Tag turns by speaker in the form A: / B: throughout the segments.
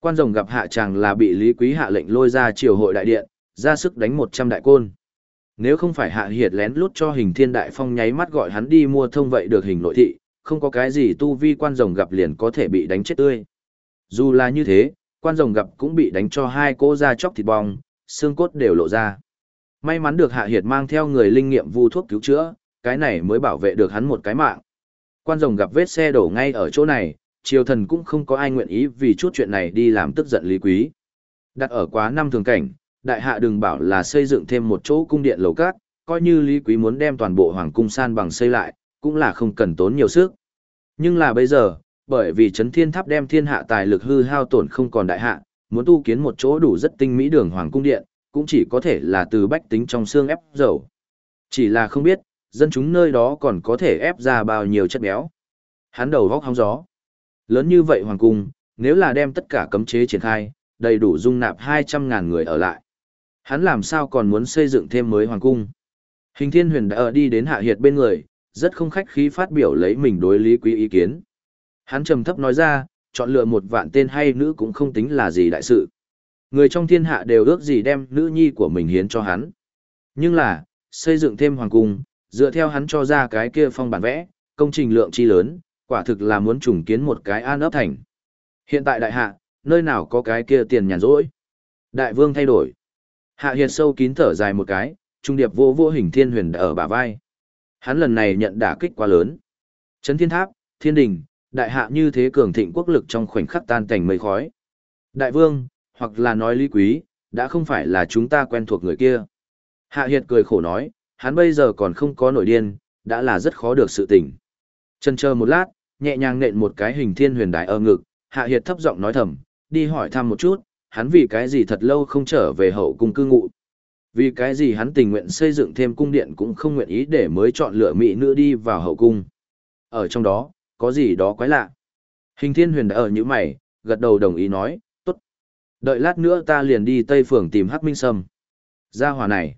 A: Quan rồng gặp hạ chàng là bị Lý Quý hạ lệnh lôi ra triều hội đại điện, ra sức đánh 100 đại côn. Nếu không phải hạ hiệt lén lút cho hình thiên đại phong nháy mắt gọi hắn đi mua thông vậy được hình nội thị, không có cái gì tu vi quan rồng gặp liền có thể bị đánh chết tươi. Dù là như thế, quan rồng gặp cũng bị đánh cho hai cỗ da chóc thịt bong, xương cốt đều lộ ra. May mắn được hạ hiệt mang theo người linh nghiệm vu thuốc cứu chữa, cái này mới bảo vệ được hắn một cái mạng. Quan rồng gặp vết xe đổ ngay ở chỗ này, triều thần cũng không có ai nguyện ý vì chút chuyện này đi làm tức giận Lý Quý. Đặt ở quá năm thường cảnh, đại hạ đừng bảo là xây dựng thêm một chỗ cung điện lầu cát, coi như Lý Quý muốn đem toàn bộ hoàng cung san bằng xây lại, cũng là không cần tốn nhiều sức. Nhưng là bây giờ, bởi vì chấn thiên tháp đem thiên hạ tài lực hư hao tổn không còn đại hạ, muốn tu kiến một chỗ đủ rất tinh mỹ đường hoàng cung điện, cũng chỉ có thể là từ bách tính trong xương ép dầu. Chỉ là không biết, dân chúng nơi đó còn có thể ép ra bao nhiêu chất béo. Hắn đầu vóc hóng gió. Lớn như vậy hoàng cung, nếu là đem tất cả cấm chế triển khai, đầy đủ dung nạp 200.000 người ở lại. Hắn làm sao còn muốn xây dựng thêm mới hoàng cung. Hình thiên huyền đã ở đi đến hạ hiệt bên người, rất không khách khí phát biểu lấy mình đối lý quý ý kiến. Hắn trầm thấp nói ra, chọn lựa một vạn tên hay nữ cũng không tính là gì đại sự. Người trong thiên hạ đều ước gì đem nữ nhi của mình hiến cho hắn. Nhưng là, xây dựng thêm hoàng cung, dựa theo hắn cho ra cái kia phong bản vẽ, công trình lượng chi lớn, quả thực là muốn trùng kiến một cái an ấp thành. Hiện tại đại hạ, nơi nào có cái kia tiền nhàn rỗi. Đại vương thay đổi. Hạ hiệt sâu kín thở dài một cái, trung điệp vô vô hình thiên huyền ở bả vai. Hắn lần này nhận đả kích quá lớn. Trấn thiên tháp, thiên đình, đại hạ như thế cường thịnh quốc lực trong khoảnh khắc tan cảnh mây khói. Đại vương, hoặc là nói lý quý, đã không phải là chúng ta quen thuộc người kia. Hạ hiệt cười khổ nói, hắn bây giờ còn không có nổi điên, đã là rất khó được sự tỉnh. Chân chờ một lát, nhẹ nhàng nện một cái hình thiên huyền đại ở ngực, hạ hiệt thấp giọng nói thầm, đi hỏi thăm một chút, hắn vì cái gì thật lâu không trở về hậu cung cư ngụ. Vì cái gì hắn tình nguyện xây dựng thêm cung điện cũng không nguyện ý để mới chọn lựa mỹ nữ đi vào hậu cung. Ở trong đó, có gì đó quái lạ. Hình thiên huyền đã ở như mày, gật đầu đồng ý nói, tốt. Đợi lát nữa ta liền đi Tây Phường tìm Hắc Minh Sâm. Gia hỏa này.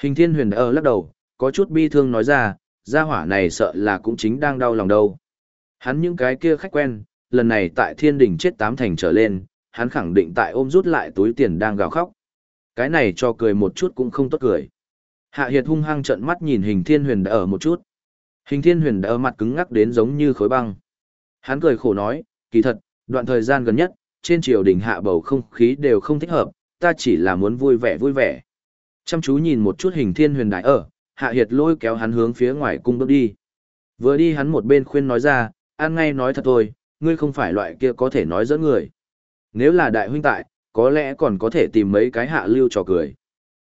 A: Hình thiên huyền đã ở lắc đầu, có chút bi thương nói ra, gia hỏa này sợ là cũng chính đang đau lòng đâu. Hắn những cái kia khách quen, lần này tại thiên đình chết tám thành trở lên, hắn khẳng định tại ôm rút lại túi tiền đang gào khóc. Cái này cho cười một chút cũng không tốt cười. Hạ Hiệt hung hăng trợn mắt nhìn hình thiên huyền đã ở một chút. Hình thiên huyền đã ở mặt cứng ngắc đến giống như khối băng. Hắn cười khổ nói, kỳ thật, đoạn thời gian gần nhất, trên triều đình hạ bầu không khí đều không thích hợp, ta chỉ là muốn vui vẻ vui vẻ. Chăm chú nhìn một chút hình thiên huyền đại ở, hạ hiệt lôi kéo hắn hướng phía ngoài cung bước đi. Vừa đi hắn một bên khuyên nói ra, an ngay nói thật thôi, ngươi không phải loại kia có thể nói dẫn người. Nếu là đại huynh tại, có lẽ còn có thể tìm mấy cái hạ lưu trò cười.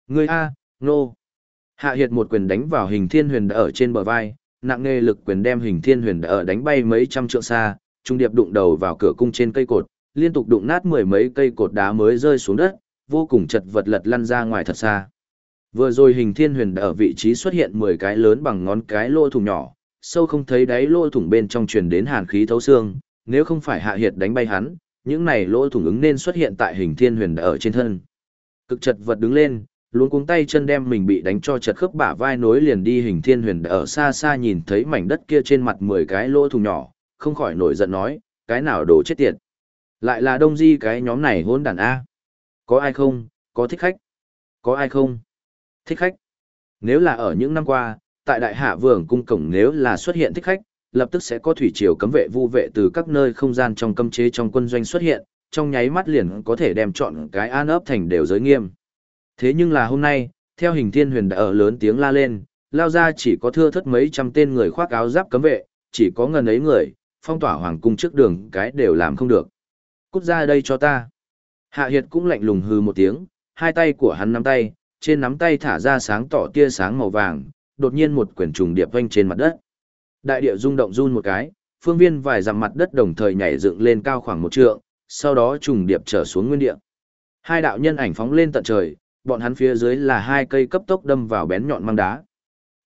A: Ngươi A, nô. No. Hạ hiệt một quyền đánh vào hình thiên huyền đã ở trên bờ vai, nặng nề lực quyền đem hình thiên huyền đã ở đánh bay mấy trăm trượng xa, trung điệp đụng đầu vào cửa cung trên cây cột, liên tục đụng nát mười mấy cây cột đá mới rơi xuống đất, vô cùng chật vật lật lăn ra ngoài thật xa. Vừa rồi hình thiên huyền đã ở vị trí xuất hiện 10 cái lớn bằng ngón cái lỗ thủng nhỏ, sâu không thấy đáy lỗ thủng bên trong truyền đến hàn khí thấu xương, nếu không phải hạ hiệt đánh bay hắn, những này lỗ thủng ứng nên xuất hiện tại hình thiên huyền đã ở trên thân. Cực chật vật đứng lên, luôn cuống tay chân đem mình bị đánh cho chật khớp bả vai nối liền đi hình thiên huyền đã ở xa xa nhìn thấy mảnh đất kia trên mặt 10 cái lỗ thủng nhỏ, không khỏi nổi giận nói, cái nào đồ chết tiệt. Lại là đông di cái nhóm này hôn đàn A. Có ai không, có thích khách. Có ai không? Thích khách. Nếu là ở những năm qua, tại đại hạ vương cung cổng nếu là xuất hiện thích khách, lập tức sẽ có thủy triều cấm vệ vu vệ từ các nơi không gian trong cấm chế trong quân doanh xuất hiện, trong nháy mắt liền có thể đem chọn cái an ấp thành đều giới nghiêm. Thế nhưng là hôm nay, theo hình thiên huyền đã ở lớn tiếng la lên, lao ra chỉ có thưa thất mấy trăm tên người khoác áo giáp cấm vệ, chỉ có ngần ấy người, phong tỏa hoàng cung trước đường cái đều làm không được. Cút ra đây cho ta. Hạ Hiệt cũng lạnh lùng hư một tiếng, hai tay của hắn nắm tay, trên nắm tay thả ra sáng tỏ tia sáng màu vàng, đột nhiên một quyển trùng điệp vanh trên mặt đất. Đại địa rung động run một cái, phương viên vài dặm mặt đất đồng thời nhảy dựng lên cao khoảng một trượng, sau đó trùng điệp trở xuống nguyên địa. Hai đạo nhân ảnh phóng lên tận trời, bọn hắn phía dưới là hai cây cấp tốc đâm vào bén nhọn mang đá.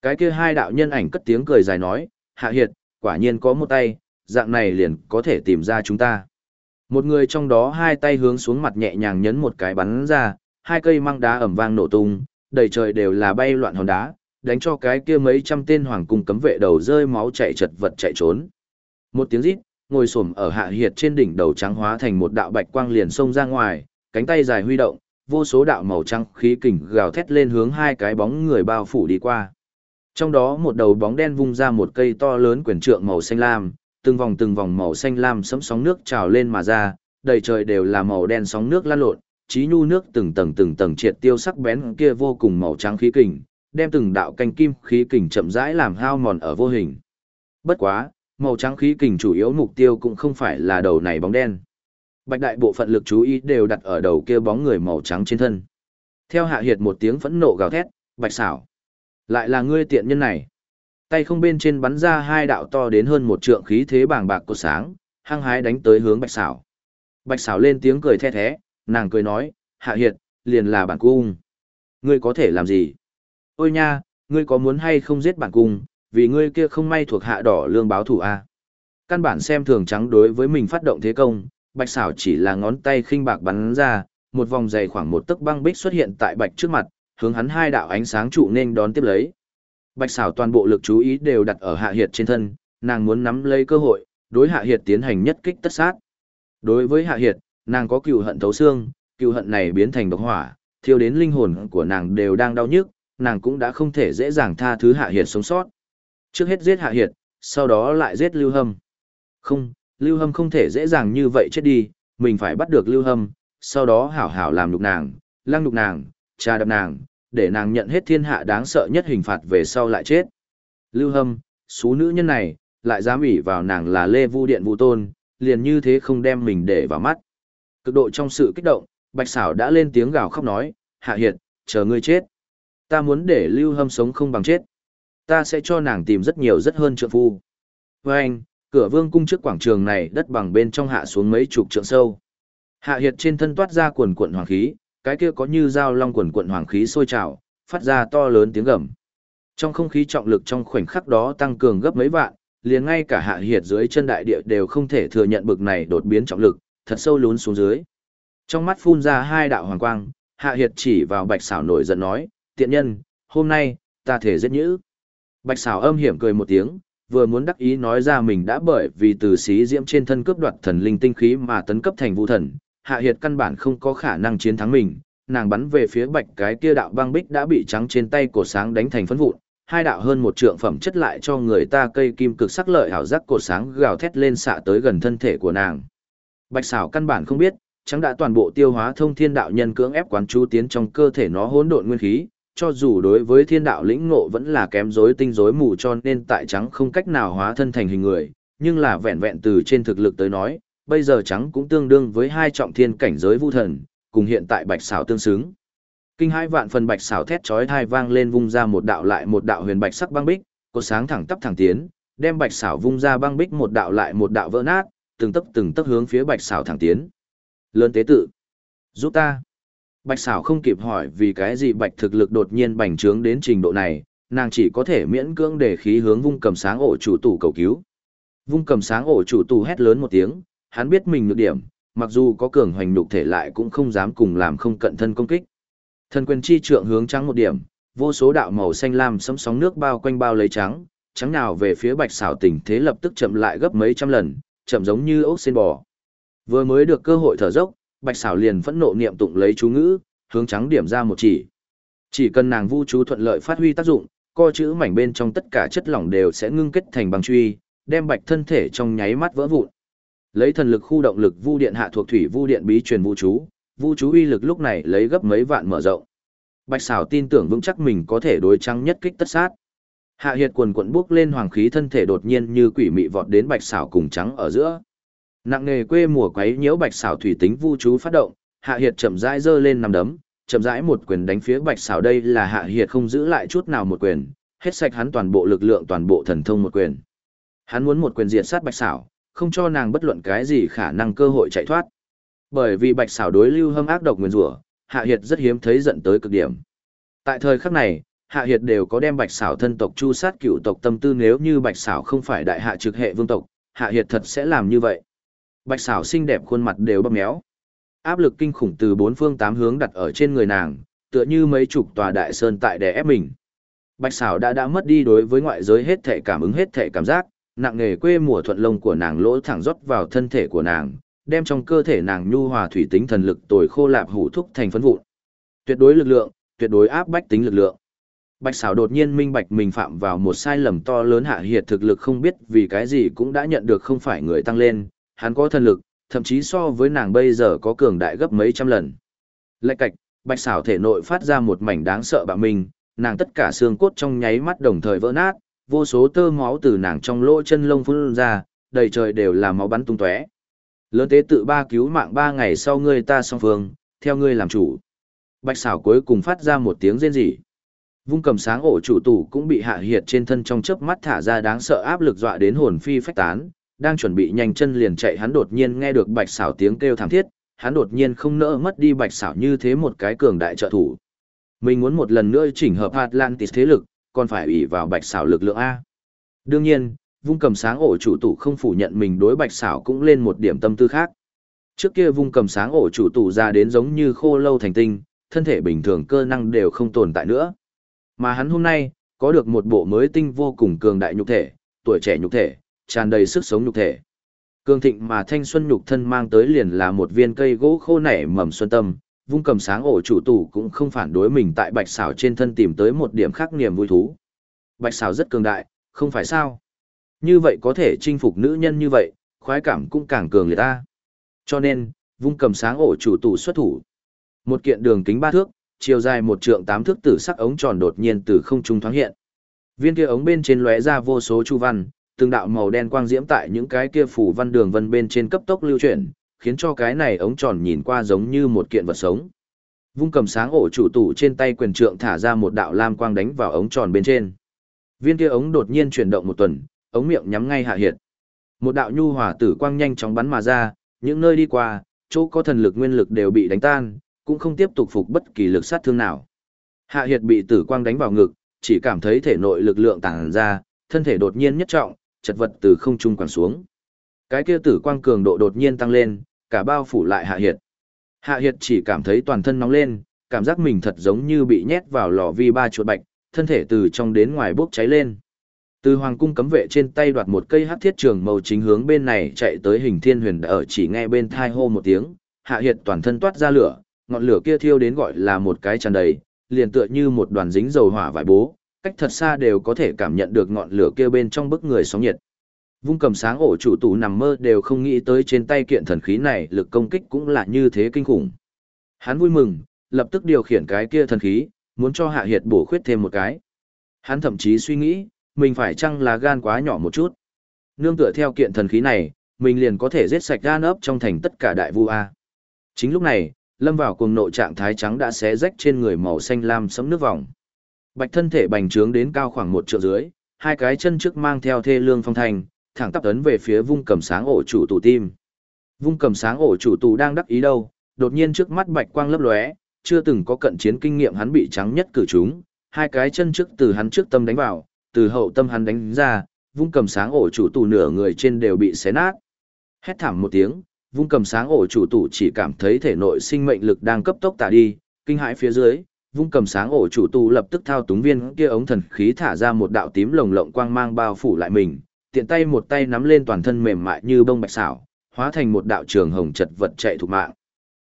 A: Cái kia hai đạo nhân ảnh cất tiếng cười dài nói, hạ hiệt, quả nhiên có một tay, dạng này liền có thể tìm ra chúng ta. Một người trong đó hai tay hướng xuống mặt nhẹ nhàng nhấn một cái bắn ra, hai cây măng đá ẩm vang nổ tung, đầy trời đều là bay loạn hòn đá, đánh cho cái kia mấy trăm tên hoàng cung cấm vệ đầu rơi máu chạy chật vật chạy trốn. Một tiếng rít, ngồi xổm ở hạ hiệt trên đỉnh đầu trắng hóa thành một đạo bạch quang liền xông ra ngoài, cánh tay dài huy động, vô số đạo màu trắng khí kình gào thét lên hướng hai cái bóng người bao phủ đi qua. Trong đó một đầu bóng đen vung ra một cây to lớn quyền trượng màu xanh lam, từng vòng từng vòng màu xanh lam sấm sóng nước trào lên mà ra, đầy trời đều là màu đen sóng nước lan lộn, trí nhu nước từng tầng từng tầng triệt tiêu sắc bén kia vô cùng màu trắng khí kình, đem từng đạo canh kim khí kình chậm rãi làm hao mòn ở vô hình. Bất quá, màu trắng khí kình chủ yếu mục tiêu cũng không phải là đầu này bóng đen. Bạch đại bộ phận lực chú ý đều đặt ở đầu kia bóng người màu trắng trên thân. Theo hạ hiệt một tiếng phẫn nộ gào thét, bạch xảo. Lại là ngươi tiện nhân này. Tay không bên trên bắn ra hai đạo to đến hơn một trượng khí thế bàng bạc của sáng, hăng hái đánh tới hướng bạch xảo. Bạch xảo lên tiếng cười the thế, nàng cười nói, hạ hiệt, liền là bản cung. Ngươi có thể làm gì? Ôi nha, ngươi có muốn hay không giết bản cung, vì ngươi kia không may thuộc hạ đỏ lương báo thủ a. À? Căn bản xem thường trắng đối với mình phát động thế công, bạch xảo chỉ là ngón tay khinh bạc bắn ra, một vòng dày khoảng một tấc băng bích xuất hiện tại bạch trước mặt, hướng hắn hai đạo ánh sáng trụ nên đón tiếp lấy. Bạch xảo toàn bộ lực chú ý đều đặt ở hạ hiệt trên thân, nàng muốn nắm lấy cơ hội, đối hạ hiệt tiến hành nhất kích tất sát. Đối với hạ hiệt, nàng có cựu hận thấu xương, cựu hận này biến thành độc hỏa, thiêu đến linh hồn của nàng đều đang đau nhức, nàng cũng đã không thể dễ dàng tha thứ hạ hiệt sống sót. Trước hết giết hạ hiệt, sau đó lại giết lưu hâm. Không, lưu hâm không thể dễ dàng như vậy chết đi, mình phải bắt được lưu hâm, sau đó hảo hảo làm nhục nàng, lăng nhục nàng, trà đập nàng, để nàng nhận hết thiên hạ đáng sợ nhất hình phạt về sau lại chết. Lưu hâm, số nữ nhân này, lại dám ủy vào nàng là lê vu điện vu tôn, liền như thế không đem mình để vào mắt. Cực độ trong sự kích động, Bạch Sảo đã lên tiếng gào khóc nói, Hạ Hiệt, chờ ngươi chết. Ta muốn để Lưu Hâm sống không bằng chết. Ta sẽ cho nàng tìm rất nhiều rất hơn trượng phu. Với anh, cửa vương cung trước quảng trường này đất bằng bên trong hạ xuống mấy chục trượng sâu. Hạ Hiệt trên thân toát ra quần quận hoàng khí, cái kia có như dao long quần quận hoàng khí sôi trào, phát ra to lớn tiếng gầm. Trong không khí trọng lực trong khoảnh khắc đó tăng cường gấp mấy vạn, liền ngay cả hạ hiệt dưới chân đại địa đều không thể thừa nhận bực này đột biến trọng lực, thật sâu lún xuống dưới. Trong mắt phun ra hai đạo hoàng quang, hạ hiệt chỉ vào bạch xảo nổi giận nói, tiện nhân, hôm nay, ta thể giết nhữ. Bạch xảo âm hiểm cười một tiếng, vừa muốn đắc ý nói ra mình đã bởi vì từ xí diễm trên thân cướp đoạt thần linh tinh khí mà tấn cấp thành vũ thần, hạ hiệt căn bản không có khả năng chiến thắng mình, nàng bắn về phía bạch cái kia đạo băng bích đã bị trắng trên tay cổ sáng đánh thành phấn vụn, hai đạo hơn một trượng phẩm chất lại cho người ta cây kim cực sắc lợi hảo giác cổ sáng gào thét lên xạ tới gần thân thể của nàng. Bạch xảo căn bản không biết, trắng đã toàn bộ tiêu hóa thông thiên đạo nhân cưỡng ép quán chú tiến trong cơ thể nó hỗn độn nguyên khí, cho dù đối với thiên đạo lĩnh ngộ vẫn là kém rối tinh rối mù cho nên tại trắng không cách nào hóa thân thành hình người, nhưng là vẹn vẹn từ trên thực lực tới nói, bây giờ trắng cũng tương đương với hai trọng thiên cảnh giới vu thần, cùng hiện tại bạch xảo tương xứng. Kinh hai vạn phần bạch xảo thét chói tai vang lên vung ra một đạo lại một đạo huyền bạch sắc băng bích, cột sáng thẳng tắp thẳng tiến, đem bạch xảo vung ra băng bích một đạo lại một đạo vỡ nát, từng tấc từng tấc hướng phía bạch xảo thẳng tiến. Lớn tế tự, giúp ta. Bạch xảo không kịp hỏi vì cái gì bạch thực lực đột nhiên bành trướng đến trình độ này, nàng chỉ có thể miễn cưỡng để khí hướng vung cầm sáng ổ chủ tù cầu cứu. Vung cầm sáng ổ chủ tù hét lớn một tiếng, hắn biết mình nhược điểm, mặc dù có cường hoành nhục thể lại cũng không dám cùng làm không cận thân công kích. Thần quyền chi trượng hướng trắng một điểm, vô số đạo màu xanh lam sấm sóng nước bao quanh bao lấy trắng, trắng nào về phía bạch xảo tình thế lập tức chậm lại gấp mấy trăm lần, chậm giống như ốc sen bò. Vừa mới được cơ hội thở dốc, bạch xảo liền phẫn nộ niệm tụng lấy chú ngữ, hướng trắng điểm ra một chỉ. Chỉ cần nàng vu chú thuận lợi phát huy tác dụng, co chữ mảnh bên trong tất cả chất lỏng đều sẽ ngưng kết thành băng truy, đem bạch thân thể trong nháy mắt vỡ vụn. Lấy thần lực khu động lực vu điện hạ thuộc thủy vu điện bí truyền vu chú, vu chú uy lực lúc này lấy gấp mấy vạn mở rộng. Bạch xảo tin tưởng vững chắc mình có thể đối trắng nhất kích tất sát. Hạ hiệt quần quận bước lên hoàng khí thân thể đột nhiên như quỷ mị vọt đến bạch xảo cùng trắng ở giữa. Nặng nghề quê mùa quấy nhiễu bạch xảo thủy tính vu chú phát động, hạ hiệt chậm rãi giơ lên nằm đấm, chậm rãi một quyền đánh phía bạch xảo đây là hạ hiệt không giữ lại chút nào một quyền, hết sạch hắn toàn bộ lực lượng toàn bộ thần thông một quyền. Hắn muốn một quyền diệt sát bạch xảo, không cho nàng bất luận cái gì khả năng cơ hội chạy thoát. Bởi vì bạch xảo đối lưu hâm ác độc nguyên rủa, Hạ Hiệt rất hiếm thấy giận tới cực điểm. Tại thời khắc này, Hạ Hiệt đều có đem bạch xảo thân tộc chu sát cựu tộc tâm tư nếu như bạch xảo không phải đại hạ trực hệ vương tộc, Hạ Hiệt thật sẽ làm như vậy. Bạch xảo xinh đẹp khuôn mặt đều bóp méo. Áp lực kinh khủng từ bốn phương tám hướng đặt ở trên người nàng, tựa như mấy chục tòa đại sơn tại đè ép mình. Bạch xảo đã đã mất đi đối với ngoại giới hết thể cảm ứng hết thể cảm giác, nặng nghề quê mùa thuận lông của nàng lỗ thẳng rót vào thân thể của nàng, đem trong cơ thể nàng nhu hòa thủy tính thần lực tồi khô lạp hủ thúc thành phấn vụn. Tuyệt đối lực lượng, tuyệt đối áp bách tính lực lượng. Bạch xảo đột nhiên minh bạch mình phạm vào một sai lầm to lớn hạ hiệt thực lực không biết vì cái gì cũng đã nhận được không phải người tăng lên, hắn có thần lực, thậm chí so với nàng bây giờ có cường đại gấp mấy trăm lần. Lạch cạch, bạch xảo thể nội phát ra một mảnh đáng sợ bạo mình, nàng tất cả xương cốt trong nháy mắt đồng thời vỡ nát, vô số tơ máu từ nàng trong lỗ chân lông phun ra, đầy trời đều là máu bắn tung tóe. Lớn tế tự ba cứu mạng ba ngày sau ngươi ta song phương, theo ngươi làm chủ. Bạch xảo cuối cùng phát ra một tiếng rên rỉ. Vung cầm sáng ổ chủ tủ cũng bị hạ hiệt trên thân trong chớp mắt thả ra đáng sợ áp lực dọa đến hồn phi phách tán, đang chuẩn bị nhanh chân liền chạy hắn đột nhiên nghe được bạch xảo tiếng kêu thảm thiết, hắn đột nhiên không nỡ mất đi bạch xảo như thế một cái cường đại trợ thủ. Mình muốn một lần nữa chỉnh hợp Atlantis thế lực, còn phải ủy vào bạch xảo lực lượng A. Đương nhiên, vung cầm sáng ổ chủ tủ không phủ nhận mình đối bạch xảo cũng lên một điểm tâm tư khác. Trước kia vung cầm sáng ổ chủ tủ ra đến giống như khô lâu thành tinh, thân thể bình thường cơ năng đều không tồn tại nữa. Mà hắn hôm nay, có được một bộ mới tinh vô cùng cường đại nhục thể, tuổi trẻ nhục thể, tràn đầy sức sống nhục thể. Cường thịnh mà thanh xuân nhục thân mang tới liền là một viên cây gỗ khô nảy mầm xuân tâm, vung cầm sáng ổ chủ tủ cũng không phản đối mình tại bạch xảo trên thân tìm tới một điểm khác niềm vui thú. Bạch xảo rất cường đại, không phải sao? Như vậy có thể chinh phục nữ nhân như vậy, khoái cảm cũng càng cường liệt ta. Cho nên, vung cầm sáng ổ chủ tủ xuất thủ. Một kiện đường kính ba thước, chiều dài một trượng tám thước tử sắc ống tròn đột nhiên từ không trung thoáng hiện. Viên kia ống bên trên lóe ra vô số chu văn, từng đạo màu đen quang diễm tại những cái kia phủ văn đường vân bên trên cấp tốc lưu chuyển, khiến cho cái này ống tròn nhìn qua giống như một kiện vật sống. Vung cầm sáng ổ chủ tủ trên tay quyền trượng thả ra một đạo lam quang đánh vào ống tròn bên trên. Viên kia ống đột nhiên chuyển động một tuần, ống miệng nhắm ngay hạ hiệt. Một đạo nhu hỏa tử quang nhanh chóng bắn mà ra, những nơi đi qua, chỗ có thần lực nguyên lực đều bị đánh tan, cũng không tiếp tục phục bất kỳ lực sát thương nào. Hạ Hiệt bị tử quang đánh vào ngực, chỉ cảm thấy thể nội lực lượng tàng ra, thân thể đột nhiên nhất trọng, chật vật từ không trung quẳng xuống. Cái kia tử quang cường độ đột nhiên tăng lên, cả bao phủ lại Hạ Hiệt. Hạ Hiệt chỉ cảm thấy toàn thân nóng lên, cảm giác mình thật giống như bị nhét vào lò vi ba chuột bạch, thân thể từ trong đến ngoài bốc cháy lên. Từ hoàng cung cấm vệ trên tay đoạt một cây hắc thiết trường màu chính hướng bên này chạy tới hình thiên huyền ở chỉ nghe bên thai hô một tiếng, Hạ Hiệt toàn thân toát ra lửa, ngọn lửa kia thiêu đến gọi là một cái tràn đầy, liền tựa như một đoàn dính dầu hỏa vải bố, cách thật xa đều có thể cảm nhận được ngọn lửa kia bên trong bức người sóng nhiệt. Vung cầm sáng ổ chủ tủ nằm mơ đều không nghĩ tới trên tay kiện thần khí này lực công kích cũng là như thế kinh khủng. Hắn vui mừng, lập tức điều khiển cái kia thần khí, muốn cho hạ hiệt bổ khuyết thêm một cái. Hắn thậm chí suy nghĩ, mình phải chăng là gan quá nhỏ một chút. Nương tựa theo kiện thần khí này, mình liền có thể giết sạch gan ấp trong thành tất cả đại vu A. Chính lúc này, lâm vào cuồng nộ trạng thái trắng đã xé rách trên người màu xanh lam sấm nước vòng. Bạch thân thể bành trướng đến cao khoảng một trượng dưới, hai cái chân trước mang theo thê lương phong thành, thẳng tắp tấn về phía vung cầm sáng ổ chủ tù tim. Vung cầm sáng ổ chủ tù đang đắc ý đâu, đột nhiên trước mắt bạch quang lấp lóe, chưa từng có cận chiến kinh nghiệm hắn bị trắng nhất cử chúng, hai cái chân trước từ hắn trước tâm đánh vào, từ hậu tâm hắn đánh ra, vung cầm sáng ổ chủ tù nửa người trên đều bị xé nát. Hét thảm một tiếng, vung cầm sáng ổ chủ tù chỉ cảm thấy thể nội sinh mệnh lực đang cấp tốc tả đi, kinh hãi phía dưới, vung cầm sáng ổ chủ tu lập tức thao túng viên kia ống thần khí thả ra một đạo tím lồng lộng quang mang bao phủ lại mình, tiện tay một tay nắm lên toàn thân mềm mại như bông bạch xảo, hóa thành một đạo trường hồng chật vật chạy thục mạng.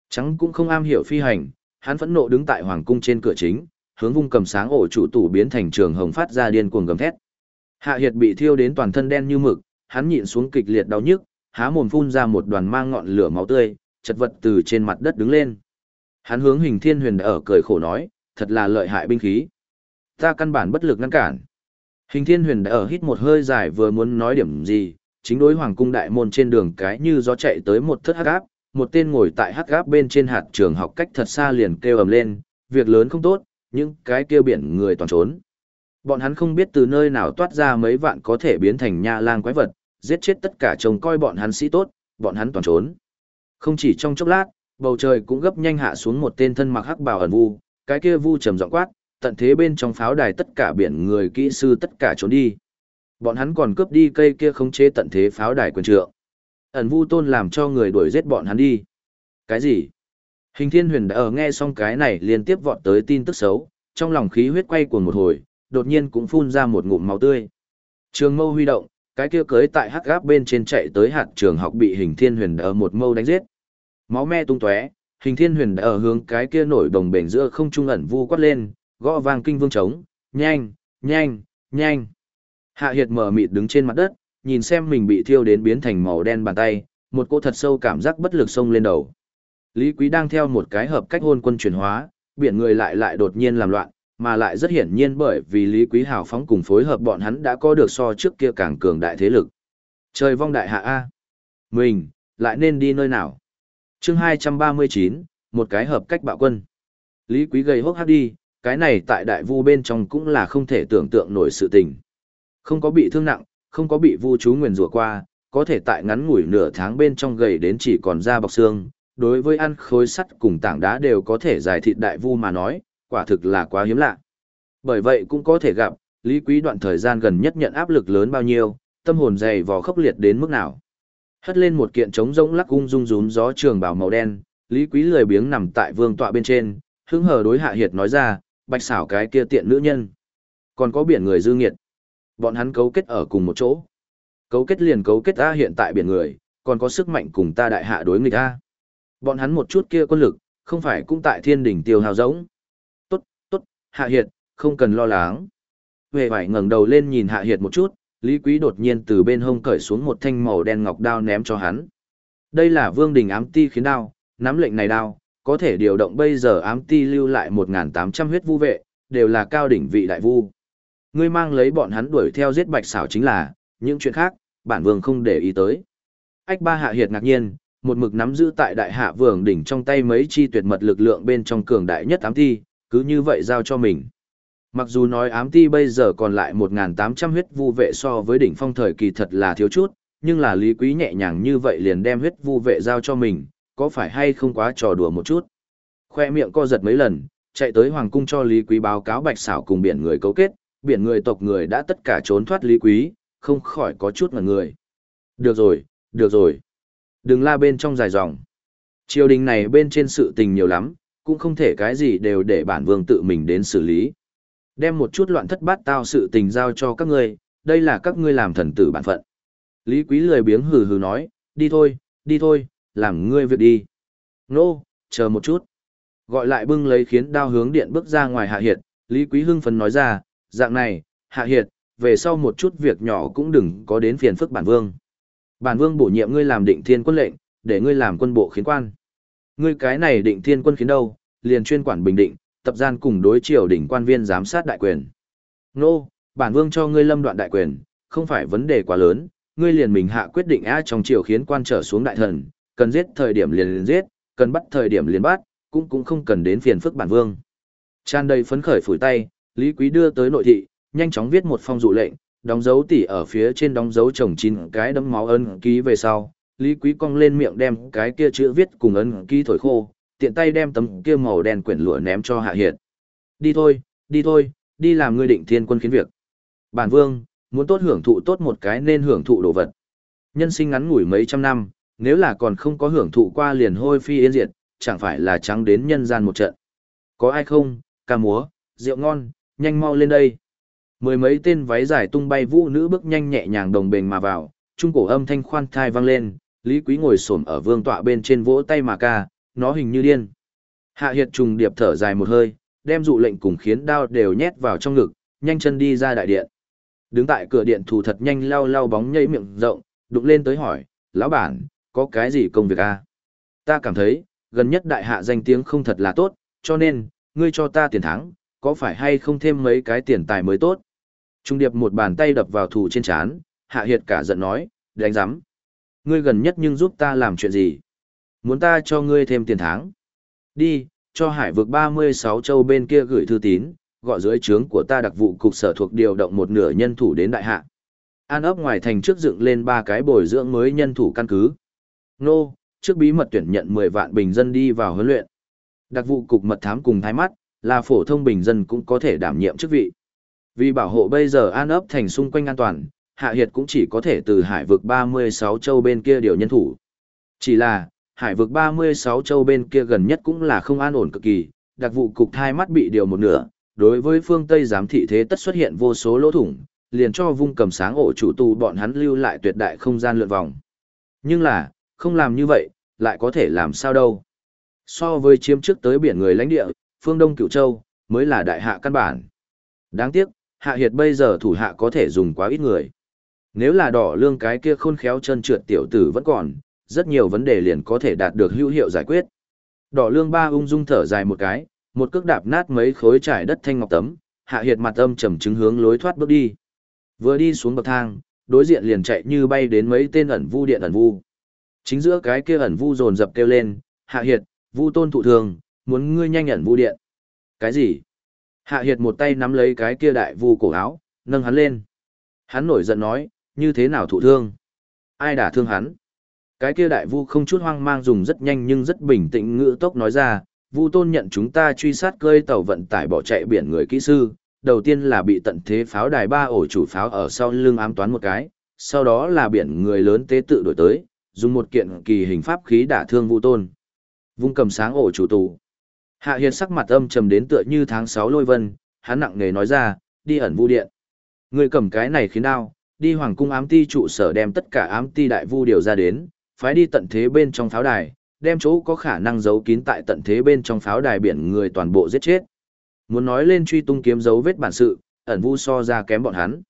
A: Trắng cũng không am hiểu phi hành, hắn phẫn nộ đứng tại hoàng cung trên cửa chính, hướng vung cầm sáng ổ chủ tủ biến thành trường hồng phát ra điên cuồng gầm thét. Hạ Hiệt bị thiêu đến toàn thân đen như mực, hắn nhịn xuống kịch liệt đau nhức, há mồm phun ra một đoàn mang ngọn lửa máu tươi, chật vật từ trên mặt đất đứng lên. Hắn hướng hình thiên huyền ở cười khổ nói, thật là lợi hại binh khí. Ta căn bản bất lực ngăn cản. Hình thiên huyền đã ở hít một hơi dài vừa muốn nói điểm gì, chính đối hoàng cung đại môn trên đường cái như gió chạy tới một thất hắc áp, một tên ngồi tại hắc áp bên trên hạt trường học cách thật xa liền kêu ầm lên, việc lớn không tốt, nhưng cái kêu biển người toàn trốn. Bọn hắn không biết từ nơi nào toát ra mấy vạn có thể biến thành nha lang quái vật, giết chết tất cả trông coi bọn hắn sĩ tốt, bọn hắn toàn trốn. Không chỉ trong chốc lát, bầu trời cũng gấp nhanh hạ xuống một tên thân mặc hắc bào ẩn vu, cái kia vu trầm giọng quát, tận thế bên trong pháo đài tất cả biển người kỹ sư tất cả trốn đi. Bọn hắn còn cướp đi cây kia không chế tận thế pháo đài quyền trượng. Ẩn vu tôn làm cho người đuổi giết bọn hắn đi. Cái gì? Hình thiên huyền đã ở nghe xong cái này liên tiếp vọt tới tin tức xấu, trong lòng khí huyết quay cuồng một hồi, đột nhiên cũng phun ra một ngụm máu tươi. Trường mâu huy động, cái kia cưới tại hắc gáp bên trên chạy tới hạt trường học bị hình thiên huyền ở một mâu đánh giết. Máu me tung tóe, hình thiên huyền ở hướng cái kia nổi đồng bền giữa không trung ẩn vu quát lên, gõ vang kinh vương trống, nhanh, nhanh, nhanh. Hạ Hiệt mở mịt đứng trên mặt đất, nhìn xem mình bị thiêu đến biến thành màu đen bàn tay, một cô thật sâu cảm giác bất lực sông lên đầu. Lý Quý đang theo một cái hợp cách hôn quân chuyển hóa, biển người lại lại đột nhiên làm loạn, mà lại rất hiển nhiên bởi vì Lý Quý hào phóng cùng phối hợp bọn hắn đã có được so trước kia càng cường đại thế lực. Trời vong đại hạ A. Mình, lại nên đi nơi nào? Chương 239, một cái hợp cách bạo quân. Lý Quý gầy hốc hác đi, cái này tại đại vu bên trong cũng là không thể tưởng tượng nổi sự tình. Không có bị thương nặng, không có bị vu chú nguyền rủa qua, có thể tại ngắn ngủi nửa tháng bên trong gầy đến chỉ còn da bọc xương, đối với ăn khối sắt cùng tảng đá đều có thể giải thịt đại vu mà nói, quả thực là quá hiếm lạ. Bởi vậy cũng có thể gặp, Lý Quý đoạn thời gian gần nhất nhận áp lực lớn bao nhiêu, tâm hồn dày vò khốc liệt đến mức nào. Hất lên một kiện trống rỗng lắc ung dung rúm gió trường bào màu đen, Lý Quý lười biếng nằm tại vương tọa bên trên, hứng hờ đối hạ hiệt nói ra, bạch xảo cái kia tiện nữ nhân. Còn có biển người dư nghiệt. Bọn hắn cấu kết ở cùng một chỗ. Cấu kết liền cấu kết ta hiện tại biển người, còn có sức mạnh cùng ta đại hạ đối nghịch ta. Bọn hắn một chút kia quân lực, không phải cũng tại thiên đỉnh tiêu hào giống. Tốt, tốt, hạ hiệt, không cần lo lắng. Huệ vải ngẩng đầu lên nhìn hạ hiệt một chút, Lý Quý đột nhiên từ bên hông cởi xuống một thanh màu đen ngọc đao ném cho hắn. Đây là vương đình ám ti khiến đao, nắm lệnh này đao, có thể điều động bây giờ ám ti lưu lại 1.800 huyết vu vệ, đều là cao đỉnh vị đại vu. Ngươi mang lấy bọn hắn đuổi theo giết bạch xảo chính là, những chuyện khác, bản vương không để ý tới. Ách ba hạ hiệt ngạc nhiên, một mực nắm giữ tại đại hạ vương đỉnh trong tay mấy chi tuyệt mật lực lượng bên trong cường đại nhất ám ti, cứ như vậy giao cho mình. Mặc dù nói ám ti bây giờ còn lại 1.800 huyết vu vệ so với đỉnh phong thời kỳ thật là thiếu chút, nhưng là lý quý nhẹ nhàng như vậy liền đem huyết vu vệ giao cho mình, có phải hay không quá trò đùa một chút. Khoe miệng co giật mấy lần, chạy tới hoàng cung cho lý quý báo cáo bạch xảo cùng biển người cấu kết, biển người tộc người đã tất cả trốn thoát lý quý, không khỏi có chút ngần người. Được rồi, được rồi. Đừng la bên trong dài dòng. Triều đình này bên trên sự tình nhiều lắm, cũng không thể cái gì đều để bản vương tự mình đến xử lý. Đem một chút loạn thất bát tao sự tình giao cho các ngươi, đây là các ngươi làm thần tử bản phận. Lý Quý lười biếng hừ hừ nói, đi thôi, đi thôi, làm ngươi việc đi. Nô, chờ một chút. Gọi lại bưng lấy khiến đao hướng điện bước ra ngoài hạ hiệt, Lý Quý hưng phấn nói ra, dạng này, hạ hiệt, về sau một chút việc nhỏ cũng đừng có đến phiền phức bản vương. Bản vương bổ nhiệm ngươi làm định thiên quân lệnh, để ngươi làm quân bộ khiến quan. Ngươi cái này định thiên quân khiến đâu, liền chuyên quản bình định, tập gian cùng đối triều đỉnh quan viên giám sát đại quyền. Nô, bản vương cho ngươi lâm đoạn đại quyền, không phải vấn đề quá lớn, ngươi liền mình hạ quyết định a trong triều khiến quan trở xuống đại thần, cần giết thời điểm liền liền giết, cần bắt thời điểm liền bắt, cũng cũng không cần đến phiền phức bản vương. Tràn đầy phấn khởi phủi tay, Lý Quý đưa tới nội thị, nhanh chóng viết một phong dụ lệnh, đóng dấu tỉ ở phía trên đóng dấu chồng chín cái đấm máu ân ký về sau. Lý Quý cong lên miệng đem cái kia chữ viết cùng ân ký thổi khô, tiện tay đem tấm kia màu đen quyển lụa ném cho Hạ Hiệt. Đi thôi, đi thôi, đi làm ngươi định thiên quân khiến việc. Bản vương, muốn tốt hưởng thụ tốt một cái nên hưởng thụ đồ vật. Nhân sinh ngắn ngủi mấy trăm năm, nếu là còn không có hưởng thụ qua liền hôi phi yên diệt, chẳng phải là trắng đến nhân gian một trận. Có ai không, ca múa, rượu ngon, nhanh mau lên đây. Mười mấy tên váy dài tung bay vũ nữ bước nhanh nhẹ nhàng đồng bền mà vào, trung cổ âm thanh khoan thai vang lên, Lý Quý ngồi xổm ở vương tọa bên trên vỗ tay mà ca, nó hình như điên. Hạ Hiệt trùng điệp thở dài một hơi, đem dụ lệnh cùng khiến đao đều nhét vào trong ngực, nhanh chân đi ra đại điện. Đứng tại cửa điện thủ thật nhanh lau lau bóng nhây miệng rộng, đụng lên tới hỏi, lão bản, có cái gì công việc a? À? Ta cảm thấy, gần nhất đại hạ danh tiếng không thật là tốt, cho nên, ngươi cho ta tiền thắng, có phải hay không thêm mấy cái tiền tài mới tốt? Trung điệp một bàn tay đập vào thủ trên chán, hạ hiệt cả giận nói, đánh giám. Ngươi gần nhất nhưng giúp ta làm chuyện gì? Muốn ta cho ngươi thêm tiền tháng? Đi, cho hải vực 36 châu bên kia gửi thư tín, gọi dưới trướng của ta đặc vụ cục sở thuộc điều động một nửa nhân thủ đến đại hạ. An ấp ngoài thành trước dựng lên ba cái bồi dưỡng mới nhân thủ căn cứ. Nô, trước bí mật tuyển nhận 10 vạn bình dân đi vào huấn luyện. Đặc vụ cục mật thám cùng thái mắt, là phổ thông bình dân cũng có thể đảm nhiệm chức vị. Vì bảo hộ bây giờ an ấp thành xung quanh an toàn, Hạ Hiệt cũng chỉ có thể từ hải vực 36 châu bên kia điều nhân thủ. Chỉ là, hải vực 36 châu bên kia gần nhất cũng là không an ổn cực kỳ, đặc vụ cục thai mắt bị điều một nửa, đối với phương Tây giám thị thế tất xuất hiện vô số lỗ thủng, liền cho vung cầm sáng ổ chủ tù bọn hắn lưu lại tuyệt đại không gian lượn vòng. Nhưng là, không làm như vậy, lại có thể làm sao đâu. So với chiếm trước tới biển người lãnh địa, phương Đông Cửu Châu, mới là đại hạ căn bản. Đáng tiếc, hạ hiệt bây giờ thủ hạ có thể dùng quá ít người. Nếu là đỏ lương cái kia khôn khéo chân trượt tiểu tử vẫn còn, rất nhiều vấn đề liền có thể đạt được hữu hiệu giải quyết. Đỏ lương ba ung dung thở dài một cái, một cước đạp nát mấy khối trải đất thanh ngọc tấm, hạ hiệt mặt âm trầm chứng hướng lối thoát bước đi. Vừa đi xuống bậc thang, đối diện liền chạy như bay đến mấy tên ẩn vu điện ẩn vu. Chính giữa cái kia ẩn vu dồn dập kêu lên, hạ hiệt, vu tôn thụ thường, muốn ngươi nhanh ẩn vu điện. Cái gì? Hạ hiệt một tay nắm lấy cái kia đại vu cổ áo, nâng hắn lên. Hắn nổi giận nói, như thế nào thụ thương? Ai đả thương hắn? Cái kia đại vu không chút hoang mang dùng rất nhanh nhưng rất bình tĩnh ngữ tốc nói ra, vu tôn nhận chúng ta truy sát cơi tàu vận tải bỏ chạy biển người kỹ sư, đầu tiên là bị tận thế pháo đài ba ổ chủ pháo ở sau lưng ám toán một cái, sau đó là biển người lớn tế tự đổi tới, dùng một kiện kỳ hình pháp khí đả thương vu tôn. Vung cầm sáng ổ chủ tù. Hạ Hiền sắc mặt âm trầm đến tựa như tháng 6 lôi vân, hắn nặng nề nói ra, đi ẩn vu điện. Người cầm cái này khiến đau, đi hoàng cung ám ti trụ sở đem tất cả ám ti đại vu điều ra đến, phái đi tận thế bên trong pháo đài, đem chỗ có khả năng giấu kín tại tận thế bên trong pháo đài biển người toàn bộ giết chết. Muốn nói lên truy tung kiếm dấu vết bản sự, ẩn vu so ra kém bọn hắn.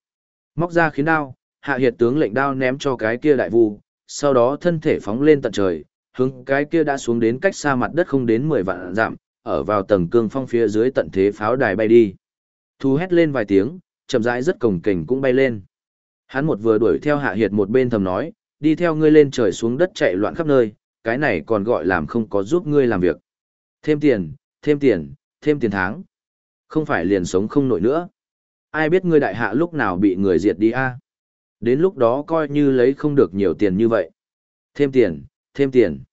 A: Móc ra khiến đao, hạ hiệt tướng lệnh đao ném cho cái kia đại vu, sau đó thân thể phóng lên tận trời, hướng cái kia đã xuống đến cách xa mặt đất không đến 10 vạn dặm, ở vào tầng cương phong phía dưới tận thế pháo đài bay đi. Thu hét lên vài tiếng, chậm rãi rất cồng kềnh cũng bay lên. Hắn một vừa đuổi theo hạ hiệt một bên thầm nói, đi theo ngươi lên trời xuống đất chạy loạn khắp nơi, cái này còn gọi làm không có giúp ngươi làm việc. Thêm tiền, thêm tiền, thêm tiền tháng. Không phải liền sống không nổi nữa. Ai biết ngươi đại hạ lúc nào bị người diệt đi a? Đến lúc đó coi như lấy không được nhiều tiền như vậy. Thêm tiền, thêm tiền.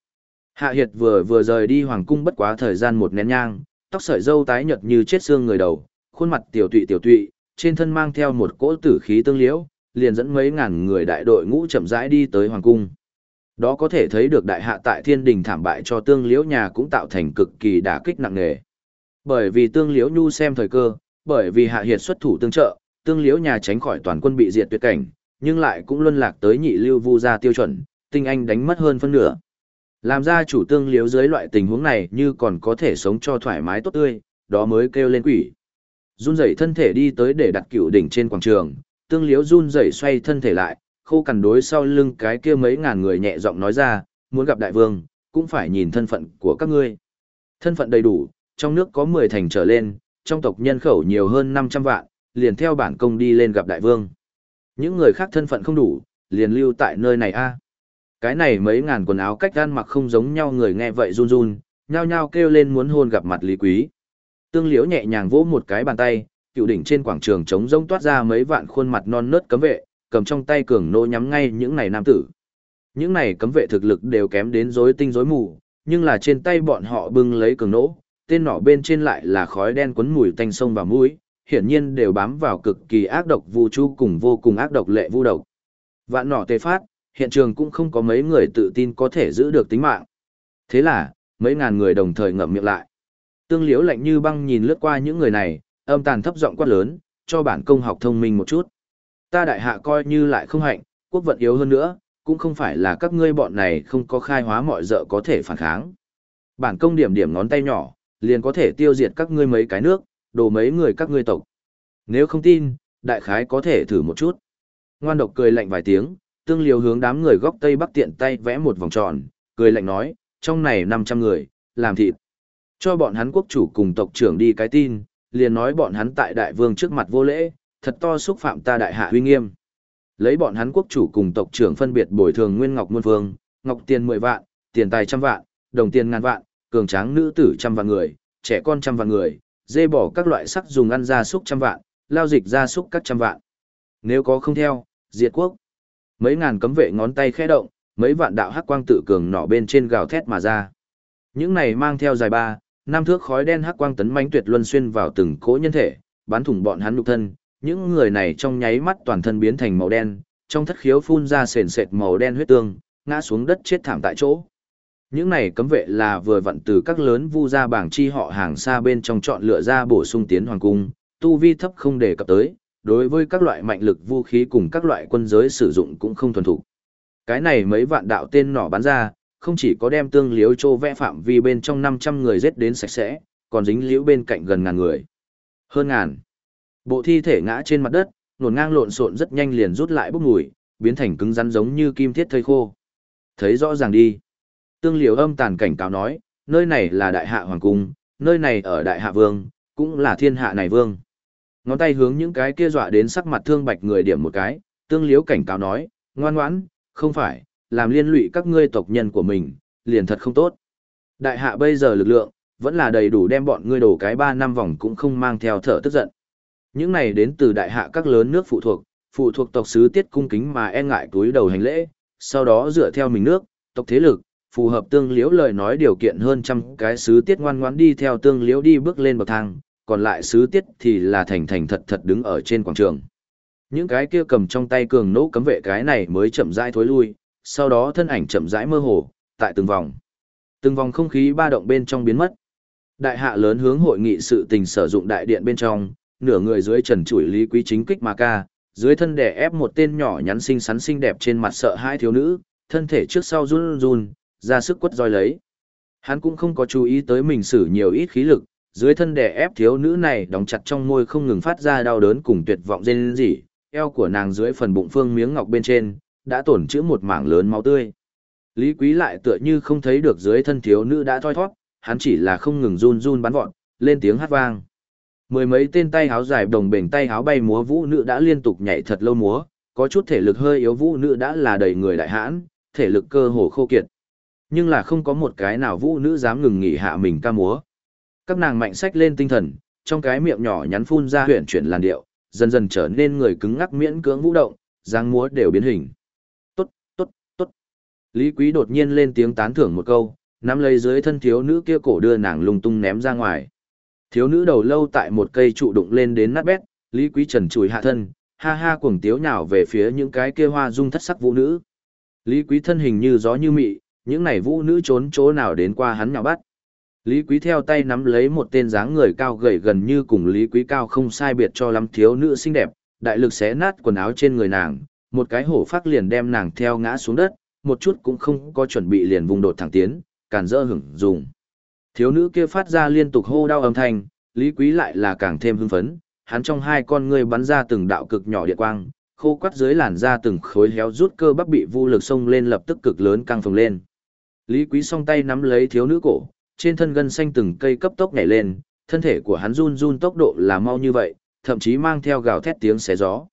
A: Hạ Hiệt vừa vừa rời đi hoàng cung bất quá thời gian một nén nhang, tóc sợi dâu tái nhợt như chết xương người đầu, khuôn mặt tiểu tụy tiểu tụy, trên thân mang theo một cỗ tử khí tương liễu, liền dẫn mấy ngàn người đại đội ngũ chậm rãi đi tới hoàng cung. Đó có thể thấy được đại hạ tại thiên đình thảm bại cho tương liễu nhà cũng tạo thành cực kỳ đả kích nặng nề. Bởi vì tương liễu nhu xem thời cơ, bởi vì hạ hiệt xuất thủ tương trợ, tương liễu nhà tránh khỏi toàn quân bị diệt tuyệt cảnh, nhưng lại cũng luân lạc tới nhị lưu vu gia tiêu chuẩn, tinh anh đánh mất hơn phân nửa. Làm ra chủ tương liễu dưới loại tình huống này như còn có thể sống cho thoải mái tốt tươi, đó mới kêu lên quỷ. Run rẩy thân thể đi tới để đặt cựu đỉnh trên quảng trường, tương liễu run rẩy xoay thân thể lại, khô cằn đối sau lưng cái kia mấy ngàn người nhẹ giọng nói ra, muốn gặp đại vương, cũng phải nhìn thân phận của các ngươi. Thân phận đầy đủ, trong nước có 10 thành trở lên, trong tộc nhân khẩu nhiều hơn 500 vạn, liền theo bản công đi lên gặp đại vương. Những người khác thân phận không đủ, liền lưu tại nơi này a. Cái này mấy ngàn quần áo cách gan mặc không giống nhau người nghe vậy run run, nhao nhao kêu lên muốn hôn gặp mặt Lý Quý. Tương Liễu nhẹ nhàng vỗ một cái bàn tay, cựu đỉnh trên quảng trường trống rông toát ra mấy vạn khuôn mặt non nớt cấm vệ, cầm trong tay cường nô nhắm ngay những này nam tử. Những này cấm vệ thực lực đều kém đến rối tinh rối mù, nhưng là trên tay bọn họ bưng lấy cường nỗ, tên nỏ bên trên lại là khói đen quấn mùi tanh sông và mũi, hiển nhiên đều bám vào cực kỳ ác độc vu chu cùng vô cùng ác độc lệ vu độc. Vạn nỏ tê phát, hiện trường cũng không có mấy người tự tin có thể giữ được tính mạng. Thế là, mấy ngàn người đồng thời ngậm miệng lại. Tương liễu lạnh như băng nhìn lướt qua những người này, âm tàn thấp giọng quát lớn, cho bản công học thông minh một chút. Ta đại hạ coi như lại không hạnh, quốc vận yếu hơn nữa, cũng không phải là các ngươi bọn này không có khai hóa mọi dợ có thể phản kháng. Bản công điểm điểm ngón tay nhỏ, liền có thể tiêu diệt các ngươi mấy cái nước, đồ mấy người các ngươi tộc. Nếu không tin, đại khái có thể thử một chút. Ngoan độc cười lạnh vài tiếng, tương liều hướng đám người góc tây bắc tiện tay vẽ một vòng tròn, cười lạnh nói, trong này 500 người, làm thịt. Cho bọn hắn quốc chủ cùng tộc trưởng đi cái tin, liền nói bọn hắn tại đại vương trước mặt vô lễ, thật to xúc phạm ta đại hạ huy nghiêm. Lấy bọn hắn quốc chủ cùng tộc trưởng phân biệt bồi thường nguyên ngọc muôn vương, ngọc tiền 10 vạn, tiền tài trăm vạn, đồng tiền ngàn vạn, cường tráng nữ tử trăm vạn người, trẻ con trăm vạn người, dê bỏ các loại sắc dùng ăn gia súc trăm vạn, lao dịch gia súc các trăm vạn. Nếu có không theo, diệt quốc. Mấy ngàn cấm vệ ngón tay khẽ động, mấy vạn đạo hắc quang tự cường nọ bên trên gào thét mà ra. Những này mang theo dài ba, năm thước khói đen hắc quang tấn mãnh tuyệt luân xuyên vào từng cỗ nhân thể, bắn thủng bọn hắn nhục thân, những người này trong nháy mắt toàn thân biến thành màu đen, trong thất khiếu phun ra sền sệt màu đen huyết tương, ngã xuống đất chết thảm tại chỗ. Những này cấm vệ là vừa vặn từ các lớn vu gia bảng chi họ hàng xa bên trong chọn lựa ra bổ sung tiến hoàng cung, tu vi thấp không để cập tới, đối với các loại mạnh lực vũ khí cùng các loại quân giới sử dụng cũng không thuần thục. Cái này mấy vạn đạo tên nỏ bắn ra, không chỉ có đem tương liếu chô vẽ phạm vi bên trong 500 người giết đến sạch sẽ, còn dính liễu bên cạnh gần ngàn người. Hơn ngàn. Bộ thi thể ngã trên mặt đất, nổn ngang lộn xộn rất nhanh liền rút lại bốc mùi, biến thành cứng rắn giống như kim thiết thây khô. Thấy rõ ràng đi. Tương liếu âm tàn cảnh cáo nói, nơi này là đại hạ hoàng cung, nơi này ở đại hạ vương, cũng là thiên hạ này vương. Ngón tay hướng những cái kia dọa đến sắc mặt thương bạch người điểm một cái, tương liếu cảnh cáo nói, ngoan ngoãn, không phải, làm liên lụy các ngươi tộc nhân của mình, liền thật không tốt. Đại hạ bây giờ lực lượng, vẫn là đầy đủ đem bọn ngươi đổ cái 3 năm vòng cũng không mang theo thở tức giận. Những này đến từ đại hạ các lớn nước phụ thuộc, phụ thuộc tộc sứ tiết cung kính mà e ngại túi đầu hành lễ, sau đó dựa theo mình nước, tộc thế lực, phù hợp tương liễu lời nói điều kiện hơn trăm cái sứ tiết ngoan ngoãn đi theo tương liễu đi bước lên bậc thang, còn lại sứ tiết thì là thành thành thật thật đứng ở trên quảng trường. Những cái kia cầm trong tay cường nỗ cấm vệ cái này mới chậm rãi thối lui, sau đó thân ảnh chậm rãi mơ hồ, tại từng vòng. Từng vòng không khí ba động bên trong biến mất. Đại hạ lớn hướng hội nghị sự tình sử dụng đại điện bên trong, nửa người dưới trần chuỗi lý quý chính kích mà ca, dưới thân đè ép một tên nhỏ nhắn xinh xắn xinh đẹp trên mặt sợ hai thiếu nữ, thân thể trước sau run run, ra sức quất roi lấy. Hắn cũng không có chú ý tới mình sử nhiều ít khí lực, dưới thân đè ép thiếu nữ này đóng chặt trong môi không ngừng phát ra đau đớn cùng tuyệt vọng rên rỉ, eo của nàng dưới phần bụng phương miếng ngọc bên trên, đã tổn chữ một mảng lớn máu tươi. Lý Quý lại tựa như không thấy được dưới thân thiếu nữ đã thoi thoát, hắn chỉ là không ngừng run run bắn vọt, lên tiếng hát vang. Mười mấy tên tay háo dài đồng bền tay háo bay múa vũ nữ đã liên tục nhảy thật lâu múa, có chút thể lực hơi yếu vũ nữ đã là đầy người đại hãn, thể lực cơ hồ khô kiệt. Nhưng là không có một cái nào vũ nữ dám ngừng nghỉ hạ mình ca múa. Các nàng mạnh sách lên tinh thần, trong cái miệng nhỏ nhắn phun ra huyền chuyển làn điệu, dần dần trở nên người cứng ngắc miễn cưỡng vũ động, dáng múa đều biến hình. Lý Quý đột nhiên lên tiếng tán thưởng một câu, nắm lấy dưới thân thiếu nữ kia cổ đưa nàng lung tung ném ra ngoài. Thiếu nữ đầu lâu tại một cây trụ đụng lên đến nát bét, Lý Quý Trần chùi hạ thân, ha ha cuồng tiếu nhào về phía những cái kia hoa dung thất sắc vũ nữ. Lý Quý thân hình như gió như mị, những này vũ nữ trốn chỗ nào đến qua hắn nhào bắt. Lý Quý theo tay nắm lấy một tên dáng người cao gầy gần như cùng Lý Quý cao không sai biệt cho lắm thiếu nữ xinh đẹp, đại lực xé nát quần áo trên người nàng, một cái hổ phát liền đem nàng theo ngã xuống đất, một chút cũng không có chuẩn bị liền vùng đột thẳng tiến, càn dỡ hưởng dùng. Thiếu nữ kia phát ra liên tục hô đau âm thanh, Lý Quý lại là càng thêm hưng phấn, hắn trong hai con ngươi bắn ra từng đạo cực nhỏ điện quang, khô quắt dưới làn da từng khối héo rút cơ bắp bị vu lực xông lên lập tức cực lớn căng phồng lên. Lý Quý song tay nắm lấy thiếu nữ cổ, trên thân gân xanh từng cây cấp tốc nhảy lên, thân thể của hắn run run tốc độ là mau như vậy, thậm chí mang theo gào thét tiếng xé gió.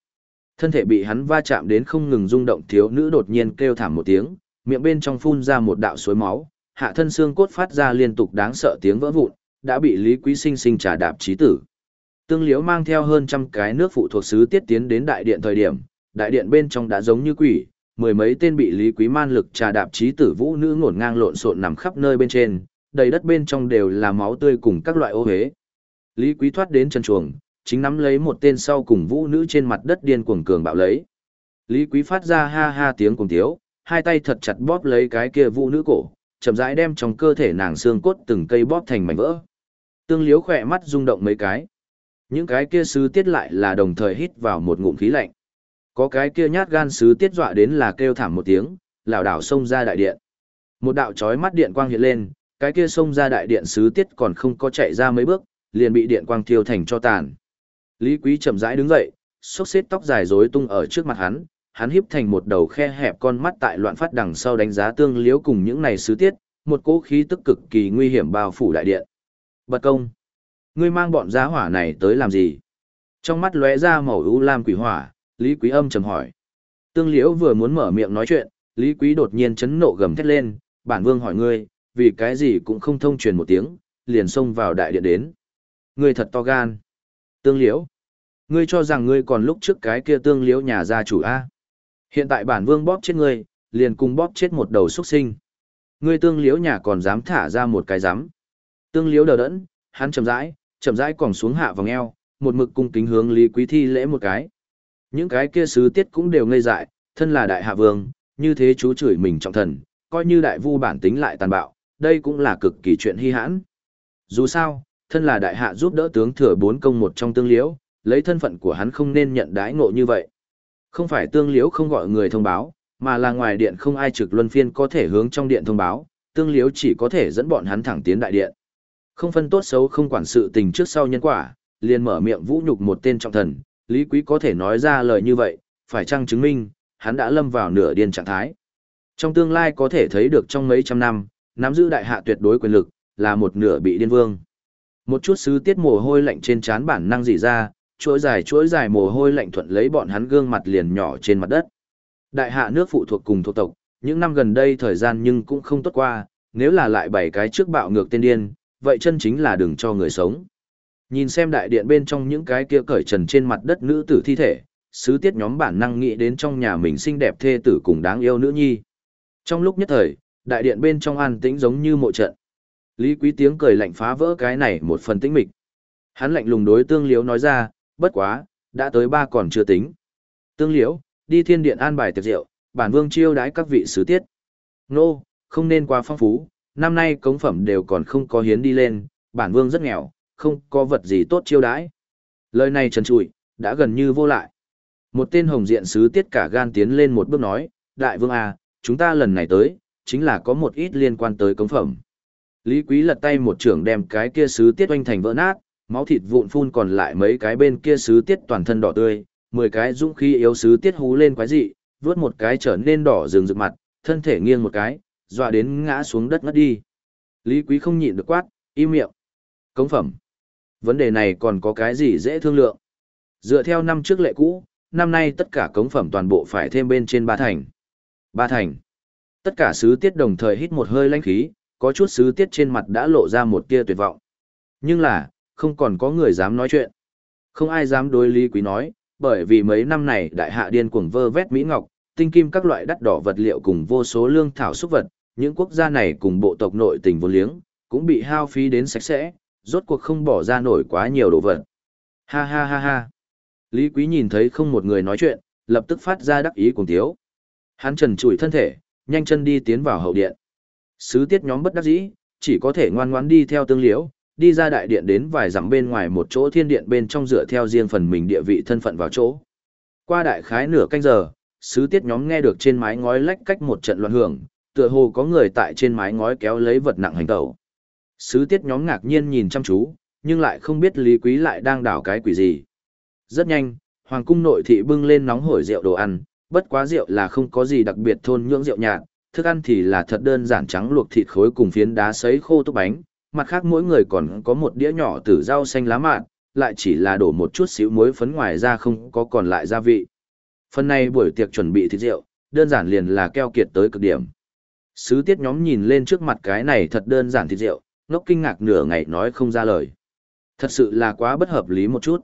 A: Thân thể bị hắn va chạm đến không ngừng rung động thiếu nữ đột nhiên kêu thảm một tiếng, miệng bên trong phun ra một đạo suối máu, hạ thân xương cốt phát ra liên tục đáng sợ tiếng vỡ vụn, đã bị Lý Quý Sinh sinh trả đạp chí tử. Tương Liễu mang theo hơn trăm cái nước phụ thuộc sứ tiết tiến đến đại điện thời điểm, đại điện bên trong đã giống như quỷ, mười mấy tên bị Lý Quý man lực trà đạp chí tử vũ nữ ngổn ngang lộn xộn nằm khắp nơi bên trên, đầy đất bên trong đều là máu tươi cùng các loại ô hế. Lý Quý thoát đến chân chuồng, chính nắm lấy một tên sau cùng vũ nữ trên mặt đất điên cuồng cường bạo lấy. Lý Quý phát ra ha ha tiếng cùng tiếu, hai tay thật chặt bóp lấy cái kia vũ nữ cổ, chậm rãi đem trong cơ thể nàng xương cốt từng cây bóp thành mảnh vỡ. Tương Liếu khỏe mắt rung động mấy cái. Những cái kia sứ tiết lại là đồng thời hít vào một ngụm khí lạnh. Có cái kia nhát gan sứ tiết dọa đến là kêu thảm một tiếng, lảo đảo xông ra đại điện. Một đạo chói mắt điện quang hiện lên, cái kia xông ra đại điện sứ tiết còn không có chạy ra mấy bước, liền bị điện quang thiêu thành cho tàn. Lý Quý chậm rãi đứng dậy, xốc xếp tóc dài rối tung ở trước mặt hắn, hắn híp thành một đầu khe hẹp con mắt tại loạn phát đằng sau đánh giá tương liếu cùng những này sứ tiết, một cỗ khí tức cực kỳ nguy hiểm bao phủ đại điện. Bật công, ngươi mang bọn giá hỏa này tới làm gì? Trong mắt lóe ra màu u lam quỷ hỏa, Lý Quý âm trầm hỏi. Tương liễu vừa muốn mở miệng nói chuyện, Lý Quý đột nhiên chấn nộ gầm thét lên, bản vương hỏi ngươi, vì cái gì cũng không thông truyền một tiếng, liền xông vào đại điện đến. Ngươi thật to gan. Tương liễu. Ngươi cho rằng ngươi còn lúc trước cái kia tương liễu nhà gia chủ A. Hiện tại bản vương bóp chết ngươi, liền cùng bóp chết một đầu xuất sinh. Ngươi tương liễu nhà còn dám thả ra một cái dám. Tương liễu đờ đẫn, hắn chậm rãi, chậm rãi còn xuống hạ vòng eo, một mực cung kính hướng Lý Quý thi lễ một cái. Những cái kia sứ tiết cũng đều ngây dại, thân là đại hạ vương, như thế chú chửi mình trọng thần, coi như đại vu bản tính lại tàn bạo, đây cũng là cực kỳ chuyện hy hãn. Dù sao, thân là đại hạ giúp đỡ tướng thừa bốn công một trong tương liễu, lấy thân phận của hắn không nên nhận đãi ngộ như vậy. Không phải tương liễu không gọi người thông báo, mà là ngoài điện không ai trực luân phiên có thể hướng trong điện thông báo, tương liễu chỉ có thể dẫn bọn hắn thẳng tiến đại điện. Không phân tốt xấu không quản sự tình trước sau nhân quả, liền mở miệng vũ nhục một tên trọng thần, Lý Quý có thể nói ra lời như vậy, phải chăng chứng minh, hắn đã lâm vào nửa điên trạng thái. Trong tương lai có thể thấy được trong mấy trăm năm, nắm giữ đại hạ tuyệt đối quyền lực, là một nửa bị điên vương. Một chút sứ tiết mồ hôi lạnh trên trán bản năng dị ra, chuỗi dài chuỗi dài mồ hôi lạnh thuận lấy bọn hắn gương mặt liền nhỏ trên mặt đất. Đại hạ nước phụ thuộc cùng thuộc tộc, những năm gần đây thời gian nhưng cũng không tốt qua, nếu là lại bảy cái trước bạo ngược tên điên, vậy chân chính là đừng cho người sống. Nhìn xem đại điện bên trong những cái kia cởi trần trên mặt đất nữ tử thi thể, sứ tiết nhóm bản năng nghĩ đến trong nhà mình xinh đẹp thê tử cùng đáng yêu nữ nhi. Trong lúc nhất thời, đại điện bên trong an tĩnh giống như mộ trận. Lý Quý tiếng cười lạnh phá vỡ cái này một phần tĩnh mịch. Hắn lạnh lùng đối Tương Liễu nói ra, bất quá, đã tới ba còn chưa tính. Tương Liễu, đi thiên điện an bài tiệc rượu, bản vương chiêu đãi các vị sứ tiết. Nô, không nên quá phong phú, năm nay cống phẩm đều còn không có hiến đi lên, bản vương rất nghèo, không có vật gì tốt chiêu đãi. Lời này trần trụi, đã gần như vô lại. Một tên hồng diện sứ tiết cả gan tiến lên một bước nói, đại vương à, chúng ta lần này tới, chính là có một ít liên quan tới cống phẩm. Lý Quý lật tay một trưởng đem cái kia sứ tiết oanh thành vỡ nát, máu thịt vụn phun còn lại mấy cái bên kia sứ tiết toàn thân đỏ tươi, mười cái dũng khí yếu sứ tiết hú lên quái dị, vướt một cái trở nên đỏ rừng rực mặt, thân thể nghiêng một cái, dọa đến ngã xuống đất ngất đi. Lý Quý không nhịn được quát, im miệng. Cống phẩm. Vấn đề này còn có cái gì dễ thương lượng. Dựa theo năm trước lệ cũ, năm nay tất cả cống phẩm toàn bộ phải thêm bên trên ba thành. Ba thành. Tất cả sứ tiết đồng thời hít một hơi lãnh khí, có chút sứ tiết trên mặt đã lộ ra một tia tuyệt vọng. Nhưng là, không còn có người dám nói chuyện. Không ai dám đối Lý Quý nói, bởi vì mấy năm này đại hạ điên cuồng vơ vét Mỹ Ngọc, tinh kim các loại đắt đỏ vật liệu cùng vô số lương thảo súc vật, những quốc gia này cùng bộ tộc nội tình vô liếng, cũng bị hao phí đến sạch sẽ, rốt cuộc không bỏ ra nổi quá nhiều đồ vật. Ha ha ha ha. Lý Quý nhìn thấy không một người nói chuyện, lập tức phát ra đắc ý cùng thiếu, Hắn trần trụi thân thể, nhanh chân đi tiến vào hậu điện. Sứ tiết nhóm bất đắc dĩ, chỉ có thể ngoan ngoãn đi theo tương liễu, đi ra đại điện đến vài dặm bên ngoài một chỗ thiên điện bên trong dựa theo riêng phần mình địa vị thân phận vào chỗ. Qua đại khái nửa canh giờ, sứ tiết nhóm nghe được trên mái ngói lách cách một trận loạn hưởng, tựa hồ có người tại trên mái ngói kéo lấy vật nặng hành tẩu. Sứ tiết nhóm ngạc nhiên nhìn chăm chú, nhưng lại không biết Lý Quý lại đang đảo cái quỷ gì. Rất nhanh, hoàng cung nội thị bưng lên nóng hổi rượu đồ ăn, bất quá rượu là không có gì đặc biệt thôn nhưỡng rượu nhạt, thức ăn thì là thật đơn giản trắng luộc thịt khối cùng phiến đá sấy khô tốc bánh, mặt khác mỗi người còn có một đĩa nhỏ tử rau xanh lá mạn, lại chỉ là đổ một chút xíu muối phấn ngoài ra không có còn lại gia vị. Phần này buổi tiệc chuẩn bị thịt rượu, đơn giản liền là keo kiệt tới cực điểm. Sứ tiết nhóm nhìn lên trước mặt cái này thật đơn giản thịt rượu, ngốc kinh ngạc nửa ngày nói không ra lời. Thật sự là quá bất hợp lý một chút.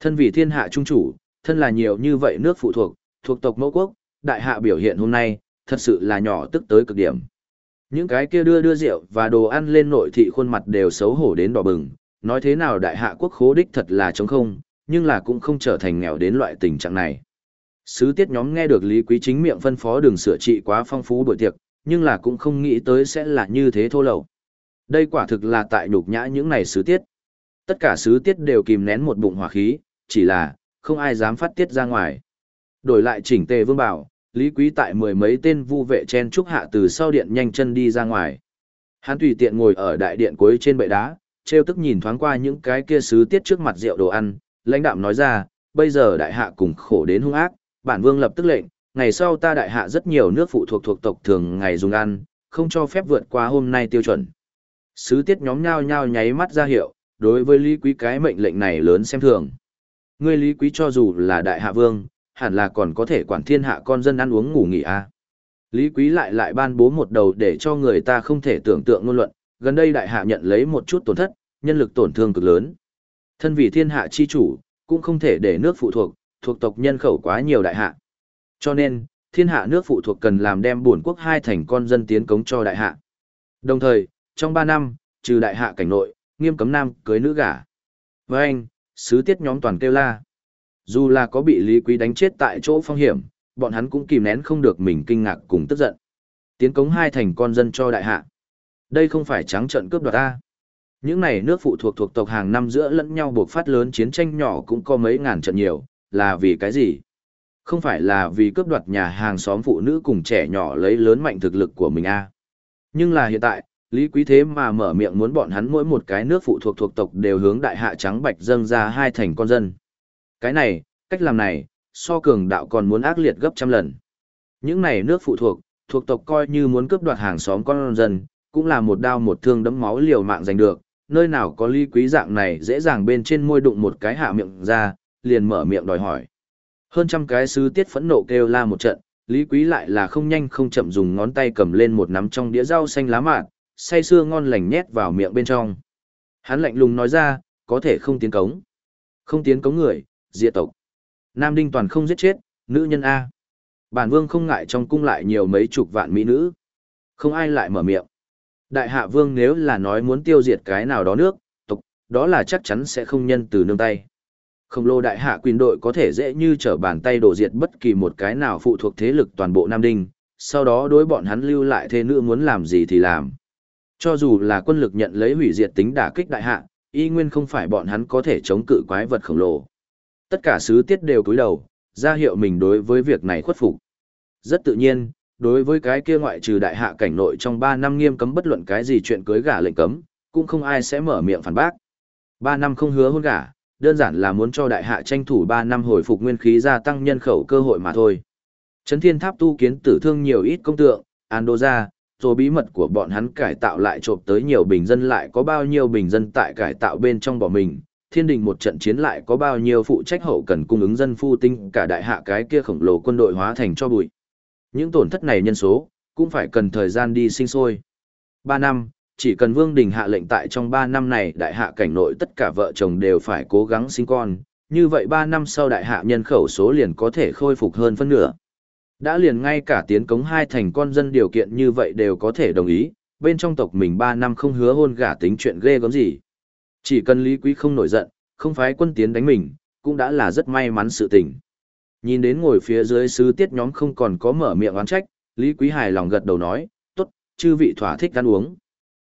A: Thân vì thiên hạ trung chủ, thân là nhiều như vậy nước phụ thuộc, thuộc tộc mẫu quốc, đại hạ biểu hiện hôm nay, thật sự là nhỏ tức tới cực điểm. Những cái kia đưa đưa rượu và đồ ăn lên nội thị khuôn mặt đều xấu hổ đến đỏ bừng, nói thế nào đại hạ quốc khố đích thật là trống không, nhưng là cũng không trở thành nghèo đến loại tình trạng này. Sứ tiết nhóm nghe được Lý Quý chính miệng phân phó đường sửa trị quá phong phú buổi tiệc, nhưng là cũng không nghĩ tới sẽ là như thế thô lậu. Đây quả thực là tại nhục nhã những này sứ tiết. Tất cả sứ tiết đều kìm nén một bụng hỏa khí, chỉ là, không ai dám phát tiết ra ngoài. Đổi lại chỉnh tề vương bảo, Lý Quý tại mười mấy tên vu vệ chen trúc hạ từ sau điện nhanh chân đi ra ngoài. Hắn tùy tiện ngồi ở đại điện cuối trên bệ đá, treo tức nhìn thoáng qua những cái kia sứ tiết trước mặt rượu đồ ăn, lãnh đạm nói ra, bây giờ đại hạ cùng khổ đến hung ác, bản vương lập tức lệnh, ngày sau ta đại hạ rất nhiều nước phụ thuộc thuộc tộc thường ngày dùng ăn, không cho phép vượt qua hôm nay tiêu chuẩn. Sứ tiết nhóm nhao nhao nháy mắt ra hiệu, đối với Lý Quý cái mệnh lệnh này lớn xem thường. Ngươi Lý Quý cho dù là đại hạ vương, hẳn là còn có thể quản thiên hạ con dân ăn uống ngủ nghỉ a. À. Lý Quý lại lại ban bố một đầu để cho người ta không thể tưởng tượng ngôn luận, gần đây đại hạ nhận lấy một chút tổn thất, nhân lực tổn thương cực lớn. Thân vì thiên hạ chi chủ, cũng không thể để nước phụ thuộc, thuộc tộc nhân khẩu quá nhiều đại hạ. Cho nên, thiên hạ nước phụ thuộc cần làm đem bổn quốc hai thành con dân tiến cống cho đại hạ. Đồng thời, trong 3 năm, trừ đại hạ cảnh nội, nghiêm cấm nam cưới nữ gả. Với anh, sứ tiết nhóm toàn kêu la. Dù là có bị Lý Quý đánh chết tại chỗ phong hiểm, bọn hắn cũng kìm nén không được mình kinh ngạc cùng tức giận. Tiến cống hai thành con dân cho đại hạ. Đây không phải trắng trận cướp đoạt ta. Những này nước phụ thuộc thuộc tộc hàng năm giữa lẫn nhau buộc phát lớn chiến tranh nhỏ cũng có mấy ngàn trận nhiều, là vì cái gì? Không phải là vì cướp đoạt nhà hàng xóm phụ nữ cùng trẻ nhỏ lấy lớn mạnh thực lực của mình a à. Nhưng là hiện tại, Lý Quý thế mà mở miệng muốn bọn hắn mỗi một cái nước phụ thuộc thuộc tộc đều hướng đại hạ trắng bạch dâng ra hai thành con dân. Cái này, cách làm này, so cường đạo còn muốn ác liệt gấp trăm lần. Những này nước phụ thuộc, thuộc tộc coi như muốn cướp đoạt hàng xóm con dân, cũng là một đao một thương đấm máu liều mạng giành được, nơi nào có ly quý dạng này dễ dàng bên trên môi đụng một cái hạ miệng ra, liền mở miệng đòi hỏi. Hơn trăm cái sứ tiết phẫn nộ kêu la một trận, Lý Quý lại là không nhanh không chậm dùng ngón tay cầm lên một nắm trong đĩa rau xanh lá mạn, say sưa ngon lành nhét vào miệng bên trong. Hắn lạnh lùng nói ra, có thể không tiến cống. Không tiến cống người, diệt tộc. Nam Đinh toàn không giết chết, nữ nhân A. Bản vương không ngại trong cung lại nhiều mấy chục vạn mỹ nữ. Không ai lại mở miệng. Đại hạ vương nếu là nói muốn tiêu diệt cái nào đó nước, tộc, đó là chắc chắn sẽ không nhân từ nương tay. Khổng lồ đại hạ quyền đội có thể dễ như trở bàn tay đổ diệt bất kỳ một cái nào phụ thuộc thế lực toàn bộ Nam Đinh, sau đó đối bọn hắn lưu lại thế nữ muốn làm gì thì làm. Cho dù là quân lực nhận lấy hủy diệt tính đả kích đại hạ, y nguyên không phải bọn hắn có thể chống cự quái vật khổng lồ. Tất cả sứ tiết đều cúi đầu, ra hiệu mình đối với việc này khuất phục. Rất tự nhiên, đối với cái kia ngoại trừ đại hạ cảnh nội trong 3 năm nghiêm cấm bất luận cái gì chuyện cưới gả lệnh cấm, cũng không ai sẽ mở miệng phản bác. 3 năm không hứa hôn gả, đơn giản là muốn cho đại hạ tranh thủ 3 năm hồi phục nguyên khí gia tăng nhân khẩu cơ hội mà thôi. Trấn Thiên Tháp tu kiến tử thương nhiều ít công tượng, Andoja, rồi bí mật của bọn hắn cải tạo lại trộm tới nhiều bình dân lại có bao nhiêu bình dân tại cải tạo bên trong bỏ mình, thiên đình một trận chiến lại có bao nhiêu phụ trách hậu cần cung ứng dân phu tinh cả đại hạ cái kia khổng lồ quân đội hóa thành cho bụi. Những tổn thất này nhân số, cũng phải cần thời gian đi sinh sôi. Ba năm, chỉ cần Vương Đình hạ lệnh tại trong ba năm này đại hạ cảnh nội tất cả vợ chồng đều phải cố gắng sinh con, như vậy ba năm sau đại hạ nhân khẩu số liền có thể khôi phục hơn phân nửa. Đã liền ngay cả tiến cống hai thành con dân điều kiện như vậy đều có thể đồng ý, bên trong tộc mình ba năm không hứa hôn gả tính chuyện ghê gớm gì. Chỉ cần Lý Quý không nổi giận, không phái quân tiến đánh mình, cũng đã là rất may mắn sự tình. Nhìn đến ngồi phía dưới sứ tiết nhóm không còn có mở miệng oán trách, Lý Quý hài lòng gật đầu nói, tốt, chư vị thỏa thích ăn uống.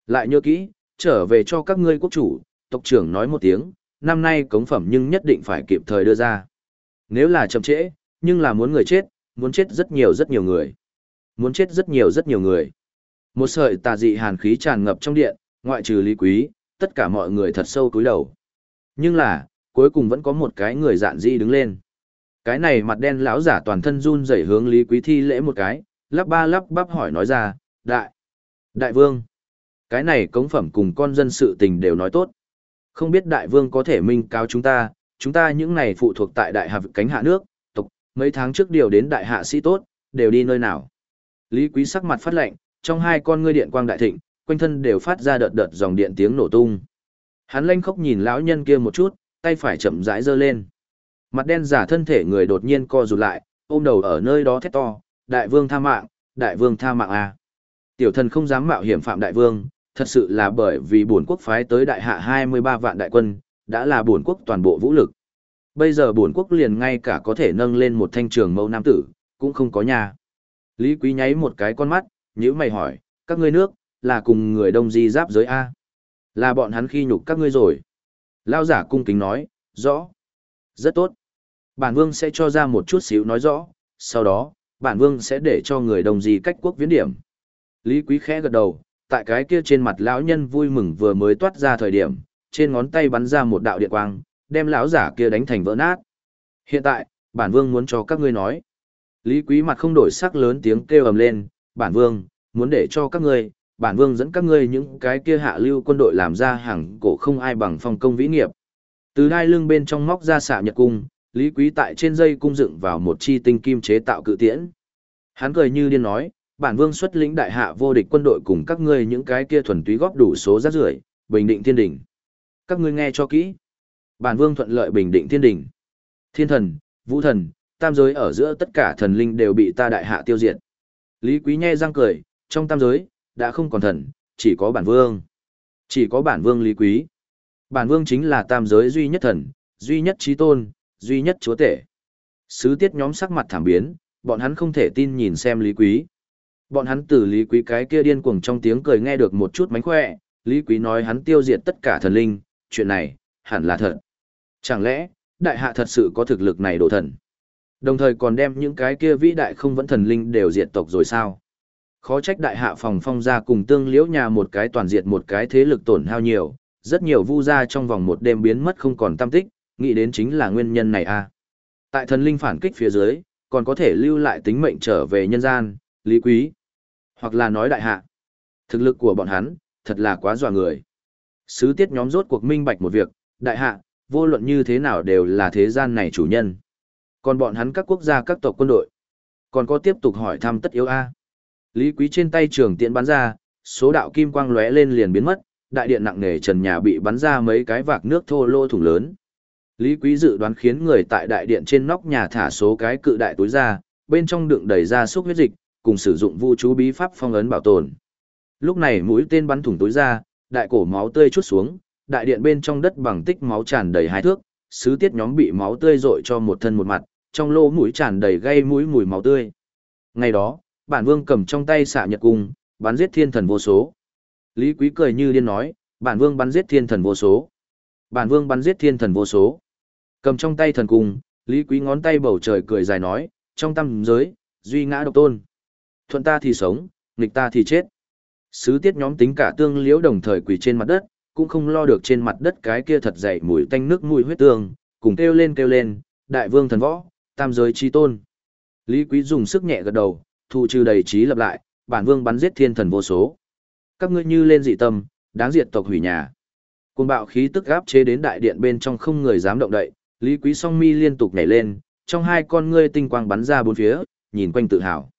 A: Lại nhớ kỹ, trở về cho các ngươi quốc chủ, tộc trưởng nói một tiếng, năm nay cống phẩm nhưng nhất định phải kịp thời đưa ra. Nếu là chậm trễ, nhưng là muốn người chết, muốn chết rất nhiều rất nhiều người. Muốn chết rất nhiều rất nhiều người. Một sợi tà dị hàn khí tràn ngập trong điện, ngoại trừ Lý Quý, tất cả mọi người thật sâu cúi đầu. Nhưng là, cuối cùng vẫn có một cái người dạn di đứng lên. Cái này mặt đen lão giả toàn thân run rẩy hướng Lý Quý thi lễ một cái, lắp ba lắp bắp hỏi nói ra, đại, đại vương. Cái này cống phẩm cùng con dân sự tình đều nói tốt. Không biết đại vương có thể minh cáo chúng ta, chúng ta những này phụ thuộc tại đại hạ cánh hạ nước, tục, mấy tháng trước điều đến đại hạ sĩ tốt, đều đi nơi nào. Lý Quý sắc mặt phát lệnh, trong hai con ngươi điện quang đại thịnh, quanh thân đều phát ra đợt đợt dòng điện tiếng nổ tung. Hắn lanh khóc nhìn lão nhân kia một chút, tay phải chậm rãi giơ lên. Mặt đen giả thân thể người đột nhiên co rụt lại, ôm đầu ở nơi đó thét to, đại vương tha mạng, đại vương tha mạng à. Tiểu thần không dám mạo hiểm phạm đại vương, thật sự là bởi vì bổn quốc phái tới đại hạ 23 vạn đại quân, đã là bổn quốc toàn bộ vũ lực. Bây giờ bổn quốc liền ngay cả có thể nâng lên một thanh trường mâu nam tử, cũng không có nhà. Lý Quý nháy một cái con mắt, nhíu mày hỏi, các ngươi nước, là cùng người đông di giáp giới A. Là bọn hắn khi nhục các ngươi rồi. Lao giả cung kính nói, rõ. Rất tốt. Bản vương sẽ cho ra một chút xíu nói rõ, sau đó, bản vương sẽ để cho người đồng Di cách quốc viễn điểm. Lý Quý khẽ gật đầu, tại cái kia trên mặt lão nhân vui mừng vừa mới toát ra thời điểm, trên ngón tay bắn ra một đạo điện quang, đem lão giả kia đánh thành vỡ nát. Hiện tại, bản vương muốn cho các ngươi nói. Lý Quý mặt không đổi sắc lớn tiếng kêu ầm lên, bản vương, muốn để cho các ngươi, bản vương dẫn các ngươi những cái kia hạ lưu quân đội làm ra hàng cổ không ai bằng phong công vĩ nghiệp. Từ đai lưng bên trong móc ra xạ nhật cung, Lý Quý tại trên dây cung dựng vào một chi tinh kim chế tạo cự tiễn. Hắn cười như điên nói, bản vương xuất lĩnh đại hạ vô địch quân đội cùng các ngươi những cái kia thuần túy góp đủ số rác rưởi, bình định thiên đỉnh. Các ngươi nghe cho kỹ. Bản vương thuận lợi bình định thiên đỉnh. Thiên thần, vũ thần, tam giới ở giữa tất cả thần linh đều bị ta đại hạ tiêu diệt. Lý Quý nhe răng cười, trong tam giới, đã không còn thần, chỉ có bản vương. Chỉ có bản vương Lý Quý. Bản vương chính là tam giới duy nhất thần, duy nhất trí tôn, duy nhất chúa tể. Sứ tiết nhóm sắc mặt thảm biến, bọn hắn không thể tin nhìn xem Lý Quý. Bọn hắn từ Lý Quý cái kia điên cuồng trong tiếng cười nghe được một chút mánh khỏe, Lý Quý nói hắn tiêu diệt tất cả thần linh, chuyện này, hẳn là thật. Chẳng lẽ, đại hạ thật sự có thực lực này đổ thần? Đồng thời còn đem những cái kia vĩ đại không vẫn thần linh đều diệt tộc rồi sao? Khó trách đại hạ phòng phong gia cùng tương liễu nhà một cái toàn diệt một cái thế lực tổn hao nhiều, rất nhiều vu gia trong vòng một đêm biến mất không còn tam tích, nghĩ đến chính là nguyên nhân này a. À. Tại thần linh phản kích phía dưới, còn có thể lưu lại tính mệnh trở về nhân gian, lý quý, hoặc là nói đại hạ. Thực lực của bọn hắn, thật là quá dọa người. Sứ tiết nhóm rốt cuộc minh bạch một việc, đại hạ, vô luận như thế nào đều là thế gian này chủ nhân. Còn bọn hắn các quốc gia các tộc quân đội, còn có tiếp tục hỏi thăm tất yếu A. Lý quý trên tay trường tiện bắn ra, số đạo kim quang lóe lên liền biến mất, đại điện nặng nề trần nhà bị bắn ra mấy cái vạc nước thô lô thủng lớn. Lý Quý dự đoán khiến người tại đại điện trên nóc nhà thả số cái cự đại túi ra, bên trong đựng đầy ra xúc huyết dịch, cùng sử dụng vu chú bí pháp phong ấn bảo tồn. Lúc này mũi tên bắn thủng túi ra, đại cổ máu tươi chút xuống, đại điện bên trong đất bằng tích máu tràn đầy hai thước, sứ tiết nhóm bị máu tươi rội cho một thân một mặt, trong lỗ mũi tràn đầy gây mũi mùi máu tươi. Ngày đó, bản vương cầm trong tay xạ nhật cung, bắn giết thiên thần vô số. Lý Quý cười như điên nói, bản vương bắn giết thiên thần vô số. Bản vương bắn giết thiên thần vô số. Cầm trong tay thần cung, Lý Quý ngón tay bầu trời cười dài nói, trong tâm giới, duy ngã độc tôn. Thuận ta thì sống, nghịch ta thì chết. Sứ tiết nhóm tính cả tương liễu đồng thời quỳ trên mặt đất, cũng không lo được trên mặt đất cái kia thật dày mùi tanh nước mùi huyết tương, cùng kêu lên kêu lên, đại vương thần võ, tam giới chi tôn. Lý Quý dùng sức nhẹ gật đầu, thu trừ đầy trí lập lại, bản vương bắn giết thiên thần vô số. Các ngươi như lên dị tâm, đáng diệt tộc hủy nhà. Cuồng bạo khí tức gáp chế đến đại điện bên trong không người dám động đậy, Lý Quý song mi liên tục nhảy lên, trong hai con ngươi tinh quang bắn ra bốn phía, nhìn quanh tự hào.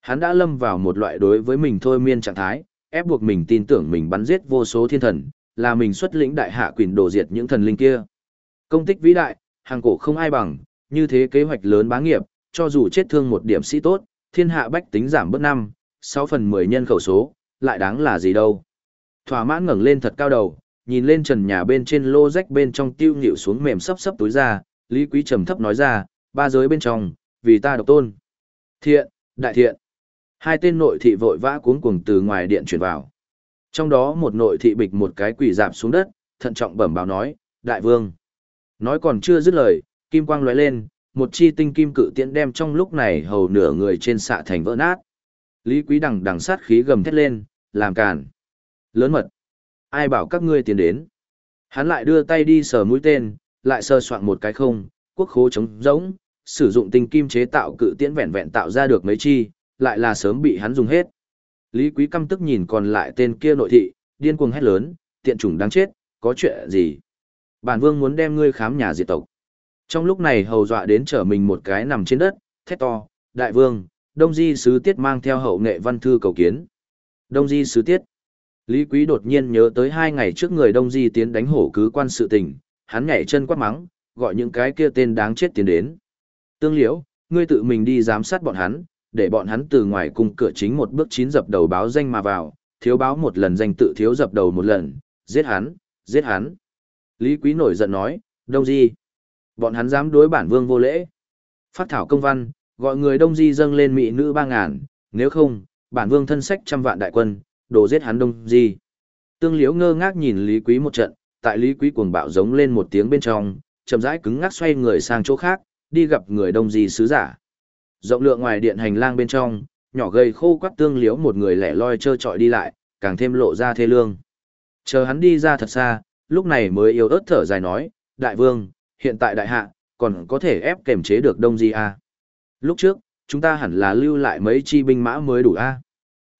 A: Hắn đã lâm vào một loại đối với mình thôi miên trạng thái, ép buộc mình tin tưởng mình bắn giết vô số thiên thần, là mình xuất lĩnh đại hạ quyền đổ diệt những thần linh kia. Công tích vĩ đại, hàng cổ không ai bằng, như thế kế hoạch lớn bá nghiệp, cho dù chết thương một điểm sĩ tốt, thiên hạ bách tính giảm bớt năm, sáu phần 10 nhân khẩu số, lại đáng là gì đâu. Thỏa mãn ngẩng lên thật cao đầu, nhìn lên trần nhà bên trên lô rách bên trong tiêu nhịu xuống mềm sấp sấp túi ra, Lý Quý trầm thấp nói ra, ba giới bên trong, vì ta độc tôn. Thiện, đại thiện. Hai tên nội thị vội vã cuống cuồng từ ngoài điện chuyển vào. Trong đó một nội thị bịch một cái quỷ dạp xuống đất, thận trọng bẩm báo nói, đại vương. Nói còn chưa dứt lời, kim quang lóe lên, một chi tinh kim cự tiễn đem trong lúc này hầu nửa người trên xạ thành vỡ nát. Lý Quý đằng đằng sát khí gầm thét lên, làm càn. Lớn mật. Ai bảo các ngươi tiến đến. Hắn lại đưa tay đi sờ mũi tên, lại sơ soạn một cái không, quốc khố trống rỗng, sử dụng tinh kim chế tạo cự tiễn vẹn vẹn tạo ra được mấy chi, lại là sớm bị hắn dùng hết. Lý Quý căm tức nhìn còn lại tên kia nội thị, điên cuồng hét lớn, tiện chủng đáng chết, có chuyện gì? Bản vương muốn đem ngươi khám nhà diệt tộc. Trong lúc này hầu dọa đến trở mình một cái nằm trên đất, thét to, đại vương, đông di sứ tiết mang theo hậu nghệ văn thư cầu kiến. Đông di sứ tiết. Lý Quý đột nhiên nhớ tới hai ngày trước người đông di tiến đánh hổ cứ quan sự tình, hắn nhảy chân quát mắng, gọi những cái kia tên đáng chết tiến đến. Tương liễu, ngươi tự mình đi giám sát bọn hắn, để bọn hắn từ ngoài cung cửa chính một bước chín dập đầu báo danh mà vào, thiếu báo một lần danh tự thiếu dập đầu một lần, giết hắn, giết hắn. Lý Quý nổi giận nói, đông di. Bọn hắn dám đối bản vương vô lễ. Phát thảo công văn, gọi người đông di dâng lên mỹ nữ ba ngàn, nếu không, bản vương thân sách trăm vạn đại quân, đổ giết hắn đông di. Tương liễu ngơ ngác nhìn Lý Quý một trận, tại Lý Quý cuồng bạo giống lên một tiếng bên trong, chậm rãi cứng ngắc xoay người sang chỗ khác, đi gặp người đông di sứ giả. Rộng lượng ngoài điện hành lang bên trong, nhỏ gầy khô quắt tương liễu một người lẻ loi trơ trọi đi lại, càng thêm lộ ra thê lương. Chờ hắn đi ra thật xa, lúc này mới yếu ớt thở dài nói, đại vương, hiện tại đại hạ, còn có thể ép kềm chế được đông di a Lúc trước, chúng ta hẳn là lưu lại mấy chi binh mã mới đủ a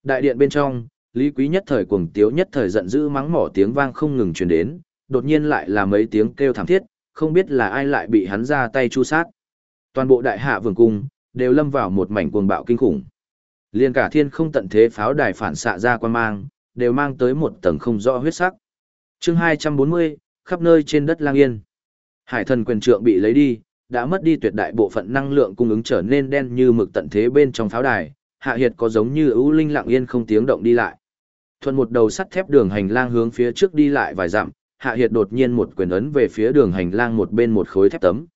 A: Đại điện bên trong, Lý Quý nhất thời cuồng tiếu nhất thời giận dữ mắng mỏ tiếng vang không ngừng truyền đến, đột nhiên lại là mấy tiếng kêu thảm thiết, không biết là ai lại bị hắn ra tay chu sát. Toàn bộ đại hạ vương cung, đều lâm vào một mảnh cuồng bạo kinh khủng. Liên cả thiên không tận thế pháo đài phản xạ ra quan mang, đều mang tới một tầng không rõ huyết sắc. chương 240, khắp nơi trên đất lang yên. Hải thần quyền trượng bị lấy đi, đã mất đi tuyệt đại bộ phận năng lượng cung ứng trở nên đen như mực tận thế bên trong pháo đài, hạ hiệt có giống như ưu linh lặng yên không tiếng động đi lại. Thuận một đầu sắt thép đường hành lang hướng phía trước đi lại vài dặm, hạ hiệt đột nhiên một quyền ấn về phía đường hành lang một bên một khối thép tấm.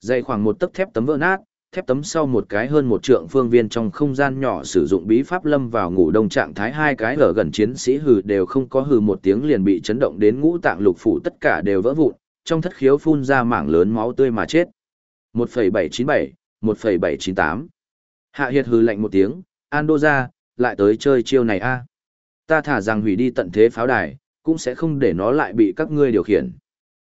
A: Dày khoảng một tấc thép tấm vỡ nát, thép tấm sau một cái hơn một trượng phương viên trong không gian nhỏ sử dụng bí pháp lâm vào ngủ đông trạng thái hai cái ở gần chiến sĩ hừ đều không có hừ một tiếng liền bị chấn động đến ngũ tạng lục phủ tất cả đều vỡ vụn, trong thất khiếu phun ra mảng lớn máu tươi mà chết. 1,797, 1,798. Hạ Hiệt hừ lạnh một tiếng, Ando ra, lại tới chơi chiêu này a. Ta thả rằng hủy đi tận thế pháo đài, cũng sẽ không để nó lại bị các ngươi điều khiển.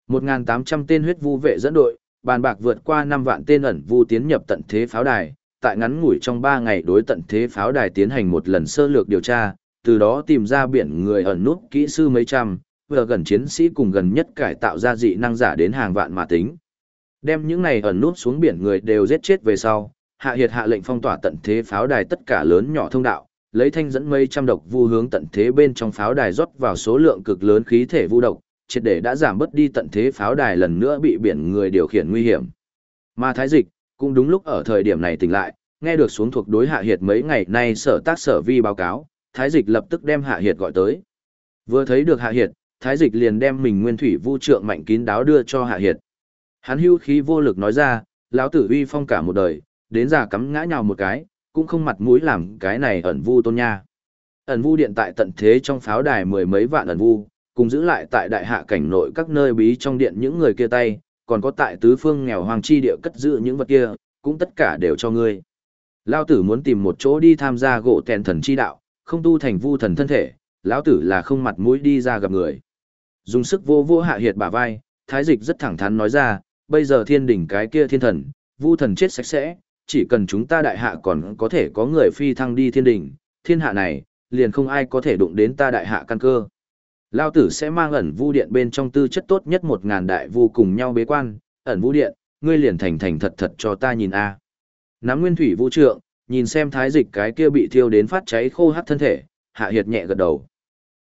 A: 1.800 tên huyết vu vệ dẫn đội, bàn bạc vượt qua 5 vạn tên ẩn vu tiến nhập tận thế pháo đài, tại ngắn ngủi trong 3 ngày đối tận thế pháo đài tiến hành một lần sơ lược điều tra, từ đó tìm ra biển người ẩn nút kỹ sư mấy trăm, vừa gần chiến sĩ cùng gần nhất cải tạo ra dị năng giả đến hàng vạn mà tính. Đem những này ẩn nút xuống biển người đều giết chết về sau, hạ hiệt hạ lệnh phong tỏa tận thế pháo đài tất cả lớn nhỏ thông đạo, lấy thanh dẫn mây trăm độc vu hướng tận thế bên trong pháo đài rót vào số lượng cực lớn khí thể vu độc, triệt để đã giảm bớt đi tận thế pháo đài lần nữa bị biển người điều khiển nguy hiểm. Mà thái dịch, cũng đúng lúc ở thời điểm này tỉnh lại, nghe được xuống thuộc đối hạ hiệt mấy ngày nay sở tác sở vi báo cáo, thái dịch lập tức đem hạ hiệt gọi tới. Vừa thấy được hạ hiệt, thái dịch liền đem mình nguyên thủy vu trượng mạnh kín đáo đưa cho hạ hiệt. Hắn hưu khí vô lực nói ra, lão tử uy phong cả một đời, đến già cắm ngã nhào một cái, cũng không mặt mũi làm cái này ẩn vu tôn nha. Ẩn vu điện tại tận thế trong pháo đài mười mấy vạn ẩn vu, cùng giữ lại tại đại hạ cảnh nội các nơi bí trong điện những người kia tay, còn có tại tứ phương nghèo hoàng chi địa cất giữ những vật kia, cũng tất cả đều cho ngươi. Lão tử muốn tìm một chỗ đi tham gia gỗ tèn thần chi đạo, không tu thành vu thần thân thể, lão tử là không mặt mũi đi ra gặp người. Dùng sức vô vô hạ hiệt bả vai, thái dịch rất thẳng thắn nói ra, bây giờ thiên đỉnh cái kia thiên thần, vu thần chết sạch sẽ, chỉ cần chúng ta đại hạ còn có thể có người phi thăng đi thiên đỉnh, thiên hạ này, liền không ai có thể đụng đến ta đại hạ căn cơ. Lao tử sẽ mang ẩn vu điện bên trong tư chất tốt nhất một ngàn đại vu cùng nhau bế quan, ẩn vu điện, ngươi liền thành thành thật thật cho ta nhìn a. Nắm nguyên thủy vũ trượng, nhìn xem thái dịch cái kia bị thiêu đến phát cháy khô hắt thân thể, hạ hiệt nhẹ gật đầu.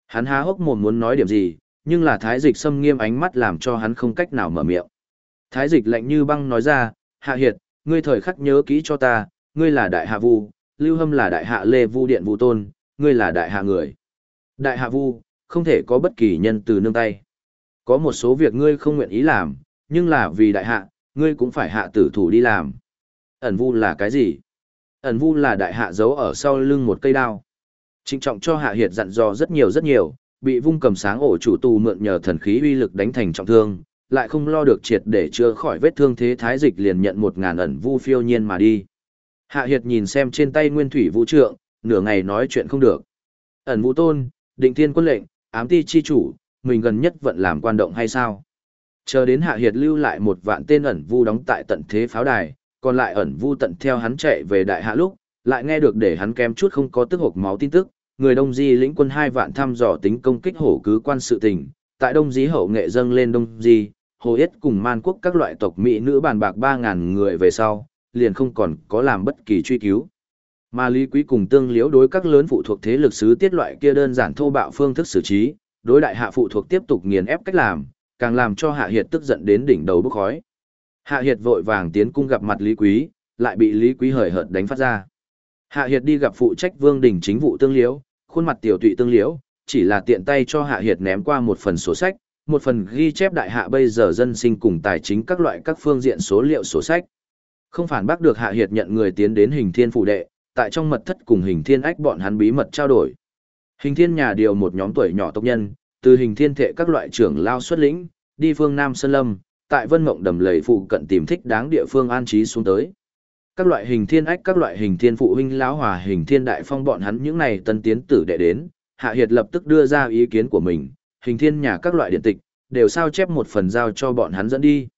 A: Hắn há hốc mồm muốn nói điểm gì, nhưng là thái dịch xâm nghiêm ánh mắt làm cho hắn không cách nào mở miệng. Thái dịch lạnh như băng nói ra, hạ hiệt, ngươi thời khắc nhớ kỹ cho ta, ngươi là đại hạ vu, lưu hâm là đại hạ lê vu điện vu tôn, ngươi là đại hạ người. Đại hạ vu, không thể có bất kỳ nhân từ nương tay. Có một số việc ngươi không nguyện ý làm, nhưng là vì đại hạ, ngươi cũng phải hạ tử thủ đi làm. Ẩn vu là cái gì? Ẩn vu là đại hạ giấu ở sau lưng một cây đao. Trịnh trọng cho hạ hiệt dặn dò rất nhiều rất nhiều, bị vung cầm sáng ổ chủ tù mượn nhờ thần khí uy lực đánh thành trọng thương, lại không lo được triệt để chữa khỏi vết thương thế thái dịch liền nhận một ngàn ẩn vu phiêu nhiên mà đi. Hạ Hiệt nhìn xem trên tay nguyên thủy vũ trượng, nửa ngày nói chuyện không được. Ẩn vũ tôn, định thiên quân lệnh, ám ti chi chủ, mình gần nhất vận làm quan động hay sao? Chờ đến Hạ Hiệt lưu lại một vạn tên ẩn vu đóng tại tận thế pháo đài, còn lại ẩn vu tận theo hắn chạy về đại hạ lúc, lại nghe được để hắn kém chút không có tức hộc máu tin tức, người Đông Di lĩnh quân hai vạn thăm dò tính công kích hổ cứ quan sự tình, tại Đông Di hậu nghệ dâng lên Đông Di, Hồ Yết cùng Man Quốc các loại tộc Mỹ nữ bàn bạc 3.000 người về sau, liền không còn có làm bất kỳ truy cứu. Mà Lý Quý cùng tương liễu đối các lớn phụ thuộc thế lực sứ tiết loại kia đơn giản thô bạo phương thức xử trí, đối đại hạ phụ thuộc tiếp tục nghiền ép cách làm, càng làm cho Hạ Hiệt tức giận đến đỉnh đầu bốc khói. Hạ Hiệt vội vàng tiến cung gặp mặt Lý Quý, lại bị Lý Quý hời hợt đánh phát ra. Hạ Hiệt đi gặp phụ trách Vương Đình chính vụ tương liễu, khuôn mặt tiểu tụy tương liễu, chỉ là tiện tay cho Hạ Hiệt ném qua một phần sổ sách, một phần ghi chép đại hạ bây giờ dân sinh cùng tài chính các loại các phương diện số liệu sổ sách. Không phản bác được Hạ Hiệt nhận người tiến đến hình thiên phủ đệ, tại trong mật thất cùng hình thiên ách bọn hắn bí mật trao đổi. Hình thiên nhà điều một nhóm tuổi nhỏ tộc nhân, từ hình thiên thệ các loại trưởng lao xuất lĩnh, đi phương Nam Sơn Lâm, tại Vân Mộng đầm lầy phụ cận tìm thích đáng địa phương an trí xuống tới. Các loại hình thiên ách các loại hình thiên phụ huynh lão hòa hình thiên đại phong bọn hắn những này tân tiến tử đệ đến, Hạ Hiệt lập tức đưa ra ý kiến của mình, hình thiên nhà các loại điện tịch, đều sao chép một phần giao cho bọn hắn dẫn đi.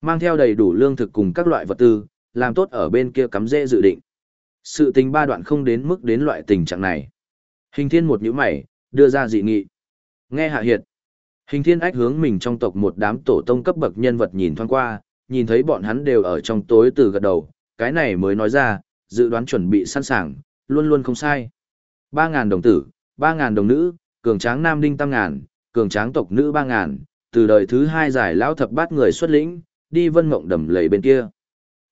A: Mang theo đầy đủ lương thực cùng các loại vật tư, làm tốt ở bên kia cắm dễ dự định. Sự tình ba đoạn không đến mức đến loại tình trạng này. Hình thiên một nhíu mày, đưa ra dị nghị. Nghe hạ hiệt. Hình thiên ách hướng mình trong tộc một đám tổ tông cấp bậc nhân vật nhìn thoáng qua, nhìn thấy bọn hắn đều ở trong tối từ gật đầu, cái này mới nói ra, dự đoán chuẩn bị sẵn sàng, luôn luôn không sai. 3.000 đồng tử, 3.000 đồng nữ, cường tráng nam đinh tam ngàn, cường tráng tộc nữ 3.000, từ đời thứ hai giải lão thập bát người xuất lĩnh, đi vân mộng đầm lầy bên kia.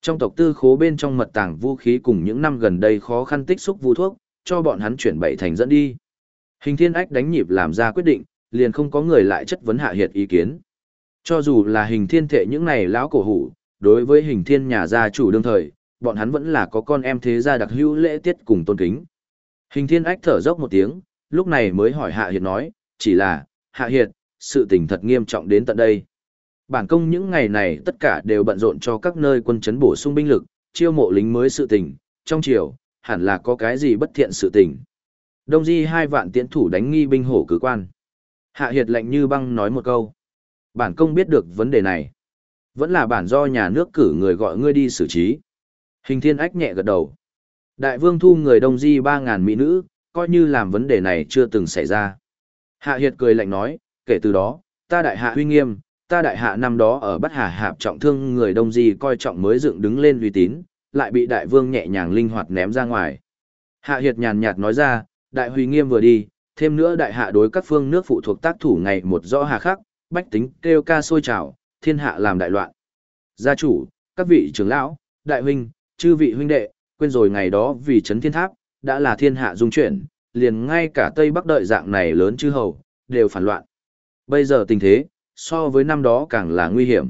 A: Trong tộc tư khố bên trong mật tàng vũ khí cùng những năm gần đây khó khăn tích xúc vũ thuốc, cho bọn hắn chuyển bảy thành dẫn đi. Hình thiên ách đánh nhịp làm ra quyết định, liền không có người lại chất vấn hạ hiệt ý kiến. Cho dù là hình thiên thệ những này lão cổ hủ, đối với hình thiên nhà gia chủ đương thời, bọn hắn vẫn là có con em thế gia đặc hữu lễ tiết cùng tôn kính. Hình thiên ách thở dốc một tiếng, lúc này mới hỏi Hạ Hiệt nói, chỉ là, Hạ Hiệt, sự tình thật nghiêm trọng đến tận đây. Bản công những ngày này tất cả đều bận rộn cho các nơi quân chấn bổ sung binh lực, chiêu mộ lính mới sự tình, trong chiều, hẳn là có cái gì bất thiện sự tình. Đông Di hai vạn tiễn thủ đánh nghi binh hổ cứ quan. Hạ Hiệt lạnh như băng nói một câu. Bản công biết được vấn đề này. Vẫn là bản do nhà nước cử người gọi ngươi đi xử trí. Hình thiên ách nhẹ gật đầu. Đại vương thu người Đông Di ba ngàn mỹ nữ, coi như làm vấn đề này chưa từng xảy ra. Hạ Hiệt cười lạnh nói, kể từ đó, ta đại hạ huy nghiêm, ta đại hạ năm đó ở Bắc Hà Hạp trọng thương người Đông Di coi trọng mới dựng đứng lên uy tín, lại bị đại vương nhẹ nhàng linh hoạt ném ra ngoài. Hạ Hiệt nhàn nhạt nói ra, đại huy nghiêm vừa đi, thêm nữa đại hạ đối các phương nước phụ thuộc tác thủ ngày một rõ hà khắc, bách tính kêu ca sôi trào, thiên hạ làm đại loạn. Gia chủ, các vị trưởng lão, đại huynh, chư vị huynh đệ, quên rồi ngày đó vì chấn thiên tháp, đã là thiên hạ dung chuyển, liền ngay cả Tây Bắc đợi dạng này lớn chư hầu, đều phản loạn. Bây giờ tình thế, so với năm đó càng là nguy hiểm.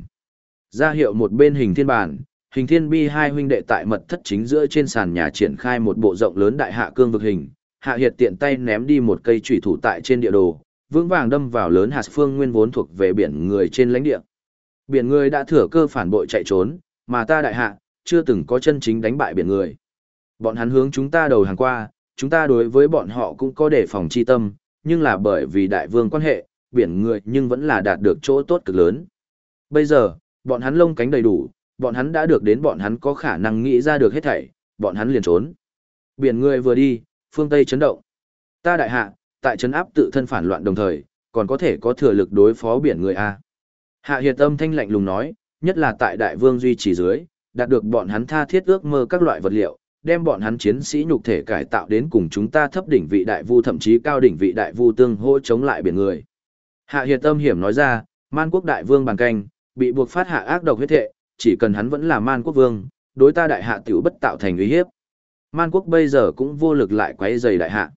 A: Ra hiệu một bên hình thiên bản, hình thiên bi hai huynh đệ tại mật thất chính giữa trên sàn nhà triển khai một bộ rộng lớn đại hạ cương vực hình, hạ hiệt tiện tay ném đi một cây chủy thủ tại trên địa đồ, vững vàng đâm vào lớn hạt phương nguyên vốn thuộc về biển người trên lãnh địa. Biển người đã thừa cơ phản bội chạy trốn, mà ta đại hạ, chưa từng có chân chính đánh bại biển người. Bọn hắn hướng chúng ta đầu hàng qua, chúng ta đối với bọn họ cũng có đề phòng chi tâm, nhưng là bởi vì đại vương quan hệ, biển người nhưng vẫn là đạt được chỗ tốt cực lớn. Bây giờ, bọn hắn lông cánh đầy đủ, bọn hắn đã được đến bọn hắn có khả năng nghĩ ra được hết thảy, bọn hắn liền trốn. Biển người vừa đi, phương Tây chấn động. Ta đại hạ, tại chấn áp tự thân phản loạn đồng thời, còn có thể có thừa lực đối phó biển người A. Hạ hiệt âm thanh lạnh lùng nói, nhất là tại đại vương duy trì dưới, đạt được bọn hắn tha thiết ước mơ các loại vật liệu, đem bọn hắn chiến sĩ nhục thể cải tạo đến cùng chúng ta thấp đỉnh vị đại vu thậm chí cao đỉnh vị đại vu tương hỗ chống lại biển người. Hạ hiệt tâm hiểm nói ra, man quốc đại vương bàn canh, bị buộc phát hạ ác độc huyết thệ, chỉ cần hắn vẫn là man quốc vương, đối ta đại hạ tiểu bất tạo thành uy hiếp. Man quốc bây giờ cũng vô lực lại quấy rầy đại hạ.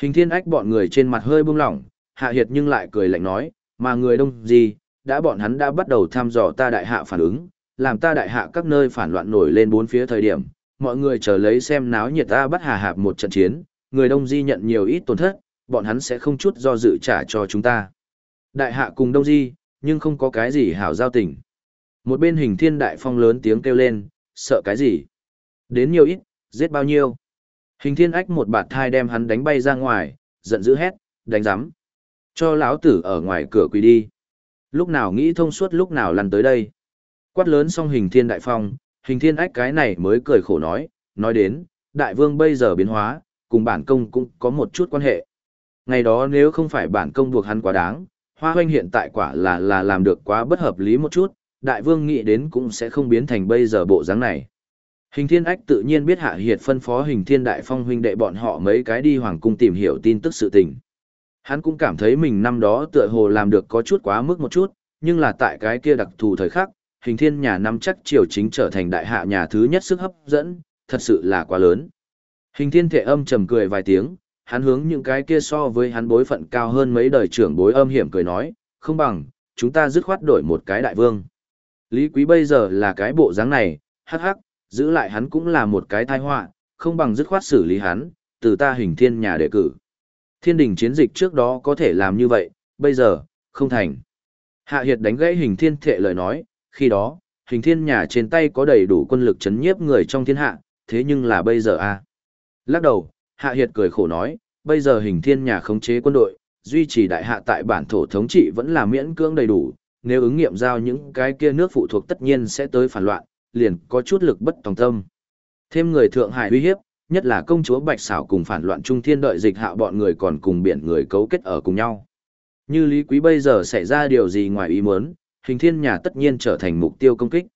A: Hình thiên ách bọn người trên mặt hơi buông lỏng, hạ hiệt nhưng lại cười lạnh nói, mà người đông gì, đã bọn hắn đã bắt đầu thăm dò ta đại hạ phản ứng, làm ta đại hạ các nơi phản loạn nổi lên bốn phía thời điểm, mọi người chờ lấy xem náo nhiệt ta bắt hà hạp một trận chiến, người đông di nhận nhiều ít tổn thất, bọn hắn sẽ không chút do dự trả cho chúng ta. Đại hạ cùng đông di, nhưng không có cái gì hảo giao tình. Một bên hình thiên đại phong lớn tiếng kêu lên, sợ cái gì? Đến nhiều ít, giết bao nhiêu? Hình thiên ách một bạt thai đem hắn đánh bay ra ngoài, giận dữ hét, đánh giám. Cho lão tử ở ngoài cửa quỳ đi. Lúc nào nghĩ thông suốt lúc nào lăn tới đây. Quát lớn xong hình thiên đại phong, hình thiên ách cái này mới cười khổ nói, nói đến, đại vương bây giờ biến hóa, cùng bản công cũng có một chút quan hệ. Ngày đó nếu không phải bản công buộc hắn quá đáng, hoa hoanh hiện tại quả là là làm được quá bất hợp lý một chút, đại vương nghĩ đến cũng sẽ không biến thành bây giờ bộ dáng này. Hình thiên ách tự nhiên biết hạ hiệt phân phó hình thiên đại phong huynh đệ bọn họ mấy cái đi hoàng cung tìm hiểu tin tức sự tình. Hắn cũng cảm thấy mình năm đó tựa hồ làm được có chút quá mức một chút, nhưng là tại cái kia đặc thù thời khắc, hình thiên nhà năm chắc triều chính trở thành đại hạ nhà thứ nhất sức hấp dẫn, thật sự là quá lớn. Hình thiên thể âm trầm cười vài tiếng, hắn hướng những cái kia so với hắn bối phận cao hơn mấy đời trưởng bối âm hiểm cười nói, không bằng, chúng ta dứt khoát đổi một cái đại vương. Lý quý bây giờ là cái bộ dáng này, hắc hắc, giữ lại hắn cũng là một cái tai họa, không bằng dứt khoát xử lý hắn, từ ta hình thiên nhà đề cử. Thiên đình chiến dịch trước đó có thể làm như vậy, bây giờ, không thành. Hạ Hiệt đánh gãy hình thiên thệ lời nói, khi đó, hình thiên nhà trên tay có đầy đủ quân lực chấn nhiếp người trong thiên hạ, thế nhưng là bây giờ a Lắc đầu, Hạ Hiệt cười khổ nói, bây giờ hình thiên nhà khống chế quân đội, duy trì đại hạ tại bản thổ thống trị vẫn là miễn cưỡng đầy đủ, nếu ứng nghiệm giao những cái kia nước phụ thuộc tất nhiên sẽ tới phản loạn, liền có chút lực bất tòng tâm. Thêm người Thượng Hải uy hiếp, nhất là công chúa Bạch Xảo cùng phản loạn Trung Thiên đợi dịch hạ bọn người còn cùng biển người cấu kết ở cùng nhau. Như Lý Quý bây giờ xảy ra điều gì ngoài ý muốn, hình thiên nhà tất nhiên trở thành mục tiêu công kích.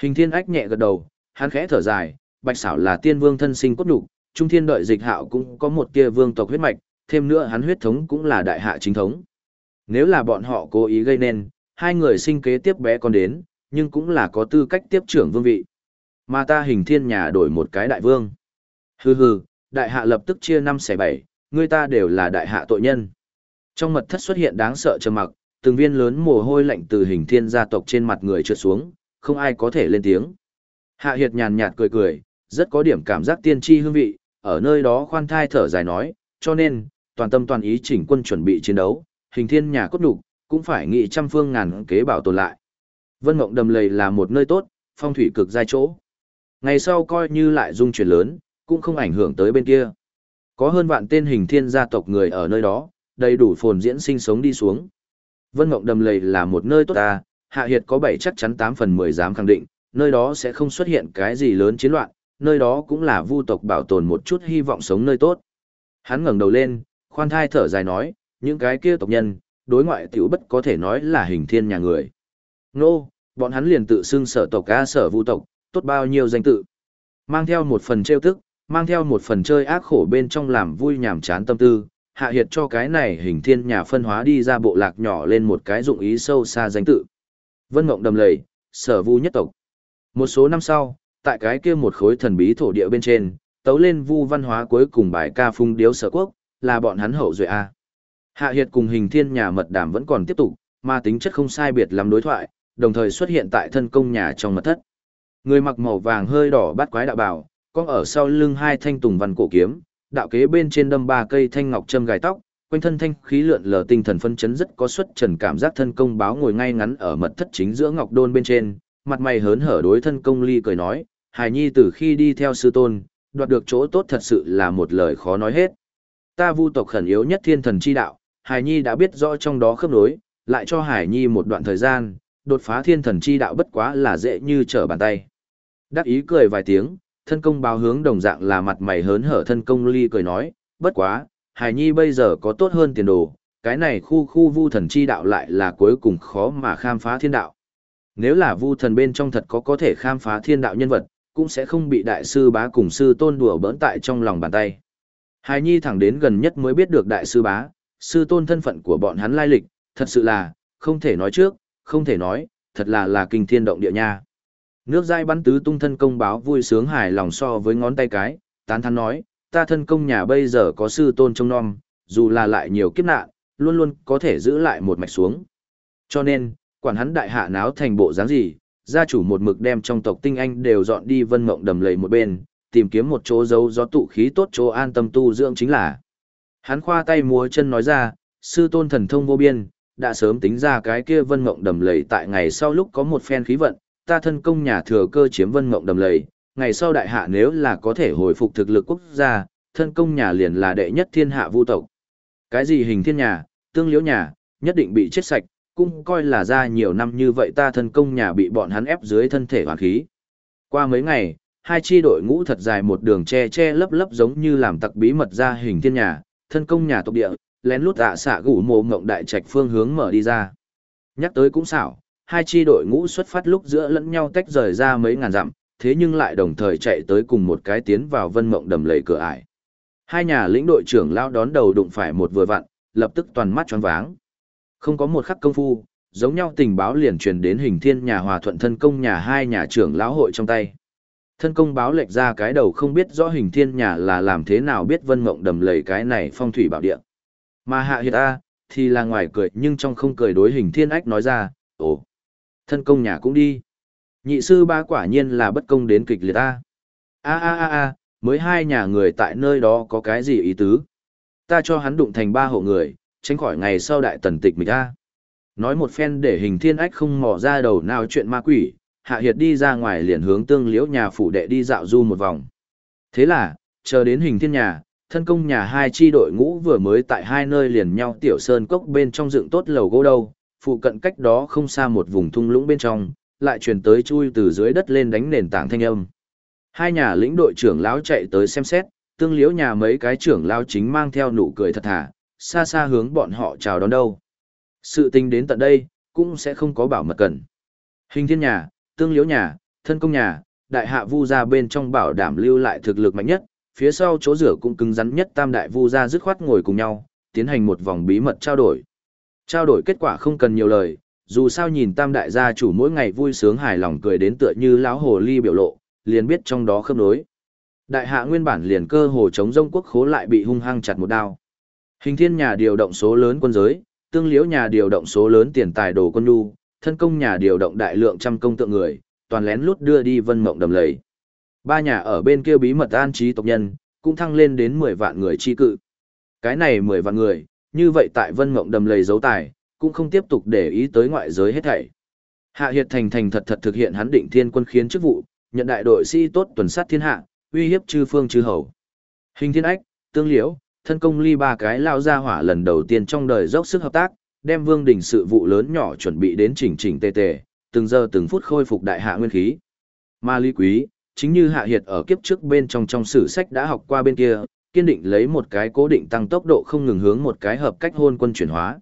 A: Hình thiên ách nhẹ gật đầu, hắn khẽ thở dài, Bạch Xảo là tiên vương thân sinh cốt đủ, Trung Thiên đợi dịch hạo cũng có một tia vương tộc huyết mạch, thêm nữa hắn huyết thống cũng là đại hạ chính thống. Nếu là bọn họ cố ý gây nên, hai người sinh kế tiếp bé con đến, nhưng cũng là có tư cách tiếp trưởng vương vị. Mà ta hình thiên nhà đổi một cái đại vương. Hừ hừ, đại hạ lập tức chia năm xẻ bảy, người ta đều là đại hạ tội nhân. Trong mật thất xuất hiện đáng sợ trầm mặc, từng viên lớn mồ hôi lạnh từ hình thiên gia tộc trên mặt người trượt xuống, không ai có thể lên tiếng. Hạ Hiệt nhàn nhạt cười cười, rất có điểm cảm giác tiên tri hương vị, ở nơi đó khoan thai thở dài nói, cho nên, toàn tâm toàn ý chỉnh quân chuẩn bị chiến đấu, hình thiên nhà cốt đục, cũng phải nghị trăm phương ngàn kế bảo tồn lại. Vân Mộng Đầm Lầy là một nơi tốt, phong thủy cực giai chỗ. Ngày sau coi như lại dung chuyển lớn, cũng không ảnh hưởng tới bên kia. Có hơn vạn tên hình thiên gia tộc người ở nơi đó, đầy đủ phồn diễn sinh sống đi xuống. Vân Mộng Đầm Lầy là một nơi tốt ta, Hạ Hiệt có bảy chắc chắn 8 phần 10 dám khẳng định, nơi đó sẽ không xuất hiện cái gì lớn chiến loạn, nơi đó cũng là vu tộc bảo tồn một chút hy vọng sống nơi tốt. Hắn ngẩng đầu lên, khoan thai thở dài nói, những cái kia tộc nhân, đối ngoại tiểu bất có thể nói là hình thiên nhà người. Nô, bọn hắn liền tự xưng sở tộc ca sở vu tộc, tốt bao nhiêu danh tự. Mang theo một phần trêu tức, mang theo một phần chơi ác khổ bên trong làm vui nhảm chán tâm tư, hạ hiệt cho cái này hình thiên nhà phân hóa đi ra bộ lạc nhỏ lên một cái dụng ý sâu xa danh tự. Vân Mộng đầm lầy, sở vu nhất tộc. Một số năm sau, tại cái kia một khối thần bí thổ địa bên trên, tấu lên vu văn hóa cuối cùng bài ca phung điếu sở quốc, là bọn hắn hậu duệ A. Hạ Hiệt cùng hình thiên nhà mật đàm vẫn còn tiếp tục, mà tính chất không sai biệt lắm đối thoại, đồng thời xuất hiện tại thân công nhà trong mật thất. Người mặc màu vàng hơi đỏ bắt quái đạo bảo, có ở sau lưng hai thanh tùng văn cổ kiếm, đạo kế bên trên đâm ba cây thanh ngọc châm gài tóc, quanh thân thanh khí lượn lờ tinh thần phân chấn rất có xuất trần cảm giác thân công báo ngồi ngay ngắn ở mật thất chính giữa ngọc đôn bên trên, mặt mày hớn hở đối thân công ly cười nói, Hải Nhi từ khi đi theo sư tôn, đoạt được chỗ tốt thật sự là một lời khó nói hết. Ta vu tộc khẩn yếu nhất thiên thần chi đạo, Hải Nhi đã biết rõ trong đó khớp nối, lại cho Hải Nhi một đoạn thời gian, đột phá thiên thần chi đạo bất quá là dễ như trở bàn tay. Đắc ý cười vài tiếng, thân công báo hướng đồng dạng là mặt mày hớn hở thân công ly cười nói, bất quá, Hải Nhi bây giờ có tốt hơn tiền đồ, cái này khu khu vu thần chi đạo lại là cuối cùng khó mà khám phá thiên đạo. Nếu là vu thần bên trong thật có có thể khám phá thiên đạo nhân vật, cũng sẽ không bị đại sư bá cùng sư tôn đùa bỡn tại trong lòng bàn tay. Hải Nhi thẳng đến gần nhất mới biết được đại sư bá, sư tôn thân phận của bọn hắn lai lịch, thật sự là, không thể nói trước, không thể nói, thật là là kinh thiên động địa nha. Nước dai bắn tứ tung thân công báo vui sướng hài lòng so với ngón tay cái, tán thắn nói, ta thân công nhà bây giờ có sư tôn trông non, dù là lại nhiều kiếp nạn, luôn luôn có thể giữ lại một mạch xuống. Cho nên, quản hắn đại hạ náo thành bộ dáng gì, gia chủ một mực đem trong tộc tinh anh đều dọn đi vân mộng đầm lầy một bên, tìm kiếm một chỗ giấu gió tụ khí tốt chỗ an tâm tu dưỡng chính là. Hắn khoa tay múa chân nói ra, sư tôn thần thông vô biên, đã sớm tính ra cái kia vân mộng đầm lầy tại ngày sau lúc có một phen khí vận, ta thân công nhà thừa cơ chiếm vân mộng đầm lầy, ngày sau đại hạ nếu là có thể hồi phục thực lực quốc gia, thân công nhà liền là đệ nhất thiên hạ vu tộc. Cái gì hình thiên nhà, tương liễu nhà, nhất định bị chết sạch, cũng coi là ra nhiều năm như vậy ta thân công nhà bị bọn hắn ép dưới thân thể hoàn khí. Qua mấy ngày, hai chi đội ngũ thật dài một đường che che lấp lấp giống như làm tặc bí mật ra hình thiên nhà, thân công nhà tộc địa, lén lút ạ xạ gủ mồ ngộng đại trạch phương hướng mở đi ra. Nhắc tới cũng xảo, hai chi đội ngũ xuất phát lúc giữa lẫn nhau tách rời ra mấy ngàn dặm, thế nhưng lại đồng thời chạy tới cùng một cái tiến vào vân mộng đầm lầy cửa ải. Hai nhà lĩnh đội trưởng lao đón đầu đụng phải một vừa vặn, lập tức toàn mắt choáng váng. Không có một khắc công phu, giống nhau tình báo liền truyền đến hình thiên nhà hòa thuận thân công nhà hai nhà trưởng lão hội trong tay. Thân công báo lệch ra cái đầu không biết rõ hình thiên nhà là làm thế nào biết vân mộng đầm lầy cái này phong thủy bảo địa. Mà hạ hiệt A, thì là ngoài cười nhưng trong không cười đối hình thiên ách nói ra, ồ, thân công nhà cũng đi. Nhị sư ba quả nhiên là bất công đến kịch liệt ta. A a a a, mới hai nhà người tại nơi đó có cái gì ý tứ. Ta cho hắn đụng thành ba hộ người, tránh khỏi ngày sau đại tần tịch mình ta. Nói một phen để hình thiên ách không mò ra đầu nào chuyện ma quỷ, hạ hiệt đi ra ngoài liền hướng tương liễu nhà phủ đệ đi dạo du một vòng. Thế là, chờ đến hình thiên nhà, thân công nhà hai chi đội ngũ vừa mới tại hai nơi liền nhau tiểu sơn cốc bên trong dựng tốt lầu gỗ đâu, phụ cận cách đó không xa một vùng thung lũng bên trong, lại truyền tới chui từ dưới đất lên đánh nền tảng thanh âm. Hai nhà lĩnh đội trưởng lão chạy tới xem xét, tương liễu nhà mấy cái trưởng lão chính mang theo nụ cười thật thà, xa xa hướng bọn họ chào đón đâu. Sự tình đến tận đây, cũng sẽ không có bảo mật cần. Hình thiên nhà, tương liễu nhà, thân công nhà, đại hạ vu gia bên trong bảo đảm lưu lại thực lực mạnh nhất, phía sau chỗ rửa cũng cứng rắn nhất tam đại vu gia dứt khoát ngồi cùng nhau, tiến hành một vòng bí mật trao đổi. Trao đổi kết quả không cần nhiều lời, dù sao nhìn tam đại gia chủ mỗi ngày vui sướng hài lòng cười đến tựa như lão hồ ly biểu lộ, liền biết trong đó khớp nối. Đại hạ nguyên bản liền cơ hồ chống rông quốc khố lại bị hung hăng chặt một đao. Hình thiên nhà điều động số lớn quân giới, tương liễu nhà điều động số lớn tiền tài đồ quân nhu, thân công nhà điều động đại lượng trăm công tượng người, toàn lén lút đưa đi vân mộng đầm lầy. Ba nhà ở bên kia bí mật an trí tộc nhân, cũng thăng lên đến 10 vạn người chi cự. Cái này 10 vạn người, như vậy tại vân mộng đầm lầy giấu tài, cũng không tiếp tục để ý tới ngoại giới hết thảy. Hạ Hiệt thành thành thật thật thực hiện hắn định thiên quân khiến chức vụ, nhận đại đội sĩ tốt tuần sát thiên hạ, uy hiếp chư phương chư hầu. Hình thiên ách, tương liễu, thân công ly ba cái lao ra hỏa lần đầu tiên trong đời dốc sức hợp tác, đem vương đỉnh sự vụ lớn nhỏ chuẩn bị đến chỉnh chỉnh tề tề, từng giờ từng phút khôi phục đại hạ nguyên khí. Ma ly quý, chính như hạ hiệt ở kiếp trước bên trong trong sử sách đã học qua bên kia, kiên định lấy một cái cố định tăng tốc độ không ngừng hướng một cái hợp cách hôn quân chuyển hóa.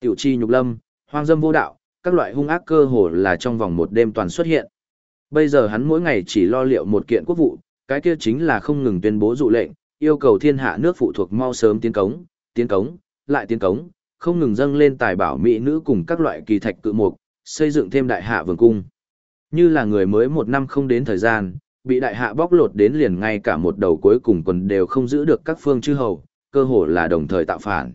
A: Tiểu chi nhục lâm, hoang dâm vô đạo, các loại hung ác cơ hồ là trong vòng một đêm toàn xuất hiện. Bây giờ hắn mỗi ngày chỉ lo liệu một kiện quốc vụ, cái kia chính là không ngừng tuyên bố dụ lệnh, yêu cầu thiên hạ nước phụ thuộc mau sớm tiến cống, tiến cống, lại tiến cống, không ngừng dâng lên tài bảo mỹ nữ cùng các loại kỳ thạch cự mục, xây dựng thêm đại hạ vương cung. Như là người mới một năm không đến thời gian, bị đại hạ bóc lột đến liền ngay cả một đầu cuối cùng quần đều không giữ được các phương chư hầu, cơ hồ là đồng thời tạo phản.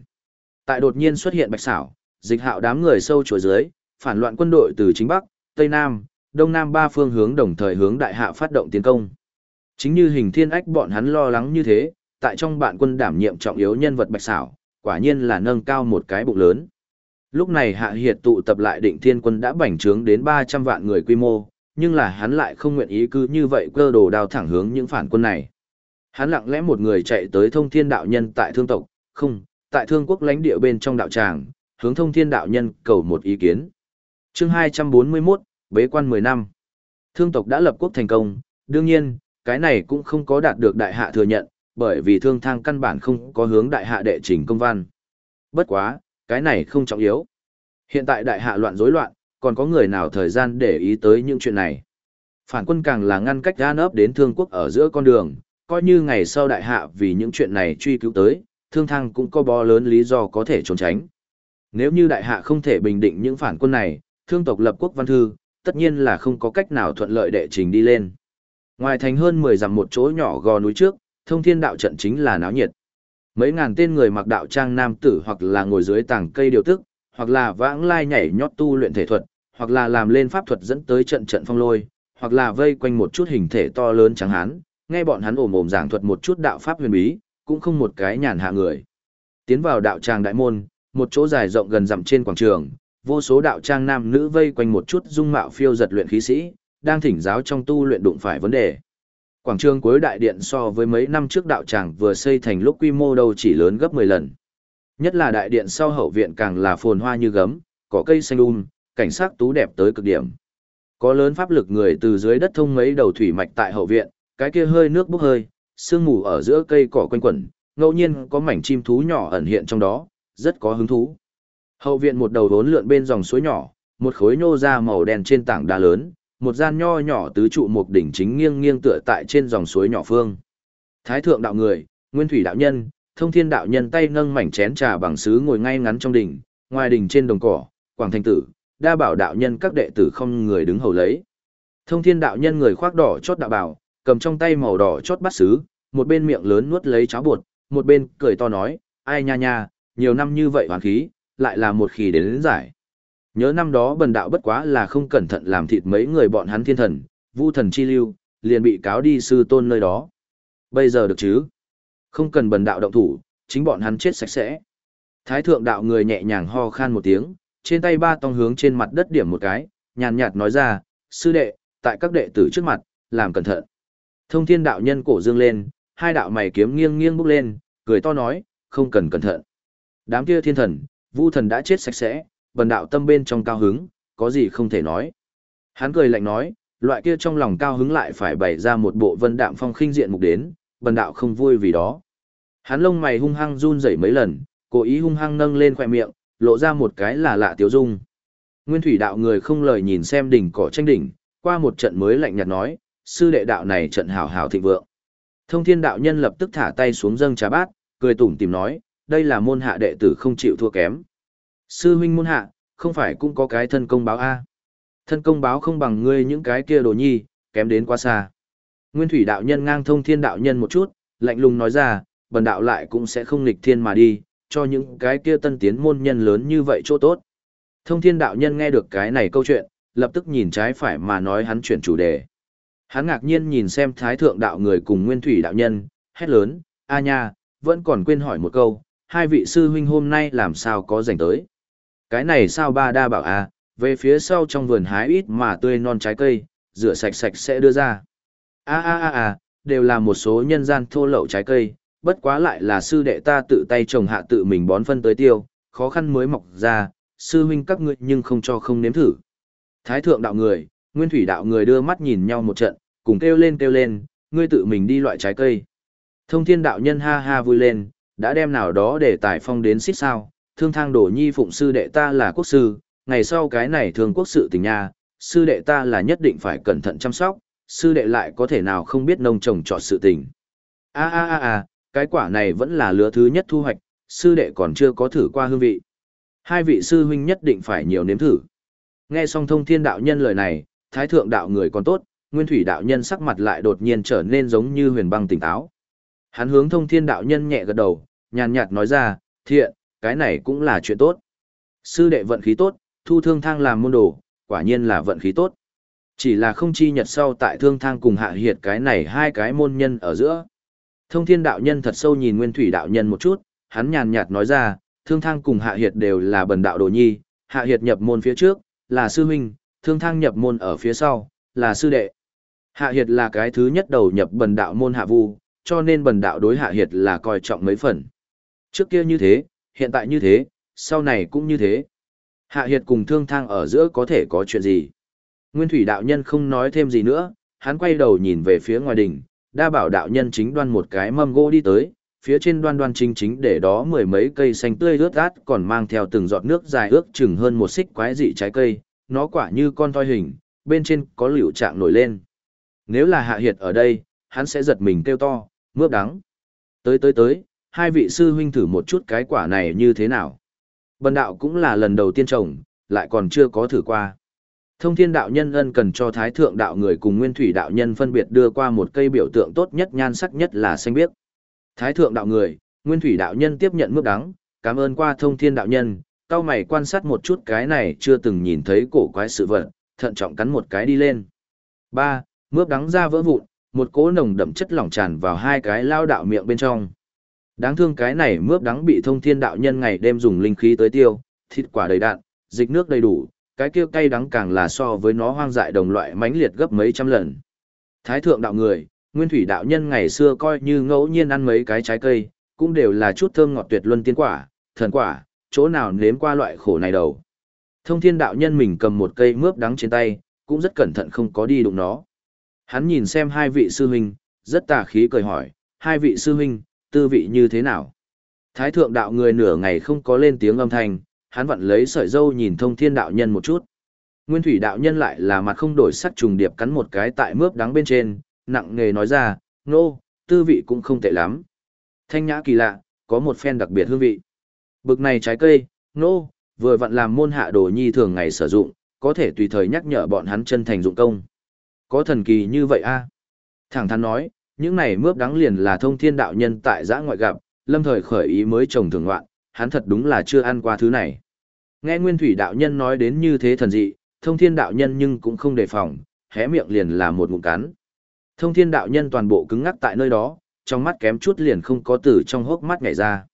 A: Tại đột nhiên xuất hiện bạch xảo, dịch hạo đám người sâu chuỗi dưới, phản loạn quân đội từ chính Bắc, Tây Nam, Đông Nam ba phương hướng đồng thời hướng đại hạ phát động tiến công. Chính như hình thiên ách bọn hắn lo lắng như thế, tại trong bạn quân đảm nhiệm trọng yếu nhân vật bạch xảo, quả nhiên là nâng cao một cái bụng lớn. Lúc này hạ hiệt tụ tập lại định thiên quân đã bành trướng đến 300 vạn người quy mô, nhưng là hắn lại không nguyện ý cứ như vậy cơ đồ đào thẳng hướng những phản quân này. Hắn lặng lẽ một người chạy tới thông thiên đạo nhân tại thương tộc, không, tại thương quốc lãnh địa bên trong đạo tràng, hướng thông thiên đạo nhân cầu một ý kiến. chương 241, bế quan 10 năm. Thương tộc đã lập quốc thành công, đương nhiên, cái này cũng không có đạt được đại hạ thừa nhận, bởi vì thương thang căn bản không có hướng đại hạ đệ trình công văn. Bất quá, cái này không trọng yếu. Hiện tại đại hạ loạn rối loạn, còn có người nào thời gian để ý tới những chuyện này. Phản quân càng là ngăn cách gan ấp đến thương quốc ở giữa con đường, coi như ngày sau đại hạ vì những chuyện này truy cứu tới, thương thăng cũng có bó lớn lý do có thể trốn tránh. Nếu như đại hạ không thể bình định những phản quân này, thương tộc lập quốc văn thư, tất nhiên là không có cách nào thuận lợi đệ trình đi lên. Ngoài thành hơn 10 dặm một chỗ nhỏ gò núi trước, thông thiên đạo trận chính là náo nhiệt. Mấy ngàn tên người mặc đạo trang nam tử hoặc là ngồi dưới tảng cây điều tức, hoặc là vãng lai nhảy nhót tu luyện thể thuật, hoặc là làm lên pháp thuật dẫn tới trận trận phong lôi, hoặc là vây quanh một chút hình thể to lớn trắng hán, nghe bọn hắn ồm ồm giảng thuật một chút đạo pháp huyền bí, cũng không một cái nhàn hạ người. Tiến vào đạo tràng đại môn, một chỗ dài rộng gần dặm trên quảng trường, vô số đạo trang nam nữ vây quanh một chút dung mạo phiêu giật luyện khí sĩ, đang thỉnh giáo trong tu luyện đụng phải vấn đề. Quảng trường cuối đại điện so với mấy năm trước đạo tràng vừa xây thành lúc quy mô đâu chỉ lớn gấp 10 lần. Nhất là đại điện sau hậu viện càng là phồn hoa như gấm, có cây xanh um, cảnh sắc tú đẹp tới cực điểm. Có lớn pháp lực người từ dưới đất thông mấy đầu thủy mạch tại hậu viện, cái kia hơi nước bốc hơi, sương mù ở giữa cây cỏ quanh quẩn, ngẫu nhiên có mảnh chim thú nhỏ ẩn hiện trong đó, rất có hứng thú. Hậu viện một đầu vốn lượn bên dòng suối nhỏ, một khối nhô ra màu đen trên tảng đá lớn, một gian nho nhỏ tứ trụ một đỉnh chính nghiêng nghiêng tựa tại trên dòng suối nhỏ phương. Thái thượng đạo người, nguyên thủy đạo nhân, thông thiên đạo nhân tay nâng mảnh chén trà bằng sứ ngồi ngay ngắn trong đỉnh, ngoài đỉnh trên đồng cỏ, quảng thành tử, đa bảo đạo nhân các đệ tử không người đứng hầu lấy. Thông thiên đạo nhân người khoác đỏ chót đạo bảo, cầm trong tay màu đỏ chót bát sứ, một bên miệng lớn nuốt lấy cháo bột, một bên cười to nói, ai nha nha, nhiều năm như vậy hoàn khí, lại là một khi đến, đến giải. Nhớ năm đó bần đạo bất quá là không cẩn thận làm thịt mấy người bọn hắn thiên thần, vu thần chi lưu, liền bị cáo đi sư tôn nơi đó. Bây giờ được chứ? Không cần bần đạo động thủ, chính bọn hắn chết sạch sẽ. Thái thượng đạo người nhẹ nhàng ho khan một tiếng, trên tay ba tông hướng trên mặt đất điểm một cái, nhàn nhạt nói ra, sư đệ, tại các đệ tử trước mặt, làm cẩn thận. Thông thiên đạo nhân cổ dương lên, hai đạo mày kiếm nghiêng nghiêng bước lên, cười to nói, không cần cẩn thận. Đám kia thiên thần, vu thần đã chết sạch sẽ, bần đạo tâm bên trong cao hứng, có gì không thể nói. Hắn cười lạnh nói, loại kia trong lòng cao hứng lại phải bày ra một bộ vân đạm phong khinh diện mục đến, bần đạo không vui vì đó. Hắn lông mày hung hăng run rẩy mấy lần, cố ý hung hăng nâng lên khoẻ miệng, lộ ra một cái là lạ tiếu dung. Nguyên thủy đạo người không lời nhìn xem đỉnh cỏ tranh đỉnh, qua một trận mới lạnh nhạt nói, sư đệ đạo này trận hảo hảo thịnh vượng. Thông thiên đạo nhân lập tức thả tay xuống dâng trà bát, cười tủm tìm nói, đây là môn hạ đệ tử không chịu thua kém. Sư huynh môn hạ, không phải cũng có cái thân công báo A. Thân công báo không bằng ngươi những cái kia đồ nhi, kém đến quá xa. Nguyên thủy đạo nhân ngang thông thiên đạo nhân một chút, lạnh lùng nói ra, bần đạo lại cũng sẽ không nghịch thiên mà đi, cho những cái kia tân tiến môn nhân lớn như vậy chỗ tốt. Thông thiên đạo nhân nghe được cái này câu chuyện, lập tức nhìn trái phải mà nói hắn chuyển chủ đề. Hắn ngạc nhiên nhìn xem thái thượng đạo người cùng nguyên thủy đạo nhân, hét lớn, a nha, vẫn còn quên hỏi một câu, hai vị sư huynh hôm nay làm sao có rảnh tới. Cái này sao ba đa bảo a về phía sau trong vườn hái ít mà tươi non trái cây, rửa sạch sạch sẽ đưa ra. a a a a đều là một số nhân gian thô lậu trái cây, bất quá lại là sư đệ ta tự tay trồng hạ tự mình bón phân tới tiêu, khó khăn mới mọc ra, sư huynh các ngươi nhưng không cho không nếm thử. Thái thượng đạo người, nguyên thủy đạo người đưa mắt nhìn nhau một trận, cùng kêu lên kêu lên, ngươi tự mình đi loại trái cây. Thông thiên đạo nhân ha ha vui lên, đã đem nào đó để tài phong đến xích sao, thương thang đổ nhi phụng sư đệ ta là quốc sư, ngày sau cái này thường quốc sự tình nha, sư đệ ta là nhất định phải cẩn thận chăm sóc, sư đệ lại có thể nào không biết nông trồng trọt sự tình. A a a a, cái quả này vẫn là lứa thứ nhất thu hoạch, sư đệ còn chưa có thử qua hương vị. Hai vị sư huynh nhất định phải nhiều nếm thử. Nghe xong thông thiên đạo nhân lời này, thái thượng đạo người còn tốt, nguyên thủy đạo nhân sắc mặt lại đột nhiên trở nên giống như huyền băng tỉnh táo. Hắn hướng thông thiên đạo nhân nhẹ gật đầu, nhàn nhạt nói ra, thiện, cái này cũng là chuyện tốt. Sư đệ vận khí tốt, thu thương thang làm môn đồ, quả nhiên là vận khí tốt. Chỉ là không chi nhật sau tại thương thang cùng hạ hiệt cái này hai cái môn nhân ở giữa. Thông thiên đạo nhân thật sâu nhìn nguyên thủy đạo nhân một chút, hắn nhàn nhạt nói ra, thương thang cùng hạ hiệt đều là bần đạo đồ nhi, hạ hiệt nhập môn phía trước, là sư huynh, thương thang nhập môn ở phía sau, là sư đệ. Hạ hiệt là cái thứ nhất đầu nhập bần đạo môn hạ vu, cho nên bần đạo đối hạ hiệt là coi trọng mấy phần. Trước kia như thế, hiện tại như thế, sau này cũng như thế. Hạ hiệt cùng thương thang ở giữa có thể có chuyện gì? Nguyên thủy đạo nhân không nói thêm gì nữa, hắn quay đầu nhìn về phía ngoài đỉnh, đa bảo đạo nhân chính đoan một cái mâm gỗ đi tới, phía trên đoan đoan chính chính để đó mười mấy cây xanh tươi ướt át còn mang theo từng giọt nước dài ước chừng hơn một xích quái dị trái cây, nó quả như con toi hình, bên trên có liễu trạng nổi lên. Nếu là hạ hiệt ở đây, hắn sẽ giật mình kêu to, mướp đắng. Tới tới tới, hai vị sư huynh thử một chút cái quả này như thế nào. Bần đạo cũng là lần đầu tiên trồng, lại còn chưa có thử qua. Thông thiên đạo nhân ân cần cho thái thượng đạo người cùng nguyên thủy đạo nhân phân biệt đưa qua một cây biểu tượng tốt nhất nhan sắc nhất là xanh biếc. Thái thượng đạo người, nguyên thủy đạo nhân tiếp nhận mức đắng, cảm ơn qua thông thiên đạo nhân, cao mày quan sát một chút cái này chưa từng nhìn thấy cổ quái sự vật, thận trọng cắn một cái đi lên. ba Mướp đắng ra vỡ vụn, một cỗ nồng đậm chất lỏng tràn vào hai cái lao đạo miệng bên trong. Đáng thương cái này mướp đắng bị thông thiên đạo nhân ngày đêm dùng linh khí tới tiêu, thịt quả đầy đạn, dịch nước đầy đủ, cái kia cay đắng càng là so với nó hoang dại đồng loại mãnh liệt gấp mấy trăm lần. Thái thượng đạo người, nguyên thủy đạo nhân ngày xưa coi như ngẫu nhiên ăn mấy cái trái cây, cũng đều là chút thơm ngọt tuyệt luân tiên quả, thần quả, chỗ nào nếm qua loại khổ này đâu. Thông thiên đạo nhân mình cầm một cây mướp đắng trên tay, cũng rất cẩn thận không có đi đụng nó. Hắn nhìn xem hai vị sư huynh, rất tà khí cười hỏi, hai vị sư huynh, tư vị như thế nào? Thái thượng đạo người nửa ngày không có lên tiếng âm thanh, hắn vặn lấy sợi dâu nhìn thông thiên đạo nhân một chút. Nguyên thủy đạo nhân lại là mặt không đổi sắc trùng điệp cắn một cái tại mướp đắng bên trên, nặng nghề nói ra, nô, tư vị cũng không tệ lắm. Thanh nhã kỳ lạ, có một phen đặc biệt hương vị. Bực này trái cây, nô, vừa vặn làm môn hạ đồ nhi thường ngày sử dụng, có thể tùy thời nhắc nhở bọn hắn chân thành dụng công. Có thần kỳ như vậy a Thẳng thắn nói, những này mướp đắng liền là thông thiên đạo nhân tại giã ngoại gặp, lâm thời khởi ý mới trồng thường ngoạn, hắn thật đúng là chưa ăn qua thứ này. Nghe nguyên thủy đạo nhân nói đến như thế thần dị, thông thiên đạo nhân nhưng cũng không đề phòng, hé miệng liền là một ngụm cắn. Thông thiên đạo nhân toàn bộ cứng ngắc tại nơi đó, trong mắt kém chút liền không có từ trong hốc mắt nhảy ra.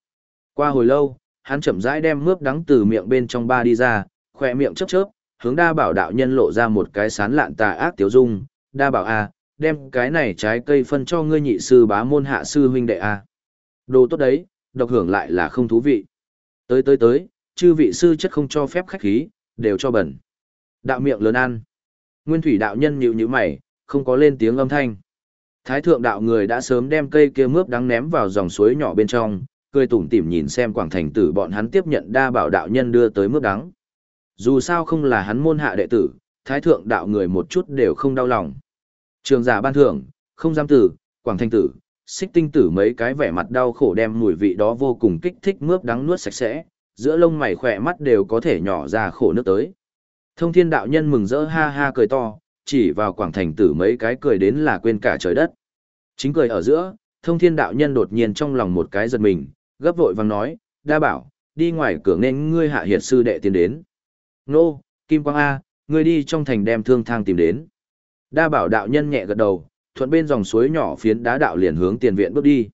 A: Qua hồi lâu, hắn chậm rãi đem mướp đắng từ miệng bên trong ba đi ra, khỏe miệng chớp chớp, hướng đa bảo đạo nhân lộ ra một cái sán lạn tà ác tiểu dung, đa bảo a, đem cái này trái cây phân cho ngươi nhị sư bá môn hạ sư huynh đệ a. Đồ tốt đấy, độc hưởng lại là không thú vị. Tới tới tới, chư vị sư chất không cho phép khách khí, đều cho bẩn. Đạo miệng lớn ăn. Nguyên thủy đạo nhân nhịu nhíu mày, không có lên tiếng âm thanh. Thái thượng đạo người đã sớm đem cây kia mướp đắng ném vào dòng suối nhỏ bên trong, cười tủm tỉm nhìn xem quảng thành tử bọn hắn tiếp nhận đa bảo đạo nhân đưa tới mướp đắng. Dù sao không là hắn môn hạ đệ tử, thái thượng đạo người một chút đều không đau lòng. Trường giả ban thưởng, không giam tử, quảng thành tử, xích tinh tử mấy cái vẻ mặt đau khổ đem mùi vị đó vô cùng kích thích mướp đắng nuốt sạch sẽ, giữa lông mày khỏe mắt đều có thể nhỏ ra khổ nước tới. Thông thiên đạo nhân mừng rỡ ha ha cười to, chỉ vào quảng thành tử mấy cái cười đến là quên cả trời đất. Chính cười ở giữa, thông thiên đạo nhân đột nhiên trong lòng một cái giật mình, gấp vội vang nói, đa bảo, đi ngoài cửa nên ngươi hạ hiệt sư đệ tiến đến. Nô, Kim Quang A, Ngươi đi trong thành đem thương thang tìm đến. Đa bảo đạo nhân nhẹ gật đầu, thuận bên dòng suối nhỏ phiến đá đạo liền hướng tiền viện bước đi.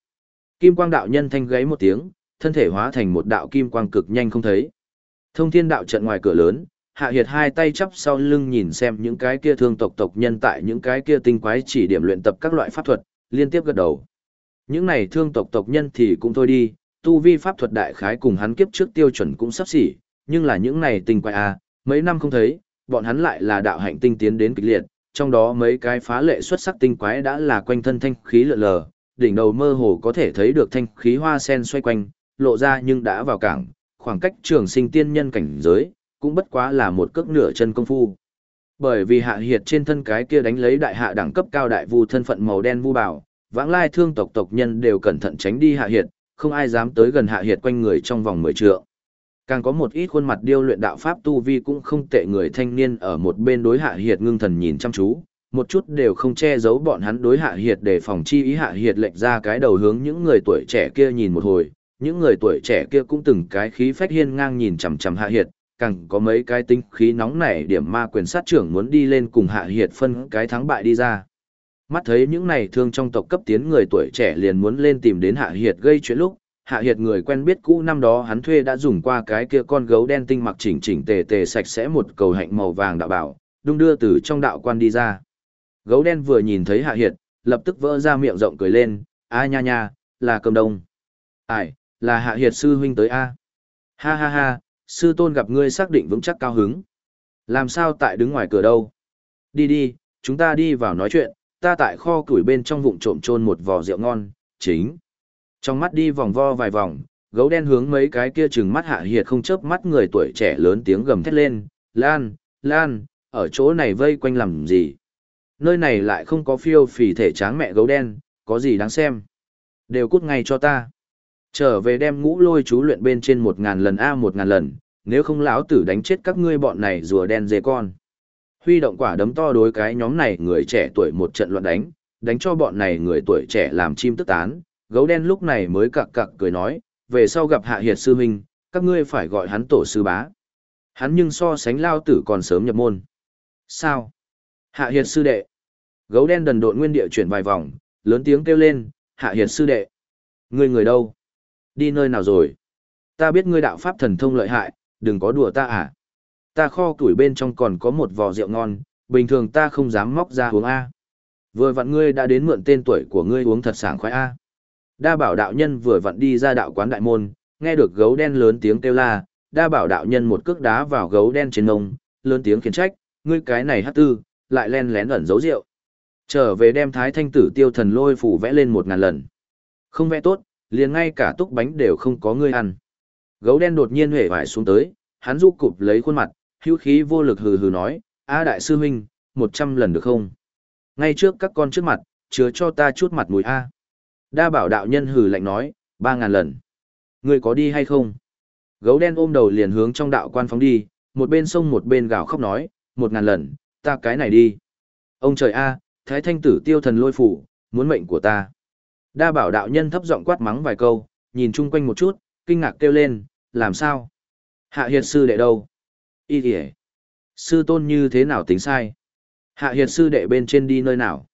A: Kim quang đạo nhân thanh gáy một tiếng, thân thể hóa thành một đạo kim quang cực nhanh không thấy. Thông thiên đạo trận ngoài cửa lớn, hạ hiệt hai tay chắp sau lưng nhìn xem những cái kia thương tộc tộc nhân tại những cái kia tinh quái chỉ điểm luyện tập các loại pháp thuật, liên tiếp gật đầu. Những này thương tộc tộc nhân thì cũng thôi đi, tu vi pháp thuật đại khái cùng hắn kiếp trước tiêu chuẩn cũng sắp xỉ, nhưng là những này tinh quái à, mấy năm không thấy, bọn hắn lại là đạo hạnh tinh tiến đến kịch liệt, trong đó mấy cái phá lệ xuất sắc tinh quái đã là quanh thân thanh khí lượn lờ, đỉnh đầu mơ hồ có thể thấy được thanh khí hoa sen xoay quanh, lộ ra nhưng đã vào cảng, khoảng cách trường sinh tiên nhân cảnh giới, cũng bất quá là một cước nửa chân công phu. Bởi vì hạ hiệt trên thân cái kia đánh lấy đại hạ đẳng cấp cao đại vu thân phận màu đen vu bảo, vãng lai thương tộc tộc nhân đều cẩn thận tránh đi hạ hiệt, không ai dám tới gần hạ hiệt quanh người trong vòng 10 trượng. Càng có một ít khuôn mặt điêu luyện đạo pháp tu vi cũng không tệ người thanh niên ở một bên đối hạ hiệt ngưng thần nhìn chăm chú, một chút đều không che giấu bọn hắn đối hạ hiệt để phòng chi ý hạ hiệt lệch ra cái đầu hướng những người tuổi trẻ kia nhìn một hồi, những người tuổi trẻ kia cũng từng cái khí phách hiên ngang nhìn chằm chằm hạ hiệt, càng có mấy cái tinh khí nóng nảy điểm ma quyền sát trưởng muốn đi lên cùng hạ hiệt phân cái thắng bại đi ra. Mắt thấy những này thương trong tộc cấp tiến người tuổi trẻ liền muốn lên tìm đến hạ hiệt gây chuyện lúc, hạ hiệt người quen biết cũ năm đó hắn thuê đã dùng qua cái kia con gấu đen tinh mặc chỉnh chỉnh tề tề sạch sẽ một cầu hạnh màu vàng đạo bảo, đung đưa từ trong đạo quan đi ra. Gấu đen vừa nhìn thấy hạ hiệt, lập tức vỡ ra miệng rộng cười lên, a nha nha, là cầm đông. Ai, là hạ hiệt sư huynh tới a. Ha ha ha, sư tôn gặp ngươi xác định vững chắc cao hứng. Làm sao tại đứng ngoài cửa đâu? Đi đi, chúng ta đi vào nói chuyện, ta tại kho củi bên trong vụn trộm trôn một vò rượu ngon, chính. Trong mắt đi vòng vo vài vòng, gấu đen hướng mấy cái kia chừng mắt hạ hiệt không chớp mắt người tuổi trẻ lớn tiếng gầm thét lên, Lan, Lan, ở chỗ này vây quanh làm gì? Nơi này lại không có phiêu phì thể tráng mẹ gấu đen, có gì đáng xem? Đều cút ngay cho ta. Trở về đem ngũ lôi chú luyện bên trên một ngàn lần a một ngàn lần, nếu không lão tử đánh chết các ngươi bọn này rùa đen dê con. Huy động quả đấm to đối cái nhóm này người trẻ tuổi một trận loạn đánh, đánh cho bọn này người tuổi trẻ làm chim tức tán, gấu đen lúc này mới cặc cặc cười nói, về sau gặp hạ hiệt sư huynh, các ngươi phải gọi hắn tổ sư bá. Hắn nhưng so sánh lao tử còn sớm nhập môn. Sao? Hạ hiệt sư đệ. Gấu đen đần độn nguyên địa chuyển vài vòng, lớn tiếng kêu lên, hạ hiệt sư đệ. Ngươi người đâu? Đi nơi nào rồi? Ta biết ngươi đạo pháp thần thông lợi hại, đừng có đùa ta à. Ta kho củi bên trong còn có một vò rượu ngon, bình thường ta không dám móc ra uống A. Vừa vặn ngươi đã đến mượn tên tuổi của ngươi uống thật sảng khoái A. Đa bảo đạo nhân vừa vặn đi ra đạo quán đại môn, nghe được gấu đen lớn tiếng kêu la, đa bảo đạo nhân một cước đá vào gấu đen trên ngông, lớn tiếng khiển trách, ngươi cái này hát tư, lại len lén ẩn giấu rượu. Trở về đem thái thanh tử tiêu thần lôi phủ vẽ lên một ngàn lần. Không vẽ tốt, liền ngay cả túc bánh đều không có ngươi ăn. Gấu đen đột nhiên hể vải xuống tới, hắn du cụp lấy khuôn mặt, hữu khí vô lực hừ hừ nói, A đại sư huynh, một trăm lần được không? Ngay trước các con trước mặt, chứa cho ta chút mặt mũi A. Đa bảo đạo nhân hừ lạnh nói, ba ngàn lần. Ngươi có đi hay không? Gấu đen ôm đầu liền hướng trong đạo quan phóng đi, một bên sông một bên gào khóc nói, một ngàn lần, ta cái này đi. Ông trời A, thái thanh tử tiêu thần lôi phủ, muốn mệnh của ta. Đa bảo đạo nhân thấp giọng quát mắng vài câu, nhìn chung quanh một chút, kinh ngạc kêu lên, làm sao? Hạ hiệt sư đệ đâu? Y kìa. Sư tôn như thế nào tính sai? Hạ hiệt sư đệ bên trên đi nơi nào?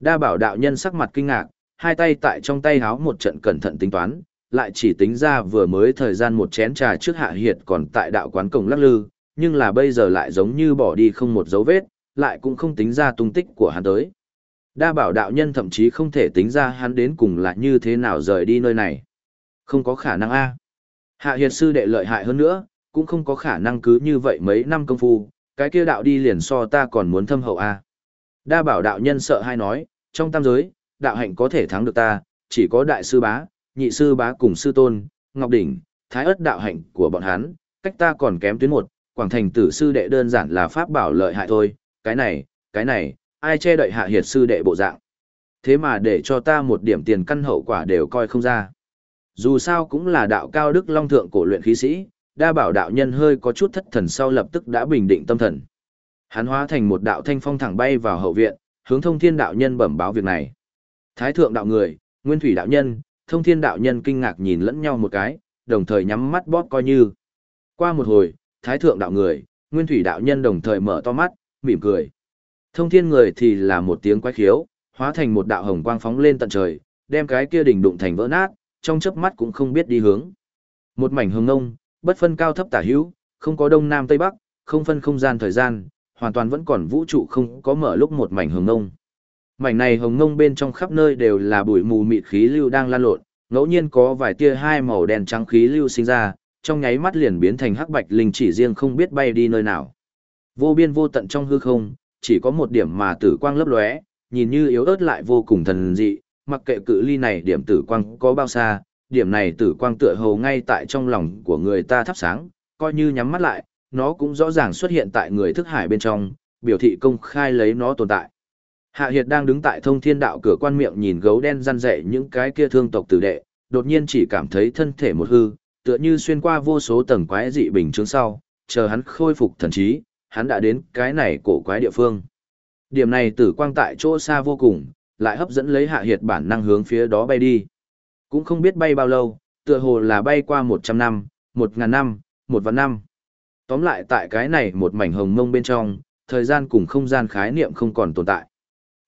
A: Đa bảo đạo nhân sắc mặt kinh ngạc, hai tay tại trong tay háo một trận cẩn thận tính toán, lại chỉ tính ra vừa mới thời gian một chén trà trước hạ hiệt còn tại đạo quán cổng lắc lư, nhưng là bây giờ lại giống như bỏ đi không một dấu vết, lại cũng không tính ra tung tích của hắn tới. Đa bảo đạo nhân thậm chí không thể tính ra hắn đến cùng là như thế nào rời đi nơi này. Không có khả năng a. Hạ hiệt sư đệ lợi hại hơn nữa, cũng không có khả năng cứ như vậy mấy năm công phu, cái kia đạo đi liền so ta còn muốn thâm hậu a. Đa bảo đạo nhân sợ hay nói, trong tam giới, đạo hạnh có thể thắng được ta, chỉ có đại sư bá, nhị sư bá cùng sư tôn, ngọc đỉnh, thái ớt đạo hạnh của bọn hắn, cách ta còn kém tuyến một, quảng thành tử sư đệ đơn giản là pháp bảo lợi hại thôi, cái này, cái này, ai che đậy hạ hiệt sư đệ bộ dạng. Thế mà để cho ta một điểm tiền căn hậu quả đều coi không ra. Dù sao cũng là đạo cao đức long thượng cổ luyện khí sĩ, đa bảo đạo nhân hơi có chút thất thần sau lập tức đã bình định tâm thần. Hắn hóa thành một đạo thanh phong thẳng bay vào hậu viện, hướng thông thiên đạo nhân bẩm báo việc này. Thái thượng đạo người, nguyên thủy đạo nhân, thông thiên đạo nhân kinh ngạc nhìn lẫn nhau một cái, đồng thời nhắm mắt bóp coi như. Qua một hồi, thái thượng đạo người, nguyên thủy đạo nhân đồng thời mở to mắt, mỉm cười. Thông thiên người thì là một tiếng quái khiếu, hóa thành một đạo hồng quang phóng lên tận trời, đem cái kia đỉnh đụng thành vỡ nát, trong chớp mắt cũng không biết đi hướng. Một mảnh hồng ngông, bất phân cao thấp tả hữu, không có đông nam tây bắc, không phân không gian thời gian, hoàn toàn vẫn còn vũ trụ không có mở lúc một mảnh hồng ngông. Mảnh này hồng ngông bên trong khắp nơi đều là bụi mù mịt khí lưu đang lan lộn, ngẫu nhiên có vài tia hai màu đen trắng khí lưu sinh ra, trong nháy mắt liền biến thành hắc bạch linh chỉ riêng không biết bay đi nơi nào. Vô biên vô tận trong hư không, chỉ có một điểm mà tử quang lấp lóe, nhìn như yếu ớt lại vô cùng thần dị, mặc kệ cự ly này điểm tử quang có bao xa, điểm này tử quang tựa hồ ngay tại trong lòng của người ta thắp sáng, coi như nhắm mắt lại, nó cũng rõ ràng xuất hiện tại người thức hải bên trong, biểu thị công khai lấy nó tồn tại. Hạ Hiệt đang đứng tại thông thiên đạo cửa quan miệng nhìn gấu đen răn rẻ những cái kia thương tộc tử đệ, đột nhiên chỉ cảm thấy thân thể một hư, tựa như xuyên qua vô số tầng quái dị bình chứng sau, chờ hắn khôi phục thần trí, hắn đã đến cái này cổ quái địa phương. Điểm này tử quang tại chỗ xa vô cùng, lại hấp dẫn lấy Hạ Hiệt bản năng hướng phía đó bay đi. Cũng không biết bay bao lâu, tựa hồ là bay qua 100 năm, 1000 năm, một vạn năm. Tóm lại tại cái này một mảnh hồng mông bên trong, thời gian cùng không gian khái niệm không còn tồn tại.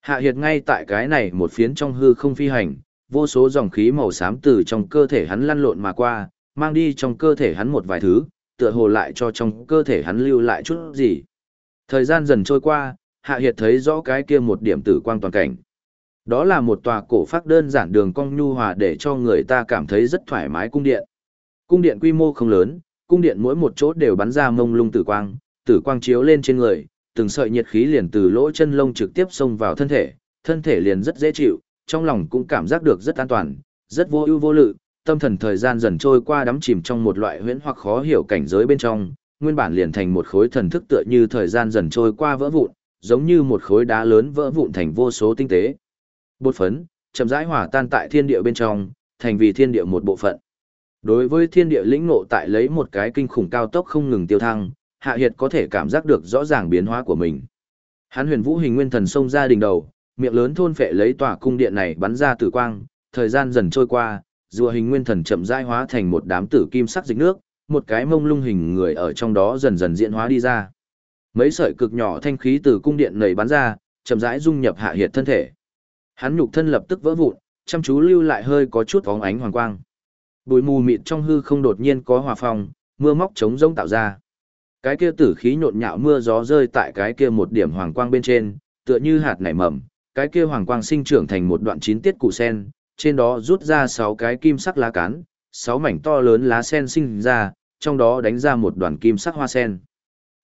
A: Hạ Hiệt ngay tại cái này một phiến trong hư không phi hành, vô số dòng khí màu xám từ trong cơ thể hắn lăn lộn mà qua, mang đi trong cơ thể hắn một vài thứ, tựa hồ lại cho trong cơ thể hắn lưu lại chút gì. Thời gian dần trôi qua, Hạ Hiệt thấy rõ cái kia một điểm tử quang toàn cảnh. Đó là một tòa cổ phác đơn giản đường cong nhu hòa để cho người ta cảm thấy rất thoải mái cung điện. Cung điện quy mô không lớn, cung điện mỗi một chỗ đều bắn ra mông lung tử quang, tử quang chiếu lên trên người, từng sợi nhiệt khí liền từ lỗ chân lông trực tiếp xông vào thân thể, thân thể liền rất dễ chịu, trong lòng cũng cảm giác được rất an toàn, rất vô ưu vô lự, tâm thần thời gian dần trôi qua đắm chìm trong một loại huyễn hoặc khó hiểu cảnh giới bên trong, nguyên bản liền thành một khối thần thức tựa như thời gian dần trôi qua vỡ vụn, giống như một khối đá lớn vỡ vụn thành vô số tinh tế. Bột phấn, chậm rãi hòa tan tại thiên địa bên trong, thành vì thiên địa một bộ phận. Đối với thiên địa lĩnh ngộ tại lấy một cái kinh khủng cao tốc không ngừng tiêu thăng, Hạ Hiệt có thể cảm giác được rõ ràng biến hóa của mình. Hắn huyền vũ hình nguyên thần xông ra đỉnh đầu, miệng lớn thôn phệ lấy tòa cung điện này bắn ra tử quang, thời gian dần trôi qua, rùa hình nguyên thần chậm rãi hóa thành một đám tử kim sắc dịch nước, một cái mông lung hình người ở trong đó dần dần diễn hóa đi ra. Mấy sợi cực nhỏ thanh khí từ cung điện nảy bắn ra, chậm rãi dung nhập Hạ Hiệt thân thể. Hắn nhục thân lập tức vỡ vụn, chăm chú lưu lại hơi có chút bóng ánh hoàng quang. Bụi mù mịt trong hư không đột nhiên có hòa phong, mưa móc trống rông tạo ra. Cái kia tử khí nhộn nhạo mưa gió rơi tại cái kia một điểm hoàng quang bên trên, tựa như hạt nảy mầm, cái kia hoàng quang sinh trưởng thành một đoạn chín tiết củ sen, trên đó rút ra sáu cái kim sắc lá cán, sáu mảnh to lớn lá sen sinh ra, trong đó đánh ra một đoàn kim sắc hoa sen.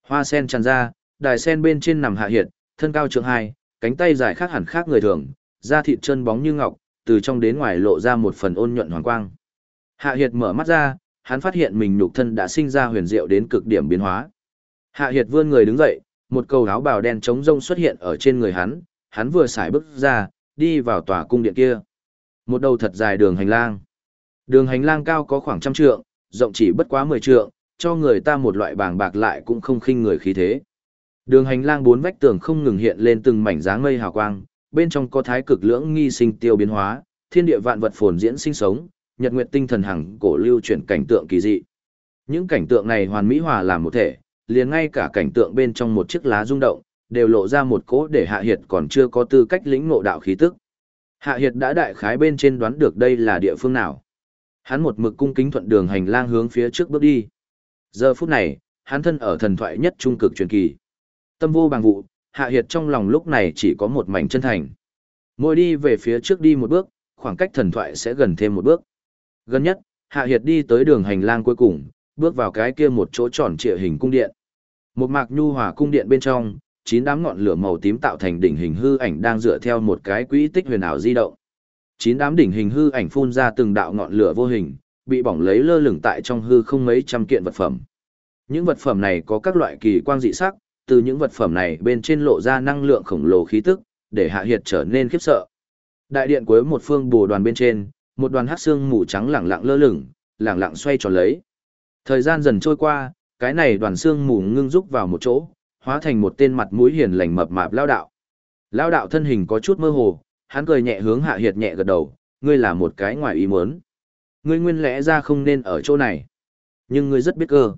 A: Hoa sen tràn ra, đài sen bên trên nằm hạ hiện, thân cao trượng hai, cánh tay dài khác hẳn khác người thường, da thịt chân bóng như ngọc, từ trong đến ngoài lộ ra một phần ôn nhuận hoàng quang. Hạ Hiệt mở mắt ra, hắn phát hiện mình nhục thân đã sinh ra huyền diệu đến cực điểm biến hóa. Hạ Hiệt vươn người đứng dậy, một cầu áo bào đen trống rông xuất hiện ở trên người hắn, hắn vừa xài bước ra, đi vào tòa cung điện kia. Một đầu thật dài đường hành lang. Đường hành lang cao có khoảng trăm trượng, rộng chỉ bất quá mười trượng, cho người ta một loại bàng bạc lại cũng không khinh người khí thế. Đường hành lang bốn vách tường không ngừng hiện lên từng mảnh dáng mây hào quang, bên trong có thái cực lưỡng nghi sinh tiêu biến hóa, thiên địa vạn vật phồn diễn sinh sống, nhật nguyệt tinh thần hằng cổ lưu chuyển cảnh tượng kỳ dị. Những cảnh tượng này hoàn mỹ hòa làm một thể, liền ngay cả cảnh tượng bên trong một chiếc lá rung động, đều lộ ra một cỗ để Hạ Hiệt còn chưa có tư cách lĩnh ngộ đạo khí tức. Hạ Hiệt đã đại khái bên trên đoán được đây là địa phương nào. Hắn một mực cung kính thuận đường hành lang hướng phía trước bước đi. Giờ phút này, hắn thân ở thần thoại nhất trung cực truyền kỳ. Tâm vô bằng vụ, Hạ Hiệt trong lòng lúc này chỉ có một mảnh chân thành. Mỗi đi về phía trước đi một bước, khoảng cách thần thoại sẽ gần thêm một bước. Gần nhất, Hạ Hiệt đi tới đường hành lang cuối cùng, bước vào cái kia một chỗ tròn trịa hình cung điện. Một mạc nhu hòa cung điện bên trong, chín đám ngọn lửa màu tím tạo thành đỉnh hình hư ảnh đang dựa theo một cái quỹ tích huyền ảo di động. Chín đám đỉnh hình hư ảnh phun ra từng đạo ngọn lửa vô hình, bị bỏng lấy lơ lửng tại trong hư không mấy trăm kiện vật phẩm. Những vật phẩm này có các loại kỳ quang dị sắc, từ những vật phẩm này bên trên lộ ra năng lượng khổng lồ khí tức, để Hạ Hiệt trở nên khiếp sợ. Đại điện cuối một phương bồ đoàn bên trên, một đoàn hắc xương mù trắng lẳng lặng lơ lửng, lẳng lặng xoay tròn lấy. Thời gian dần trôi qua, cái này đoàn xương mù ngưng rúc vào một chỗ, hóa thành một tên mặt mũi hiền lành mập mạp lao đạo. Lao đạo thân hình có chút mơ hồ, hắn cười nhẹ hướng Hạ Hiệt nhẹ gật đầu, ngươi là một cái ngoài ý muốn. Ngươi nguyên lẽ ra không nên ở chỗ này. Nhưng ngươi rất biết cơ.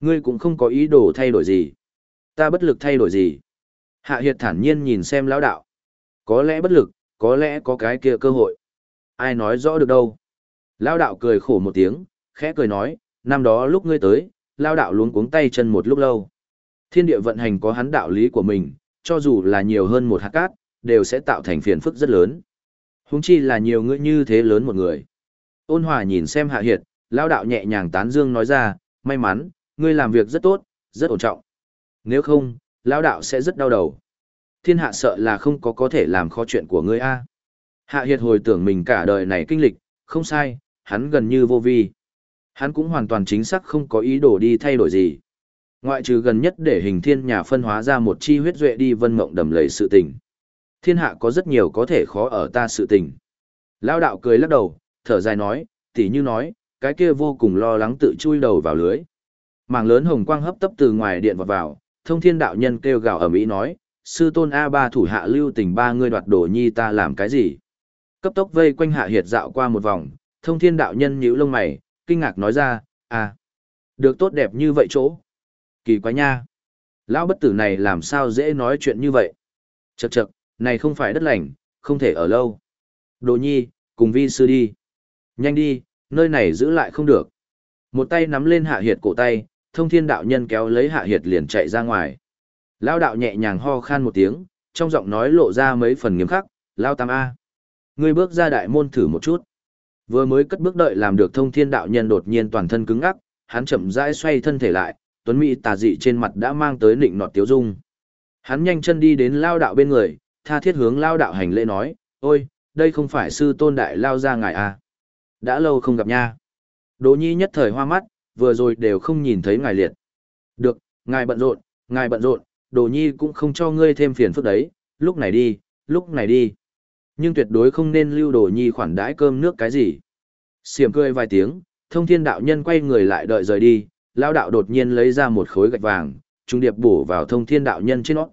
A: Ngươi cũng không có ý đồ thay đổi gì. Ta bất lực thay đổi gì. Hạ Hiệt thản nhiên nhìn xem lão đạo. Có lẽ bất lực, có lẽ có cái kia cơ hội. Ai nói rõ được đâu. Lão đạo cười khổ một tiếng, khẽ cười nói, năm đó lúc ngươi tới, lão đạo luống cuống tay chân một lúc lâu. Thiên địa vận hành có hắn đạo lý của mình, cho dù là nhiều hơn một hạt cát, đều sẽ tạo thành phiền phức rất lớn. Húng chi là nhiều người như thế lớn một người. Ôn hòa nhìn xem hạ hiệt, lão đạo nhẹ nhàng tán dương nói ra, may mắn, ngươi làm việc rất tốt, rất ổn trọng. Nếu không, lão đạo sẽ rất đau đầu. Thiên hạ sợ là không có có thể làm khó chuyện của ngươi a. Hạ hiệt hồi tưởng mình cả đời này kinh lịch, không sai, hắn gần như vô vi. Hắn cũng hoàn toàn chính xác không có ý đồ đi thay đổi gì. Ngoại trừ gần nhất để hình thiên nhà phân hóa ra một chi huyết duệ đi vân mộng đầm lầy sự tình. Thiên hạ có rất nhiều có thể khó ở ta sự tình. Lao đạo cười lắc đầu, thở dài nói, tỉ như nói, cái kia vô cùng lo lắng tự chui đầu vào lưới. Mảng lớn hồng quang hấp tấp từ ngoài điện vọt vào, thông thiên đạo nhân kêu gào ở mỹ nói, sư tôn A ba thủ hạ lưu tình ba ngươi đoạt đồ nhi ta làm cái gì? Cấp tốc vây quanh hạ hiệt dạo qua một vòng, thông thiên đạo nhân nhíu lông mày, kinh ngạc nói ra, à, được tốt đẹp như vậy chỗ. Kỳ quá nha. Lão bất tử này làm sao dễ nói chuyện như vậy? Chậc chậc, này không phải đất lành, không thể ở lâu. Đồ nhi, cùng vi sư đi. Nhanh đi, nơi này giữ lại không được. Một tay nắm lên hạ hiệt cổ tay, thông thiên đạo nhân kéo lấy hạ hiệt liền chạy ra ngoài. Lao đạo nhẹ nhàng ho khan một tiếng, trong giọng nói lộ ra mấy phần nghiêm khắc, Lao Tam A. Ngươi bước ra đại môn thử một chút. Vừa mới cất bước đợi làm được thông thiên đạo nhân đột nhiên toàn thân cứng ngắc, hắn chậm rãi xoay thân thể lại, tuấn mỹ tà dị trên mặt đã mang tới nịnh nọt tiếu dung. Hắn nhanh chân đi đến Lao đạo bên người, tha thiết hướng Lao đạo hành lễ nói, ôi, đây không phải sư tôn đại Lao ra ngài à? Đã lâu không gặp nha. Đỗ nhi nhất thời hoa mắt, vừa rồi đều không nhìn thấy ngài liệt. Được, ngài bận rộn, ngài bận rộn, đồ nhi cũng không cho ngươi thêm phiền phức đấy, lúc này đi, lúc này đi. Nhưng tuyệt đối không nên lưu đồ nhi khoản đãi cơm nước cái gì. Xiểm cười vài tiếng, thông thiên đạo nhân quay người lại đợi rời đi, lao đạo đột nhiên lấy ra một khối gạch vàng, trung điệp bổ vào thông thiên đạo nhân trên nó.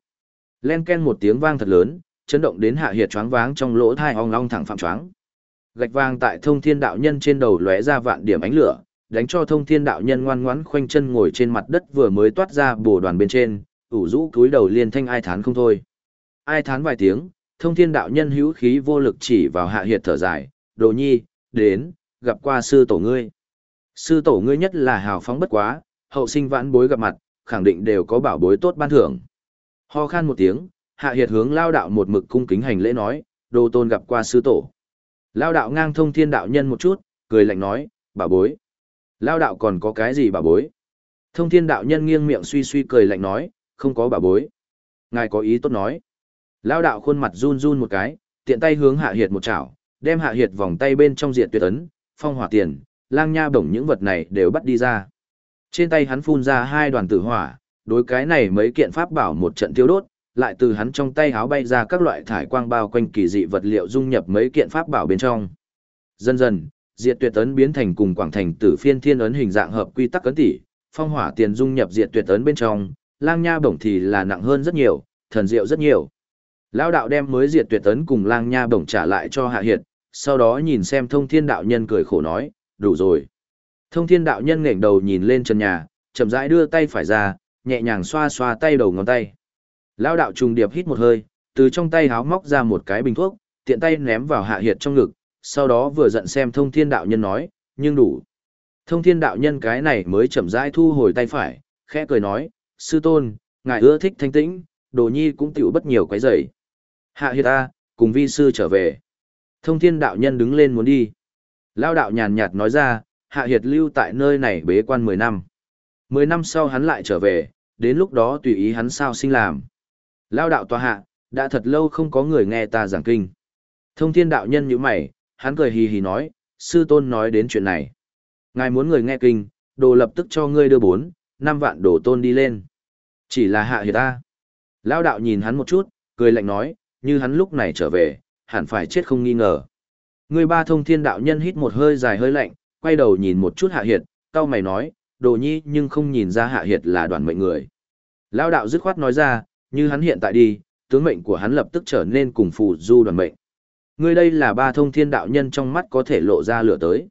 A: Len ken một tiếng vang thật lớn, chấn động đến hạ hiệt choáng váng trong lỗ thai ong long thẳng phạm choáng. Gạch vàng tại thông thiên đạo nhân trên đầu lóe ra vạn điểm ánh lửa, đánh cho thông thiên đạo nhân ngoan ngoãn khoanh chân ngồi trên mặt đất vừa mới toát ra bổ đoàn bên trên, ủ rũ cúi đầu liên thanh ai thán không thôi. Ai thán vài tiếng, thông thiên đạo nhân hữu khí vô lực chỉ vào hạ hiệt thở dài, đồ nhi, đến, gặp qua sư tổ ngươi. Sư tổ ngươi nhất là hào phóng bất quá, hậu sinh vãn bối gặp mặt, khẳng định đều có bảo bối tốt ban thưởng. Ho khan một tiếng, hạ hiệt hướng lao đạo một mực cung kính hành lễ nói, đồ tôn gặp qua sư tổ. Lao đạo ngang thông thiên đạo nhân một chút, cười lạnh nói, bảo bối. Lao đạo còn có cái gì bảo bối? Thông thiên đạo nhân nghiêng miệng suy suy cười lạnh nói, không có bảo bối. Ngài có ý tốt nói. Lao đạo khuôn mặt run run một cái, tiện tay hướng hạ hiệt một chảo, đem hạ hiệt vòng tay bên trong diện tuyệt ấn, phong hỏa tiền, lang nha bổng những vật này đều bắt đi ra. Trên tay hắn phun ra hai đoàn tử hỏa, đối cái này mấy kiện pháp bảo một trận tiêu đốt, lại từ hắn trong tay háo bay ra các loại thải quang bao quanh kỳ dị vật liệu dung nhập mấy kiện pháp bảo bên trong. Dần dần, diệt tuyệt ấn biến thành cùng quảng thành tử phiên thiên ấn hình dạng hợp quy tắc ấn tỷ, phong hỏa tiền dung nhập diệt tuyệt ấn bên trong, lang nha bổng thì là nặng hơn rất nhiều, thần diệu rất nhiều. Lão đạo đem mới diệt tuyệt ấn cùng lang nha bổng trả lại cho hạ hiệt, sau đó nhìn xem thông thiên đạo nhân cười khổ nói, đủ rồi. Thông thiên đạo nhân ngẩng đầu nhìn lên trần nhà, chậm rãi đưa tay phải ra, nhẹ nhàng xoa xoa tay đầu ngón tay. Lão đạo trùng điệp hít một hơi, từ trong tay háo móc ra một cái bình thuốc, tiện tay ném vào hạ hiệt trong ngực, sau đó vừa giận xem thông thiên đạo nhân nói, nhưng đủ. Thông thiên đạo nhân cái này mới chậm rãi thu hồi tay phải, khẽ cười nói, sư tôn, ngài ưa thích thanh tĩnh, đồ nhi cũng tiểu bất nhiều quấy rầy. Hạ hiệt ta, cùng vi sư trở về. Thông thiên đạo nhân đứng lên muốn đi. Lao đạo nhàn nhạt nói ra, hạ hiệt lưu tại nơi này bế quan 10 năm. 10 năm sau hắn lại trở về, đến lúc đó tùy ý hắn sao sinh làm. Lao đạo tòa hạ, đã thật lâu không có người nghe ta giảng kinh. Thông thiên đạo nhân như mày, hắn cười hì hì nói, sư tôn nói đến chuyện này. Ngài muốn người nghe kinh, đồ lập tức cho ngươi đưa bốn, năm vạn đồ tôn đi lên. Chỉ là hạ hiệt ta. Lao đạo nhìn hắn một chút, cười lạnh nói, như hắn lúc này trở về, hẳn phải chết không nghi ngờ. Người ba thông thiên đạo nhân hít một hơi dài hơi lạnh, quay đầu nhìn một chút hạ hiệt, cao mày nói, đồ nhi nhưng không nhìn ra hạ hiệt là đoàn mệnh người. Lao đạo dứt khoát nói ra, như hắn hiện tại đi, tướng mệnh của hắn lập tức trở nên cùng phù du đoàn mệnh. Ngươi đây là ba thông thiên đạo nhân trong mắt có thể lộ ra lửa tới.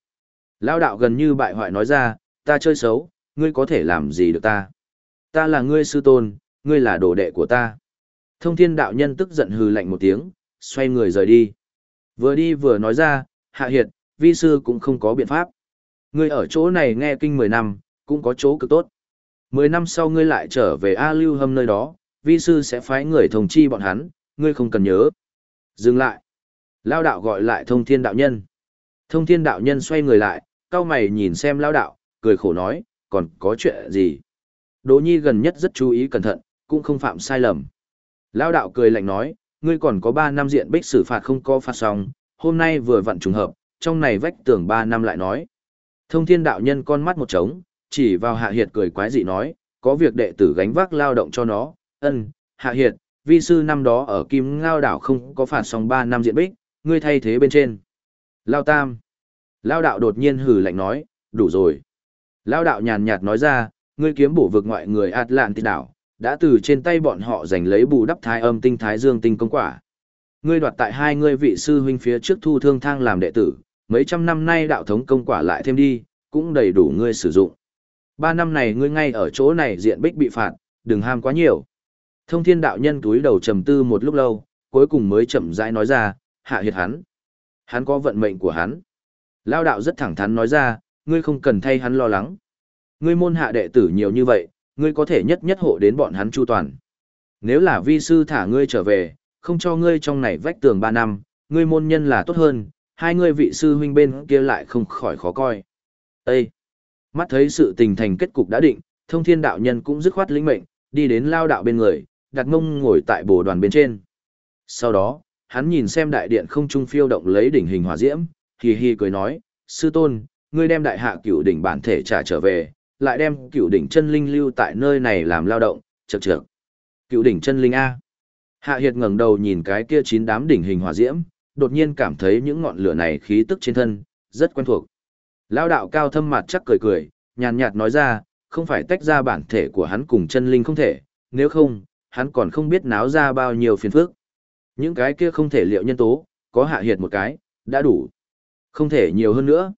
A: Lao đạo gần như bại hoại nói ra, ta chơi xấu, ngươi có thể làm gì được ta? Ta là ngươi sư tôn, ngươi là đồ đệ của ta. Thông thiên đạo nhân tức giận hừ lạnh một tiếng, xoay người rời đi. Vừa đi vừa nói ra, hạ hiệt, vi sư cũng không có biện pháp. Ngươi ở chỗ này nghe kinh 10 năm, cũng có chỗ cực tốt. 10 năm sau ngươi lại trở về A Lưu Hâm nơi đó, vi sư sẽ phái người thông chi bọn hắn, ngươi không cần nhớ. Dừng lại. Lao đạo gọi lại thông thiên đạo nhân. Thông thiên đạo nhân xoay người lại, cao mày nhìn xem lao đạo, cười khổ nói, còn có chuyện gì? Đỗ Nhi gần nhất rất chú ý cẩn thận, cũng không phạm sai lầm. Lao đạo cười lạnh nói, ngươi còn có 3 năm diện bích xử phạt không có phạt xong, hôm nay vừa vặn trùng hợp, trong này vách tưởng 3 năm lại nói. Thông thiên đạo nhân con mắt một trống, chỉ vào hạ hiệt cười quái dị nói, có việc đệ tử gánh vác lao động cho nó, ân, hạ hiệt, vi sư năm đó ở Kim Ngao đảo không có phạt xong 3 năm diện bích, ngươi thay thế bên trên. Lao tam. Lao đạo đột nhiên hử lạnh nói, đủ rồi. Lao đạo nhàn nhạt nói ra, ngươi kiếm bổ vực ngoại người Atlantis đảo, đã từ trên tay bọn họ giành lấy bù đắp thái âm tinh thái dương tinh công quả. Ngươi đoạt tại hai ngươi vị sư huynh phía trước thu thương thang làm đệ tử, mấy trăm năm nay đạo thống công quả lại thêm đi, cũng đầy đủ ngươi sử dụng. Ba năm này ngươi ngay ở chỗ này diện bích bị phạt, đừng ham quá nhiều. Thông thiên đạo nhân túi đầu trầm tư một lúc lâu, cuối cùng mới chậm rãi nói ra, hạ hiệt hắn. Hắn có vận mệnh của hắn. Lao đạo rất thẳng thắn nói ra, ngươi không cần thay hắn lo lắng. Ngươi môn hạ đệ tử nhiều như vậy, ngươi có thể nhất nhất hộ đến bọn hắn chu toàn. Nếu là vi sư thả ngươi trở về, không cho ngươi trong này vách tường ba năm, ngươi môn nhân là tốt hơn, hai ngươi vị sư huynh bên kia lại không khỏi khó coi. Ê! Mắt thấy sự tình thành kết cục đã định, thông thiên đạo nhân cũng dứt khoát lĩnh mệnh, đi đến lao đạo bên người, đặt mông ngồi tại bồ đoàn bên trên. Sau đó, hắn nhìn xem đại điện không trung phiêu động lấy đỉnh hình hỏa diễm, hì hì cười nói, sư tôn, ngươi đem đại hạ cửu đỉnh bản thể trả trở về, lại đem cựu đỉnh chân linh lưu tại nơi này làm lao động, chật chật. Cựu đỉnh chân linh A. Hạ Hiệt ngẩng đầu nhìn cái kia chín đám đỉnh hình hỏa diễm, đột nhiên cảm thấy những ngọn lửa này khí tức trên thân, rất quen thuộc. Lao đạo cao thâm mặt chắc cười cười, nhàn nhạt nói ra, không phải tách ra bản thể của hắn cùng chân linh không thể, nếu không, hắn còn không biết náo ra bao nhiêu phiền phức. Những cái kia không thể liệu nhân tố, có hạ hiệt một cái, đã đủ. Không thể nhiều hơn nữa.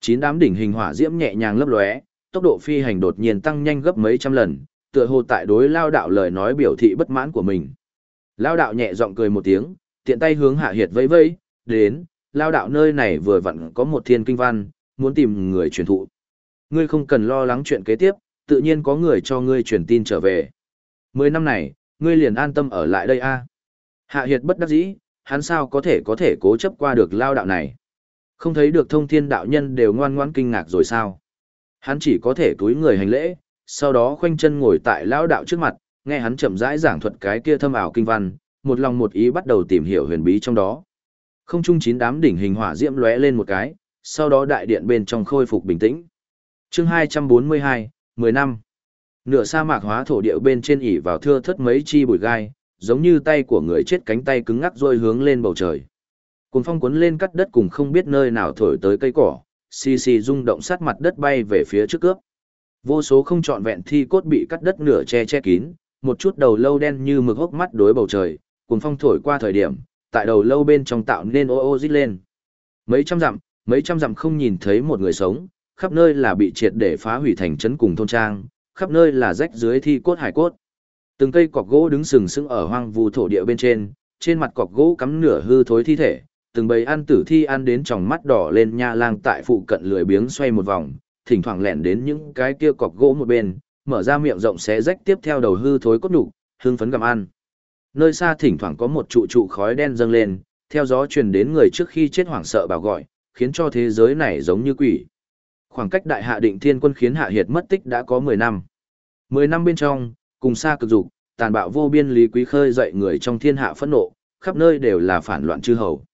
A: Chín đám đỉnh hình hỏa diễm nhẹ nhàng lấp lóe, tốc độ phi hành đột nhiên tăng nhanh gấp mấy trăm lần, tựa hồ tại đối lao đạo lời nói biểu thị bất mãn của mình. Lao đạo nhẹ giọng cười một tiếng, tiện tay hướng hạ hiệt vẫy vẫy, đến, lao đạo nơi này vừa vặn có một thiên kinh văn, muốn tìm người truyền thụ. Ngươi không cần lo lắng chuyện kế tiếp, tự nhiên có người cho ngươi truyền tin trở về. Mười năm này, ngươi liền an tâm ở lại đây a. Hạ Hiệt bất đắc dĩ, hắn sao có thể có thể cố chấp qua được lao đạo này. Không thấy được thông thiên đạo nhân đều ngoan ngoãn kinh ngạc rồi sao. Hắn chỉ có thể túi người hành lễ, sau đó khoanh chân ngồi tại lão đạo trước mặt, nghe hắn chậm rãi giảng thuật cái kia thâm ảo kinh văn, một lòng một ý bắt đầu tìm hiểu huyền bí trong đó. Không trung chín đám đỉnh hình hỏa diễm lóe lên một cái, sau đó đại điện bên trong khôi phục bình tĩnh. Chương 242, 10 năm. Nửa sa mạc hóa thổ địa bên trên ỉ vào thưa thất mấy chi bụi gai, giống như tay của người chết cánh tay cứng ngắc rôi hướng lên bầu trời. Cùng phong cuốn lên cắt đất cùng không biết nơi nào thổi tới cây cỏ, xì xì rung động sát mặt đất bay về phía trước cướp. Vô số không trọn vẹn thi cốt bị cắt đất nửa che che kín, một chút đầu lâu đen như mực hốc mắt đối bầu trời, cùng phong thổi qua thời điểm, tại đầu lâu bên trong tạo nên ô ô rít lên. Mấy trăm dặm, mấy trăm dặm không nhìn thấy một người sống, khắp nơi là bị triệt để phá hủy thành trấn cùng thôn trang, khắp nơi là rách dưới thi cốt hải cốt. Từng cây cọc gỗ đứng sừng sững ở hoang vu thổ địa bên trên, trên mặt cọc gỗ cắm nửa hư thối thi thể, từng bầy ăn tử thi ăn đến tròng mắt đỏ lên nha lang tại phụ cận lười biếng xoay một vòng, thỉnh thoảng lẻn đến những cái kia cọc gỗ một bên, mở ra miệng rộng xé rách tiếp theo đầu hư thối cốt nhục, hương phấn gặm ăn. Nơi xa thỉnh thoảng có một trụ trụ khói đen dâng lên, theo gió truyền đến người trước khi chết hoảng sợ bảo gọi, khiến cho thế giới này giống như quỷ. Khoảng cách đại hạ định thiên quân khiến hạ hiệt mất tích đã có 10 năm. 10 năm bên trong, cùng xa cực dục, tàn bạo vô biên lý quý khơi dậy người trong thiên hạ phẫn nộ, khắp nơi đều là phản loạn chư hầu.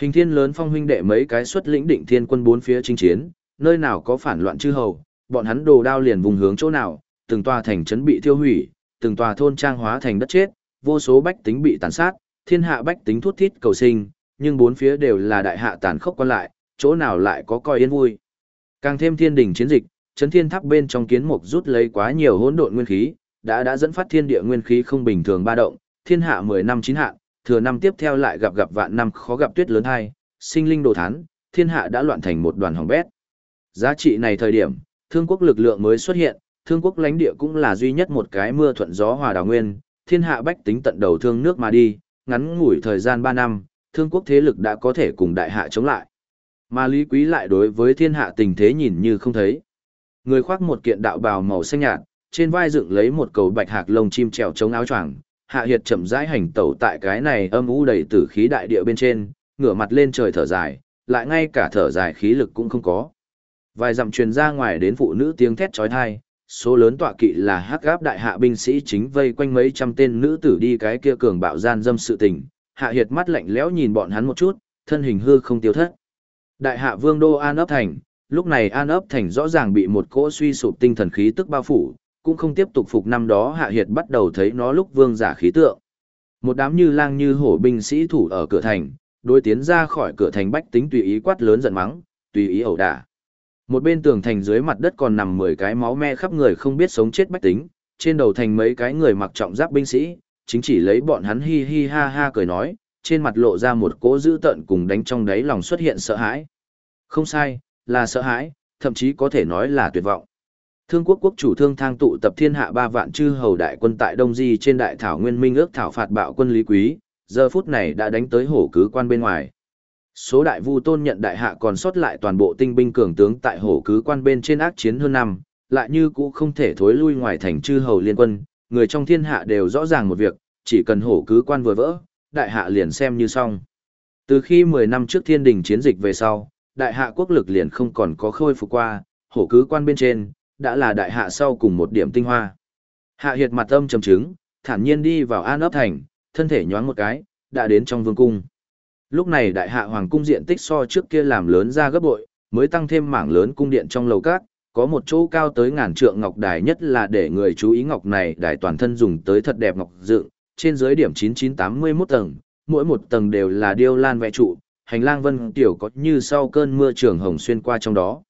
A: Hình thiên lớn phong huynh đệ mấy cái xuất lĩnh định thiên quân bốn phía chinh chiến, nơi nào có phản loạn chư hầu, bọn hắn đồ đao liền vùng hướng chỗ nào, từng tòa thành trấn bị tiêu hủy, từng tòa thôn trang hóa thành đất chết, vô số bách tính bị tàn sát, thiên hạ bách tính thút thít cầu sinh, nhưng bốn phía đều là đại hạ tàn khốc quan lại, chỗ nào lại có coi yên vui. Càng thêm thiên đỉnh chiến dịch, chấn thiên tháp bên trong kiến mục rút lấy quá nhiều hỗn độn nguyên khí, đã đã dẫn phát thiên địa nguyên khí không bình thường ba động, thiên hạ 10 năm chín hạ, thừa năm tiếp theo lại gặp gặp vạn năm khó gặp tuyết lớn hai, sinh linh đồ thán, thiên hạ đã loạn thành một đoàn hỏng bét. Giá trị này thời điểm, thương quốc lực lượng mới xuất hiện, thương quốc lãnh địa cũng là duy nhất một cái mưa thuận gió hòa đào nguyên, thiên hạ bách tính tận đầu thương nước mà đi, ngắn ngủi thời gian 3 năm, thương quốc thế lực đã có thể cùng đại hạ chống lại. Mà Lý Quý lại đối với thiên hạ tình thế nhìn như không thấy. Người khoác một kiện đạo bào màu xanh nhạt, trên vai dựng lấy một cầu bạch hạc lông chim trèo chống áo choàng, hạ hiệt chậm rãi hành tẩu tại cái này âm u đầy tử khí đại địa bên trên, ngửa mặt lên trời thở dài, lại ngay cả thở dài khí lực cũng không có. Vài dặm truyền ra ngoài đến phụ nữ tiếng thét chói tai, số lớn tọa kỵ là hắc gáp đại hạ binh sĩ chính vây quanh mấy trăm tên nữ tử đi cái kia cường bạo gian dâm sự tình, hạ hiệt mắt lạnh lẽo nhìn bọn hắn một chút, thân hình hư không tiêu thất. Đại hạ vương đô An ấp thành, lúc này An ấp thành rõ ràng bị một cỗ suy sụp tinh thần khí tức bao phủ, cũng không tiếp tục phục năm đó hạ hiệt bắt đầu thấy nó lúc vương giả khí tượng. Một đám như lang như hổ binh sĩ thủ ở cửa thành, đối tiến ra khỏi cửa thành bách tính tùy ý quát lớn giận mắng, tùy ý ẩu đả. Một bên tường thành dưới mặt đất còn nằm 10 cái máu me khắp người không biết sống chết bách tính, trên đầu thành mấy cái người mặc trọng giáp binh sĩ, chính chỉ lấy bọn hắn hi hi ha ha cười nói, trên mặt lộ ra một cỗ dữ tợn cùng đánh trong đáy lòng xuất hiện sợ hãi. Không sai, là sợ hãi, thậm chí có thể nói là tuyệt vọng. Thương quốc quốc chủ thương thang tụ tập thiên hạ ba vạn chư hầu đại quân tại Đông Di trên đại thảo nguyên minh ước thảo phạt bạo quân Lý Quý, giờ phút này đã đánh tới hổ cứ quan bên ngoài. Số đại vu tôn nhận đại hạ còn sót lại toàn bộ tinh binh cường tướng tại hổ cứ quan bên trên ác chiến hơn năm, lại như cũ không thể thối lui ngoài thành chư hầu liên quân, người trong thiên hạ đều rõ ràng một việc, chỉ cần hổ cứ quan vừa vỡ, đại hạ liền xem như xong. Từ khi 10 năm trước thiên đình chiến dịch về sau, đại hạ quốc lực liền không còn có khôi phục qua, hổ cứ quan bên trên, đã là đại hạ sau cùng một điểm tinh hoa. Hạ hiệt mặt âm trầm trứng, thản nhiên đi vào an ấp thành, thân thể nhoáng một cái, đã đến trong vương cung. Lúc này đại hạ hoàng cung diện tích so trước kia làm lớn ra gấp bội, mới tăng thêm mảng lớn cung điện trong lầu cát, có một chỗ cao tới ngàn trượng ngọc đài nhất là để người chú ý ngọc này đài toàn thân dùng tới thật đẹp ngọc dựng, trên dưới điểm 9981 tầng, mỗi một tầng đều là điêu lan vẽ trụ, hành lang vân tiểu có như sau cơn mưa trường hồng xuyên qua trong đó.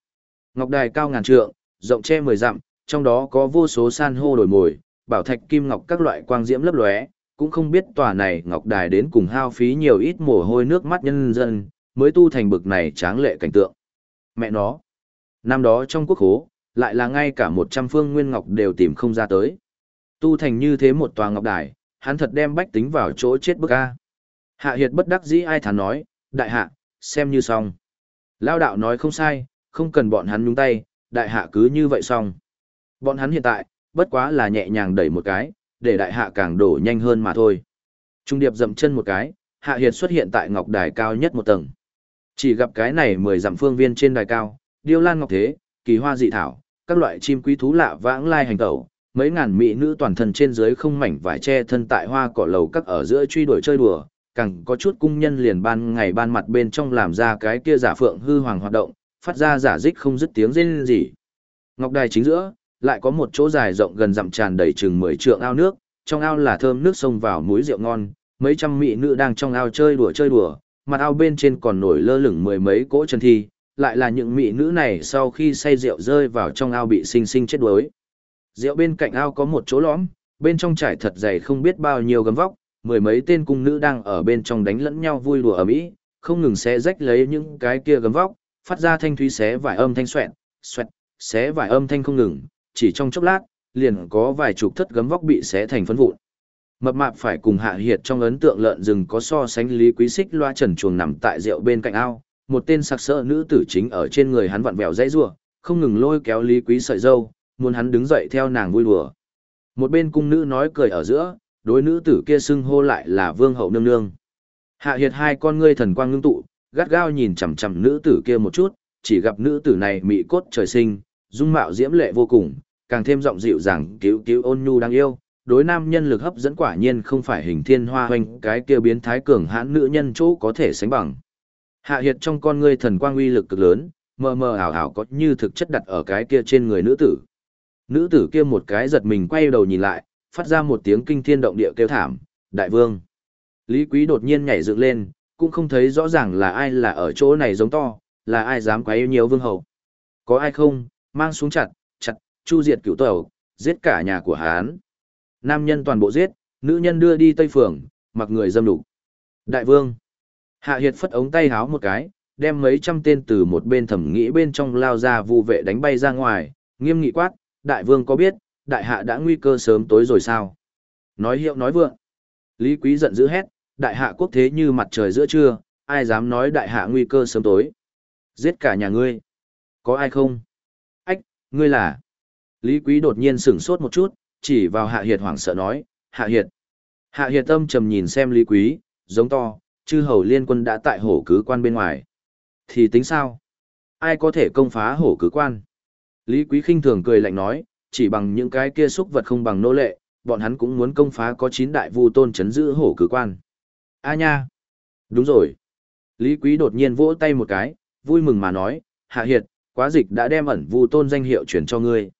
A: Ngọc đài cao ngàn trượng, rộng che 10 dặm, trong đó có vô số san hô đổi mồi, bảo thạch kim ngọc các loại quang diễm lấp lóe, cũng không biết tòa này ngọc đài đến cùng hao phí nhiều ít mồ hôi nước mắt nhân dân, mới tu thành bực này tráng lệ cảnh tượng. Mẹ nó, năm đó trong quốc hố, lại là ngay cả một trăm phương nguyên ngọc đều tìm không ra tới. Tu thành như thế một tòa ngọc đài, hắn thật đem bách tính vào chỗ chết bức a. Hạ Hiệt bất đắc dĩ ai thán nói, đại hạ, xem như xong. Lao đạo nói không sai, không cần bọn hắn nhúng tay, đại hạ cứ như vậy xong. Bọn hắn hiện tại, bất quá là nhẹ nhàng đẩy một cái, để đại hạ càng đổ nhanh hơn mà thôi. Trung điệp dậm chân một cái, hạ hiệt xuất hiện tại ngọc đài cao nhất một tầng. Chỉ gặp cái này mười dặm phương viên trên đài cao, điêu lan ngọc thế, kỳ hoa dị thảo, các loại chim quý thú lạ vãng lai hành tẩu, mấy ngàn mỹ nữ toàn thân trên dưới không mảnh vải che thân tại hoa cỏ lầu các ở giữa truy đuổi chơi đùa, càng có chút cung nhân liền ban ngày ban mặt bên trong làm ra cái kia giả phượng hư hoàng hoạt động, phát ra giả dích không dứt tiếng rên gì. Ngọc đài chính giữa, lại có một chỗ dài rộng gần dặm tràn đầy chừng 10 trượng ao nước, trong ao là thơm nước sông vào muối rượu ngon, mấy trăm mỹ nữ đang trong ao chơi đùa chơi đùa, mặt ao bên trên còn nổi lơ lửng mười mấy cỗ chân thi, lại là những mỹ nữ này sau khi say rượu rơi vào trong ao bị sinh sinh chết đuối. Rượu bên cạnh ao có một chỗ lõm, bên trong trải thật dày không biết bao nhiêu gấm vóc, mười mấy tên cung nữ đang ở bên trong đánh lẫn nhau vui đùa ở mỹ, không ngừng xé rách lấy những cái kia gấm vóc, phát ra thanh thúy xé vài âm thanh xoẹt, xoẹt, xé vài âm thanh không ngừng, chỉ trong chốc lát, liền có vài chục thất gấm vóc bị xé thành phấn vụn. Mập mạp phải cùng hạ hiệt trong ấn tượng lợn rừng có so sánh lý quý xích loa trần chuồng nằm tại rượu bên cạnh ao, một tên sặc sỡ nữ tử chính ở trên người hắn vặn vẹo dãy rủa, không ngừng lôi kéo lý quý sợi dâu, muốn hắn đứng dậy theo nàng vui đùa. Một bên cung nữ nói cười ở giữa, đối nữ tử kia xưng hô lại là vương hậu nương nương. Hạ hiệt hai con ngươi thần quang ngưng tụ, gắt gao nhìn chằm chằm nữ tử kia một chút, chỉ gặp nữ tử này mị cốt trời sinh, dung mạo diễm lệ vô cùng, càng thêm giọng dịu dàng cứu cứu ôn nhu đáng yêu. Đối nam nhân lực hấp dẫn quả nhiên không phải hình thiên hoa hoành cái kia biến thái cường hãn nữ nhân chỗ có thể sánh bằng. Hạ hiệt trong con ngươi thần quang uy lực cực lớn, mờ mờ ảo ảo có như thực chất đặt ở cái kia trên người nữ tử. Nữ tử kia một cái giật mình quay đầu nhìn lại, phát ra một tiếng kinh thiên động địa kêu thảm, đại vương. Lý Quý đột nhiên nhảy dựng lên, cũng không thấy rõ ràng là ai là ở chỗ này giống to, là ai dám quấy nhiều vương hậu. Có ai không, mang xuống chặt, chặt, chu diệt cửu tẩu, giết cả nhà của hán. Nam nhân toàn bộ giết, nữ nhân đưa đi Tây Phường, mặc người dâm đủ. Đại vương. Hạ Hiệt phất ống tay háo một cái, đem mấy trăm tên từ một bên thẩm nghĩ bên trong lao ra vụ vệ đánh bay ra ngoài, nghiêm nghị quát, đại vương có biết, đại hạ đã nguy cơ sớm tối rồi sao? Nói hiệu nói vượng. Lý Quý giận dữ hét, đại hạ quốc thế như mặt trời giữa trưa, ai dám nói đại hạ nguy cơ sớm tối? Giết cả nhà ngươi. Có ai không? Ách, ngươi là... Lý Quý đột nhiên sửng sốt một chút, chỉ vào Hạ Hiệt hoảng sợ nói, Hạ Hiệt. Hạ Hiệt tâm trầm nhìn xem Lý Quý, giống to, chư hầu liên quân đã tại hổ cứ quan bên ngoài. Thì tính sao? Ai có thể công phá hổ cứ quan? Lý Quý khinh thường cười lạnh nói, chỉ bằng những cái kia xúc vật không bằng nô lệ, bọn hắn cũng muốn công phá có chín đại vu tôn chấn giữ hổ cứ quan. A nha! Đúng rồi! Lý Quý đột nhiên vỗ tay một cái, vui mừng mà nói, Hạ Hiệt, quá dịch đã đem ẩn vu tôn danh hiệu chuyển cho ngươi.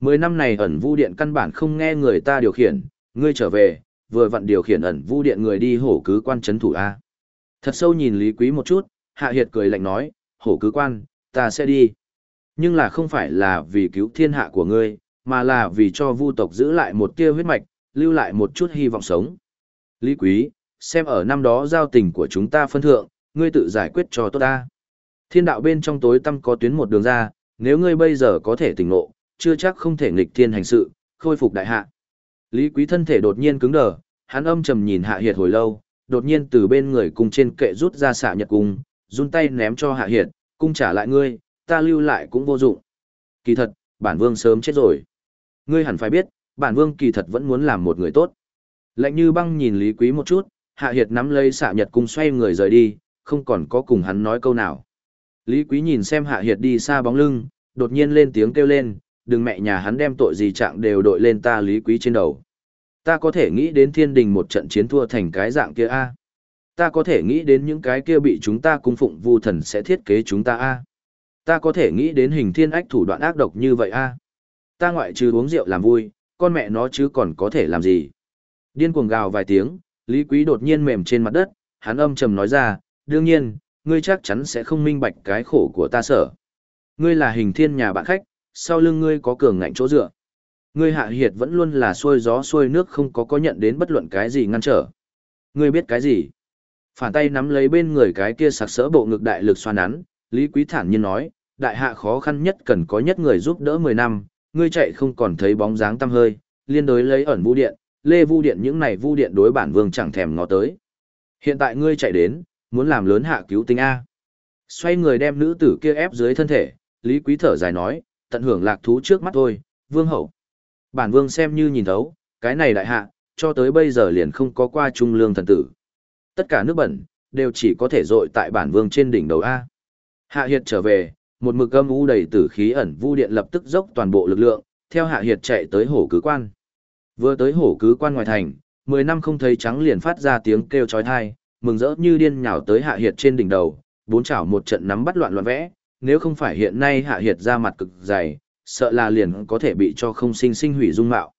A: Mười năm này ẩn vu điện căn bản không nghe người ta điều khiển, ngươi trở về, vừa vặn điều khiển ẩn vu điện người đi hổ cứ quan chấn thủ A. Thật sâu nhìn Lý Quý một chút, Hạ Hiệt cười lạnh nói, hổ cứ quan, ta sẽ đi. Nhưng là không phải là vì cứu thiên hạ của ngươi, mà là vì cho vu tộc giữ lại một tia huyết mạch, lưu lại một chút hy vọng sống. Lý Quý, xem ở năm đó giao tình của chúng ta phân thượng, ngươi tự giải quyết cho tốt ta. Thiên đạo bên trong tối tâm có tuyến một đường ra, nếu ngươi bây giờ có thể tỉnh ngộ, chưa chắc không thể nghịch thiên hành sự, khôi phục đại hạ. Lý Quý thân thể đột nhiên cứng đờ, hắn âm trầm nhìn Hạ Hiệt hồi lâu, đột nhiên từ bên người cung trên kệ rút ra xạ nhật cung, run tay ném cho Hạ Hiệt, cung trả lại ngươi, ta lưu lại cũng vô dụng. Kỳ thật, bản vương sớm chết rồi. Ngươi hẳn phải biết, bản vương kỳ thật vẫn muốn làm một người tốt. Lạnh như băng nhìn Lý Quý một chút, Hạ Hiệt nắm lấy xạ nhật cung xoay người rời đi, không còn có cùng hắn nói câu nào. Lý Quý nhìn xem Hạ Hiệt đi xa bóng lưng, đột nhiên lên tiếng kêu lên, đừng mẹ nhà hắn đem tội gì trạng đều đội lên ta Lý Quý trên đầu. Ta có thể nghĩ đến thiên đình một trận chiến thua thành cái dạng kia a. Ta có thể nghĩ đến những cái kia bị chúng ta cung phụng vu thần sẽ thiết kế chúng ta a. Ta có thể nghĩ đến hình thiên ách thủ đoạn ác độc như vậy a. Ta ngoại trừ uống rượu làm vui, con mẹ nó chứ còn có thể làm gì. Điên cuồng gào vài tiếng, Lý Quý đột nhiên mềm trên mặt đất, hắn âm trầm nói ra, đương nhiên, ngươi chắc chắn sẽ không minh bạch cái khổ của ta sở. Ngươi là hình thiên nhà bạn khách, sau lưng ngươi có cường ngạnh chỗ dựa. Ngươi hạ hiệt vẫn luôn là xuôi gió xuôi nước không có có nhận đến bất luận cái gì ngăn trở. Ngươi biết cái gì? Phản tay nắm lấy bên người cái kia sặc sỡ bộ ngực đại lực xoa nắn, Lý Quý thản nhiên nói, đại hạ khó khăn nhất cần có nhất người giúp đỡ 10 năm, ngươi chạy không còn thấy bóng dáng tăm hơi, liên đối lấy ẩn vũ điện, lê vu điện những này vu điện đối bản vương chẳng thèm ngó tới. Hiện tại ngươi chạy đến, muốn làm lớn hạ cứu tinh A. Xoay người đem nữ tử kia ép dưới thân thể, Lý Quý thở dài nói, tận hưởng lạc thú trước mắt thôi, vương hậu. Bản vương xem như nhìn thấu, cái này đại hạ, cho tới bây giờ liền không có qua trung lương thần tử. Tất cả nước bẩn, đều chỉ có thể dội tại bản vương trên đỉnh đầu A. Hạ Hiệt trở về, một mực âm u đầy tử khí ẩn vu điện lập tức dốc toàn bộ lực lượng, theo Hạ Hiệt chạy tới hổ cứ quan. Vừa tới hổ cứ quan ngoài thành, 10 năm không thấy trắng liền phát ra tiếng kêu chói tai, mừng rỡ như điên nhào tới Hạ Hiệt trên đỉnh đầu, bốn chảo một trận nắm bắt loạn loạn vẽ, nếu không phải hiện nay Hạ Hiệt ra mặt cực dày, sợ là liền có thể bị cho không sinh sinh hủy dung mạo.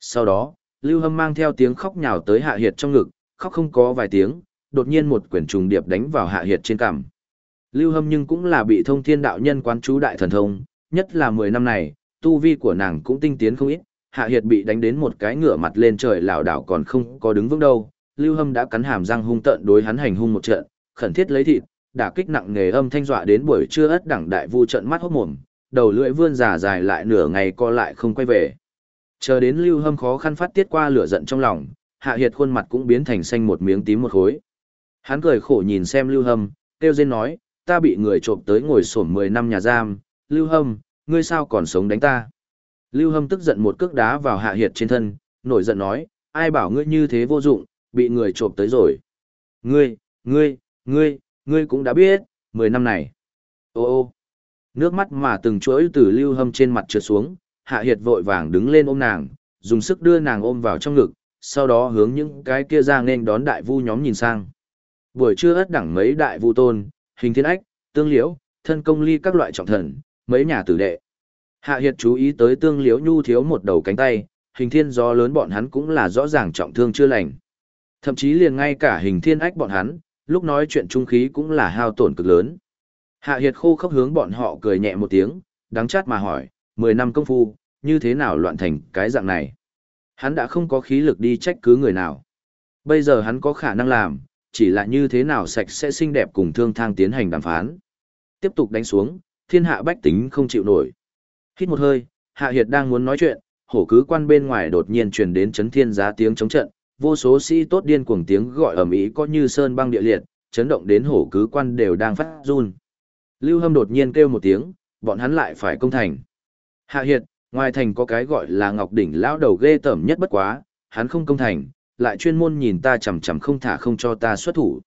A: Sau đó, Lưu Hâm mang theo tiếng khóc nhào tới Hạ Hiệt trong ngực, khóc không có vài tiếng, đột nhiên một quyển trùng điệp đánh vào Hạ Hiệt trên cằm. Lưu Hâm nhưng cũng là bị thông thiên đạo nhân quán chú đại thần thông, nhất là 10 năm này, tu vi của nàng cũng tinh tiến không ít, Hạ Hiệt bị đánh đến một cái ngửa mặt lên trời lảo đảo còn không có đứng vững đâu. Lưu Hâm đã cắn hàm răng hung tợn đối hắn hành hung một trận, khẩn thiết lấy thịt, đả kích nặng nghề âm thanh dọa đến buổi trưa ất đẳng đại vu trận mắt hốt mồm, đầu lưỡi vươn giả dài lại nửa ngày co lại không quay về. Chờ đến Lưu Hâm khó khăn phát tiết qua lửa giận trong lòng, Hạ Hiệt khuôn mặt cũng biến thành xanh một miếng tím một khối. Hắn cười khổ nhìn xem Lưu Hâm, kêu rên nói, ta bị người trộm tới ngồi sổm 10 năm nhà giam, Lưu Hâm, ngươi sao còn sống đánh ta. Lưu Hâm tức giận một cước đá vào Hạ Hiệt trên thân, nổi giận nói, ai bảo ngươi như thế vô dụng, bị người trộm tới rồi. Ngươi, ngươi, ngươi, ngươi cũng đã biết, 10 năm này. Ô ô, nước mắt mà từng chuỗi từ Lưu Hâm trên mặt trượt xuống, Hạ Hiệt vội vàng đứng lên ôm nàng, dùng sức đưa nàng ôm vào trong ngực, sau đó hướng những cái kia ra nên đón đại vu nhóm nhìn sang. Buổi trưa ất đẳng mấy đại vu tôn, hình thiên ách, tương liễu, thân công ly các loại trọng thần, mấy nhà tử đệ. Hạ Hiệt chú ý tới tương liễu nhu thiếu một đầu cánh tay, hình thiên gió lớn bọn hắn cũng là rõ ràng trọng thương chưa lành. Thậm chí liền ngay cả hình thiên ách bọn hắn, lúc nói chuyện trung khí cũng là hao tổn cực lớn. Hạ Hiệt khô khốc hướng bọn họ cười nhẹ một tiếng, đắng chát mà hỏi, 10 năm công phu, như thế nào loạn thành cái dạng này? Hắn đã không có khí lực đi trách cứ người nào. Bây giờ hắn có khả năng làm, chỉ là như thế nào sạch sẽ xinh đẹp cùng thương thang tiến hành đàm phán. Tiếp tục đánh xuống, thiên hạ bách tính không chịu nổi. Hít một hơi, Hạ Hiệt đang muốn nói chuyện, hổ cứ quan bên ngoài đột nhiên truyền đến chấn thiên giá tiếng chống trận, vô số sĩ tốt điên cuồng tiếng gọi ầm ĩ có như sơn băng địa liệt, chấn động đến hổ cứ quan đều đang phát run. Lưu Hâm đột nhiên kêu một tiếng, bọn hắn lại phải công thành. Hạ Hiệt, ngoài thành có cái gọi là Ngọc đỉnh lão đầu ghê tởm nhất bất quá, hắn không công thành, lại chuyên môn nhìn ta chằm chằm không thả không cho ta xuất thủ.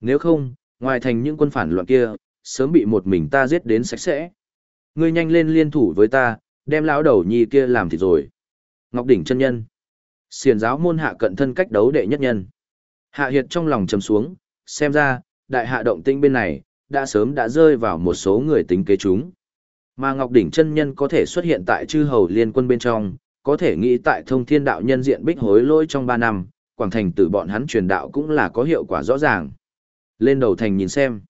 A: Nếu không, ngoài thành những quân phản loạn kia, sớm bị một mình ta giết đến sạch sẽ. Ngươi nhanh lên liên thủ với ta, đem lão đầu nhi kia làm thịt rồi. Ngọc đỉnh chân nhân. xiển giáo môn hạ cận thân cách đấu đệ nhất nhân. Hạ Hiệt trong lòng trầm xuống, xem ra, đại hạ động tinh bên này, đã sớm đã rơi vào một số người tính kế chúng. Mà Ngọc Đỉnh chân nhân có thể xuất hiện tại chư hầu liên quân bên trong, có thể nghĩ tại thông thiên đạo nhân diện bích hối lỗi trong 3 năm, quảng thành từ bọn hắn truyền đạo cũng là có hiệu quả rõ ràng. Lên đầu thành nhìn xem.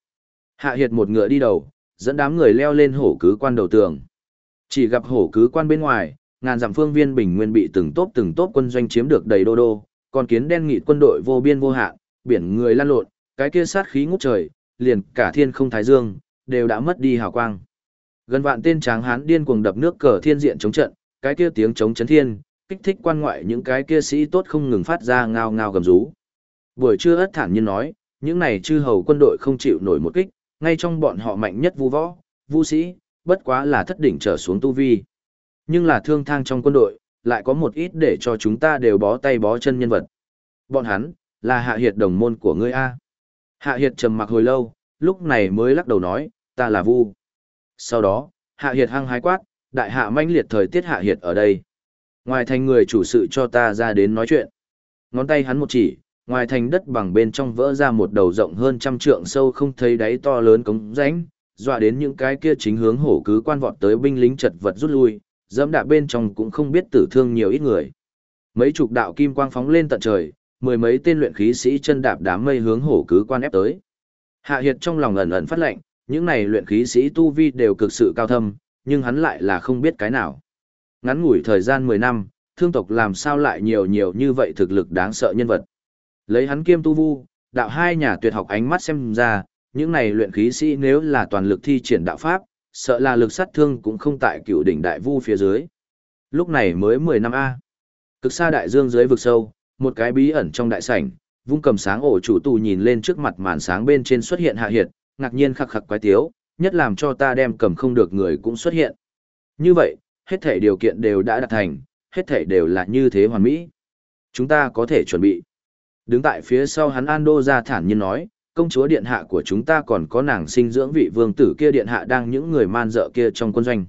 A: Hạ Hiệt một ngựa đi đầu, dẫn đám người leo lên hổ cứ quan đầu tường. Chỉ gặp hổ cứ quan bên ngoài, ngàn dặm phương viên bình nguyên bị từng tốp từng tốp quân doanh chiếm được đầy đô đô, còn kiến đen nghị quân đội vô biên vô hạn, biển người lan lộn, cái kia sát khí ngút trời, liền cả thiên không thái dương, đều đã mất đi hào quang. Gần vạn tên tráng hán điên cuồng đập nước cờ thiên diện chống trận, cái kia tiếng chống chấn thiên, kích thích quan ngoại những cái kia sĩ tốt không ngừng phát ra ngao ngao gầm rú. Buổi trưa ất thản nhiên nói, những này chư hầu quân đội không chịu nổi một kích, ngay trong bọn họ mạnh nhất vu võ, vu sĩ, bất quá là thất đỉnh trở xuống tu vi. Nhưng là thương thang trong quân đội, lại có một ít để cho chúng ta đều bó tay bó chân nhân vật. Bọn hắn, là hạ hiệt đồng môn của ngươi A. Hạ hiệt trầm mặc hồi lâu, lúc này mới lắc đầu nói, ta là vu. Sau đó, hạ hiệt hăng hái quát, đại hạ manh liệt thời tiết hạ hiệt ở đây. Ngoài thành người chủ sự cho ta ra đến nói chuyện. Ngón tay hắn một chỉ, ngoài thành đất bằng bên trong vỡ ra một đầu rộng hơn trăm trượng sâu không thấy đáy to lớn cống rãnh, dọa đến những cái kia chính hướng hổ cứ quan vọt tới binh lính chật vật rút lui, dẫm đạp bên trong cũng không biết tử thương nhiều ít người. Mấy chục đạo kim quang phóng lên tận trời, mười mấy tên luyện khí sĩ chân đạp đám mây hướng hổ cứ quan ép tới. Hạ Hiệt trong lòng ẩn ẩn phát lệnh, những này luyện khí sĩ tu vi đều cực sự cao thâm, nhưng hắn lại là không biết cái nào. Ngắn ngủi thời gian 10 năm, thương tộc làm sao lại nhiều nhiều như vậy thực lực đáng sợ nhân vật. Lấy hắn kiêm tu vu, đạo hai nhà tuyệt học ánh mắt xem ra, những này luyện khí sĩ nếu là toàn lực thi triển đạo pháp, sợ là lực sát thương cũng không tại cựu đỉnh đại vu phía dưới. Lúc này mới 10 năm A. Cực xa đại dương dưới vực sâu, một cái bí ẩn trong đại sảnh, vung cầm sáng ổ chủ tù nhìn lên trước mặt màn sáng bên trên xuất hiện hạ hiệt, ngạc nhiên khắc khắc quái tiếu, nhất làm cho ta đem cầm không được người cũng xuất hiện. Như vậy, hết thể điều kiện đều đã đạt thành, hết thể đều là như thế hoàn mỹ. Chúng ta có thể chuẩn bị. Đứng tại phía sau hắn Ando ra thản nhiên nói, công chúa điện hạ của chúng ta còn có nàng sinh dưỡng vị vương tử kia điện hạ đang những người man dợ kia trong quân doanh.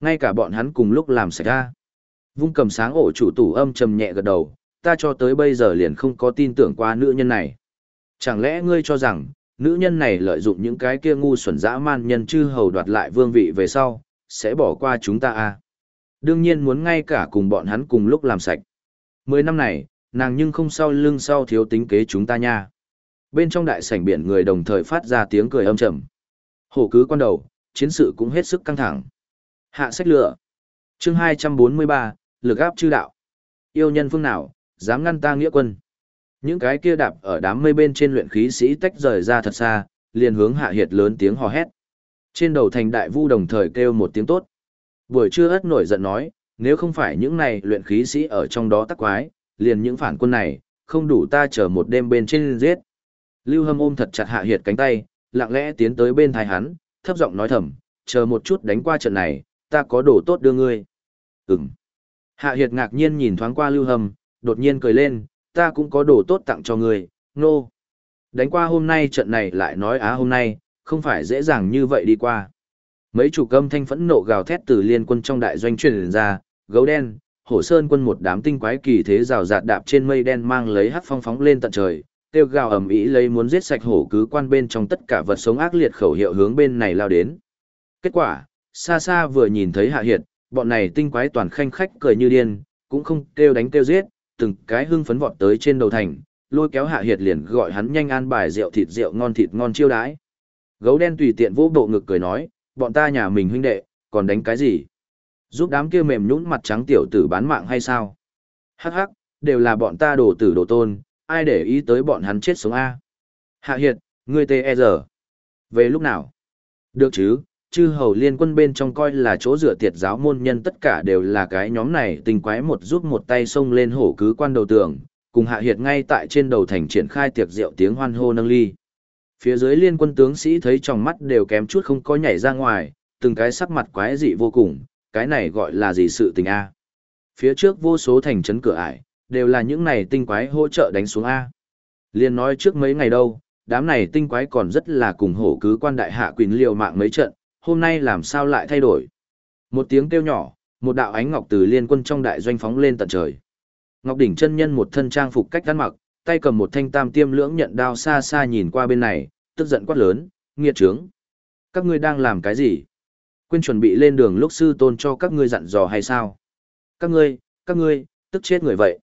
A: Ngay cả bọn hắn cùng lúc làm sạch ra. Vung cầm sáng ổ chủ tủ âm trầm nhẹ gật đầu, ta cho tới bây giờ liền không có tin tưởng qua nữ nhân này. Chẳng lẽ ngươi cho rằng, nữ nhân này lợi dụng những cái kia ngu xuẩn dã man nhân chư hầu đoạt lại vương vị về sau, sẽ bỏ qua chúng ta à? Đương nhiên muốn ngay cả cùng bọn hắn cùng lúc làm sạch. Mười năm này, nàng nhưng không sau lưng sau thiếu tính kế chúng ta nha. Bên trong đại sảnh biển người đồng thời phát ra tiếng cười âm trầm. Hổ cứ quan đầu, chiến sự cũng hết sức căng thẳng. Hạ sách lựa. Chương 243, lực áp chư đạo. Yêu nhân phương nào, dám ngăn ta nghĩa quân. Những cái kia đạp ở đám mây bên trên luyện khí sĩ tách rời ra thật xa, liền hướng hạ hiệt lớn tiếng hò hét. Trên đầu thành đại vu đồng thời kêu một tiếng tốt. Buổi trưa ất nổi giận nói, nếu không phải những này luyện khí sĩ ở trong đó tắc quái, liền những phản quân này, không đủ ta chờ một đêm bên trên giết. Lưu Hâm ôm thật chặt Hạ Hiệt cánh tay, lặng lẽ tiến tới bên thái hắn, thấp giọng nói thầm, chờ một chút đánh qua trận này, ta có đồ tốt đưa ngươi. Ừm. Hạ Hiệt ngạc nhiên nhìn thoáng qua Lưu Hâm, đột nhiên cười lên, ta cũng có đồ tốt tặng cho ngươi, nô. No. Đánh qua hôm nay trận này lại nói á hôm nay, không phải dễ dàng như vậy đi qua. Mấy chủ cơm thanh phẫn nộ gào thét từ liên quân trong đại doanh truyền ra, gấu đen, hổ sơn quân một đám tinh quái kỳ thế rào rạt đạp trên mây đen mang lấy hát phong phóng lên tận trời, kêu gào ầm ĩ lấy muốn giết sạch hổ cứ quan bên trong tất cả vật sống ác liệt khẩu hiệu hướng bên này lao đến. Kết quả, xa xa vừa nhìn thấy hạ hiệt, bọn này tinh quái toàn khanh khách cười như điên, cũng không kêu đánh kêu giết, từng cái hưng phấn vọt tới trên đầu thành, lôi kéo hạ hiệt liền gọi hắn nhanh an bài rượu thịt rượu ngon thịt ngon chiêu đãi. Gấu đen tùy tiện vỗ bộ ngực cười nói, bọn ta nhà mình huynh đệ, còn đánh cái gì? Giúp đám kia mềm nhũn mặt trắng tiểu tử bán mạng hay sao? Hắc hắc, đều là bọn ta đồ tử đồ tôn, ai để ý tới bọn hắn chết sống A. Hạ Hiệt, ngươi tê e giờ. Về lúc nào? Được chứ, chư hầu liên quân bên trong coi là chỗ dựa tiệt giáo môn nhân tất cả đều là cái nhóm này tình quái một giúp một tay xông lên hổ cứ quan đầu tường, cùng hạ hiệt ngay tại trên đầu thành triển khai tiệc rượu tiếng hoan hô nâng ly. Phía dưới liên quân tướng sĩ thấy trong mắt đều kém chút không có nhảy ra ngoài, từng cái sắc mặt quái dị vô cùng, cái này gọi là gì sự tình A. Phía trước vô số thành trấn cửa ải, đều là những này tinh quái hỗ trợ đánh xuống A. Liên nói trước mấy ngày đâu, đám này tinh quái còn rất là cùng hổ cứ quan đại hạ quỳnh liều mạng mấy trận, hôm nay làm sao lại thay đổi. Một tiếng kêu nhỏ, một đạo ánh ngọc từ liên quân trong đại doanh phóng lên tận trời. Ngọc đỉnh chân nhân một thân trang phục cách ăn mặc, tay cầm một thanh tam tiêm lưỡng nhận đao xa xa nhìn qua bên này, tức giận quát lớn, nghiệt trướng. Các ngươi đang làm cái gì? Quên chuẩn bị lên đường lúc sư tôn cho các ngươi dặn dò hay sao? Các ngươi, các ngươi, tức chết người vậy.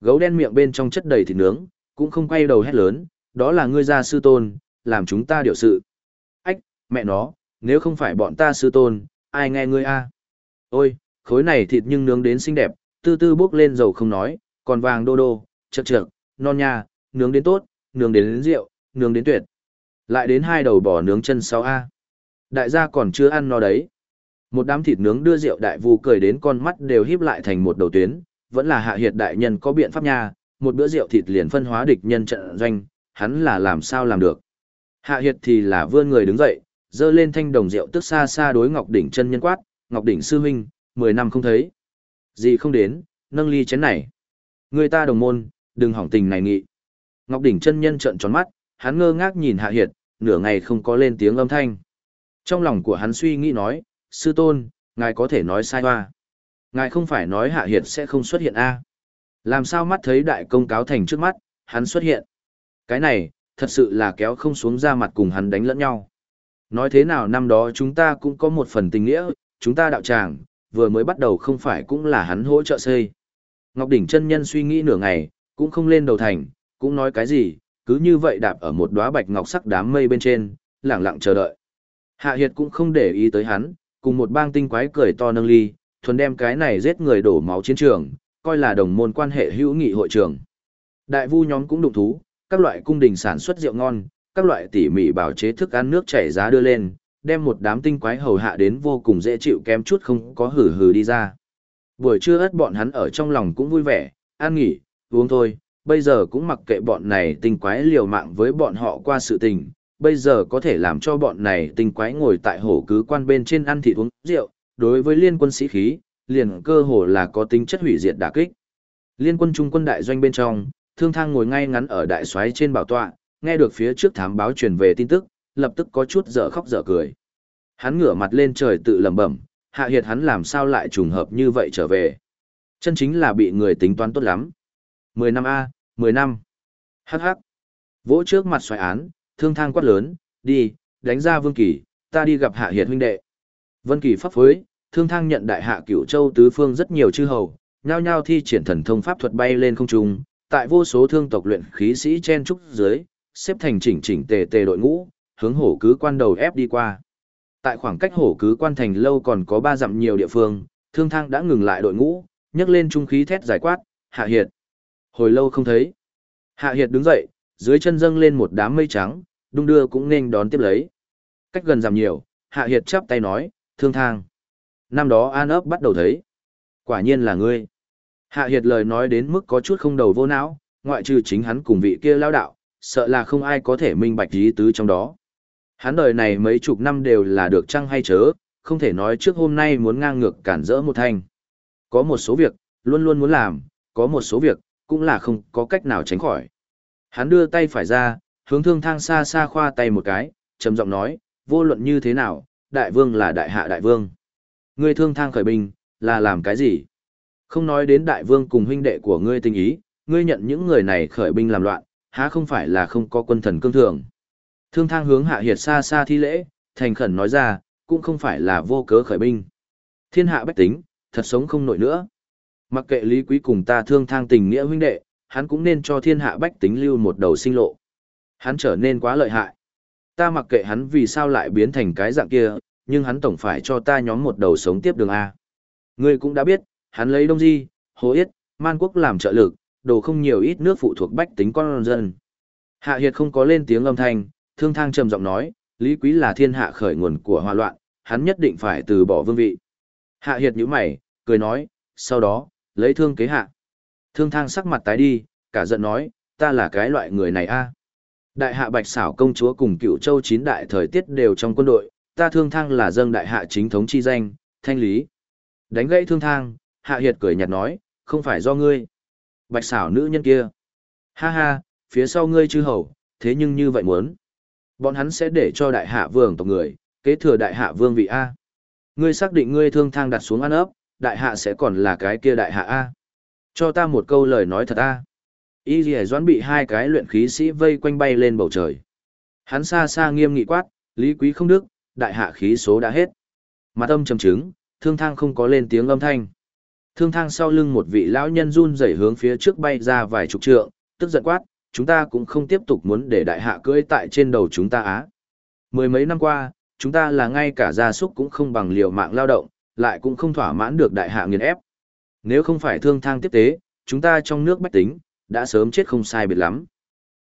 A: Gấu đen miệng bên trong chất đầy thịt nướng, cũng không quay đầu hét lớn, đó là ngươi ra sư tôn, làm chúng ta điều sự. Ách, mẹ nó, nếu không phải bọn ta sư tôn, ai nghe ngươi a? Ôi, khối này thịt nhưng nướng đến xinh đẹp, tư tư bốc lên dầu không nói, còn vàng đô đô, chật chật, non nha, nướng đến tốt, nướng đến, đến rượu, nướng đến tuyệt. Lại đến hai đầu bò nướng chân sau a. Đại gia còn chưa ăn no đấy. Một đám thịt nướng đưa rượu đại vu cười đến con mắt đều híp lại thành một đầu tuyến, vẫn là hạ hiệt đại nhân có biện pháp nha, một bữa rượu thịt liền phân hóa địch nhân trận doanh, hắn là làm sao làm được. Hạ hiệt thì là vươn người đứng dậy, dơ lên thanh đồng rượu tức xa xa đối Ngọc Đỉnh chân nhân quát, Ngọc Đỉnh sư huynh, 10 năm không thấy. Gì không đến, nâng ly chén này. Người ta đồng môn, đừng hỏng tình này nghị. Ngọc Đỉnh chân nhân trợn tròn mắt, hắn ngơ ngác nhìn Hạ Hiệt, nửa ngày không có lên tiếng âm thanh. Trong lòng của hắn suy nghĩ nói, sư tôn, ngài có thể nói sai hoa. Ngài không phải nói Hạ Hiệt sẽ không xuất hiện a Làm sao mắt thấy đại công cáo thành trước mắt, hắn xuất hiện. Cái này, thật sự là kéo không xuống ra mặt cùng hắn đánh lẫn nhau. Nói thế nào năm đó chúng ta cũng có một phần tình nghĩa, chúng ta đạo tràng, vừa mới bắt đầu không phải cũng là hắn hỗ trợ xây. Ngọc Đỉnh chân nhân suy nghĩ nửa ngày, cũng không lên đầu thành, cũng nói cái gì, cứ như vậy đạp ở một đóa bạch ngọc sắc đám mây bên trên, lẳng lặng chờ đợi. Hạ Hiệt cũng không để ý tới hắn, cùng một bang tinh quái cười to nâng ly, thuần đem cái này giết người đổ máu chiến trường, coi là đồng môn quan hệ hữu nghị hội trường. Đại vu nhóm cũng đụng thú, các loại cung đình sản xuất rượu ngon, các loại tỉ mỉ bảo chế thức ăn nước chảy giá đưa lên, đem một đám tinh quái hầu hạ đến vô cùng dễ chịu kém chút không có hử hử đi ra. Buổi trưa ất bọn hắn ở trong lòng cũng vui vẻ, ăn nghỉ, uống thôi, bây giờ cũng mặc kệ bọn này tinh quái liều mạng với bọn họ qua sự tình, bây giờ có thể làm cho bọn này tinh quái ngồi tại hổ cứ quan bên trên ăn thịt uống rượu, đối với liên quân sĩ khí, liền cơ hồ là có tính chất hủy diệt đả kích. Liên quân trung quân đại doanh bên trong, thương thang ngồi ngay ngắn ở đại xoáy trên bảo tọa, nghe được phía trước thám báo truyền về tin tức, lập tức có chút dở khóc dở cười. Hắn ngửa mặt lên trời tự lẩm bẩm, hạ hiệt hắn làm sao lại trùng hợp như vậy trở về. Chân chính là bị người tính toán tốt lắm. 10 năm A, 10 năm. Hắc hắc. Vỗ trước mặt xoài án, thương thang quát lớn, đi, đánh ra Vương Kỳ, ta đi gặp hạ hiệt huynh đệ. Vân Kỳ pháp phối, thương thang nhận đại hạ cửu châu tứ phương rất nhiều chư hầu, nhao nhao thi triển thần thông pháp thuật bay lên không trung, tại vô số thương tộc luyện khí sĩ chen trúc dưới, xếp thành chỉnh chỉnh tề tề đội ngũ, hướng hổ cứ quan đầu ép đi qua. Tại khoảng cách hổ cứ quan thành lâu còn có ba dặm nhiều địa phương, thương thang đã ngừng lại đội ngũ, nhấc lên trung khí thét giải quát, hạ hiệt. Hồi lâu không thấy. Hạ hiệt đứng dậy, dưới chân dâng lên một đám mây trắng, đung đưa cũng nên đón tiếp lấy. Cách gần giảm nhiều, hạ hiệt chắp tay nói, thương thang. Năm đó an ấp bắt đầu thấy. Quả nhiên là ngươi. Hạ hiệt lời nói đến mức có chút không đầu vô não, ngoại trừ chính hắn cùng vị kia lao đạo, sợ là không ai có thể minh bạch ý tứ trong đó. Hắn đời này mấy chục năm đều là được chăng hay chớ, không thể nói trước hôm nay muốn ngang ngược cản rỡ một thanh. Có một số việc, luôn luôn muốn làm, có một số việc, cũng là không có cách nào tránh khỏi. Hắn đưa tay phải ra, hướng thương thang xa xa khoa tay một cái, trầm giọng nói, vô luận như thế nào, đại vương là đại hạ đại vương. Ngươi thương thang khởi binh, là làm cái gì? Không nói đến đại vương cùng huynh đệ của ngươi tình ý, ngươi nhận những người này khởi binh làm loạn, há không phải là không có quân thần cương thường. Thương thang hướng hạ hiệt xa xa thi lễ, thành khẩn nói ra, cũng không phải là vô cớ khởi binh. Thiên hạ bách tính, thật sống không nổi nữa. Mặc kệ lý quý cùng ta thương thang tình nghĩa huynh đệ, hắn cũng nên cho thiên hạ bách tính lưu một đầu sinh lộ. Hắn trở nên quá lợi hại. Ta mặc kệ hắn vì sao lại biến thành cái dạng kia, nhưng hắn tổng phải cho ta nhóm một đầu sống tiếp đường A. Ngươi cũng đã biết, hắn lấy đông di, hồ yết, man quốc làm trợ lực, đồ không nhiều ít nước phụ thuộc bách tính con dân. Hạ Hiệt không có lên tiếng âm thanh, thương thang trầm giọng nói, Lý Quý là thiên hạ khởi nguồn của hòa loạn, hắn nhất định phải từ bỏ vương vị. Hạ Hiệt nhíu mày, cười nói, sau đó, lấy thương kế hạ. Thương thang sắc mặt tái đi, cả giận nói, ta là cái loại người này a. Đại hạ Bạch xảo công chúa cùng cựu châu chín đại thời tiết đều trong quân đội, ta thương thang là dâng đại hạ chính thống chi danh, thanh lý. Đánh gãy thương thang, hạ hiệt cười nhạt nói, không phải do ngươi. Bạch xảo nữ nhân kia. Ha ha, phía sau ngươi chư hầu, thế nhưng như vậy muốn. Bọn hắn sẽ để cho đại hạ vương tộc người, kế thừa đại hạ vương vị A. Ngươi xác định ngươi thương thang đặt xuống ăn ấp, đại hạ sẽ còn là cái kia đại hạ A. Cho ta một câu lời nói thật A. Y dì doãn bị hai cái luyện khí sĩ vây quanh bay lên bầu trời. Hắn xa xa nghiêm nghị quát, lý quý không đức, đại hạ khí số đã hết. Mặt âm trầm chứng, thương thang không có lên tiếng âm thanh. Thương thang sau lưng một vị lão nhân run rẩy hướng phía trước bay ra vài chục trượng, tức giận quát, chúng ta cũng không tiếp tục muốn để đại hạ cưỡi tại trên đầu chúng ta á. Mười mấy năm qua, chúng ta là ngay cả gia súc cũng không bằng liều mạng lao động, lại cũng không thỏa mãn được đại hạ nghiền ép. Nếu không phải thương thang tiếp tế, chúng ta trong nước bách tính, đã sớm chết không sai biệt lắm.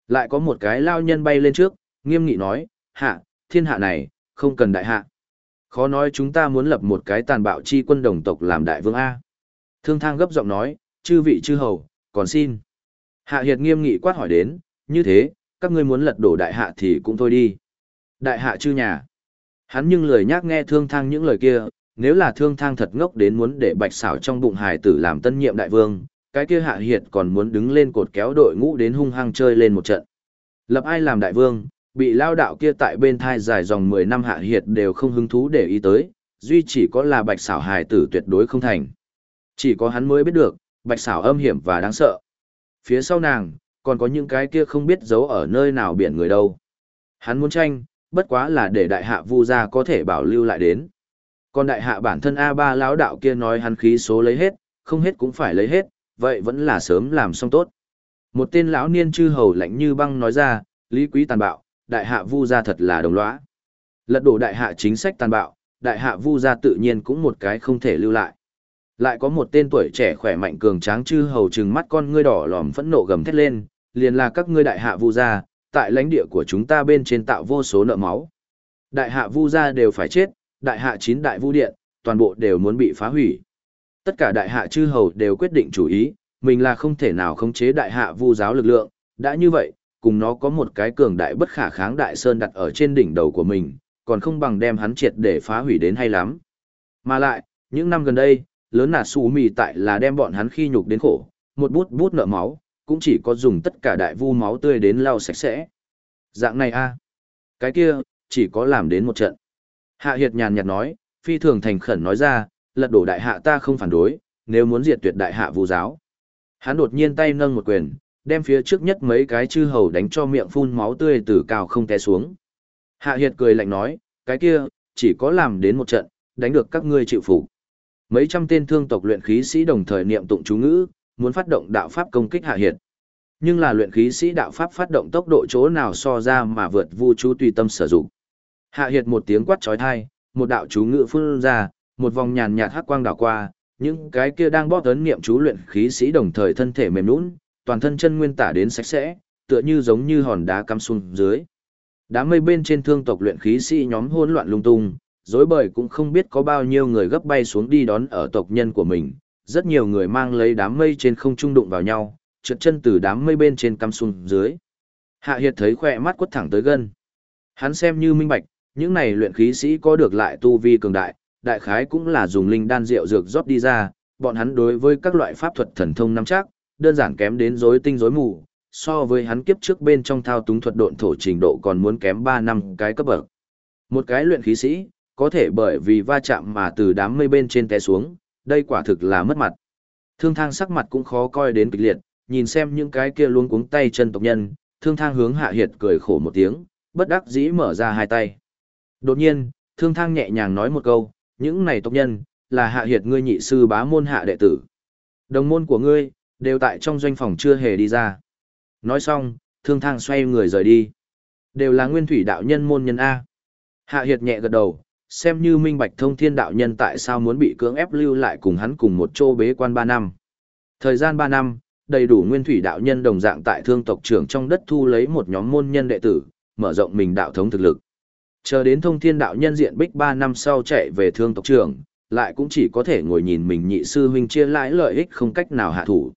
A: Lại có một cái lao nhân bay lên trước, nghiêm nghị nói, hạ, thiên hạ này, không cần đại hạ. Khó nói chúng ta muốn lập một cái tàn bạo chi quân đồng tộc làm đại vương A. Thương thang gấp giọng nói, chư vị chư hầu, còn xin. Hạ hiệt nghiêm nghị quát hỏi đến, như thế, các ngươi muốn lật đổ đại hạ thì cũng thôi đi. Đại hạ chư nhà. Hắn nhưng lời nhắc nghe thương thang những lời kia, nếu là thương thang thật ngốc đến muốn để bạch xảo trong bụng hài tử làm tân nhiệm đại vương, cái kia hạ hiệt còn muốn đứng lên cột kéo đội ngũ đến hung hăng chơi lên một trận. Lập ai làm đại vương, bị lao đạo kia tại bên thai dài dòng 10 năm hạ hiệt đều không hứng thú để ý tới, duy chỉ có là bạch xảo hài tử tuyệt đối không thành. Chỉ có hắn mới biết được, bạch xảo âm hiểm và đáng sợ. Phía sau nàng, còn có những cái kia không biết giấu ở nơi nào biển người đâu. Hắn muốn tranh, bất quá là để đại hạ vu gia có thể bảo lưu lại đến. Còn đại hạ bản thân A3 lão đạo kia nói hắn khí số lấy hết, không hết cũng phải lấy hết, vậy vẫn là sớm làm xong tốt. Một tên lão niên chư hầu lạnh như băng nói ra, lý quý tàn bạo, đại hạ vu gia thật là đồng lõa. Lật đổ đại hạ chính sách tàn bạo, đại hạ vu gia tự nhiên cũng một cái không thể lưu lại. Lại có một tên tuổi trẻ khỏe mạnh cường tráng chư hầu trừng mắt con ngươi đỏ lòm phẫn nộ gầm thét lên, liền là các ngươi đại hạ vu gia, tại lãnh địa của chúng ta bên trên tạo vô số nợ máu. Đại hạ vu gia đều phải chết, đại hạ chín đại vu điện, toàn bộ đều muốn bị phá hủy. Tất cả đại hạ chư hầu đều quyết định chủ ý, mình là không thể nào khống chế đại hạ vu giáo lực lượng, đã như vậy, cùng nó có một cái cường đại bất khả kháng đại sơn đặt ở trên đỉnh đầu của mình, còn không bằng đem hắn triệt để phá hủy đến hay lắm. Mà lại, những năm gần đây, lớn nà su mì tại là đem bọn hắn khi nhục đến khổ, một bút bút nợ máu, cũng chỉ có dùng tất cả đại vu máu tươi đến lau sạch sẽ. Dạng này a Cái kia, chỉ có làm đến một trận. Hạ Hiệt nhàn nhạt nói, phi thường thành khẩn nói ra, lật đổ đại hạ ta không phản đối, nếu muốn diệt tuyệt đại hạ vu giáo. Hắn đột nhiên tay nâng một quyền, đem phía trước nhất mấy cái chư hầu đánh cho miệng phun máu tươi từ cao không té xuống. Hạ Hiệt cười lạnh nói, cái kia, chỉ có làm đến một trận, đánh được các ngươi chịu phục. Mấy trăm tên thương tộc luyện khí sĩ đồng thời niệm tụng chú ngữ, muốn phát động đạo pháp công kích Hạ Hiệt. Nhưng là luyện khí sĩ đạo pháp phát động tốc độ chỗ nào so ra mà vượt vu chú tùy tâm sử dụng. Hạ Hiệt một tiếng quát chói tai, một đạo chú ngữ phun ra, một vòng nhàn nhạt hắc quang đảo qua, những cái kia đang bóp ấn niệm chú luyện khí sĩ đồng thời thân thể mềm nhũn, toàn thân chân nguyên tả đến sạch sẽ, tựa như giống như hòn đá cắm xuống dưới. Đám mây bên trên thương tộc luyện khí sĩ nhóm hỗn loạn lung tung, rối bời cũng không biết có bao nhiêu người gấp bay xuống đi đón ở tộc nhân của mình, rất nhiều người mang lấy đám mây trên không trung đụng vào nhau, trượt chân từ đám mây bên trên cắm xuống dưới. Hạ Hiệt thấy khỏe mắt quất thẳng tới gân. Hắn xem như minh bạch, những này luyện khí sĩ có được lại tu vi cường đại, đại khái cũng là dùng linh đan rượu dược rót đi ra, bọn hắn đối với các loại pháp thuật thần thông nắm chắc, đơn giản kém đến rối tinh rối mù, so với hắn kiếp trước bên trong thao túng thuật độn thổ trình độ còn muốn kém 3 năm cái cấp bậc. Một cái luyện khí sĩ, có thể bởi vì va chạm mà từ đám mây bên trên té xuống, đây quả thực là mất mặt. Thương thang sắc mặt cũng khó coi đến kịch liệt, nhìn xem những cái kia luôn cuống tay chân tộc nhân, thương thang hướng hạ hiệt cười khổ một tiếng, bất đắc dĩ mở ra hai tay. Đột nhiên, thương thang nhẹ nhàng nói một câu, những này tộc nhân, là hạ hiệt ngươi nhị sư bá môn hạ đệ tử. Đồng môn của ngươi, đều tại trong doanh phòng chưa hề đi ra. Nói xong, thương thang xoay người rời đi. Đều là nguyên thủy đạo nhân môn nhân A. Hạ hiệt nhẹ gật đầu, xem như minh bạch thông thiên đạo nhân tại sao muốn bị cưỡng ép lưu lại cùng hắn cùng một chỗ bế quan 3 năm. Thời gian 3 năm, đầy đủ nguyên thủy đạo nhân đồng dạng tại thương tộc trưởng trong đất thu lấy một nhóm môn nhân đệ tử, mở rộng mình đạo thống thực lực. Chờ đến thông thiên đạo nhân diện bích ba năm sau chạy về thương tộc trưởng, lại cũng chỉ có thể ngồi nhìn mình nhị sư huynh chia lãi lợi ích không cách nào hạ thủ.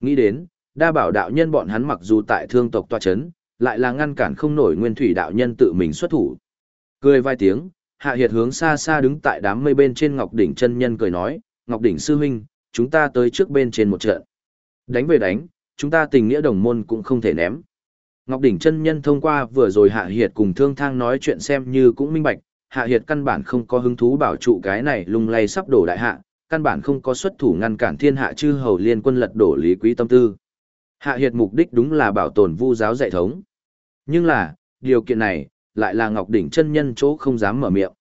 A: Nghĩ đến, đa bảo đạo nhân bọn hắn mặc dù tại thương tộc tòa chấn, lại là ngăn cản không nổi nguyên thủy đạo nhân tự mình xuất thủ. Cười vài tiếng, hạ hiệt hướng xa xa đứng tại đám mây bên trên ngọc đỉnh chân nhân cười nói, ngọc đỉnh sư huynh, chúng ta tới trước bên trên một trận. Đánh về đánh, chúng ta tình nghĩa đồng môn cũng không thể ném. Ngọc Đỉnh chân nhân thông qua vừa rồi Hạ Hiệt cùng Thương Thang nói chuyện xem như cũng minh bạch, Hạ Hiệt căn bản không có hứng thú bảo trụ cái này lung lay sắp đổ đại hạ, căn bản không có xuất thủ ngăn cản thiên hạ chư hầu liên quân lật đổ lý quý tâm tư. Hạ Hiệt mục đích đúng là bảo tồn vu giáo dạy thống. Nhưng là, điều kiện này, lại là Ngọc Đỉnh chân nhân chỗ không dám mở miệng.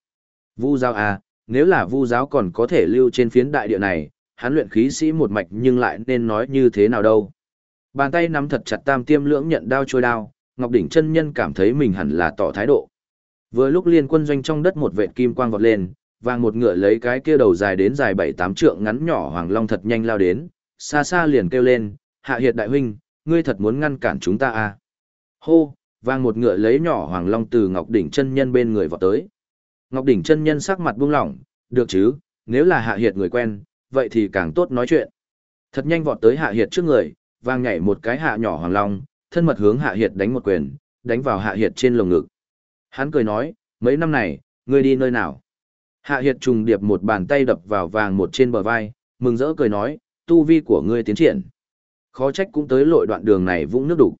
A: Vu giáo à, nếu là vu giáo còn có thể lưu trên phiến đại địa này, hắn luyện khí sĩ một mạch nhưng lại nên nói như thế nào đâu. Bàn tay nắm thật chặt tam tiêm lưỡng nhận đao trôi đao, Ngọc Đỉnh chân nhân cảm thấy mình hẳn là tỏ thái độ. Vừa lúc liên quân doanh trong đất một vệt kim quang vọt lên, vàng một ngựa lấy cái kia đầu dài đến dài bảy tám trượng ngắn nhỏ hoàng long thật nhanh lao đến, xa xa liền kêu lên, hạ hiệt đại huynh, ngươi thật muốn ngăn cản chúng ta à. Hô, vàng một ngựa lấy nhỏ hoàng long từ Ngọc Đỉnh chân nhân bên người vọt tới. Ngọc Đỉnh chân nhân sắc mặt buông lỏng, được chứ, nếu là hạ hiệt người quen, vậy thì càng tốt nói chuyện. Thật nhanh vọt tới hạ hiệt trước người, vang nhảy một cái hạ nhỏ hoàng long, thân mật hướng hạ hiệt đánh một quyền, đánh vào hạ hiệt trên lồng ngực. Hắn cười nói, mấy năm này, ngươi đi nơi nào? Hạ hiệt trùng điệp một bàn tay đập vào vàng một trên bờ vai, mừng rỡ cười nói, tu vi của ngươi tiến triển. Khó trách cũng tới lội đoạn đường này vũng nước đủ.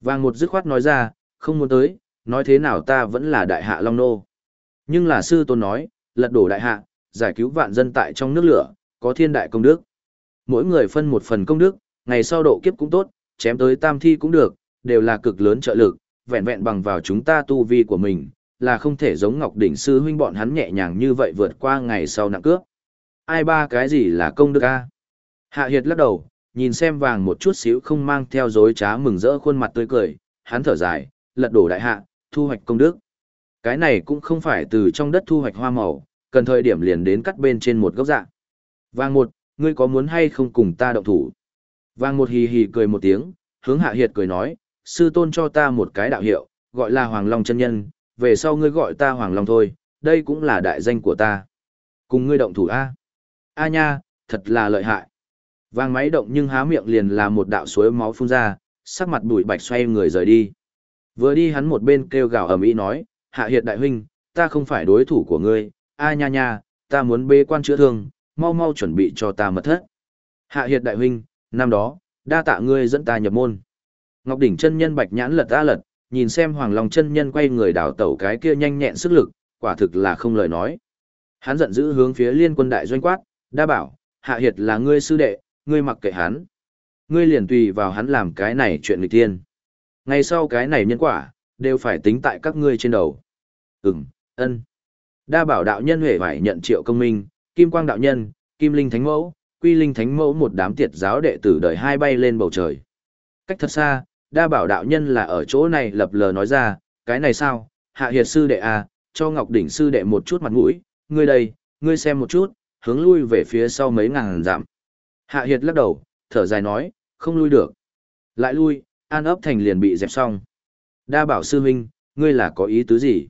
A: Vàng một dứt khoát nói ra, không muốn tới, nói thế nào ta vẫn là đại hạ long nô. Nhưng là sư tôn nói, lật đổ đại hạ, giải cứu vạn dân tại trong nước lửa, có thiên đại công đức. Mỗi người phân một phần công đức, ngày sau độ kiếp cũng tốt, chém tới tam thi cũng được, đều là cực lớn trợ lực, vẹn vẹn bằng vào chúng ta tu vi của mình, là không thể giống Ngọc Đỉnh Sư huynh bọn hắn nhẹ nhàng như vậy vượt qua ngày sau nặng cướp. Ai ba cái gì là công đức a? Hạ Hiệt lắc đầu, nhìn xem vàng một chút xíu không mang theo dối trá mừng rỡ khuôn mặt tươi cười, hắn thở dài, lật đổ đại hạ, thu hoạch công đức. Cái này cũng không phải từ trong đất thu hoạch hoa màu, cần thời điểm liền đến cắt bên trên một gốc dạng. Vàng một, ngươi có muốn hay không cùng ta động thủ? Vàng một hì hì cười một tiếng, hướng hạ hiệt cười nói, sư tôn cho ta một cái đạo hiệu, gọi là Hoàng Long chân nhân, về sau ngươi gọi ta Hoàng Long thôi, đây cũng là đại danh của ta. Cùng ngươi động thủ A. A nha, thật là lợi hại. Vàng máy động nhưng há miệng liền là một đạo suối máu phun ra, sắc mặt bụi bạch xoay người rời đi. Vừa đi hắn một bên kêu gào ầm ĩ nói, hạ hiệt đại huynh, ta không phải đối thủ của ngươi, a nha nha, ta muốn bê quan chữa thương, mau mau chuẩn bị cho ta mật thất. Hạ hiệt đại huynh, năm đó, đa tạ ngươi dẫn ta nhập môn. Ngọc đỉnh chân nhân bạch nhãn lật ta lật, nhìn xem Hoàng Long chân nhân quay người đảo tẩu cái kia nhanh nhẹn sức lực, quả thực là không lời nói. Hắn giận dữ hướng phía liên quân đại doanh quát, đa bảo, hạ hiệt là ngươi sư đệ, ngươi mặc kệ hắn. Ngươi liền tùy vào hắn làm cái này chuyện nghịch tiên. Ngay sau cái này nhân quả, đều phải tính tại các ngươi trên đầu. Ừm, ân. Đa bảo đạo nhân huệ phải nhận triệu công minh, kim quang đạo nhân, kim linh thánh mẫu, quy linh thánh mẫu một đám tiệt giáo đệ tử đời hai bay lên bầu trời. Cách thật xa, đa bảo đạo nhân là ở chỗ này lập lờ nói ra, cái này sao, hạ hiệt sư đệ à, cho ngọc đỉnh sư đệ một chút mặt mũi, ngươi đây, ngươi xem một chút, hướng lui về phía sau mấy ngàn giảm. Hạ hiệt lắc đầu, thở dài nói, không lui được. Lại lui, an ấp thành liền bị dẹp xong. Đa bảo sư huynh, ngươi là có ý tứ gì?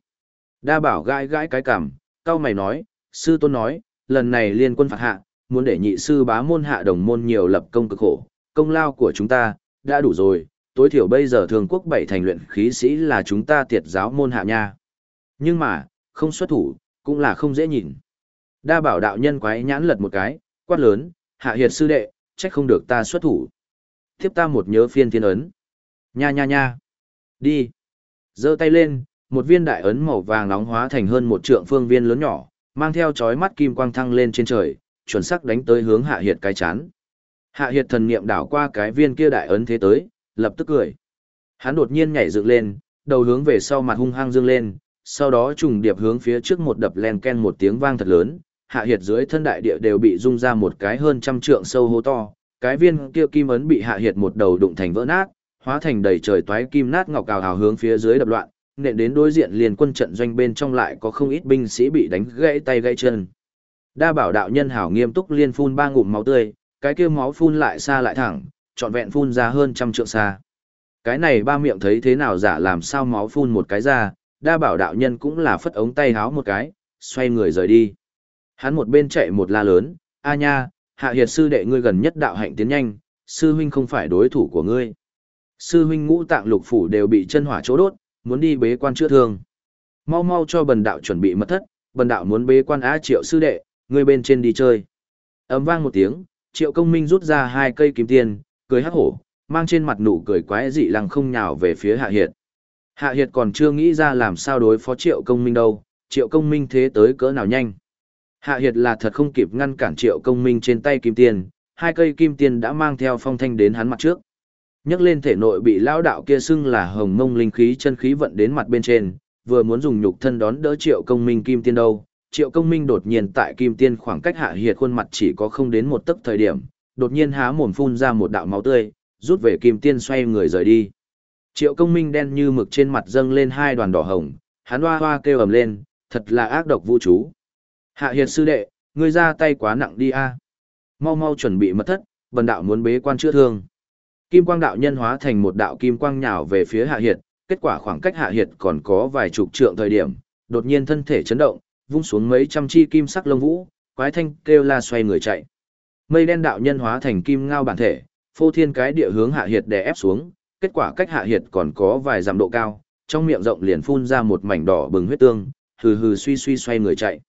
A: Đa bảo gãi gãi cái cằm, cao mày nói, sư tôn nói, lần này liên quân phạt hạ, muốn để nhị sư bá môn hạ đồng môn nhiều lập công cực khổ, công lao của chúng ta, đã đủ rồi, tối thiểu bây giờ thường quốc bảy thành luyện khí sĩ là chúng ta tiệt giáo môn hạ nha. Nhưng mà, không xuất thủ, cũng là không dễ nhìn. Đa bảo đạo nhân quái nhãn lật một cái, quát lớn, hạ hiệt sư đệ, trách không được ta xuất thủ. Tiếp ta một nhớ phiên thiên ấn. Nha nha nha. Đi. giơ tay lên, một viên đại ấn màu vàng nóng hóa thành hơn một trượng phương viên lớn nhỏ, mang theo chói mắt kim quang thăng lên trên trời, chuẩn xác đánh tới hướng hạ hiệt cái chán. Hạ hiệt thần niệm đảo qua cái viên kia đại ấn thế tới, lập tức cười. Hắn đột nhiên nhảy dựng lên, đầu hướng về sau mặt hung hăng dương lên, sau đó trùng điệp hướng phía trước một đập len ken một tiếng vang thật lớn, hạ hiệt dưới thân đại địa đều bị rung ra một cái hơn trăm trượng sâu hố to, cái viên kia kim ấn bị hạ hiệt một đầu đụng thành vỡ nát, hóa thành đầy trời toái kim nát ngọc cào hào hướng phía dưới đập loạn, nện đến đối diện liền quân trận doanh bên trong lại có không ít binh sĩ bị đánh gãy tay gãy chân. Đa bảo đạo nhân hảo nghiêm túc liên phun ba ngụm máu tươi, cái kia máu phun lại xa lại thẳng, trọn vẹn phun ra hơn trăm trượng xa. Cái này ba miệng thấy thế nào giả làm sao máu phun một cái ra, đa bảo đạo nhân cũng là phất ống tay háo một cái, xoay người rời đi. Hắn một bên chạy một la lớn, a nha, hạ hiệt sư đệ ngươi gần nhất đạo hạnh tiến nhanh, sư huynh không phải đối thủ của ngươi. Sư huynh ngũ tạng lục phủ đều bị chân hỏa chỗ đốt, muốn đi bế quan chữa thương. Mau mau cho bần đạo chuẩn bị mật thất, bần đạo muốn bế quan á triệu sư đệ, ngươi bên trên đi chơi. Ấm vang một tiếng, triệu công minh rút ra hai cây kim tiền, cười hắc hổ, mang trên mặt nụ cười quái dị lăng không nhào về phía hạ hiệt. Hạ hiệt còn chưa nghĩ ra làm sao đối phó triệu công minh đâu, triệu công minh thế tới cỡ nào nhanh. Hạ hiệt là thật không kịp ngăn cản triệu công minh trên tay kim tiền, hai cây kim tiền đã mang theo phong thanh đến hắn mặt trước. Nhấc lên thể nội bị lao đạo kia xưng là hồng mông linh khí chân khí vận đến mặt bên trên, vừa muốn dùng nhục thân đón đỡ triệu công minh kim tiên đâu. Triệu công minh đột nhiên tại kim tiên khoảng cách hạ hiệt khuôn mặt chỉ có không đến một tấc thời điểm, đột nhiên há mồm phun ra một đạo máu tươi, rút về kim tiên xoay người rời đi. Triệu công minh đen như mực trên mặt dâng lên hai đoàn đỏ hồng, hắn hoa hoa kêu ầm lên, thật là ác độc vũ chú. Hạ hiệt sư đệ, ngươi ra tay quá nặng đi a. Mau mau chuẩn bị mật thất, vần đạo muốn bế quan chữa thương. Kim quang đạo nhân hóa thành một đạo kim quang nhào về phía hạ hiệt, kết quả khoảng cách hạ hiệt còn có vài chục trượng thời điểm, đột nhiên thân thể chấn động, vung xuống mấy trăm chi kim sắc lông vũ, quái thanh kêu la xoay người chạy. Mây đen đạo nhân hóa thành kim ngao bản thể, phô thiên cái địa hướng hạ hiệt đè ép xuống, kết quả cách hạ hiệt còn có vài dặm độ cao, trong miệng rộng liền phun ra một mảnh đỏ bừng huyết tương, hừ hừ suy suy xoay người chạy.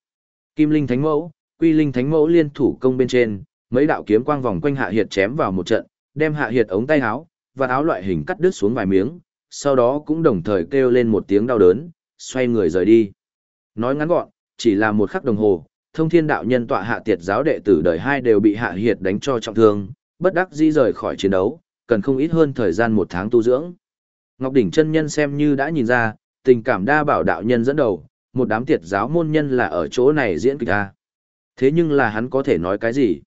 A: Kim linh thánh mẫu, quy linh thánh mẫu liên thủ công bên trên, mấy đạo kiếm quang vòng quanh hạ hiệt chém vào một trận, đem hạ hiệt ống tay áo và áo loại hình cắt đứt xuống vài miếng, sau đó cũng đồng thời kêu lên một tiếng đau đớn, xoay người rời đi. Nói ngắn gọn, chỉ là một khắc đồng hồ, thông thiên đạo nhân tọa hạ tiệt giáo đệ tử đời hai đều bị hạ hiệt đánh cho trọng thương, bất đắc dĩ rời khỏi chiến đấu, cần không ít hơn thời gian một tháng tu dưỡng. Ngọc Đỉnh chân nhân xem như đã nhìn ra, tình cảm đa bảo đạo nhân dẫn đầu, một đám tiệt giáo môn nhân là ở chỗ này diễn kịch ta. Thế nhưng là hắn có thể nói cái gì?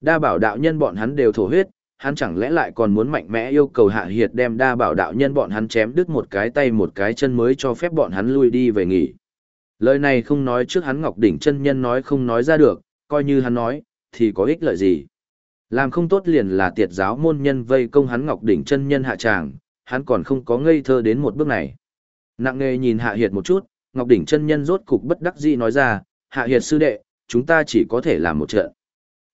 A: Đa bảo đạo nhân bọn hắn đều thổ huyết, hắn chẳng lẽ lại còn muốn mạnh mẽ yêu cầu hạ hiệt đem đa bảo đạo nhân bọn hắn chém đứt một cái tay một cái chân mới cho phép bọn hắn lui đi về nghỉ. Lời này không nói trước hắn Ngọc Đỉnh chân nhân nói không nói ra được, coi như hắn nói, thì có ích lợi gì. Làm không tốt liền là tiệt giáo môn nhân vây công hắn Ngọc Đỉnh chân nhân hạ tràng, hắn còn không có ngây thơ đến một bước này. Nặng nề nhìn hạ hiệt một chút, Ngọc Đỉnh chân nhân rốt cục bất đắc dĩ nói ra, hạ hiệt sư đệ, chúng ta chỉ có thể làm một trận.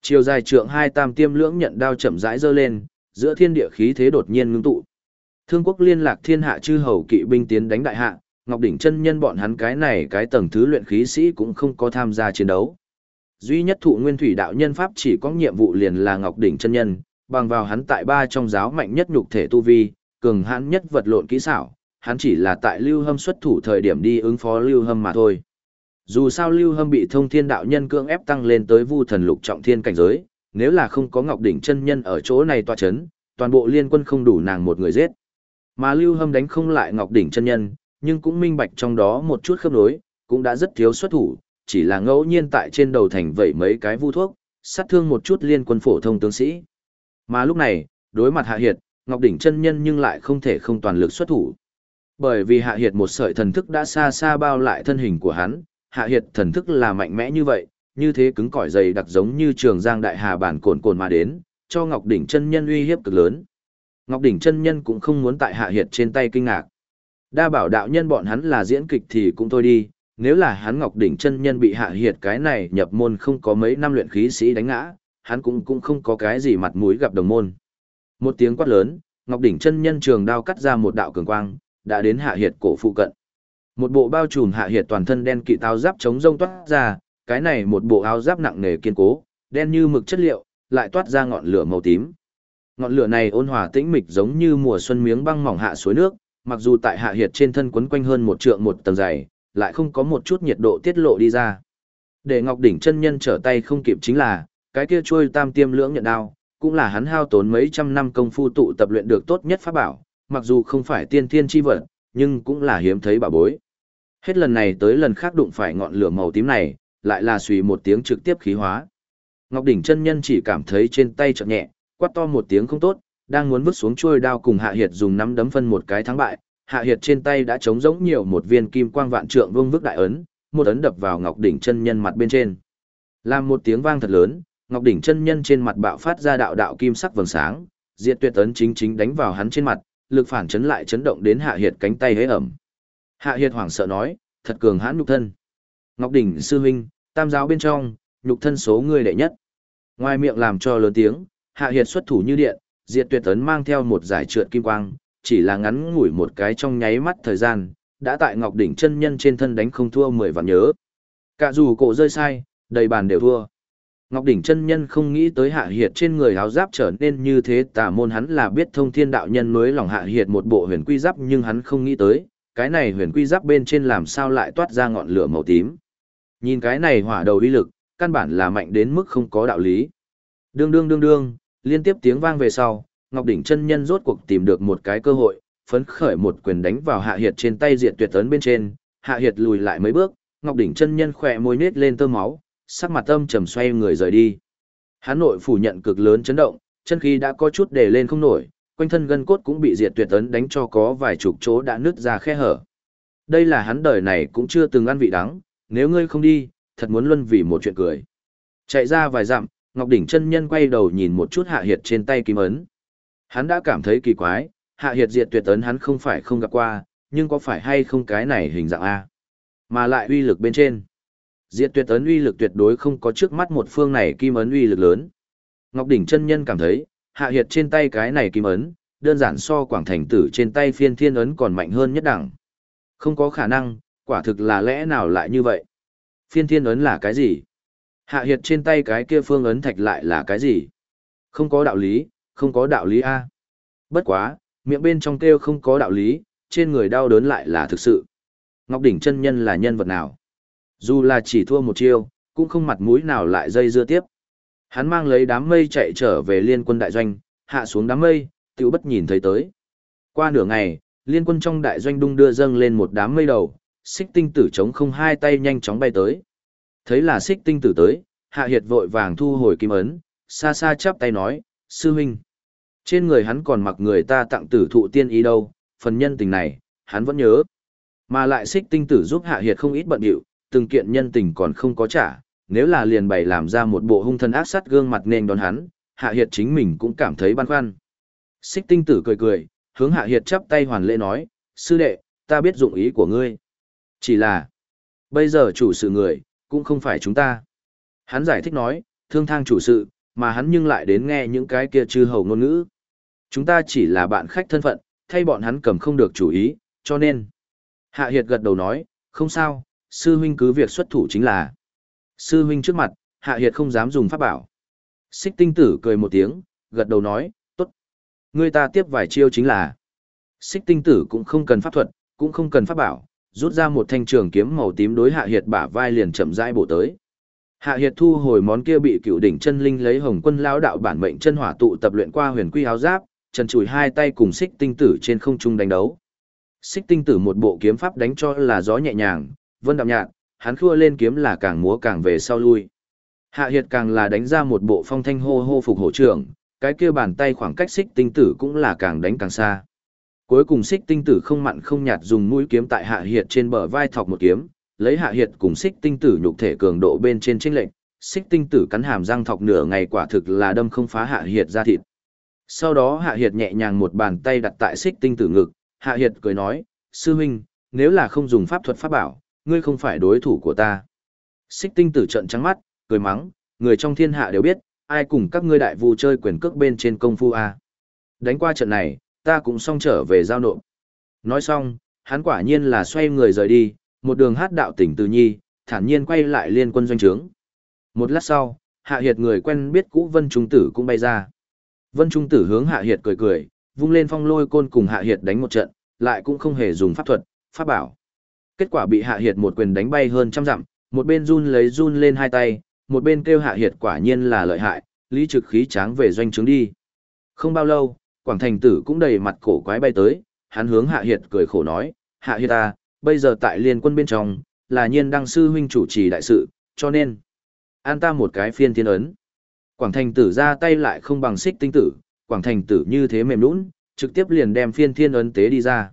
A: Chiều dài trượng hai tam tiêm lưỡng nhận đao chậm rãi giơ lên, giữa thiên địa khí thế đột nhiên ngưng tụ. Thương quốc liên lạc thiên hạ chư hầu kỵ binh tiến đánh đại hạ, Ngọc đỉnh chân nhân bọn hắn cái này cái tầng thứ luyện khí sĩ cũng không có tham gia chiến đấu. Duy nhất thụ nguyên thủy đạo nhân pháp chỉ có nhiệm vụ liền là Ngọc đỉnh chân nhân, bằng vào hắn tại ba trong giáo mạnh nhất nhục thể tu vi, cường hãn nhất vật lộn kỹ xảo, hắn chỉ là tại Lưu Hâm xuất thủ thời điểm đi ứng phó Lưu Hâm mà thôi. Dù sao Lưu Hâm bị thông thiên đạo nhân cưỡng ép tăng lên tới vu thần lục trọng thiên cảnh giới, nếu là không có Ngọc Đỉnh chân nhân ở chỗ này tọa chấn, toàn bộ liên quân không đủ nàng một người giết. Mà Lưu Hâm đánh không lại Ngọc Đỉnh chân nhân, nhưng cũng minh bạch trong đó một chút khớp nối, cũng đã rất thiếu xuất thủ, chỉ là ngẫu nhiên tại trên đầu thành vẩy mấy cái vu thuốc, sát thương một chút liên quân phổ thông tướng sĩ. Mà lúc này, đối mặt Hạ Hiệt, Ngọc Đỉnh chân nhân nhưng lại không thể không toàn lực xuất thủ. Bởi vì Hạ Hiệt một sợi thần thức đã xa xa bao lại thân hình của hắn, hạ hiệt thần thức là mạnh mẽ như vậy, như thế cứng cỏi dày đặc giống như trường giang đại hà bản cồn cồn mà đến, cho Ngọc Đỉnh chân nhân uy hiếp cực lớn. Ngọc Đỉnh chân nhân cũng không muốn tại hạ hiệt trên tay kinh ngạc. Đa bảo đạo nhân bọn hắn là diễn kịch thì cũng thôi đi, nếu là hắn Ngọc Đỉnh chân nhân bị hạ hiệt cái này nhập môn không có mấy năm luyện khí sĩ đánh ngã, hắn cũng cũng không có cái gì mặt mũi gặp đồng môn. Một tiếng quát lớn, Ngọc Đỉnh chân nhân trường đao cắt ra một đạo cường quang, đã đến hạ hiệt cổ phụ cận. Một bộ bao trùm hạ hiệt toàn thân đen kỵ áo giáp chống rông toát ra, cái này một bộ áo giáp nặng nề kiên cố, đen như mực chất liệu, lại toát ra ngọn lửa màu tím. Ngọn lửa này ôn hòa tĩnh mịch giống như mùa xuân miếng băng mỏng hạ suối nước, mặc dù tại hạ hiệt trên thân quấn quanh hơn một trượng một tầng dày, lại không có một chút nhiệt độ tiết lộ đi ra. Để Ngọc đỉnh chân nhân trở tay không kịp chính là, cái kia trôi tam tiêm lưỡng nhận đao, cũng là hắn hao tốn mấy trăm năm công phu tụ tập luyện được tốt nhất pháp bảo, mặc dù không phải tiên thiên chi vật, nhưng cũng là hiếm thấy bảo bối. Hết lần này tới lần khác đụng phải ngọn lửa màu tím này, lại là suy một tiếng trực tiếp khí hóa. Ngọc Đỉnh chân nhân chỉ cảm thấy trên tay chợt nhẹ, quát to một tiếng không tốt, đang muốn vứt xuống chuôi đao cùng Hạ Hiệt dùng nắm đấm phân một cái thắng bại, Hạ Hiệt trên tay đã trống rỗng nhiều một viên kim quang vạn trượng vương vức đại ấn, một ấn đập vào Ngọc Đỉnh chân nhân mặt bên trên. Làm một tiếng vang thật lớn, Ngọc Đỉnh chân nhân trên mặt bạo phát ra đạo đạo kim sắc vầng sáng, diệt tuyệt ấn chính chính đánh vào hắn trên mặt, lực phản chấn lại chấn động đến Hạ Hiệt cánh tay hế ẩm. Hạ Hiệt hoảng sợ nói, thật cường hãn nhục thân. Ngọc Đỉnh sư huynh, tam giáo bên trong, nhục thân số người đệ nhất. Ngoài miệng làm cho lớn tiếng, Hạ Hiệt xuất thủ như điện, diệt tuyệt tấn mang theo một giải trượt kim quang, chỉ là ngắn ngủi một cái trong nháy mắt thời gian, đã tại Ngọc Đỉnh chân nhân trên thân đánh không thua mười vạn nhớ. Cả dù cổ rơi sai, đầy bàn đều thua. Ngọc Đỉnh chân nhân không nghĩ tới hạ hiệt trên người áo giáp trở nên như thế tà môn hắn là biết thông thiên đạo nhân mới lòng hạ hiệt một bộ huyền quy giáp nhưng hắn không nghĩ tới, cái này huyền quy giáp bên trên làm sao lại toát ra ngọn lửa màu tím. Nhìn cái này hỏa đầu uy lực, căn bản là mạnh đến mức không có đạo lý. Đương đương đương đương, liên tiếp tiếng vang về sau, Ngọc Đỉnh chân nhân rốt cuộc tìm được một cái cơ hội, phấn khởi một quyền đánh vào hạ hiệt trên tay diệt tuyệt tấn bên trên, hạ hiệt lùi lại mấy bước, Ngọc Đỉnh chân nhân khỏe môi nết lên tơ máu, sắc mặt âm trầm xoay người rời đi. Hắn nội phủ nhận cực lớn chấn động, chân khí đã có chút để lên không nổi, quanh thân gân cốt cũng bị diệt tuyệt tấn đánh cho có vài chục chỗ đã nứt ra khe hở. Đây là hắn đời này cũng chưa từng ăn vị đắng, nếu ngươi không đi, thật muốn luân vì một chuyện cười. Chạy ra vài dặm, Ngọc Đỉnh chân nhân quay đầu nhìn một chút hạ hiệt trên tay kim ấn. Hắn đã cảm thấy kỳ quái, hạ hiệt diệt tuyệt ấn hắn không phải không gặp qua, nhưng có phải hay không cái này hình dạng A. Mà lại uy lực bên trên. Diệt tuyệt ấn uy lực tuyệt đối không có trước mắt một phương này kim ấn uy lực lớn. Ngọc Đỉnh chân nhân cảm thấy, hạ hiệt trên tay cái này kim ấn, đơn giản so quảng thành tử trên tay phiên thiên ấn còn mạnh hơn nhất đẳng. Không có khả năng, quả thực là lẽ nào lại như vậy? Phiên thiên ấn là cái gì? Hạ hiệt trên tay cái kia phương ấn thạch lại là cái gì? Không có đạo lý, không có đạo lý A. Bất quá, miệng bên trong kêu không có đạo lý, trên người đau đớn lại là thực sự. Ngọc Đỉnh chân nhân là nhân vật nào? Dù là chỉ thua một chiêu, cũng không mặt mũi nào lại dây dưa tiếp. Hắn mang lấy đám mây chạy trở về liên quân đại doanh, hạ xuống đám mây, tiểu bất nhìn thấy tới. Qua nửa ngày, liên quân trong đại doanh đung đưa dâng lên một đám mây đầu, xích tinh tử chống không hai tay nhanh chóng bay tới. Thấy là xích tinh tử tới, hạ hiệt vội vàng thu hồi kim ấn, xa xa chắp tay nói, sư huynh. Trên người hắn còn mặc người ta tặng tử thụ tiên ý đâu, phần nhân tình này, hắn vẫn nhớ. Mà lại xích tinh tử giúp hạ hiệt không ít bận điệu, từng kiện nhân tình còn không có trả, nếu là liền bày làm ra một bộ hung thân ác sát gương mặt nên đón hắn, hạ hiệt chính mình cũng cảm thấy băn khoăn. Xích tinh tử cười cười, hướng hạ hiệt chắp tay hoàn lễ nói, sư đệ, ta biết dụng ý của ngươi. Chỉ là, bây giờ chủ sự người, cũng không phải chúng ta. Hắn giải thích nói, thương thang chủ sự, mà hắn nhưng lại đến nghe những cái kia chư hầu ngôn ngữ. Chúng ta chỉ là bạn khách thân phận, thay bọn hắn cầm không được chủ ý, cho nên. Hạ Hiệt gật đầu nói, không sao, sư huynh cứ việc xuất thủ chính là. Sư huynh trước mặt, Hạ Hiệt không dám dùng pháp bảo. Xích tinh tử cười một tiếng, gật đầu nói, tốt. Người ta tiếp vài chiêu chính là. Xích tinh tử cũng không cần pháp thuật, cũng không cần pháp bảo, rút ra một thanh trường kiếm màu tím đối Hạ Hiệt bả vai liền chậm rãi bổ tới. Hạ Hiệt thu hồi món kia bị cựu đỉnh chân linh lấy Hồng Quân lão đạo bản mệnh chân hỏa tụ tập luyện qua huyền quy áo giáp, trần chùi hai tay cùng Xích Tinh Tử trên không trung đánh đấu. Xích Tinh Tử một bộ kiếm pháp đánh cho là gió nhẹ nhàng, vân đạm nhạt, hắn khua lên kiếm là càng múa càng về sau lui. Hạ Hiệt càng là đánh ra một bộ phong thanh hô hô phục hổ trưởng, cái kia bàn tay khoảng cách Xích Tinh Tử cũng là càng đánh càng xa. Cuối cùng Xích Tinh Tử không mặn không nhạt dùng mũi kiếm tại Hạ Hiệt trên bờ vai thọc một kiếm, lấy hạ hiệt cùng xích tinh tử nhục thể cường độ bên trên chênh lệnh, xích tinh tử cắn hàm răng thọc nửa ngày quả thực là đâm không phá hạ hiệt ra thịt. Sau đó hạ hiệt nhẹ nhàng một bàn tay đặt tại xích tinh tử ngực, hạ hiệt cười nói, sư huynh, nếu là không dùng pháp thuật pháp bảo, ngươi không phải đối thủ của ta. Xích tinh tử trợn trắng mắt, cười mắng, người trong thiên hạ đều biết, ai cùng các ngươi đại vu chơi quyền cước bên trên công phu a. Đánh qua trận này, ta cũng xong trở về giao nộp. Nói xong, hắn quả nhiên là xoay người rời đi, một đường hát đạo tỉnh từ nhi, thản nhiên quay lại liên quân doanh trướng. Một lát sau, hạ hiệt người quen biết cũ Vân Trung Tử cũng bay ra. Vân Trung Tử hướng hạ hiệt cười cười, vung lên phong lôi côn cùng hạ hiệt đánh một trận, lại cũng không hề dùng pháp thuật, pháp bảo. Kết quả bị hạ hiệt một quyền đánh bay hơn trăm dặm, một bên run lấy run lên hai tay, một bên kêu hạ hiệt quả nhiên là lợi hại, lý trực khí tráng về doanh trướng đi. Không bao lâu, Quảng Thành Tử cũng đầy mặt cổ quái bay tới, hắn hướng hạ hiệt cười khổ nói, hạ hiệt ta, bây giờ tại liên quân bên trong, là nhiên đăng sư huynh chủ trì đại sự, cho nên, an ta một cái phiên thiên ấn. Quảng thành tử ra tay lại không bằng xích tinh tử, quảng thành tử như thế mềm nũng, trực tiếp liền đem phiên thiên ấn tế đi ra.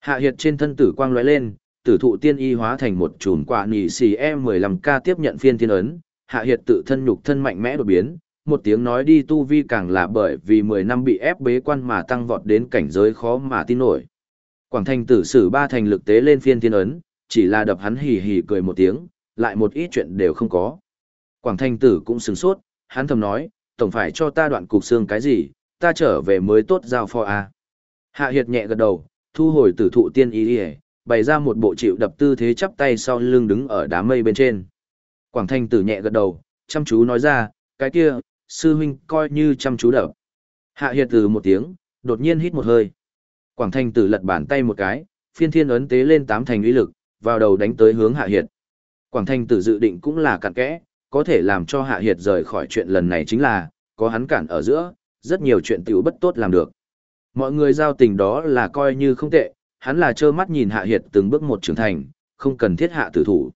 A: Hạ hiệt trên thân tử quang lóe lên, tử thụ tiên y hóa thành một chùm quả nỉ xì E15K tiếp nhận phiên thiên ấn, hạ hiệt tự thân nhục thân mạnh mẽ đột biến, một tiếng nói đi tu vi càng là bởi vì 10 năm bị ép bế quan mà tăng vọt đến cảnh giới khó mà tin nổi. Quảng thành tử sử ba thành lực tế lên phiên thiên ấn, chỉ là đập hắn hì hì cười một tiếng, lại một ít chuyện đều không có. Quảng thành tử cũng sừng sốt, hắn thầm nói, tổng phải cho ta đoạn cục xương cái gì, ta trở về mới tốt giao pho a. Hạ Hiệt nhẹ gật đầu, thu hồi tử thụ tiên ý ý, bày ra một bộ chịu đập tư thế chắp tay sau lưng đứng ở đám mây bên trên. Quảng Thanh tử nhẹ gật đầu, chăm chú nói ra, cái kia, sư huynh coi như chăm chú đập. Hạ Hiệt từ một tiếng, đột nhiên hít một hơi. Quảng Thanh tử lật bàn tay một cái, phiên thiên ấn tế lên tám thành uy lực, vào đầu đánh tới hướng Hạ Hiệt. Quảng Thanh tử dự định cũng là cặn kẽ, có thể làm cho Hạ Hiệt rời khỏi chuyện lần này chính là, có hắn cản ở giữa, rất nhiều chuyện tiểu bất tốt làm được. Mọi người giao tình đó là coi như không tệ, hắn là trơ mắt nhìn Hạ Hiệt từng bước một trưởng thành, không cần thiết hạ tử thủ.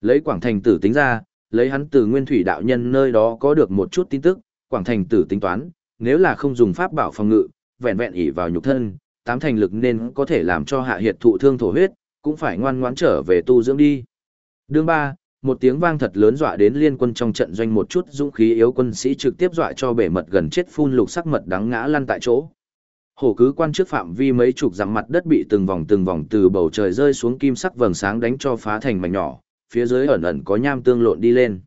A: Lấy Quảng Thành tử tính ra, lấy hắn từ nguyên thủy đạo nhân nơi đó có được một chút tin tức, Quảng Thành tử tính toán, nếu là không dùng pháp bảo phòng ngự, vẹn vẹn ỷ vào nhục thân, tám thành lực nên có thể làm cho Hạ Hiệt thụ thương thổ huyết, cũng phải ngoan ngoãn trở về tu dưỡng đi. Đương ba, một tiếng vang thật lớn dọa đến liên quân trong trận doanh một chút dũng khí yếu quân sĩ trực tiếp dọa cho bể mật gần chết phun lục sắc mật đắng ngã lăn tại chỗ. Hổ cứ quan trước phạm vi mấy chục dặm mặt đất bị từng vòng từng vòng từ bầu trời rơi xuống kim sắc vầng sáng đánh cho phá thành mảnh nhỏ, phía dưới ẩn ẩn có nham tương lộn đi lên.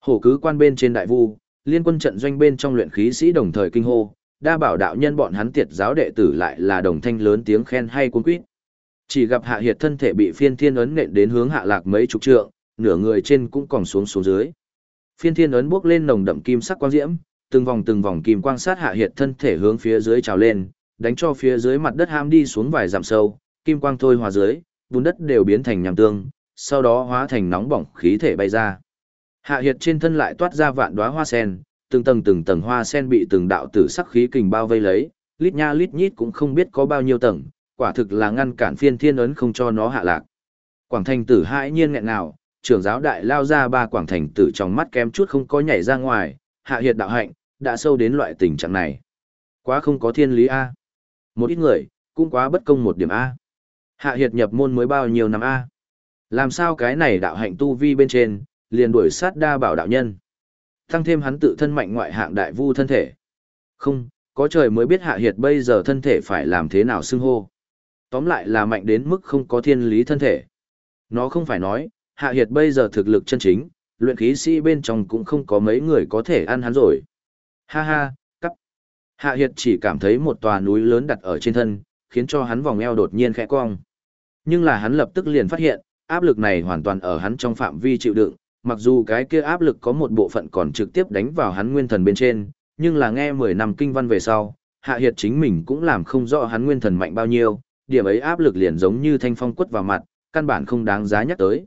A: Hổ cứ quan bên trên đại vu, liên quân trận doanh bên trong luyện khí sĩ đồng thời kinh hô, đa bảo đạo nhân bọn hắn tiệt giáo đệ tử lại là đồng thanh lớn tiếng khen hay cuốn quýt. Chỉ gặp hạ hiệt thân thể bị phiên thiên ấn nện đến hướng hạ lạc mấy chục trượng, nửa người trên cũng còn xuống xuống dưới. Phiên thiên ấn bước lên nồng đậm kim sắc quang diễm, từng vòng từng vòng kim quang sát hạ hiệt thân thể hướng phía dưới trào lên, đánh cho phía dưới mặt đất ham đi xuống vài dặm sâu, kim quang thôi hòa dưới, bùn đất đều biến thành nham tương, sau đó hóa thành nóng bỏng khí thể bay ra. Hạ hiệt trên thân lại toát ra vạn đóa hoa sen, từng tầng từng tầng hoa sen bị từng đạo tử sắc khí kình bao vây lấy, lít nha lít nhít cũng không biết có bao nhiêu tầng, quả thực là ngăn cản phiên thiên ấn không cho nó hạ lạc. Quảng thành tử hãi nhiên nghẹn nào, trưởng giáo đại lao ra ba quảng thành tử trong mắt kém chút không có nhảy ra ngoài, hạ hiệt đạo hạnh, đã sâu đến loại tình trạng này. Quá không có thiên lý A. Một ít người, cũng quá bất công một điểm A. Hạ hiệt nhập môn mới bao nhiêu năm A. Làm sao cái này đạo hạnh tu vi bên trên, liền đuổi sát đa bảo đạo nhân. Tăng thêm hắn tự thân mạnh ngoại hạng đại vu thân thể. Không, có trời mới biết hạ hiệt bây giờ thân thể phải làm thế nào xưng hô. Tóm lại là mạnh đến mức không có thiên lý thân thể. Nó không phải nói, hạ hiệt bây giờ thực lực chân chính, luyện khí sĩ bên trong cũng không có mấy người có thể ăn hắn rồi. Ha ha, cắp. Hạ hiệt chỉ cảm thấy một tòa núi lớn đặt ở trên thân, khiến cho hắn vòng eo đột nhiên khẽ cong. Nhưng là hắn lập tức liền phát hiện, áp lực này hoàn toàn ở hắn trong phạm vi chịu đựng, mặc dù cái kia áp lực có một bộ phận còn trực tiếp đánh vào hắn nguyên thần bên trên, nhưng là nghe 10 năm kinh văn về sau, Hạ Hiệt chính mình cũng làm không rõ hắn nguyên thần mạnh bao nhiêu, điểm ấy áp lực liền giống như thanh phong quất vào mặt, căn bản không đáng giá nhắc tới.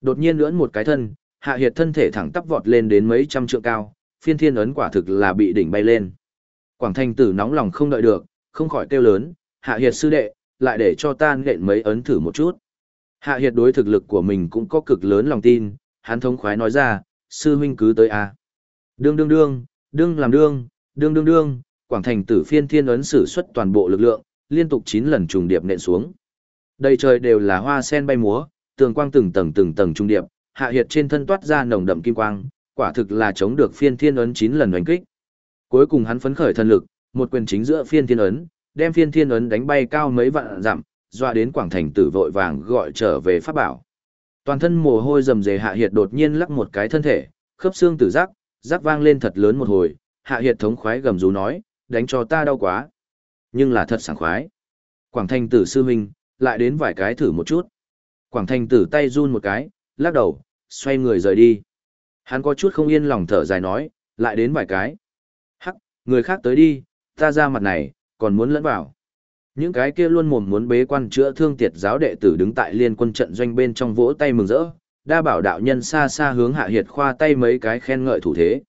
A: Đột nhiên lưỡn một cái thân, Hạ Hiệt thân thể thẳng tắp vọt lên đến mấy trăm trượng cao, phiên thiên ấn quả thực là bị đỉnh bay lên. Quảng Thanh tử nóng lòng không đợi được, không khỏi kêu lớn, Hạ Hiệt sư đệ, lại để cho ta nện mấy ấn thử một chút. Hạ Hiệt đối thực lực của mình cũng có cực lớn lòng tin, hắn thống khoái nói ra, sư huynh cứ tới a. Đương đương đương, đương làm đương, đương đương đương, Quảng Thành tử phiên thiên ấn sử xuất toàn bộ lực lượng, liên tục 9 lần trùng điệp nện xuống. Đây trời đều là hoa sen bay múa, tường quang từng tầng từng tầng trung điệp, Hạ Hiệt trên thân toát ra nồng đậm kim quang, quả thực là chống được phiên thiên ấn 9 lần đánh kích. Cuối cùng hắn phấn khởi thần lực, một quyền chính giữa phiên thiên ấn, đem phiên thiên ấn đánh bay cao mấy vạn dặm, dọa đến quảng thành tử vội vàng gọi trở về pháp bảo. Toàn thân mồ hôi rầm rề hạ hiệt đột nhiên lắc một cái thân thể, khớp xương tử giác, giác vang lên thật lớn một hồi, hạ hiệt thống khoái gầm rú nói, đánh cho ta đau quá. Nhưng là thật sảng khoái. Quảng thành tử sư huynh, lại đến vài cái thử một chút. Quảng thành tử tay run một cái, lắc đầu, xoay người rời đi. Hắn có chút không yên lòng thở dài nói, lại đến vài cái. Hắc, người khác tới đi, ta ra mặt này, còn muốn lẫn vào. Những cái kia luôn mồm muốn bế quan chữa thương tiệt giáo đệ tử đứng tại liên quân trận doanh bên trong vỗ tay mừng rỡ, đa bảo đạo nhân xa xa hướng hạ hiệt khoa tay mấy cái khen ngợi thủ thế.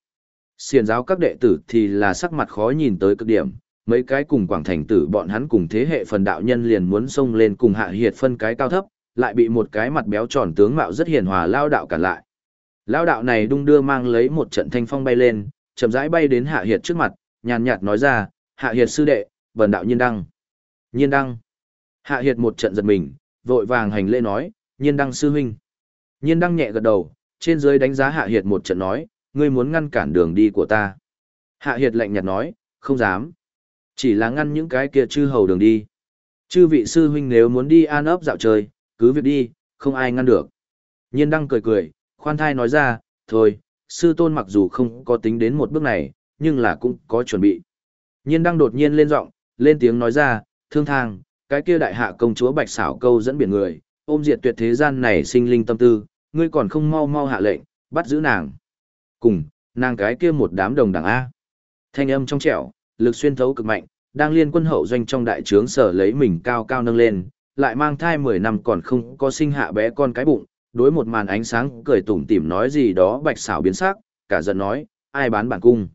A: Xiền giáo các đệ tử thì là sắc mặt khó nhìn tới cực điểm, mấy cái cùng quảng thành tử bọn hắn cùng thế hệ phần đạo nhân liền muốn xông lên cùng hạ hiệt phân cái cao thấp, lại bị một cái mặt béo tròn tướng mạo rất hiền hòa lao đạo cản lại. Lao đạo này đung đưa mang lấy một trận thanh phong bay lên, chậm rãi bay đến hạ hiệt trước mặt, nhàn nhạt nói ra, hạ hiệt sư đệ, bần đạo nhiên đăng. Nhiên đăng. Hạ hiệt một trận giật mình, vội vàng hành lễ nói, nhiên đăng sư huynh. Nhiên đăng nhẹ gật đầu, trên dưới đánh giá hạ hiệt một trận nói, ngươi muốn ngăn cản đường đi của ta. Hạ hiệt lạnh nhạt nói, không dám. Chỉ là ngăn những cái kia chư hầu đường đi. Chư vị sư huynh nếu muốn đi an ấp dạo chơi, cứ việc đi, không ai ngăn được. Nhiên đăng cười cười, khoan thai nói ra, thôi, sư tôn mặc dù không có tính đến một bước này, nhưng là cũng có chuẩn bị. Nhiên đăng đột nhiên lên giọng, lên tiếng nói ra, thương thang, cái kia đại hạ công chúa bạch xảo câu dẫn biển người, ôm diệt tuyệt thế gian này sinh linh tâm tư, ngươi còn không mau mau hạ lệnh, bắt giữ nàng. Cùng, nàng cái kia một đám đồng đảng A. Thanh âm trong trẻo, lực xuyên thấu cực mạnh, đang liên quân hậu doanh trong đại trướng sở lấy mình cao cao nâng lên, lại mang thai 10 năm còn không có sinh hạ bé con cái bụng, đối một màn ánh sáng cười tủm tỉm nói gì đó bạch xảo biến sắc, cả giận nói, ai bán bản cung.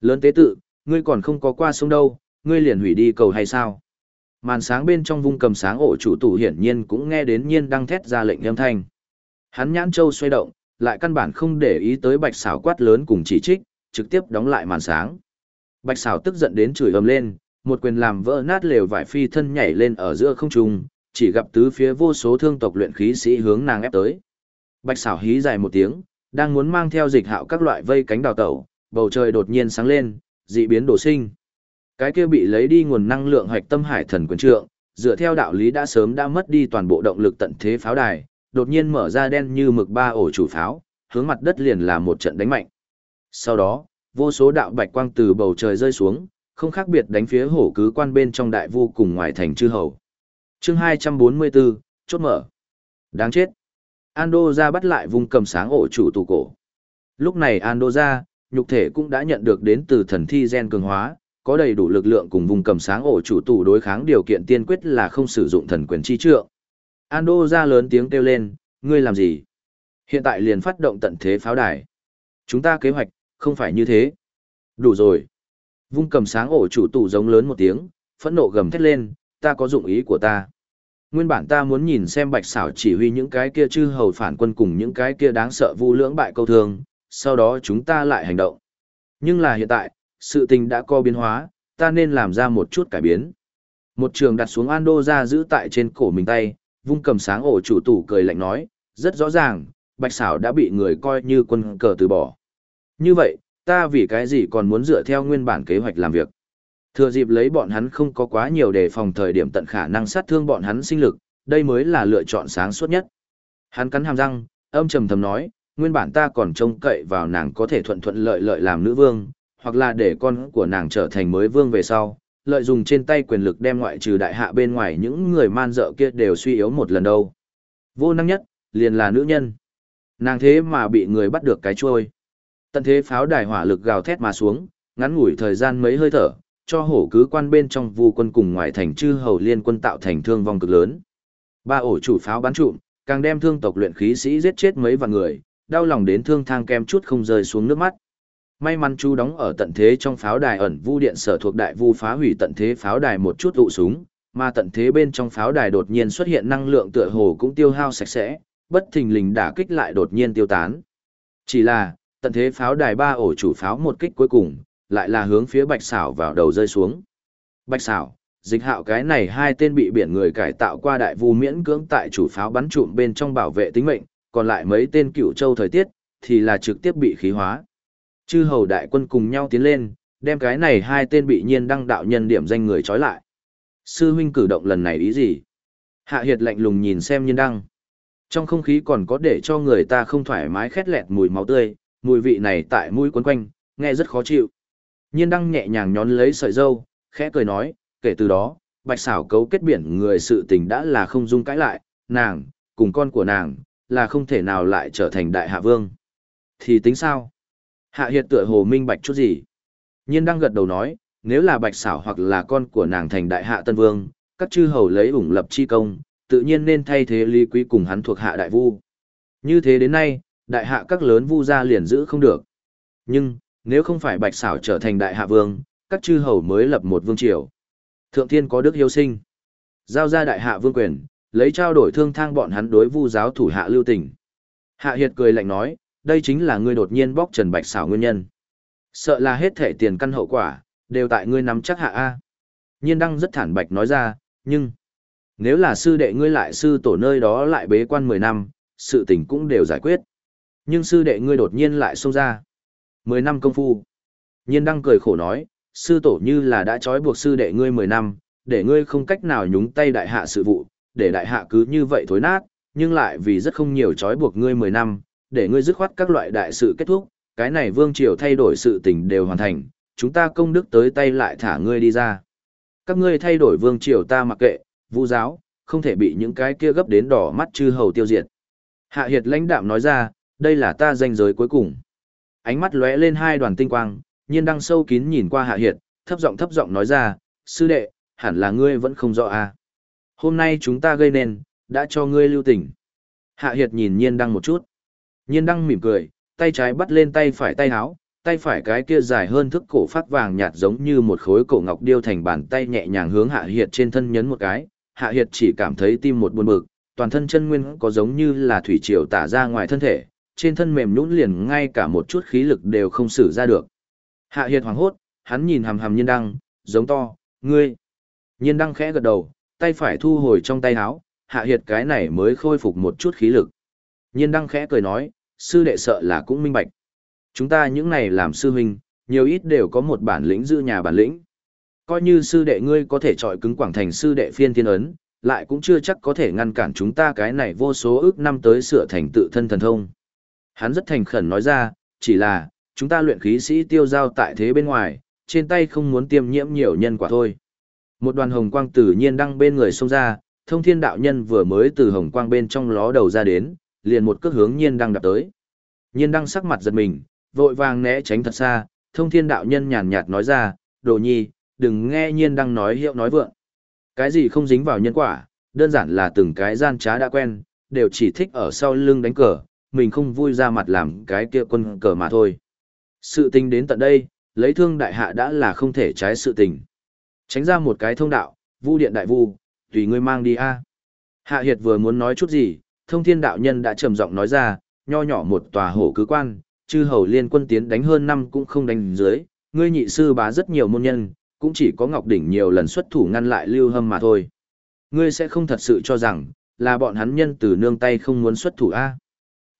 A: Lớn tế tự, ngươi còn không có qua sông đâu, ngươi liền hủy đi cầu hay sao? Màn sáng bên trong vung cầm sáng ổ chủ tủ hiển nhiên cũng nghe đến nhiên đang thét ra lệnh âm thanh. Hắn nhãn châu xoay động, lại căn bản không để ý tới bạch xảo quát lớn cùng chỉ trích, trực tiếp đóng lại màn sáng. Bạch xảo tức giận đến chửi ầm lên, một quyền làm vỡ nát lều vải phi thân nhảy lên ở giữa không trung, chỉ gặp tứ phía vô số thương tộc luyện khí sĩ hướng nàng ép tới. Bạch xảo hí dài một tiếng, đang muốn mang theo dịch hạo các loại vây cánh đào tẩu, bầu trời đột nhiên sáng lên, dị biến đổ sinh. Cái kia bị lấy đi nguồn năng lượng hoạch tâm hải thần quyền trượng, dựa theo đạo lý đã sớm đã mất đi toàn bộ động lực tận thế pháo đài, đột nhiên mở ra đen như mực ba ổ chủ pháo, hướng mặt đất liền là một trận đánh mạnh. Sau đó, vô số đạo bạch quang từ bầu trời rơi xuống, không khác biệt đánh phía hổ cứ quan bên trong đại vô cùng ngoài thành chư hầu. Chương 244, chốt mở. Đáng chết. Ando ra bắt lại vùng cầm sáng ổ chủ tù cổ. Lúc này Ando ra, nhục thể cũng đã nhận được đến từ thần thi gen cường hóa, có đầy đủ lực lượng cùng vùng cầm sáng ổ chủ tù đối kháng điều kiện tiên quyết là không sử dụng thần quyền chi trượng. Ando ra lớn tiếng kêu lên, ngươi làm gì? Hiện tại liền phát động tận thế pháo đài. Chúng ta kế hoạch, không phải như thế. Đủ rồi. Vung cầm sáng ổ chủ tù giống lớn một tiếng, phẫn nộ gầm thét lên, ta có dụng ý của ta. Nguyên bản ta muốn nhìn xem bạch xảo chỉ huy những cái kia chư hầu phản quân cùng những cái kia đáng sợ vu lưỡng bại câu thương, sau đó chúng ta lại hành động. Nhưng là hiện tại, sự tình đã co biến hóa, ta nên làm ra một chút cải biến. Một trường đặt xuống Ando ra giữ tại trên cổ mình tay, vung cầm sáng ổ chủ tủ cười lạnh nói, rất rõ ràng, bạch xảo đã bị người coi như quân cờ từ bỏ. Như vậy, ta vì cái gì còn muốn dựa theo nguyên bản kế hoạch làm việc. Thừa dịp lấy bọn hắn không có quá nhiều đề phòng thời điểm tận khả năng sát thương bọn hắn sinh lực, đây mới là lựa chọn sáng suốt nhất. Hắn cắn hàm răng, âm trầm thầm nói, nguyên bản ta còn trông cậy vào nàng có thể thuận thuận lợi lợi làm nữ vương, hoặc là để con của nàng trở thành mới vương về sau, lợi dụng trên tay quyền lực đem ngoại trừ đại hạ bên ngoài những người man dợ kia đều suy yếu một lần đâu. Vô năng nhất, liền là nữ nhân. Nàng thế mà bị người bắt được cái trôi. Tận thế pháo đài hỏa lực gào thét mà xuống, ngắn ngủi thời gian mấy hơi thở, cho hổ cứ quan bên trong vu quân cùng ngoại thành chư hầu liên quân tạo thành thương vong cực lớn. Ba ổ chủ pháo bắn trụm, càng đem thương tộc luyện khí sĩ giết chết mấy vạn người, đau lòng đến thương thang kem chút không rơi xuống nước mắt. May mắn chú đóng ở tận thế trong pháo đài ẩn vu điện sở thuộc đại vu phá hủy tận thế pháo đài một chút tụ súng, mà tận thế bên trong pháo đài đột nhiên xuất hiện năng lượng tựa hồ cũng tiêu hao sạch sẽ, bất thình lình đả kích lại đột nhiên tiêu tán. Chỉ là, tận thế pháo đài ba ổ chủ pháo một kích cuối cùng, lại là hướng phía bạch xảo vào đầu rơi xuống. Bạch xảo, dịch hạo cái này hai tên bị biển người cải tạo qua đại vu miễn cưỡng tại chủ pháo bắn trụm bên trong bảo vệ tính mệnh, còn lại mấy tên cựu châu thời tiết, thì là trực tiếp bị khí hóa. Chư hầu đại quân cùng nhau tiến lên, đem cái này hai tên bị nhiên đăng đạo nhân điểm danh người trói lại. Sư huynh cử động lần này ý gì? Hạ Hiệt lạnh lùng nhìn xem nhiên đăng. Trong không khí còn có để cho người ta không thoải mái khét lẹt mùi máu tươi, mùi vị này tại mũi quấn quanh, nghe rất khó chịu. Nhiên đăng nhẹ nhàng nhón lấy sợi dâu, khẽ cười nói, kể từ đó, bạch xảo cấu kết biển người sự tình đã là không dung cãi lại, nàng, cùng con của nàng, là không thể nào lại trở thành đại hạ vương. Thì tính sao? Hạ hiệt tựa hồ minh bạch chút gì? Nhiên đang gật đầu nói, nếu là bạch xảo hoặc là con của nàng thành đại hạ tân vương, các chư hầu lấy ủng lập chi công, tự nhiên nên thay thế lý quý cùng hắn thuộc hạ đại vu. Như thế đến nay, đại hạ các lớn vu gia liền giữ không được. Nhưng, nếu không phải bạch xảo trở thành đại hạ vương, các chư hầu mới lập một vương triều. Thượng thiên có đức hiếu sinh. Giao ra đại hạ vương quyền, lấy trao đổi thương thang bọn hắn đối vu giáo thủ hạ lưu tình. Hạ Hiệt cười lạnh nói, đây chính là ngươi đột nhiên bóc trần bạch xảo nguyên nhân. Sợ là hết thể tiền căn hậu quả, đều tại ngươi nắm chắc hạ A. Nhiên đăng rất thản bạch nói ra, nhưng, nếu là sư đệ ngươi lại sư tổ nơi đó lại bế quan 10 năm, sự tình cũng đều giải quyết. Nhưng sư đệ ngươi đột nhiên lại xông ra. Mười năm công phu. Nhiên đăng cười khổ nói, sư tổ như là đã trói buộc sư đệ ngươi mười năm, để ngươi không cách nào nhúng tay đại hạ sự vụ, để đại hạ cứ như vậy thối nát, nhưng lại vì rất không nhiều trói buộc ngươi 10 năm, để ngươi dứt khoát các loại đại sự kết thúc, cái này vương triều thay đổi sự tình đều hoàn thành, chúng ta công đức tới tay lại thả ngươi đi ra. Các ngươi thay đổi vương triều ta mặc kệ, vũ giáo, không thể bị những cái kia gấp đến đỏ mắt chư hầu tiêu diệt. Hạ Hiệt lãnh đạm nói ra, đây là ta danh giới cuối cùng. Ánh mắt lóe lên hai đoàn tinh quang, nhiên đang sâu kín nhìn qua Hạ Hiệt, thấp giọng thấp giọng nói ra, sư đệ, hẳn là ngươi vẫn không rõ à. Hôm nay chúng ta gây nên, đã cho ngươi lưu tình. Hạ Hiệt nhìn nhiên đăng một chút. Nhiên đăng mỉm cười, tay trái bắt lên tay phải tay áo, tay phải cái kia dài hơn thức cổ phát vàng nhạt giống như một khối cổ ngọc điêu thành bàn tay nhẹ nhàng hướng Hạ Hiệt trên thân nhấn một cái. Hạ Hiệt chỉ cảm thấy tim một buồn bực, toàn thân chân nguyên có giống như là thủy triều tả ra ngoài thân thể, trên thân mềm nhũn liền ngay cả một chút khí lực đều không sử ra được. Hạ Hiệt hoảng hốt, hắn nhìn hằm hằm Nhiên Đăng, giống to, ngươi. Nhiên Đăng khẽ gật đầu, tay phải thu hồi trong tay áo, Hạ Hiệt cái này mới khôi phục một chút khí lực. Nhiên Đăng khẽ cười nói, sư đệ sợ là cũng minh bạch. Chúng ta những này làm sư huynh, nhiều ít đều có một bản lĩnh giữ nhà bản lĩnh. Coi như sư đệ ngươi có thể trọi cứng quảng thành sư đệ phiên thiên ấn, lại cũng chưa chắc có thể ngăn cản chúng ta cái này vô số ước năm tới sửa thành tự thân thần thông. Hắn rất thành khẩn nói ra, chỉ là, chúng ta luyện khí sĩ tiêu giao tại thế bên ngoài, trên tay không muốn tiêm nhiễm nhiều nhân quả thôi. Một đoàn hồng quang tự nhiên đăng bên người xông ra, thông thiên đạo nhân vừa mới từ hồng quang bên trong ló đầu ra đến, liền một cước hướng nhiên đang đạp tới. Nhiên đăng sắc mặt giật mình, vội vàng né tránh thật xa, thông thiên đạo nhân nhàn nhạt nói ra, đồ nhi, đừng nghe nhiên đăng nói hiệu nói vượng. Cái gì không dính vào nhân quả, đơn giản là từng cái gian trá đã quen, đều chỉ thích ở sau lưng đánh cờ, mình không vui ra mặt làm cái kia quân cờ mà thôi. Sự tình đến tận đây, lấy thương đại hạ đã là không thể trái sự tình. Tránh ra một cái thông đạo, vu điện đại vu, tùy ngươi mang đi a. Hạ Hiệt vừa muốn nói chút gì, thông thiên đạo nhân đã trầm giọng nói ra, nho nhỏ một tòa hổ cứ quan, chư hầu liên quân tiến đánh hơn năm cũng không đánh dưới, ngươi nhị sư bá rất nhiều môn nhân, cũng chỉ có Ngọc Đỉnh nhiều lần xuất thủ ngăn lại Lưu Hâm mà thôi. Ngươi sẽ không thật sự cho rằng, là bọn hắn nhân từ nương tay không muốn xuất thủ A.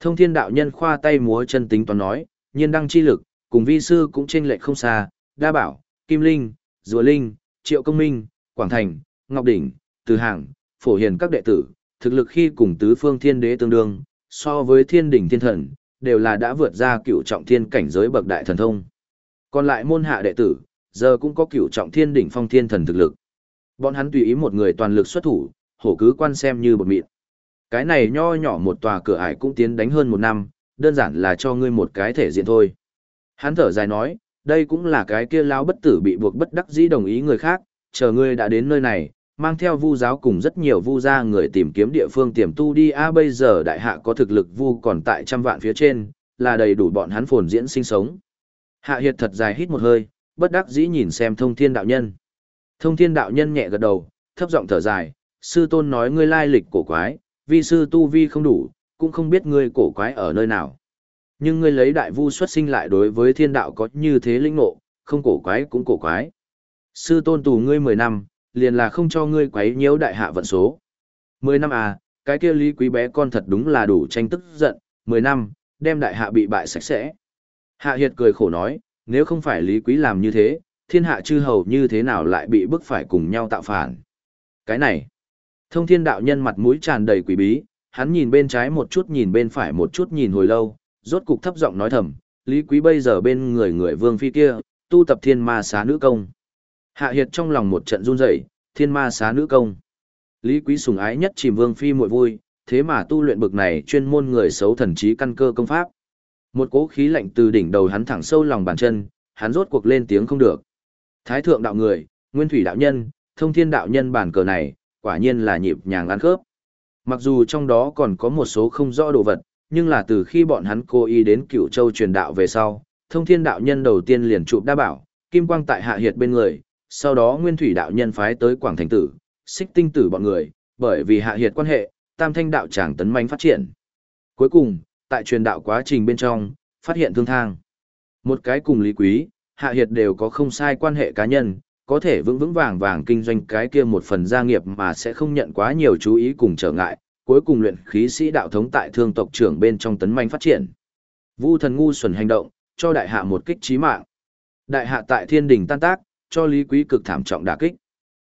A: Thông thiên đạo nhân khoa tay múa chân tính toán nói, nhiên đăng chi lực, cùng vi sư cũng chênh lệch không xa, đa bảo, kim linh, rùa linh, triệu công minh, quảng thành, ngọc đỉnh, từ hàng, phổ hiền các đệ tử, thực lực khi cùng tứ phương thiên đế tương đương, so với thiên đỉnh thiên thần, đều là đã vượt ra cựu trọng thiên cảnh giới bậc đại thần thông. Còn lại môn hạ đệ tử, giờ cũng có cựu trọng thiên đỉnh phong thiên thần thực lực. Bọn hắn tùy ý một người toàn lực xuất thủ, hổ cứ quan xem như bột mịn. Cái này nho nhỏ một tòa cửa ải cũng tiến đánh hơn một năm, đơn giản là cho ngươi một cái thể diện thôi. Hắn thở dài nói, đây cũng là cái kia lão bất tử bị buộc bất đắc dĩ đồng ý người khác, chờ ngươi đã đến nơi này, mang theo vu giáo cùng rất nhiều vu gia người tìm kiếm địa phương tiềm tu đi a bây giờ đại hạ có thực lực vu còn tại trăm vạn phía trên, là đầy đủ bọn hắn phồn diễn sinh sống. Hạ Hiệt thật dài hít một hơi, bất đắc dĩ nhìn xem thông thiên đạo nhân. Thông thiên đạo nhân nhẹ gật đầu, thấp giọng thở dài, sư tôn nói ngươi lai lịch cổ quái, vi sư tu vi không đủ, cũng không biết ngươi cổ quái ở nơi nào. Nhưng ngươi lấy đại vu xuất sinh lại đối với thiên đạo có như thế linh ngộ, không cổ quái cũng cổ quái. Sư tôn tù ngươi 10 năm, liền là không cho ngươi quấy nhiễu đại hạ vận số. 10 năm à, cái kia lý quý bé con thật đúng là đủ tranh tức giận, 10 năm, đem đại hạ bị bại sạch sẽ. Hạ Hiệt cười khổ nói, nếu không phải lý quý làm như thế, thiên hạ chư hầu như thế nào lại bị bức phải cùng nhau tạo phản. Cái này, thông thiên đạo nhân mặt mũi tràn đầy quỷ bí, hắn nhìn bên trái một chút nhìn bên phải một chút nhìn hồi lâu, rốt cục thấp giọng nói thầm, lý quý bây giờ bên người người vương phi kia, tu tập thiên ma xá nữ công. Hạ Hiệt trong lòng một trận run rẩy, thiên ma xá nữ công. Lý quý sùng ái nhất chìm vương phi muội vui, thế mà tu luyện bực này chuyên môn người xấu thần trí căn cơ công pháp. Một cỗ khí lạnh từ đỉnh đầu hắn thẳng sâu lòng bàn chân, hắn rốt cuộc lên tiếng không được. Thái thượng đạo người, nguyên thủy đạo nhân, thông thiên đạo nhân bản cờ này, quả nhiên là nhịp nhàng ăn khớp. Mặc dù trong đó còn có một số không rõ đồ vật, nhưng là từ khi bọn hắn cố ý đến Cửu châu truyền đạo về sau, thông thiên đạo nhân đầu tiên liền chụp đa bảo, kim quang tại hạ hiệt bên người, sau đó nguyên thủy đạo nhân phái tới quảng thành tử, xích tinh tử bọn người, bởi vì hạ hiệt quan hệ, tam thanh đạo tràng tấn manh phát triển. Cuối cùng, tại truyền đạo quá trình bên trong, phát hiện thương thang. Một cái cùng lý quý, hạ hiệt đều có không sai quan hệ cá nhân, có thể vững vững vàng vàng kinh doanh cái kia một phần gia nghiệp mà sẽ không nhận quá nhiều chú ý cùng trở ngại, cuối cùng luyện khí sĩ đạo thống tại thương tộc trưởng bên trong tấn manh phát triển. Vu thần ngu xuẩn hành động, cho đại hạ một kích chí mạng. Đại hạ tại thiên đình tan tác, cho lý quý cực thảm trọng đả kích.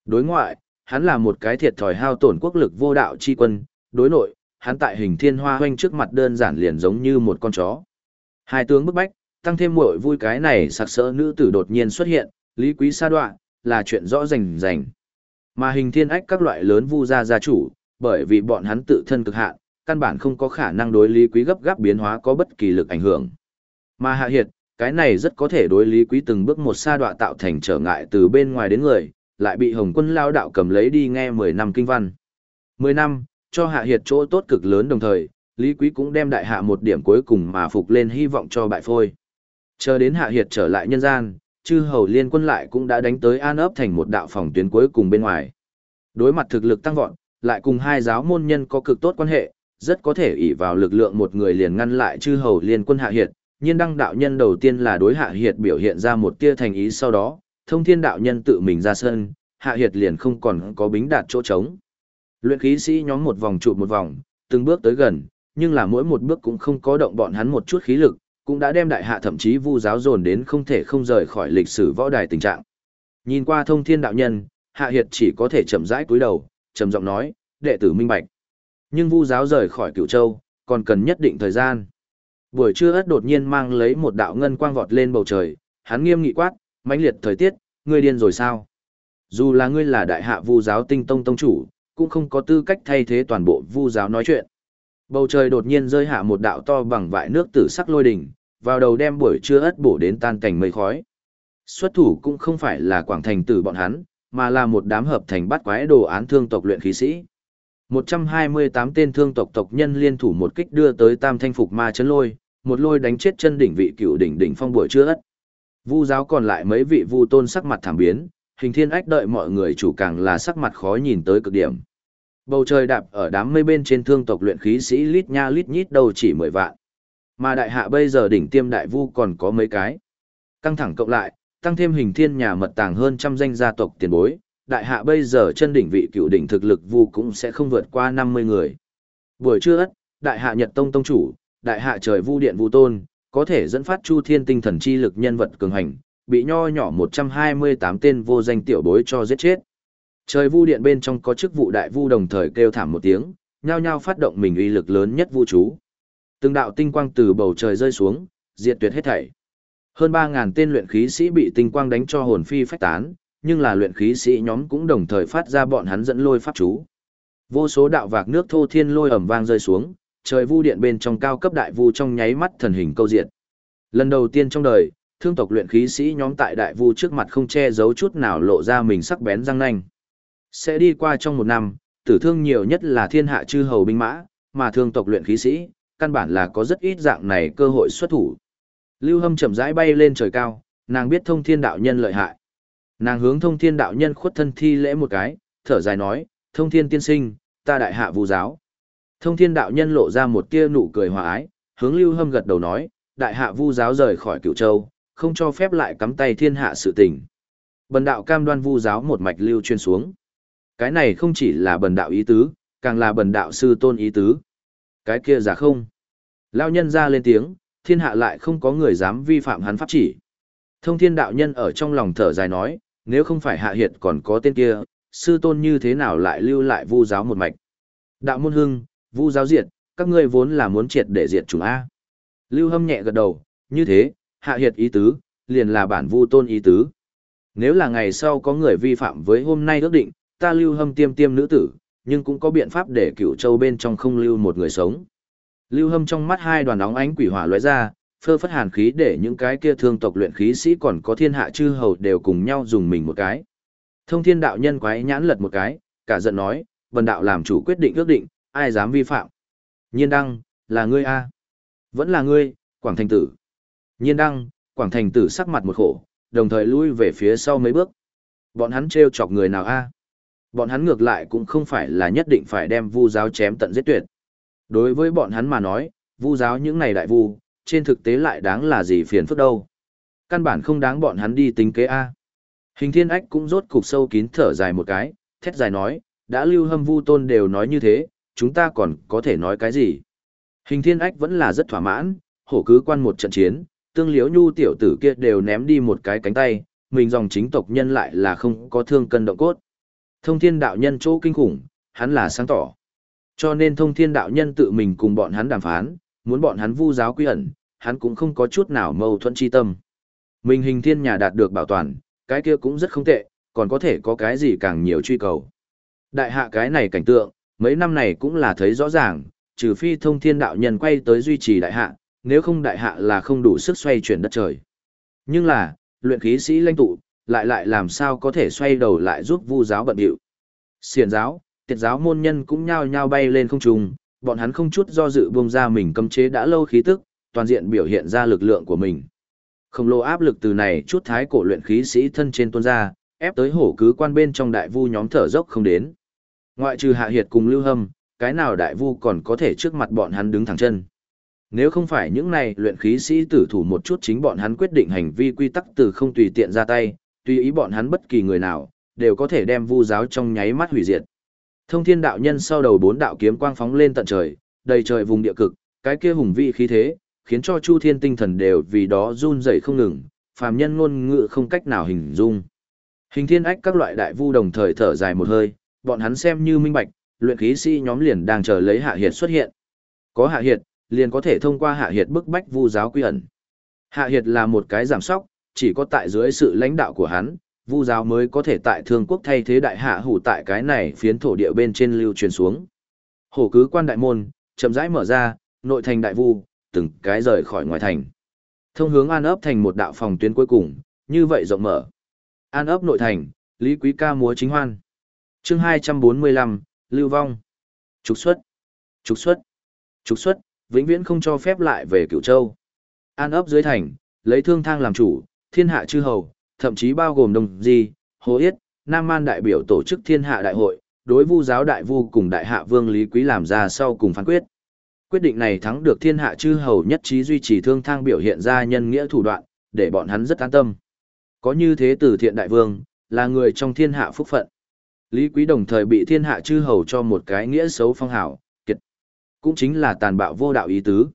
A: Đối ngoại, hắn là một cái thiệt thòi hao tổn quốc lực vô đạo chi quân, đối nội, hắn tại hình thiên hoa hoanh trước mặt đơn giản liền giống như một con chó. Hai tướng bức bách, tăng thêm muội vui cái này sặc sỡ nữ tử đột nhiên xuất hiện, lý quý sa đoạn, là chuyện rõ rành rành. Mà hình thiên ách các loại lớn vu gia gia chủ, bởi vì bọn hắn tự thân cực hạn, căn bản không có khả năng đối lý quý gấp gáp biến hóa có bất kỳ lực ảnh hưởng. Mà hạ hiệt, cái này rất có thể đối lý quý từng bước một sa đoạn tạo thành trở ngại từ bên ngoài đến người, lại bị Hồng quân lao đạo cầm lấy đi nghe 10 năm kinh văn. 10 năm, cho hạ hiệt chỗ tốt cực lớn đồng thời, Lý Quý cũng đem đại hạ một điểm cuối cùng mà phục lên hy vọng cho bại phôi. Chờ đến hạ hiệt trở lại nhân gian, chư hầu liên quân lại cũng đã đánh tới an ấp thành một đạo phòng tuyến cuối cùng bên ngoài. Đối mặt thực lực tăng vọt, lại cùng hai giáo môn nhân có cực tốt quan hệ, rất có thể ỷ vào lực lượng một người liền ngăn lại chư hầu liên quân hạ hiệt. Nhiên đăng đạo nhân đầu tiên là đối hạ hiệt biểu hiện ra một tia thành ý sau đó, thông thiên đạo nhân tự mình ra sân, hạ hiệt liền không còn có bính đạt chỗ trống. Luyện khí sĩ nhóm một vòng trụ một vòng, từng bước tới gần, nhưng là mỗi một bước cũng không có động bọn hắn một chút khí lực, cũng đã đem đại hạ thậm chí vu giáo dồn đến không thể không rời khỏi lịch sử võ đài tình trạng. Nhìn qua thông thiên đạo nhân, hạ hiệt chỉ có thể chậm rãi cúi đầu, trầm giọng nói, đệ tử minh bạch. Nhưng vu giáo rời khỏi cửu châu, còn cần nhất định thời gian. Buổi trưa ất đột nhiên mang lấy một đạo ngân quang vọt lên bầu trời, hắn nghiêm nghị quát, mãnh liệt thời tiết, ngươi điên rồi sao? Dù là ngươi là đại hạ vu giáo tinh tông tông chủ, cũng không có tư cách thay thế toàn bộ vu giáo nói chuyện. Bầu trời đột nhiên rơi hạ một đạo to bằng vại nước tử sắc lôi đỉnh, vào đầu đem buổi trưa ất bổ đến tan cảnh mây khói. Xuất thủ cũng không phải là quảng thành tử bọn hắn, mà là một đám hợp thành bắt quái đồ án thương tộc luyện khí sĩ. 128 tên thương tộc tộc nhân liên thủ một kích đưa tới tam thanh phục ma chấn lôi, một lôi đánh chết chân đỉnh vị cựu đỉnh đỉnh phong buổi trưa ất. Vu giáo còn lại mấy vị vu tôn sắc mặt thảm biến, hình thiên ách đợi mọi người chủ càng là sắc mặt khó nhìn tới cực điểm. Bầu trời đạp ở đám mây bên trên thương tộc luyện khí sĩ lít nha lít nhít đầu chỉ mười vạn. Mà đại hạ bây giờ đỉnh tiêm đại vu còn có mấy cái. Căng thẳng cộng lại, tăng thêm hình thiên nhà mật tàng hơn trăm danh gia tộc tiền bối, đại hạ bây giờ chân đỉnh vị cựu đỉnh thực lực vu cũng sẽ không vượt qua 50 người. Buổi trưa ất, đại hạ Nhật Tông Tông Chủ, đại hạ trời vu điện vu tôn, có thể dẫn phát chu thiên tinh thần chi lực nhân vật cường hành, bị nho nhỏ 128 tên vô danh tiểu bối cho giết chết. Trời vu điện bên trong có chức vụ đại vu đồng thời kêu thảm một tiếng, nhao nhao phát động mình uy lực lớn nhất vu chú. Từng đạo tinh quang từ bầu trời rơi xuống, diệt tuyệt hết thảy. Hơn 3000 tên luyện khí sĩ bị tinh quang đánh cho hồn phi phách tán, nhưng là luyện khí sĩ nhóm cũng đồng thời phát ra bọn hắn dẫn lôi pháp chú. Vô số đạo vạc nước thô thiên lôi ầm vang rơi xuống, trời vu điện bên trong cao cấp đại vu trong nháy mắt thần hình câu diệt. Lần đầu tiên trong đời, thương tộc luyện khí sĩ nhóm tại đại vu trước mặt không che giấu chút nào lộ ra mình sắc bén răng nanh. Sẽ đi qua trong một năm, tử thương nhiều nhất là thiên hạ chư hầu binh mã, mà thương tộc luyện khí sĩ, căn bản là có rất ít dạng này cơ hội xuất thủ. Lưu Hâm chậm rãi bay lên trời cao, nàng biết thông thiên đạo nhân lợi hại. Nàng hướng thông thiên đạo nhân khuất thân thi lễ một cái, thở dài nói, thông thiên tiên sinh, ta đại hạ vu giáo. Thông thiên đạo nhân lộ ra một tia nụ cười hòa ái, hướng Lưu Hâm gật đầu nói, đại hạ vu giáo rời khỏi cựu châu, không cho phép lại cắm tay thiên hạ sự tình. Bần đạo cam đoan vu giáo một mạch lưu chuyên xuống. Cái này không chỉ là bần đạo ý tứ, càng là bần đạo sư tôn ý tứ. Cái kia giả không. Lao nhân ra lên tiếng, thiên hạ lại không có người dám vi phạm hắn pháp chỉ. Thông thiên đạo nhân ở trong lòng thở dài nói, nếu không phải hạ hiệt còn có tên kia, sư tôn như thế nào lại lưu lại vu giáo một mạch. Đạo môn hưng, vu giáo diệt, các ngươi vốn là muốn triệt để diệt chúng A. Lưu hâm nhẹ gật đầu, như thế, hạ hiệt ý tứ, liền là bản vu tôn ý tứ. Nếu là ngày sau có người vi phạm với hôm nay ước định, ta lưu hâm tiêm tiêm nữ tử, nhưng cũng có biện pháp để cửu châu bên trong không lưu một người sống. Lưu hâm trong mắt hai đoàn óng ánh quỷ hỏa lóe ra, phơ phất hàn khí để những cái kia thương tộc luyện khí sĩ còn có thiên hạ chư hầu đều cùng nhau dùng mình một cái. Thông thiên đạo nhân quái nhãn lật một cái, cả giận nói, vần đạo làm chủ quyết định ước định, ai dám vi phạm. Nhiên đăng, là ngươi a Vẫn là ngươi, Quảng Thành Tử. Nhiên đăng, Quảng Thành Tử sắc mặt một khổ, đồng thời lui về phía sau mấy bước. Bọn hắn trêu chọc người nào a Bọn hắn ngược lại cũng không phải là nhất định phải đem vu giáo chém tận giết tuyệt. Đối với bọn hắn mà nói, vu giáo những này đại vu, trên thực tế lại đáng là gì phiền phức đâu. Căn bản không đáng bọn hắn đi tính kế A. Hình thiên ách cũng rốt cục sâu kín thở dài một cái, thét dài nói, đã lưu hâm vu tôn đều nói như thế, chúng ta còn có thể nói cái gì. Hình thiên ách vẫn là rất thỏa mãn, hổ cứ quan một trận chiến, tương liếu nhu tiểu tử kia đều ném đi một cái cánh tay, mình dòng chính tộc nhân lại là không có thương cân động cốt. Thông thiên đạo nhân chỗ kinh khủng, hắn là sáng tỏ. Cho nên thông thiên đạo nhân tự mình cùng bọn hắn đàm phán, muốn bọn hắn vu giáo quy ẩn, hắn cũng không có chút nào mâu thuẫn chi tâm. Mình hình thiên nhà đạt được bảo toàn, cái kia cũng rất không tệ, còn có thể có cái gì càng nhiều truy cầu. Đại hạ cái này cảnh tượng, mấy năm này cũng là thấy rõ ràng, trừ phi thông thiên đạo nhân quay tới duy trì đại hạ, nếu không đại hạ là không đủ sức xoay chuyển đất trời. Nhưng là, luyện khí sĩ lãnh tụ, lại lại làm sao có thể xoay đầu lại giúp vu giáo bận điệu. Xiền giáo, tiệt giáo môn nhân cũng nhao nhao bay lên không trung, bọn hắn không chút do dự buông ra mình cấm chế đã lâu khí tức, toàn diện biểu hiện ra lực lượng của mình. Khổng lồ áp lực từ này chút thái cổ luyện khí sĩ thân trên tuôn ra, ép tới hổ cứ quan bên trong đại vu nhóm thở dốc không đến. Ngoại trừ hạ hiệt cùng lưu hâm, cái nào đại vu còn có thể trước mặt bọn hắn đứng thẳng chân. Nếu không phải những này luyện khí sĩ tử thủ một chút chính bọn hắn quyết định hành vi quy tắc từ không tùy tiện ra tay, tùy ý bọn hắn bất kỳ người nào, đều có thể đem vu giáo trong nháy mắt hủy diệt. Thông thiên đạo nhân sau đầu bốn đạo kiếm quang phóng lên tận trời, đầy trời vùng địa cực, cái kia hùng vị khí thế, khiến cho Chu Thiên tinh thần đều vì đó run rẩy không ngừng, phàm nhân ngôn ngữ không cách nào hình dung. Hình thiên ách các loại đại vu đồng thời thở dài một hơi, bọn hắn xem như minh bạch, luyện khí sĩ nhóm liền đang chờ lấy hạ hiệt xuất hiện. Có hạ hiệt, liền có thể thông qua hạ hiệt bức bách vu giáo quy ẩn. Hạ hiệt là một cái giảm sóc, chỉ có tại dưới sự lãnh đạo của hắn, vu giáo mới có thể tại thương quốc thay thế đại hạ hủ tại cái này phiến thổ địa bên trên lưu truyền xuống. Hổ cứ quan đại môn, chậm rãi mở ra, nội thành đại vu, từng cái rời khỏi ngoài thành. Thông hướng an ấp thành một đạo phòng tuyến cuối cùng, như vậy rộng mở. An ấp nội thành, Lý Quý ca múa chính hoan chương 245, Lưu Vong. Trục xuất. Trục xuất. Trục xuất, vĩnh viễn không cho phép lại về cửu châu. An ấp dưới thành, lấy thương thang làm chủ, thiên hạ chư hầu, thậm chí bao gồm đồng di, hồ yết, nam man đại biểu tổ chức thiên hạ đại hội, đối vu giáo đại vu cùng đại hạ vương Lý Quý làm ra sau cùng phán quyết. Quyết định này thắng được thiên hạ chư hầu nhất trí duy trì thương thang biểu hiện ra nhân nghĩa thủ đoạn, để bọn hắn rất an tâm. Có như thế từ thiện đại vương, là người trong thiên hạ phúc phận. Lý Quý đồng thời bị thiên hạ chư hầu cho một cái nghĩa xấu phong hảo, kiệt. Cũng chính là tàn bạo vô đạo ý tứ.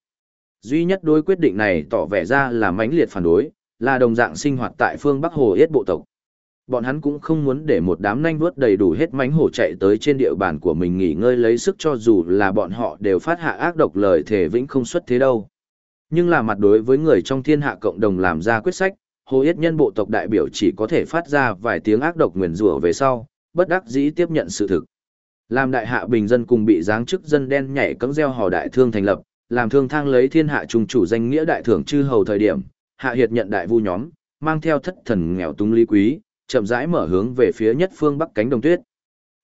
A: Duy nhất đối quyết định này tỏ vẻ ra là mãnh liệt phản đối, là đồng dạng sinh hoạt tại phương Bắc Hồ Yết bộ tộc. Bọn hắn cũng không muốn để một đám nanh vuốt đầy đủ hết mánh hổ chạy tới trên địa bàn của mình nghỉ ngơi lấy sức cho dù là bọn họ đều phát hạ ác độc lời thể vĩnh không xuất thế đâu. Nhưng là mặt đối với người trong thiên hạ cộng đồng làm ra quyết sách, Hồ Yết nhân bộ tộc đại biểu chỉ có thể phát ra vài tiếng ác độc nguyền rủa về sau, bất đắc dĩ tiếp nhận sự thực. Làm đại hạ bình dân cùng bị giáng chức dân đen nhảy cẫng gieo hò đại thương thành lập, làm thương thang lấy thiên hạ trung chủ danh nghĩa đại thưởng chư hầu thời điểm, hạ hiệt nhận đại vu nhóm, mang theo thất thần nghèo túng lý quý, chậm rãi mở hướng về phía nhất phương bắc cánh đồng tuyết.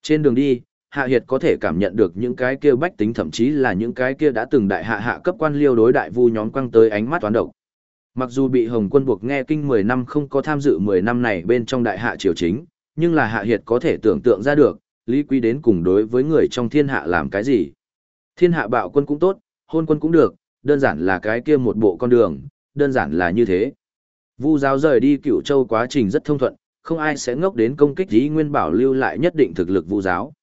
A: Trên đường đi, hạ hiệt có thể cảm nhận được những cái kia bách tính thậm chí là những cái kia đã từng đại hạ hạ cấp quan liêu đối đại vu nhóm quăng tới ánh mắt toán độc. Mặc dù bị Hồng quân buộc nghe kinh 10 năm không có tham dự 10 năm này bên trong đại hạ triều chính, nhưng là hạ hiệt có thể tưởng tượng ra được, Lý Quý đến cùng đối với người trong thiên hạ làm cái gì. Thiên hạ bạo quân cũng tốt, hôn quân cũng được, đơn giản là cái kia một bộ con đường, đơn giản là như thế. Vu giáo rời đi cựu châu quá trình rất thông thuận, không ai sẽ ngốc đến công kích ý nguyên bảo lưu lại nhất định thực lực vu giáo.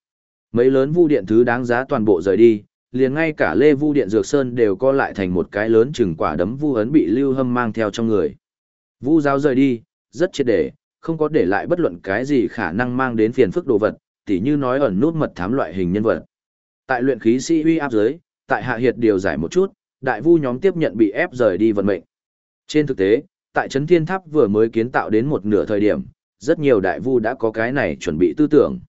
A: Mấy lớn vu điện thứ đáng giá toàn bộ rời đi, liền ngay cả lê vu điện dược sơn đều co lại thành một cái lớn chừng quả đấm vu ấn bị lưu hâm mang theo trong người. Vu giáo rời đi, rất triệt để, không có để lại bất luận cái gì khả năng mang đến phiền phức đồ vật, tỉ như nói ẩn nút mật thám loại hình nhân vật. Tại luyện khí sĩ uy áp dưới, tại hạ hiệt điều giải một chút, đại vu nhóm tiếp nhận bị ép rời đi vận mệnh. Trên thực tế, tại Trấn Thiên Tháp vừa mới kiến tạo đến một nửa thời điểm, rất nhiều đại vu đã có cái này chuẩn bị tư tưởng.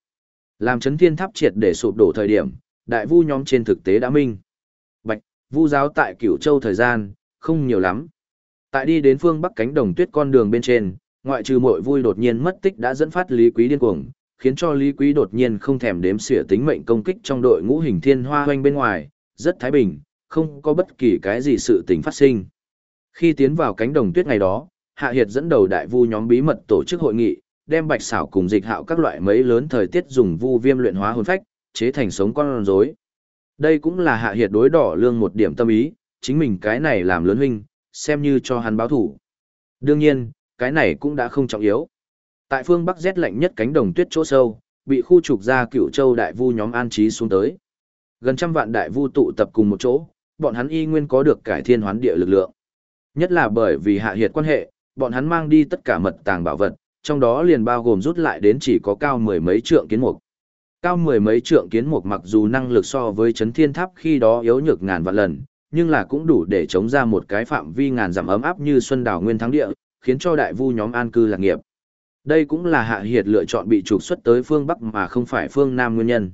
A: Làm Trấn Thiên Tháp triệt để sụp đổ thời điểm, đại vu nhóm trên thực tế đã minh. Bạch, vu giáo tại Cửu Châu thời gian, không nhiều lắm. Tại đi đến phương bắc cánh đồng tuyết con đường bên trên, ngoại trừ mội vui đột nhiên mất tích đã dẫn phát Lý Quý điên cuồng, khiến cho Lý Quý đột nhiên không thèm đếm xỉa tính mệnh công kích trong đội ngũ hình thiên hoa hoanh bên ngoài, rất thái bình, không có bất kỳ cái gì sự tình phát sinh. Khi tiến vào cánh đồng tuyết ngày đó, Hạ Hiệt dẫn đầu đại vu nhóm bí mật tổ chức hội nghị, đem bạch xảo cùng dịch hạo các loại mấy lớn thời tiết dùng vu viêm luyện hóa hồn phách, chế thành sống con rối. Đây cũng là Hạ Hiệt đối đỏ lương một điểm tâm ý, chính mình cái này làm lớn huynh, xem như cho hắn báo thủ. Đương nhiên, cái này cũng đã không trọng yếu. Tại phương Bắc rét lạnh nhất cánh đồng tuyết chỗ sâu, bị khu trục ra cựu châu đại vu nhóm an trí xuống tới. Gần trăm vạn đại vu tụ tập cùng một chỗ, bọn hắn y nguyên có được cải thiên hoán địa lực lượng. Nhất là bởi vì hạ hiệt quan hệ, bọn hắn mang đi tất cả mật tàng bảo vật, trong đó liền bao gồm rút lại đến chỉ có cao mười mấy trượng kiến mục. Cao mười mấy trượng kiến mục mặc dù năng lực so với chấn thiên tháp khi đó yếu nhược ngàn vạn lần, nhưng là cũng đủ để chống ra một cái phạm vi ngàn dặm ấm áp như xuân đảo nguyên thắng địa, khiến cho đại vu nhóm an cư lạc nghiệp. Đây cũng là hạ hiệt lựa chọn bị trục xuất tới phương Bắc mà không phải phương Nam nguyên nhân.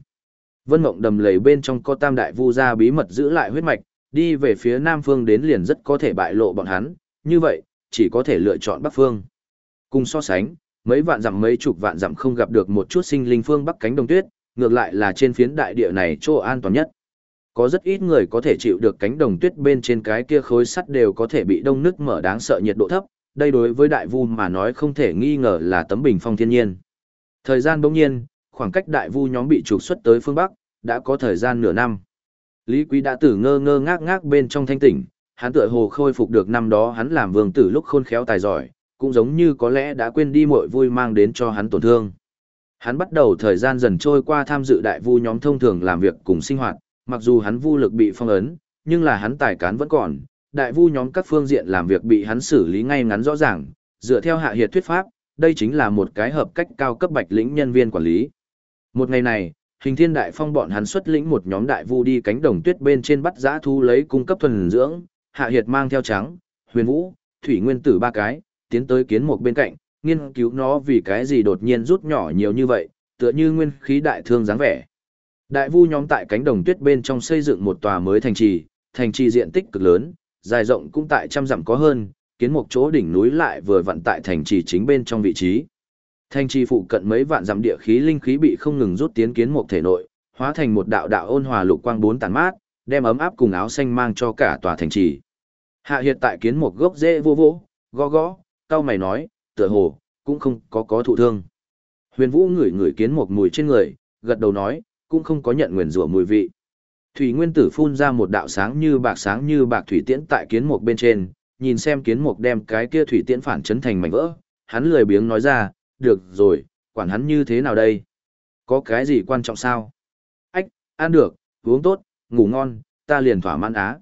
A: Vân Mộng đầm lầy bên trong có tam đại vu gia bí mật giữ lại huyết mạch, đi về phía Nam phương đến liền rất có thể bại lộ bọn hắn, như vậy, chỉ có thể lựa chọn Bắc phương. Cùng so sánh, mấy vạn dặm mấy chục vạn dặm không gặp được một chút sinh linh phương Bắc cánh đồng tuyết, ngược lại là trên phiến đại địa này chỗ an toàn nhất. Có rất ít người có thể chịu được cánh đồng tuyết bên trên cái kia khối sắt đều có thể bị đông nước mở đáng sợ nhiệt độ thấp, đây đối với đại vu mà nói không thể nghi ngờ là tấm bình phong thiên nhiên. Thời gian bỗng nhiên, khoảng cách đại vu nhóm bị trục xuất tới phương Bắc, đã có thời gian nửa năm. Lý Quý đã tử ngơ ngơ ngác ngác bên trong thanh tỉnh, hắn tựa hồ khôi phục được năm đó hắn làm vương tử lúc khôn khéo tài giỏi, cũng giống như có lẽ đã quên đi mọi vui mang đến cho hắn tổn thương. Hắn bắt đầu thời gian dần trôi qua tham dự đại vu nhóm thông thường làm việc cùng sinh hoạt, mặc dù hắn vu lực bị phong ấn, nhưng là hắn tài cán vẫn còn, đại vu nhóm các phương diện làm việc bị hắn xử lý ngay ngắn rõ ràng, dựa theo hạ hiệt thuyết pháp, đây chính là một cái hợp cách cao cấp bạch lĩnh nhân viên quản lý. Một ngày này, hình thiên đại phong bọn hắn xuất lĩnh một nhóm đại vu đi cánh đồng tuyết bên trên bắt giã thu lấy cung cấp thuần dưỡng, hạ hiệt mang theo trắng, huyền vũ, thủy nguyên tử ba cái, tiến tới kiến một bên cạnh, nghiên cứu nó vì cái gì đột nhiên rút nhỏ nhiều như vậy, tựa như nguyên khí đại thương dáng vẻ. Đại vu nhóm tại cánh đồng tuyết bên trong xây dựng một tòa mới thành trì, thành trì diện tích cực lớn, dài rộng cũng tại trăm dặm có hơn, kiến một chỗ đỉnh núi lại vừa vặn tại thành trì chính bên trong vị trí. Thành trì phụ cận mấy vạn dặm địa khí linh khí bị không ngừng rút tiến kiến một thể nội, hóa thành một đạo đạo ôn hòa lục quang bốn tàn mát, đem ấm áp cùng áo xanh mang cho cả tòa thành trì. Hạ hiện tại kiến một gốc rễ vô vô, gõ gõ, cao mày nói, tựa hồ, cũng không có có thụ thương. Huyền Vũ ngửi ngửi kiến một mùi trên người, gật đầu nói, cũng không có nhận nguyền rủa mùi vị. Thủy Nguyên Tử phun ra một đạo sáng như bạc sáng như bạc thủy tiễn tại kiến mục bên trên, nhìn xem kiến mục đem cái kia thủy tiễn phản chấn thành mảnh vỡ, hắn lười biếng nói ra, được rồi, quản hắn như thế nào đây? Có cái gì quan trọng sao? Ách, ăn được, uống tốt, ngủ ngon, ta liền thỏa mãn á.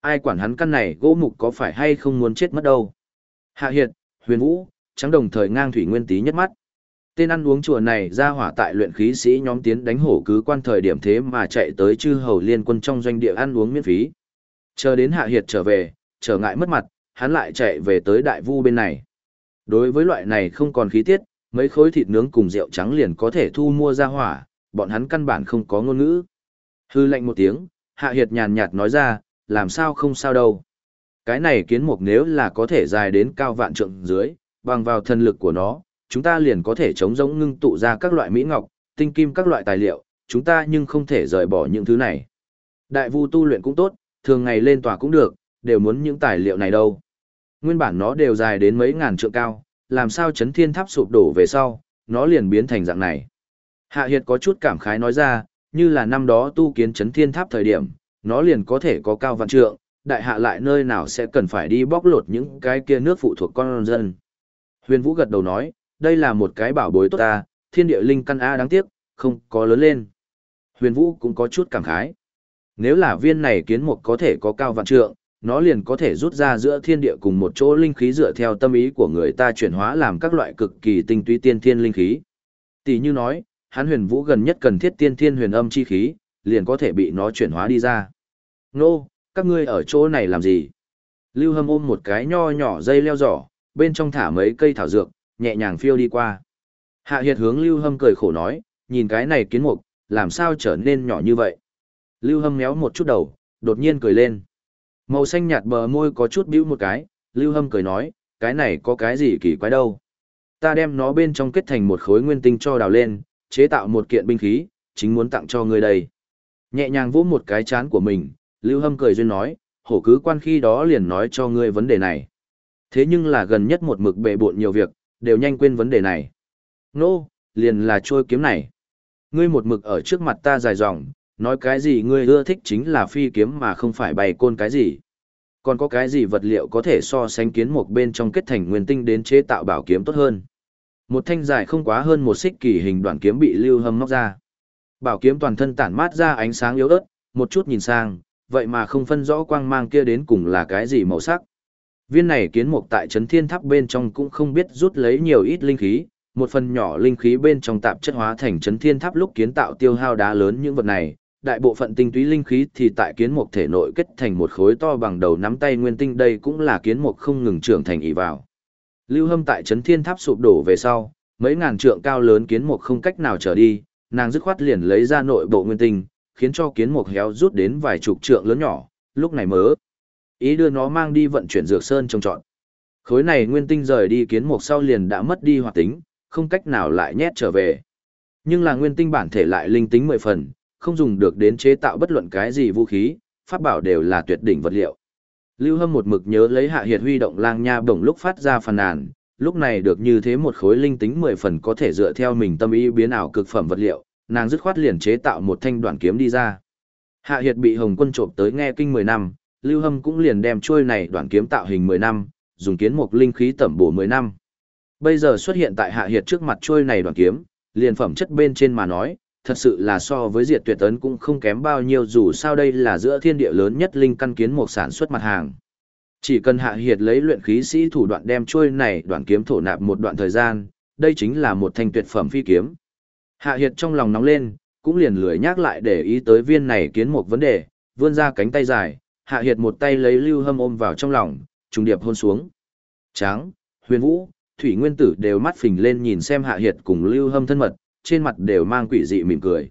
A: Ai quản hắn căn này gỗ mục có phải hay không muốn chết mất đâu? Hạ Hiệt, Huyền Vũ, trắng đồng thời ngang thủy nguyên tí nhất mắt. Tên ăn uống chùa này ra hỏa tại luyện khí sĩ nhóm tiến đánh hổ cứ quan thời điểm thế mà chạy tới chư hầu liên quân trong doanh địa ăn uống miễn phí. Chờ đến hạ hiệt trở về, trở ngại mất mặt, hắn lại chạy về tới đại vu bên này. Đối với loại này không còn khí tiết, mấy khối thịt nướng cùng rượu trắng liền có thể thu mua ra hỏa, bọn hắn căn bản không có ngôn ngữ. Hư lệnh một tiếng, hạ hiệt nhàn nhạt nói ra, làm sao không sao đâu. Cái này kiến mục nếu là có thể dài đến cao vạn trượng dưới, bằng vào thân lực của nó, chúng ta liền có thể chống giống ngưng tụ ra các loại mỹ ngọc, tinh kim các loại tài liệu, chúng ta nhưng không thể rời bỏ những thứ này. Đại vu tu luyện cũng tốt, thường ngày lên tòa cũng được, đều muốn những tài liệu này đâu. Nguyên bản nó đều dài đến mấy ngàn trượng cao, làm sao chấn thiên tháp sụp đổ về sau, nó liền biến thành dạng này. Hạ Hiệt có chút cảm khái nói ra, như là năm đó tu kiến chấn thiên tháp thời điểm, nó liền có thể có cao vạn trượng, đại hạ lại nơi nào sẽ cần phải đi bóc lột những cái kia nước phụ thuộc con dân. Huyền Vũ gật đầu nói, đây là một cái bảo bối tốt ta, thiên địa linh căn A đáng tiếc, không có lớn lên. Huyền Vũ cũng có chút cảm khái. Nếu là viên này kiến mục có thể có cao vạn trượng, nó liền có thể rút ra giữa thiên địa cùng một chỗ linh khí dựa theo tâm ý của người ta chuyển hóa làm các loại cực kỳ tinh túy tiên thiên linh khí. Tỷ như nói, hắn huyền vũ gần nhất cần thiết tiên thiên huyền âm chi khí, liền có thể bị nó chuyển hóa đi ra. Nô, các ngươi ở chỗ này làm gì? Lưu Hâm ôm một cái nho nhỏ dây leo giỏ, bên trong thả mấy cây thảo dược, nhẹ nhàng phiêu đi qua. Hạ Hiệt hướng Lưu Hâm cười khổ nói, nhìn cái này kiến mục, làm sao trở nên nhỏ như vậy. Lưu Hâm méo một chút đầu, đột nhiên cười lên. Màu xanh nhạt bờ môi có chút bĩu một cái, Lưu Hâm cười nói, cái này có cái gì kỳ quái đâu. Ta đem nó bên trong kết thành một khối nguyên tinh cho đào lên, chế tạo một kiện binh khí, chính muốn tặng cho người đây. Nhẹ nhàng vỗ một cái chán của mình, Lưu Hâm cười duyên nói, hổ cứ quan khi đó liền nói cho ngươi vấn đề này. Thế nhưng là gần nhất một mực bệ bộn nhiều việc, đều nhanh quên vấn đề này. Nô, no, liền là trôi kiếm này. Ngươi một mực ở trước mặt ta dài dòng, nói cái gì ngươi ưa thích chính là phi kiếm mà không phải bày côn cái gì. Còn có cái gì vật liệu có thể so sánh kiến một bên trong kết thành nguyên tinh đến chế tạo bảo kiếm tốt hơn. Một thanh dài không quá hơn một xích kỳ hình đoạn kiếm bị lưu hâm móc ra. Bảo kiếm toàn thân tản mát ra ánh sáng yếu ớt, một chút nhìn sang, vậy mà không phân rõ quang mang kia đến cùng là cái gì màu sắc. Viên này kiến mục tại chấn thiên tháp bên trong cũng không biết rút lấy nhiều ít linh khí, một phần nhỏ linh khí bên trong tạp chất hóa thành chấn thiên tháp lúc kiến tạo tiêu hao đá lớn những vật này, đại bộ phận tinh túy linh khí thì tại kiến mục thể nội kết thành một khối to bằng đầu nắm tay nguyên tinh đây cũng là kiến mục không ngừng trưởng thành ỷ vào. Lưu Hâm tại chấn thiên tháp sụp đổ về sau, mấy ngàn trượng cao lớn kiến mục không cách nào trở đi, nàng dứt khoát liền lấy ra nội bộ nguyên tinh, khiến cho kiến mục héo rút đến vài chục trượng lớn nhỏ, lúc này mớ. Ý đưa nó mang đi vận chuyển dược sơn trồng trọt. Khối này nguyên tinh rời đi kiến mục sau liền đã mất đi hoạt tính, không cách nào lại nhét trở về. Nhưng là nguyên tinh bản thể lại linh tính mười phần, không dùng được đến chế tạo bất luận cái gì vũ khí, pháp bảo đều là tuyệt đỉnh vật liệu. Lưu Hâm một mực nhớ lấy hạ hiệt huy động lang nha bổng lúc phát ra phàn nàn, lúc này được như thế một khối linh tính mười phần có thể dựa theo mình tâm ý biến ảo cực phẩm vật liệu, nàng dứt khoát liền chế tạo một thanh đoạn kiếm đi ra. Hạ hiệt bị Hồng quân trộm tới nghe kinh 10 năm, Lưu Hâm cũng liền đem trôi này đoạn kiếm tạo hình 10 năm, dùng kiến mục linh khí tẩm bổ 10 năm. Bây giờ xuất hiện tại Hạ Hiệt trước mặt trôi này đoạn kiếm, liền phẩm chất bên trên mà nói, thật sự là so với diệt tuyệt tấn cũng không kém bao nhiêu dù sao đây là giữa thiên địa lớn nhất linh căn kiến mục sản xuất mặt hàng. Chỉ cần Hạ Hiệt lấy luyện khí sĩ thủ đoạn đem trôi này đoạn kiếm thổ nạp một đoạn thời gian, đây chính là một thanh tuyệt phẩm phi kiếm. Hạ Hiệt trong lòng nóng lên, cũng liền lười nhắc lại để ý tới viên này kiến một vấn đề, vươn ra cánh tay dài, Hạ Hiệt một tay lấy Lưu Hâm ôm vào trong lòng, trùng điệp hôn xuống. Tráng, Huyền Vũ, Thủy Nguyên Tử đều mắt phình lên nhìn xem Hạ Hiệt cùng Lưu Hâm thân mật, trên mặt đều mang quỷ dị mỉm cười.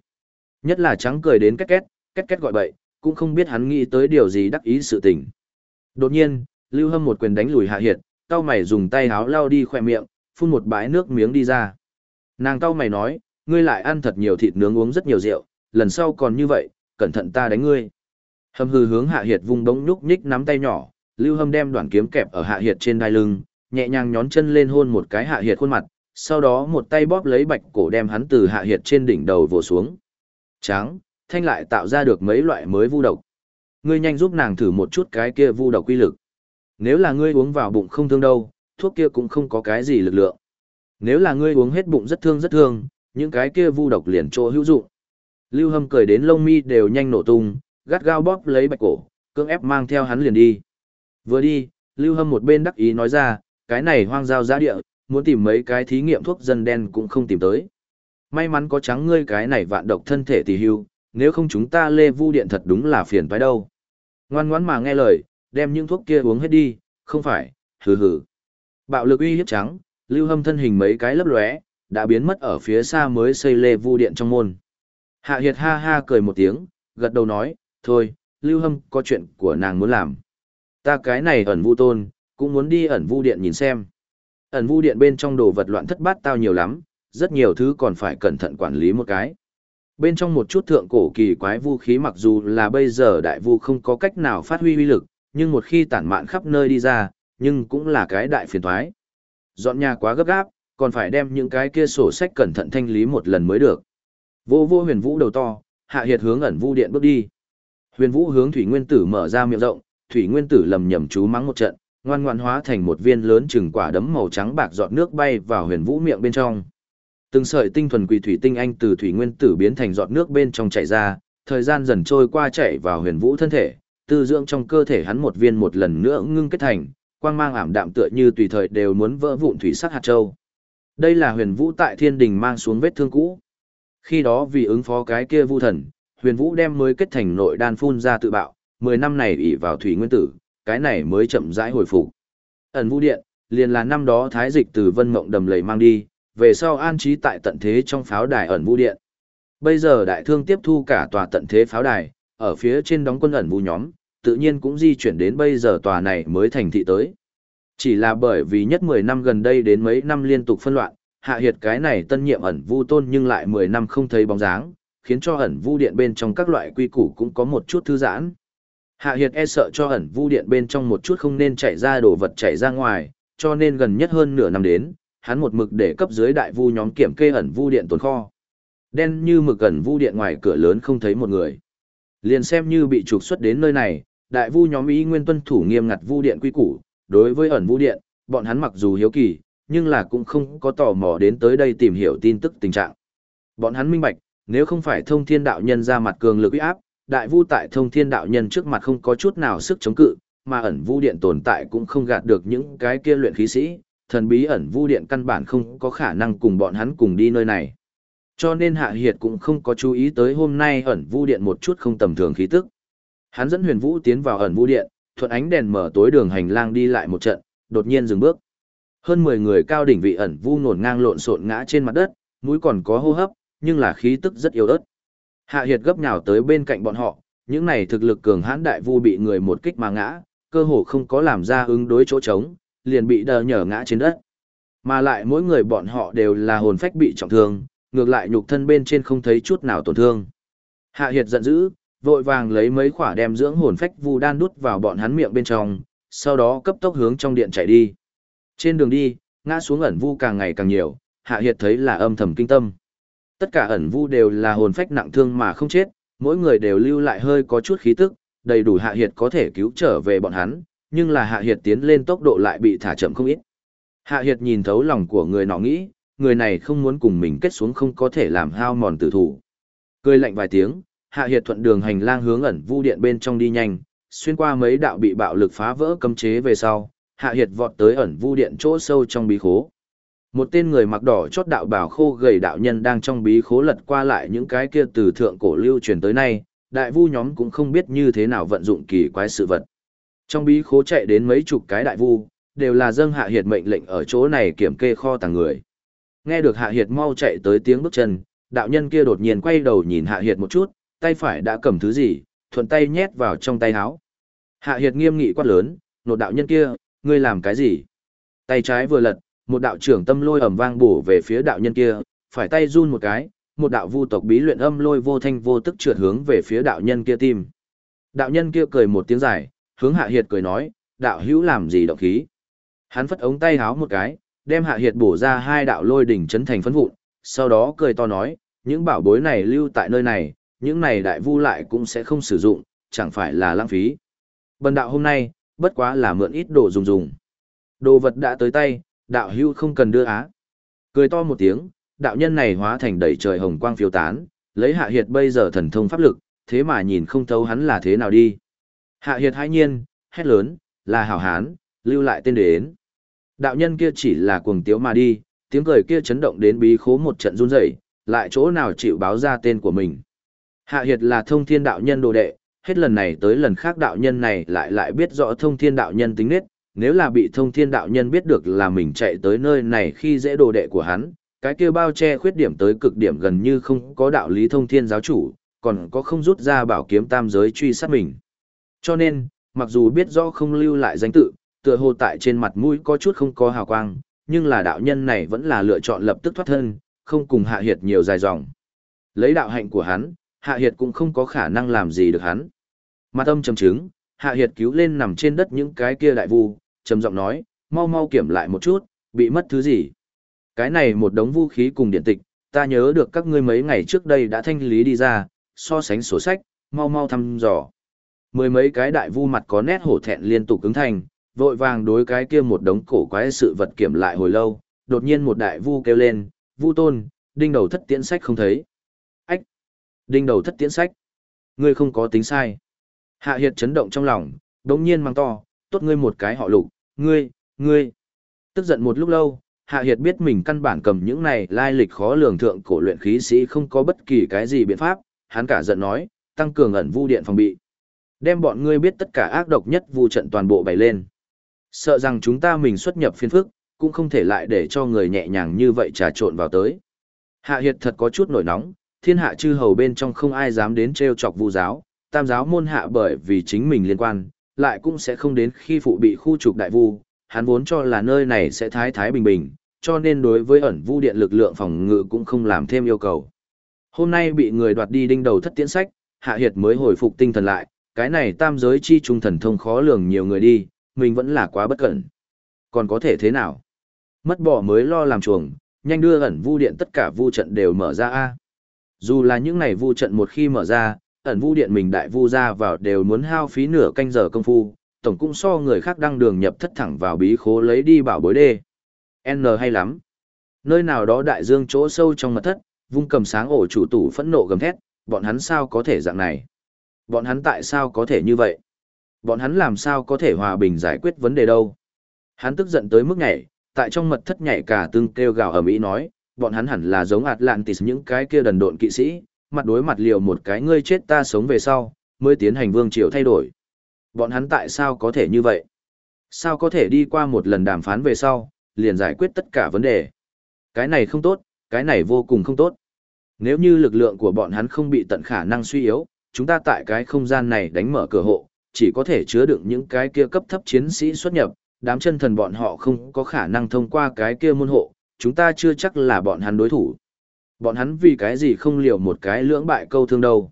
A: Nhất là trắng cười đến két két, két két gọi bậy, cũng không biết hắn nghĩ tới điều gì đắc ý sự tình. Đột nhiên, Lưu Hâm một quyền đánh lùi Hạ Hiệt, cao mày dùng tay háo lau đi khỏe miệng, phun một bãi nước miếng đi ra. Nàng cao mày nói, ngươi lại ăn thật nhiều thịt nướng uống rất nhiều rượu, lần sau còn như vậy, cẩn thận ta đánh ngươi. Hâm hư hướng Hạ Hiệt vung đống nhúc nhích nắm tay nhỏ, Lưu Hâm đem đoạn kiếm kẹp ở Hạ Hiệt trên đai lưng, nhẹ nhàng nhón chân lên hôn một cái Hạ Hiệt khuôn mặt, sau đó một tay bóp lấy bạch cổ đem hắn từ Hạ Hiệt trên đỉnh đầu vồ xuống. Tráng, thanh lại tạo ra được mấy loại mới vu độc. Ngươi nhanh giúp nàng thử một chút cái kia vu độc quy lực. Nếu là ngươi uống vào bụng không thương đâu, thuốc kia cũng không có cái gì lực lượng. Nếu là ngươi uống hết bụng rất thương rất thương, những cái kia vu độc liền chỗ hữu dụng. Lưu Hâm cười đến lông mi đều nhanh nổ tung, gắt gao bóp lấy bạch cổ, cưỡng ép mang theo hắn liền đi. Vừa đi, Lưu Hâm một bên đắc ý nói ra, cái này hoang giao giá địa, muốn tìm mấy cái thí nghiệm thuốc dân đen cũng không tìm tới. May mắn có trắng ngươi cái này vạn độc thân thể tỷ hưu, nếu không chúng ta lê vu điện thật đúng là phiền phải đâu. Ngoan ngoãn mà nghe lời, đem những thuốc kia uống hết đi, không phải, hừ hừ. Bạo lực uy hiếp trắng, Lưu Hâm thân hình mấy cái lấp lóe, đã biến mất ở phía xa mới xây lê vu điện trong môn. Hạ Hiệt ha ha cười một tiếng, gật đầu nói, thôi, Lưu Hâm có chuyện của nàng muốn làm. Ta cái này ẩn vu tôn, cũng muốn đi ẩn vu điện nhìn xem. Ẩn vu điện bên trong đồ vật loạn thất bát tao nhiều lắm, rất nhiều thứ còn phải cẩn thận quản lý một cái. Bên trong một chút thượng cổ kỳ quái vũ khí mặc dù là bây giờ đại vu không có cách nào phát huy uy lực, nhưng một khi tản mạn khắp nơi đi ra, nhưng cũng là cái đại phiền toái. Dọn nhà quá gấp gáp, còn phải đem những cái kia sổ sách cẩn thận thanh lý một lần mới được. Vô vô huyền vũ đầu to, hạ hiệt hướng ẩn vu điện bước đi. Huyền vũ hướng thủy nguyên tử mở ra miệng rộng, thủy nguyên tử lầm nhầm chú mắng một trận, ngoan ngoan hóa thành một viên lớn chừng quả đấm màu trắng bạc giọt nước bay vào huyền vũ miệng bên trong. Từng sợi tinh thuần quỷ thủy tinh anh từ thủy nguyên tử biến thành giọt nước bên trong chảy ra, thời gian dần trôi qua chảy vào huyền vũ thân thể, tư dưỡng trong cơ thể hắn một viên một lần nữa ngưng kết thành, quang mang ảm đạm tựa như tùy thời đều muốn vỡ vụn thủy sắc hạt châu. Đây là huyền vũ tại thiên đình mang xuống vết thương cũ. Khi đó vì ứng phó cái kia vu thần, huyền vũ đem mới kết thành nội đan phun ra tự bạo, 10 năm này ỉ vào thủy nguyên tử, cái này mới chậm rãi hồi phục. Ẩn vũ điện, liền là năm đó thái dịch từ vân mộng đầm lầy mang đi, về sau an trí tại tận thế trong pháo đài ẩn vũ điện. Bây giờ đại thương tiếp thu cả tòa tận thế pháo đài, ở phía trên đóng quân ẩn vũ nhóm, tự nhiên cũng di chuyển đến bây giờ tòa này mới thành thị tới. Chỉ là bởi vì nhất 10 năm gần đây đến mấy năm liên tục phân loạn, hạ hiệt cái này tân nhiệm ẩn vu tôn nhưng lại 10 năm không thấy bóng dáng, khiến cho ẩn vu điện bên trong các loại quy củ cũng có một chút thư giãn. Hạ hiệt e sợ cho ẩn vu điện bên trong một chút không nên chạy ra đồ vật chạy ra ngoài, cho nên gần nhất hơn nửa năm đến, hắn một mực để cấp dưới đại vu nhóm kiểm kê ẩn vu điện tồn kho. Đen như mực ẩn vu điện ngoài cửa lớn không thấy một người. Liền xem như bị trục xuất đến nơi này, đại vu nhóm ý nguyên tuân thủ nghiêm ngặt vu điện quy củ, đối với ẩn vu điện, bọn hắn mặc dù hiếu kỳ, nhưng là cũng không có tò mò đến tới đây tìm hiểu tin tức tình trạng. Bọn hắn minh bạch, nếu không phải thông thiên đạo nhân ra mặt cường lực uy áp, đại vu tại thông thiên đạo nhân trước mặt không có chút nào sức chống cự, mà ẩn vu điện tồn tại cũng không gạt được những cái kia luyện khí sĩ, thần bí ẩn vu điện căn bản không có khả năng cùng bọn hắn cùng đi nơi này. Cho nên Hạ Hiệt cũng không có chú ý tới hôm nay ẩn vu điện một chút không tầm thường khí tức. Hắn dẫn huyền vũ tiến vào ẩn vu điện, thuận ánh đèn mở tối đường hành lang đi lại một trận, đột nhiên dừng bước. Hơn 10 người cao đỉnh vị ẩn vu nổn ngang lộn xộn ngã trên mặt đất, mũi còn có hô hấp, nhưng là khí tức rất yếu ớt. Hạ Hiệt gấp nhào tới bên cạnh bọn họ, những này thực lực cường hãn đại vu bị người một kích mà ngã, cơ hồ không có làm ra ứng đối chỗ trống, liền bị đờ nhở ngã trên đất. Mà lại mỗi người bọn họ đều là hồn phách bị trọng thương, ngược lại nhục thân bên trên không thấy chút nào tổn thương. Hạ Hiệt giận dữ, vội vàng lấy mấy khỏa đem dưỡng hồn phách vu đan đút vào bọn hắn miệng bên trong, sau đó cấp tốc hướng trong điện chạy đi. Trên đường đi, ngã xuống ẩn vu càng ngày càng nhiều, Hạ Hiệt thấy là âm thầm kinh tâm. Tất cả ẩn vu đều là hồn phách nặng thương mà không chết, mỗi người đều lưu lại hơi có chút khí tức, đầy đủ Hạ Hiệt có thể cứu trở về bọn hắn, nhưng là Hạ Hiệt tiến lên tốc độ lại bị thả chậm không ít. Hạ Hiệt nhìn thấu lòng của người nọ nghĩ, người này không muốn cùng mình kết xuống không có thể làm hao mòn tử thủ. Cười lạnh vài tiếng, Hạ Hiệt thuận đường hành lang hướng ẩn vu điện bên trong đi nhanh, xuyên qua mấy đạo bị bạo lực phá vỡ cấm chế về sau, Hạ Hiệt vọt tới ẩn vu điện chỗ sâu trong bí khố. Một tên người mặc đỏ chót đạo bảo khô gầy đạo nhân đang trong bí khố lật qua lại những cái kia từ thượng cổ lưu truyền tới nay, đại vu nhóm cũng không biết như thế nào vận dụng kỳ quái sự vật. Trong bí khố chạy đến mấy chục cái đại vu, đều là dâng hạ hiệt mệnh lệnh ở chỗ này kiểm kê kho tàng người. Nghe được hạ hiệt mau chạy tới tiếng bước chân, đạo nhân kia đột nhiên quay đầu nhìn hạ hiệt một chút, tay phải đã cầm thứ gì, thuận tay nhét vào trong tay háo Hạ hiệt nghiêm nghị quát lớn, nột đạo nhân kia, ngươi làm cái gì? Tay trái vừa lật, một đạo trưởng tâm lôi ầm vang bổ về phía đạo nhân kia, phải tay run một cái, một đạo vu tộc bí luyện âm lôi vô thanh vô tức trượt hướng về phía đạo nhân kia tim. Đạo nhân kia cười một tiếng dài, hướng Hạ Hiệt cười nói, đạo hữu làm gì động khí? Hắn phất ống tay háo một cái, đem Hạ Hiệt bổ ra hai đạo lôi đỉnh chấn thành phấn vụn, sau đó cười to nói, những bảo bối này lưu tại nơi này, những này đại vu lại cũng sẽ không sử dụng, chẳng phải là lãng phí. Bần đạo hôm nay, bất quá là mượn ít đồ dùng dùng. Đồ vật đã tới tay, đạo hưu không cần đưa á. Cười to một tiếng, đạo nhân này hóa thành đầy trời hồng quang phiêu tán, lấy hạ hiệt bây giờ thần thông pháp lực, thế mà nhìn không thấu hắn là thế nào đi. Hạ hiệt hãi nhiên, hét lớn, là hảo hán, lưu lại tên đến. Đạo nhân kia chỉ là cuồng tiếu mà đi, tiếng cười kia chấn động đến bí khố một trận run rẩy, lại chỗ nào chịu báo ra tên của mình. Hạ hiệt là thông thiên đạo nhân đồ đệ, hết lần này tới lần khác đạo nhân này lại lại biết rõ thông thiên đạo nhân tính nết, nếu là bị thông thiên đạo nhân biết được là mình chạy tới nơi này khi dễ đồ đệ của hắn, cái kia bao che khuyết điểm tới cực điểm gần như không có đạo lý thông thiên giáo chủ, còn có không rút ra bảo kiếm tam giới truy sát mình. Cho nên, mặc dù biết rõ không lưu lại danh tự, tựa hồ tại trên mặt mũi có chút không có hào quang, nhưng là đạo nhân này vẫn là lựa chọn lập tức thoát thân, không cùng hạ hiệt nhiều dài dòng. Lấy đạo hạnh của hắn, hạ hiệt cũng không có khả năng làm gì được hắn. Mặt âm trầm chứng, hạ hiệt cứu lên nằm trên đất những cái kia đại vu, trầm giọng nói, mau mau kiểm lại một chút, bị mất thứ gì. Cái này một đống vũ khí cùng điện tịch, ta nhớ được các ngươi mấy ngày trước đây đã thanh lý đi ra, so sánh sổ sách, mau mau thăm dò. Mười mấy cái đại vu mặt có nét hổ thẹn liên tục cứng thành, vội vàng đối cái kia một đống cổ quái sự vật kiểm lại hồi lâu, đột nhiên một đại vu kêu lên, vu tôn, đinh đầu thất tiễn sách không thấy. Ách! Đinh đầu thất tiễn sách. Ngươi không có tính sai. Hạ Hiệt chấn động trong lòng, đống nhiên mang to, tốt ngươi một cái họ lục, ngươi, ngươi. Tức giận một lúc lâu, Hạ Hiệt biết mình căn bản cầm những này lai lịch khó lường thượng cổ luyện khí sĩ không có bất kỳ cái gì biện pháp, hắn cả giận nói, tăng cường ẩn vu điện phòng bị. Đem bọn ngươi biết tất cả ác độc nhất vu trận toàn bộ bày lên. Sợ rằng chúng ta mình xuất nhập phiên phức, cũng không thể lại để cho người nhẹ nhàng như vậy trà trộn vào tới. Hạ Hiệt thật có chút nổi nóng, thiên hạ chư hầu bên trong không ai dám đến trêu chọc vu giáo, tam giáo môn hạ bởi vì chính mình liên quan, lại cũng sẽ không đến khi phụ bị khu trục đại vu, hắn vốn cho là nơi này sẽ thái thái bình bình, cho nên đối với ẩn vu điện lực lượng phòng ngự cũng không làm thêm yêu cầu. Hôm nay bị người đoạt đi đinh đầu thất tiễn sách, Hạ Hiệt mới hồi phục tinh thần lại, cái này tam giới chi trung thần thông khó lường nhiều người đi, mình vẫn là quá bất cẩn. Còn có thể thế nào? Mất bỏ mới lo làm chuồng, nhanh đưa ẩn vu điện tất cả vu trận đều mở ra a. Dù là những này vu trận một khi mở ra, ẩn vu điện mình đại vu ra vào đều muốn hao phí nửa canh giờ công phu, tổng cũng so người khác đăng đường nhập thất thẳng vào bí khố lấy đi bảo bối đê. N hay lắm. Nơi nào đó đại dương chỗ sâu trong mật thất, vung cầm sáng ổ chủ tủ phẫn nộ gầm thét, bọn hắn sao có thể dạng này? Bọn hắn tại sao có thể như vậy? Bọn hắn làm sao có thể hòa bình giải quyết vấn đề đâu. Hắn tức giận tới mức nhảy, tại trong mật thất nhảy cả tương kêu gào ở Mỹ nói, bọn hắn hẳn là giống Atlantis những cái kia đần độn kỵ sĩ, mặt đối mặt liều một cái ngươi chết ta sống về sau, mới tiến hành vương triều thay đổi. Bọn hắn tại sao có thể như vậy? Sao có thể đi qua một lần đàm phán về sau, liền giải quyết tất cả vấn đề? Cái này không tốt, cái này vô cùng không tốt. Nếu như lực lượng của bọn hắn không bị tận khả năng suy yếu, chúng ta tại cái không gian này đánh mở cửa hộ, chỉ có thể chứa đựng những cái kia cấp thấp chiến sĩ xuất nhập, đám chân thần bọn họ không có khả năng thông qua cái kia môn hộ, chúng ta chưa chắc là bọn hắn đối thủ. Bọn hắn vì cái gì không liều một cái lưỡng bại câu thương đâu.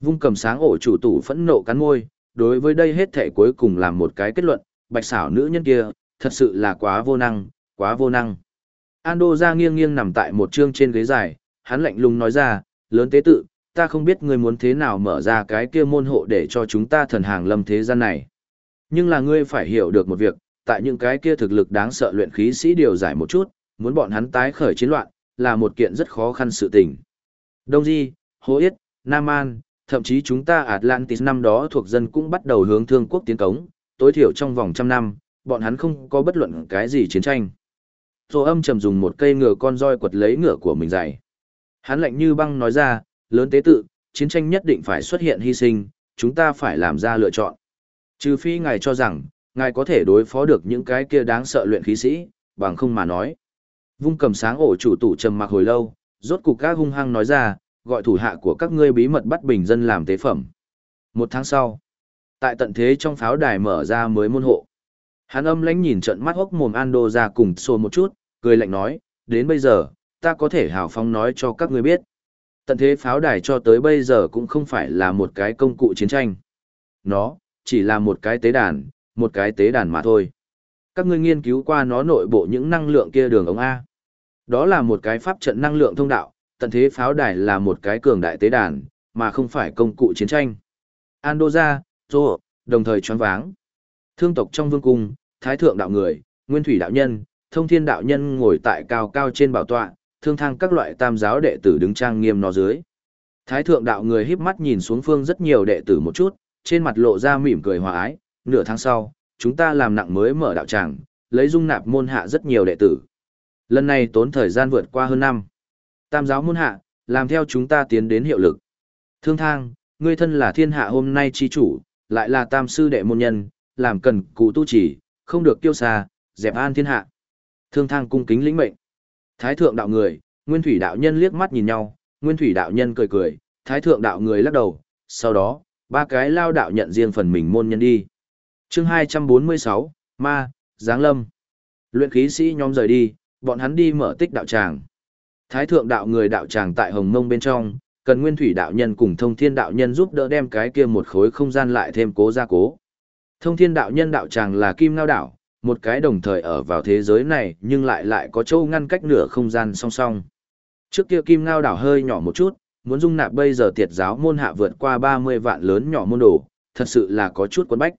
A: Vung cầm sáng ổ chủ tủ phẫn nộ cắn môi, đối với đây hết thể cuối cùng làm một cái kết luận, bạch xảo nữ nhân kia, thật sự là quá vô năng, quá vô năng. Ando ra nghiêng nghiêng nằm tại một chương trên ghế dài, hắn lạnh lùng nói ra, lớn tế tự, ta không biết ngươi muốn thế nào mở ra cái kia môn hộ để cho chúng ta thần hàng lâm thế gian này. Nhưng là ngươi phải hiểu được một việc, tại những cái kia thực lực đáng sợ luyện khí sĩ điều giải một chút, muốn bọn hắn tái khởi chiến loạn, là một kiện rất khó khăn sự tình. Đông Di, Hồ Yết, Nam An, thậm chí chúng ta Atlantis năm đó thuộc dân cũng bắt đầu hướng thương quốc tiến cống, tối thiểu trong vòng trăm năm, bọn hắn không có bất luận cái gì chiến tranh. Tô âm trầm dùng một cây ngựa con roi quật lấy ngựa của mình dày. Hắn lạnh như băng nói ra, lớn tế tự, chiến tranh nhất định phải xuất hiện hy sinh, chúng ta phải làm ra lựa chọn. Trừ phi ngài cho rằng, ngài có thể đối phó được những cái kia đáng sợ luyện khí sĩ, bằng không mà nói. Vung cầm sáng ổ chủ tủ trầm mặc hồi lâu, rốt cục các hung hăng nói ra, gọi thủ hạ của các ngươi bí mật bắt bình dân làm tế phẩm. Một tháng sau, tại tận thế trong pháo đài mở ra mới môn hộ. Hắn âm lãnh nhìn trận mắt hốc mồm Ando ra cùng xô một chút, cười lạnh nói, đến bây giờ, ta có thể hào phóng nói cho các ngươi biết. Tận thế pháo đài cho tới bây giờ cũng không phải là một cái công cụ chiến tranh. Nó, chỉ là một cái tế đàn, một cái tế đàn mà thôi. Các ngươi nghiên cứu qua nó nội bộ những năng lượng kia đường ống A. Đó là một cái pháp trận năng lượng thông đạo, tận thế pháo đài là một cái cường đại tế đàn, mà không phải công cụ chiến tranh. Andoja, Zô, đồng thời choáng váng. Thương tộc trong vương cung, thái thượng đạo người, nguyên thủy đạo nhân, thông thiên đạo nhân ngồi tại cao cao trên bảo tọa, thương thang các loại tam giáo đệ tử đứng trang nghiêm nó dưới. Thái thượng đạo người híp mắt nhìn xuống phương rất nhiều đệ tử một chút, trên mặt lộ ra mỉm cười hòa ái, nửa tháng sau, chúng ta làm nặng mới mở đạo tràng, lấy dung nạp môn hạ rất nhiều đệ tử. Lần này tốn thời gian vượt qua hơn năm. Tam giáo môn hạ, làm theo chúng ta tiến đến hiệu lực. Thương thang, ngươi thân là thiên hạ hôm nay chi chủ, lại là tam sư đệ môn nhân, làm cần cụ tu chỉ, không được kiêu xa, dẹp an thiên hạ. Thương thang cung kính lĩnh mệnh. Thái thượng đạo người, nguyên thủy đạo nhân liếc mắt nhìn nhau, nguyên thủy đạo nhân cười cười, thái thượng đạo người lắc đầu, sau đó, ba cái lao đạo nhận riêng phần mình môn nhân đi. chương 246, Ma, Giáng Lâm. Luyện khí sĩ nhóm rời đi, bọn hắn đi mở tích đạo tràng. Thái thượng đạo người đạo tràng tại Hồng Mông bên trong, cần nguyên thủy đạo nhân cùng thông thiên đạo nhân giúp đỡ đem cái kia một khối không gian lại thêm cố gia cố. Thông thiên đạo nhân đạo tràng là kim ngao đảo, một cái đồng thời ở vào thế giới này nhưng lại lại có châu ngăn cách nửa không gian song song. Trước kia kim ngao đảo hơi nhỏ một chút, muốn dung nạp bây giờ tiệt giáo môn hạ vượt qua 30 vạn lớn nhỏ môn đồ, thật sự là có chút quấn bách.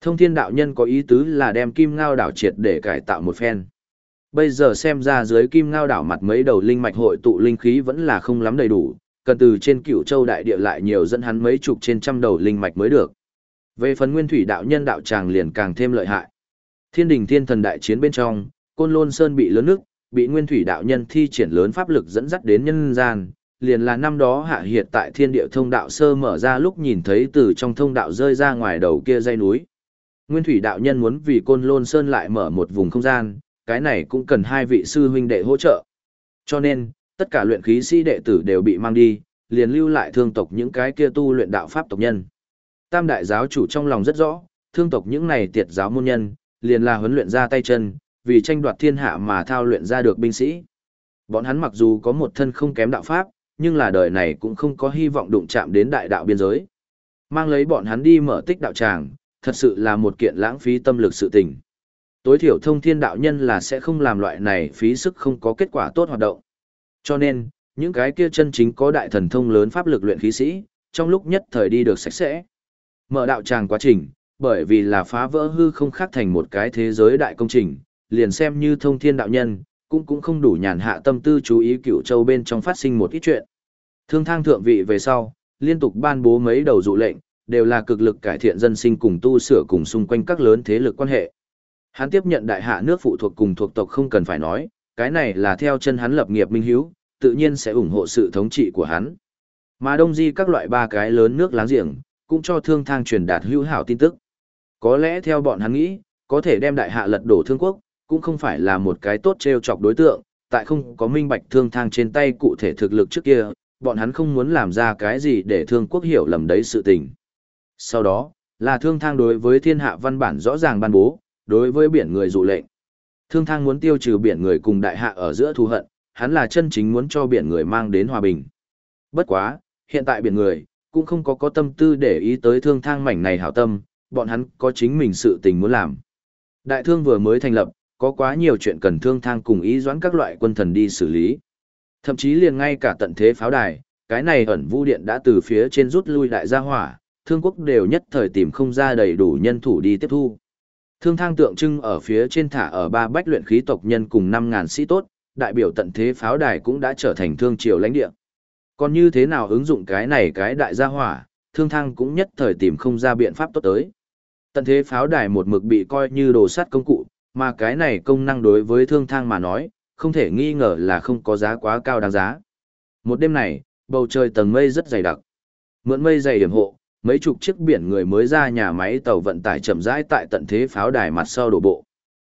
A: Thông thiên đạo nhân có ý tứ là đem kim ngao đảo triệt để cải tạo một phen. Bây giờ xem ra dưới kim ngao đảo mặt mấy đầu linh mạch hội tụ linh khí vẫn là không lắm đầy đủ, cần từ trên cửu châu đại địa lại nhiều dẫn hắn mấy chục trên trăm đầu linh mạch mới được. Về phần nguyên thủy đạo nhân đạo tràng liền càng thêm lợi hại. Thiên đình thiên thần đại chiến bên trong, côn lôn sơn bị lớn nước, bị nguyên thủy đạo nhân thi triển lớn pháp lực dẫn dắt đến nhân gian, liền là năm đó hạ hiệt tại thiên địa thông đạo sơ mở ra lúc nhìn thấy từ trong thông đạo rơi ra ngoài đầu kia dây núi. Nguyên thủy đạo nhân muốn vì côn lôn sơn lại mở một vùng không gian, cái này cũng cần hai vị sư huynh đệ hỗ trợ. Cho nên, tất cả luyện khí sĩ đệ tử đều bị mang đi, liền lưu lại thương tộc những cái kia tu luyện đạo pháp tộc nhân. Tam đại giáo chủ trong lòng rất rõ, thương tộc những này tiệt giáo môn nhân, liền là huấn luyện ra tay chân, vì tranh đoạt thiên hạ mà thao luyện ra được binh sĩ. Bọn hắn mặc dù có một thân không kém đạo pháp, nhưng là đời này cũng không có hy vọng đụng chạm đến đại đạo biên giới. Mang lấy bọn hắn đi mở tích đạo tràng, thật sự là một kiện lãng phí tâm lực sự tình. Tối thiểu thông thiên đạo nhân là sẽ không làm loại này phí sức không có kết quả tốt hoạt động. Cho nên, những cái kia chân chính có đại thần thông lớn pháp lực luyện khí sĩ, trong lúc nhất thời đi được sạch sẽ. Mở đạo tràng quá trình, bởi vì là phá vỡ hư không khác thành một cái thế giới đại công trình, liền xem như thông thiên đạo nhân, cũng cũng không đủ nhàn hạ tâm tư chú ý cựu châu bên trong phát sinh một ít chuyện. Thương thang thượng vị về sau, liên tục ban bố mấy đầu dụ lệnh, đều là cực lực cải thiện dân sinh cùng tu sửa cùng xung quanh các lớn thế lực quan hệ. Hắn tiếp nhận đại hạ nước phụ thuộc cùng thuộc tộc không cần phải nói, cái này là theo chân hắn lập nghiệp minh hiếu, tự nhiên sẽ ủng hộ sự thống trị của hắn. Mà đông di các loại ba cái lớn nước láng giềng, cũng cho thương thang truyền đạt hữu hảo tin tức. Có lẽ theo bọn hắn nghĩ, có thể đem đại hạ lật đổ thương quốc, cũng không phải là một cái tốt treo chọc đối tượng, tại không có minh bạch thương thang trên tay cụ thể thực lực trước kia, bọn hắn không muốn làm ra cái gì để thương quốc hiểu lầm đấy sự tình. Sau đó, là thương thang đối với thiên hạ văn bản rõ ràng ban bố, đối với biển người dụ lệnh. Thương thang muốn tiêu trừ biển người cùng đại hạ ở giữa thù hận, hắn là chân chính muốn cho biển người mang đến hòa bình. Bất quá, hiện tại biển người, cũng không có có tâm tư để ý tới thương thang mảnh này hảo tâm, bọn hắn có chính mình sự tình muốn làm. Đại thương vừa mới thành lập, có quá nhiều chuyện cần thương thang cùng ý doãn các loại quân thần đi xử lý. Thậm chí liền ngay cả tận thế pháo đài, cái này ẩn vu điện đã từ phía trên rút lui đại gia hỏa, thương quốc đều nhất thời tìm không ra đầy đủ nhân thủ đi tiếp thu. Thương thang tượng trưng ở phía trên thả ở ba bách luyện khí tộc nhân cùng 5.000 sĩ tốt, đại biểu tận thế pháo đài cũng đã trở thành thương triều lãnh địa. Còn như thế nào ứng dụng cái này cái đại gia hỏa, thương thang cũng nhất thời tìm không ra biện pháp tốt tới. Tận thế pháo đài một mực bị coi như đồ sắt công cụ, mà cái này công năng đối với thương thang mà nói, không thể nghi ngờ là không có giá quá cao đáng giá. Một đêm này, bầu trời tầng mây rất dày đặc. Mượn mây dày điểm hộ, mấy chục chiếc biển người mới ra nhà máy tàu vận tải chậm rãi tại tận thế pháo đài mặt sau đổ bộ.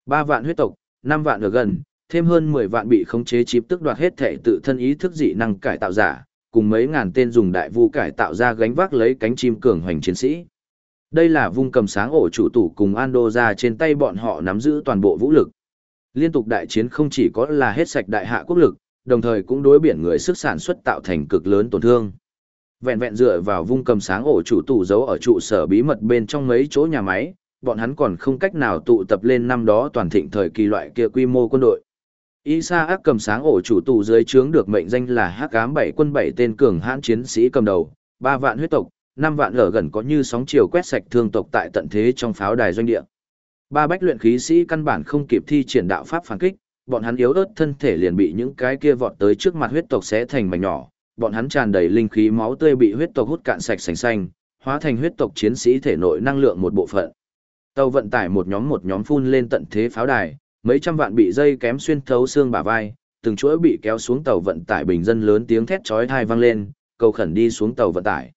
A: Ba vạn huyết tộc, năm vạn ở gần, thêm hơn mười vạn bị khống chế chip tức đoạt hết thể tự thân ý thức dị năng cải tạo giả, cùng mấy ngàn tên dùng đại vu cải tạo ra gánh vác lấy cánh chim cường hoành chiến sĩ. Đây là vung cầm sáng ổ chủ tủ cùng Ando ra trên tay bọn họ nắm giữ toàn bộ vũ lực. Liên tục đại chiến không chỉ có là hết sạch đại hạ quốc lực, đồng thời cũng đối biển người sức sản xuất tạo thành cực lớn tổn thương. Vẹn vẹn dựa vào vung cầm sáng ổ chủ tủ giấu ở trụ sở bí mật bên trong mấy chỗ nhà máy, bọn hắn còn không cách nào tụ tập lên năm đó toàn thịnh thời kỳ loại kia quy mô quân đội. Isa ác cầm sáng ổ chủ tù dưới trướng được mệnh danh là hắc ám bảy quân bảy tên cường hãn chiến sĩ cầm đầu, ba vạn huyết tộc, năm vạn lở gần có như sóng chiều quét sạch thương tộc tại tận thế trong pháo đài doanh địa. Ba bách luyện khí sĩ căn bản không kịp thi triển đạo pháp phản kích, bọn hắn yếu ớt thân thể liền bị những cái kia vọt tới trước mặt huyết tộc xé thành mảnh nhỏ, bọn hắn tràn đầy linh khí máu tươi bị huyết tộc hút cạn sạch sành xanh, hóa thành huyết tộc chiến sĩ thể nội năng lượng một bộ phận. Tàu vận tải một nhóm một nhóm phun lên tận thế pháo đài, mấy trăm vạn bị dây kém xuyên thấu xương bả vai, từng chuỗi bị kéo xuống tàu vận tải bình dân lớn tiếng thét chói tai vang lên, cầu khẩn đi xuống tàu vận tải.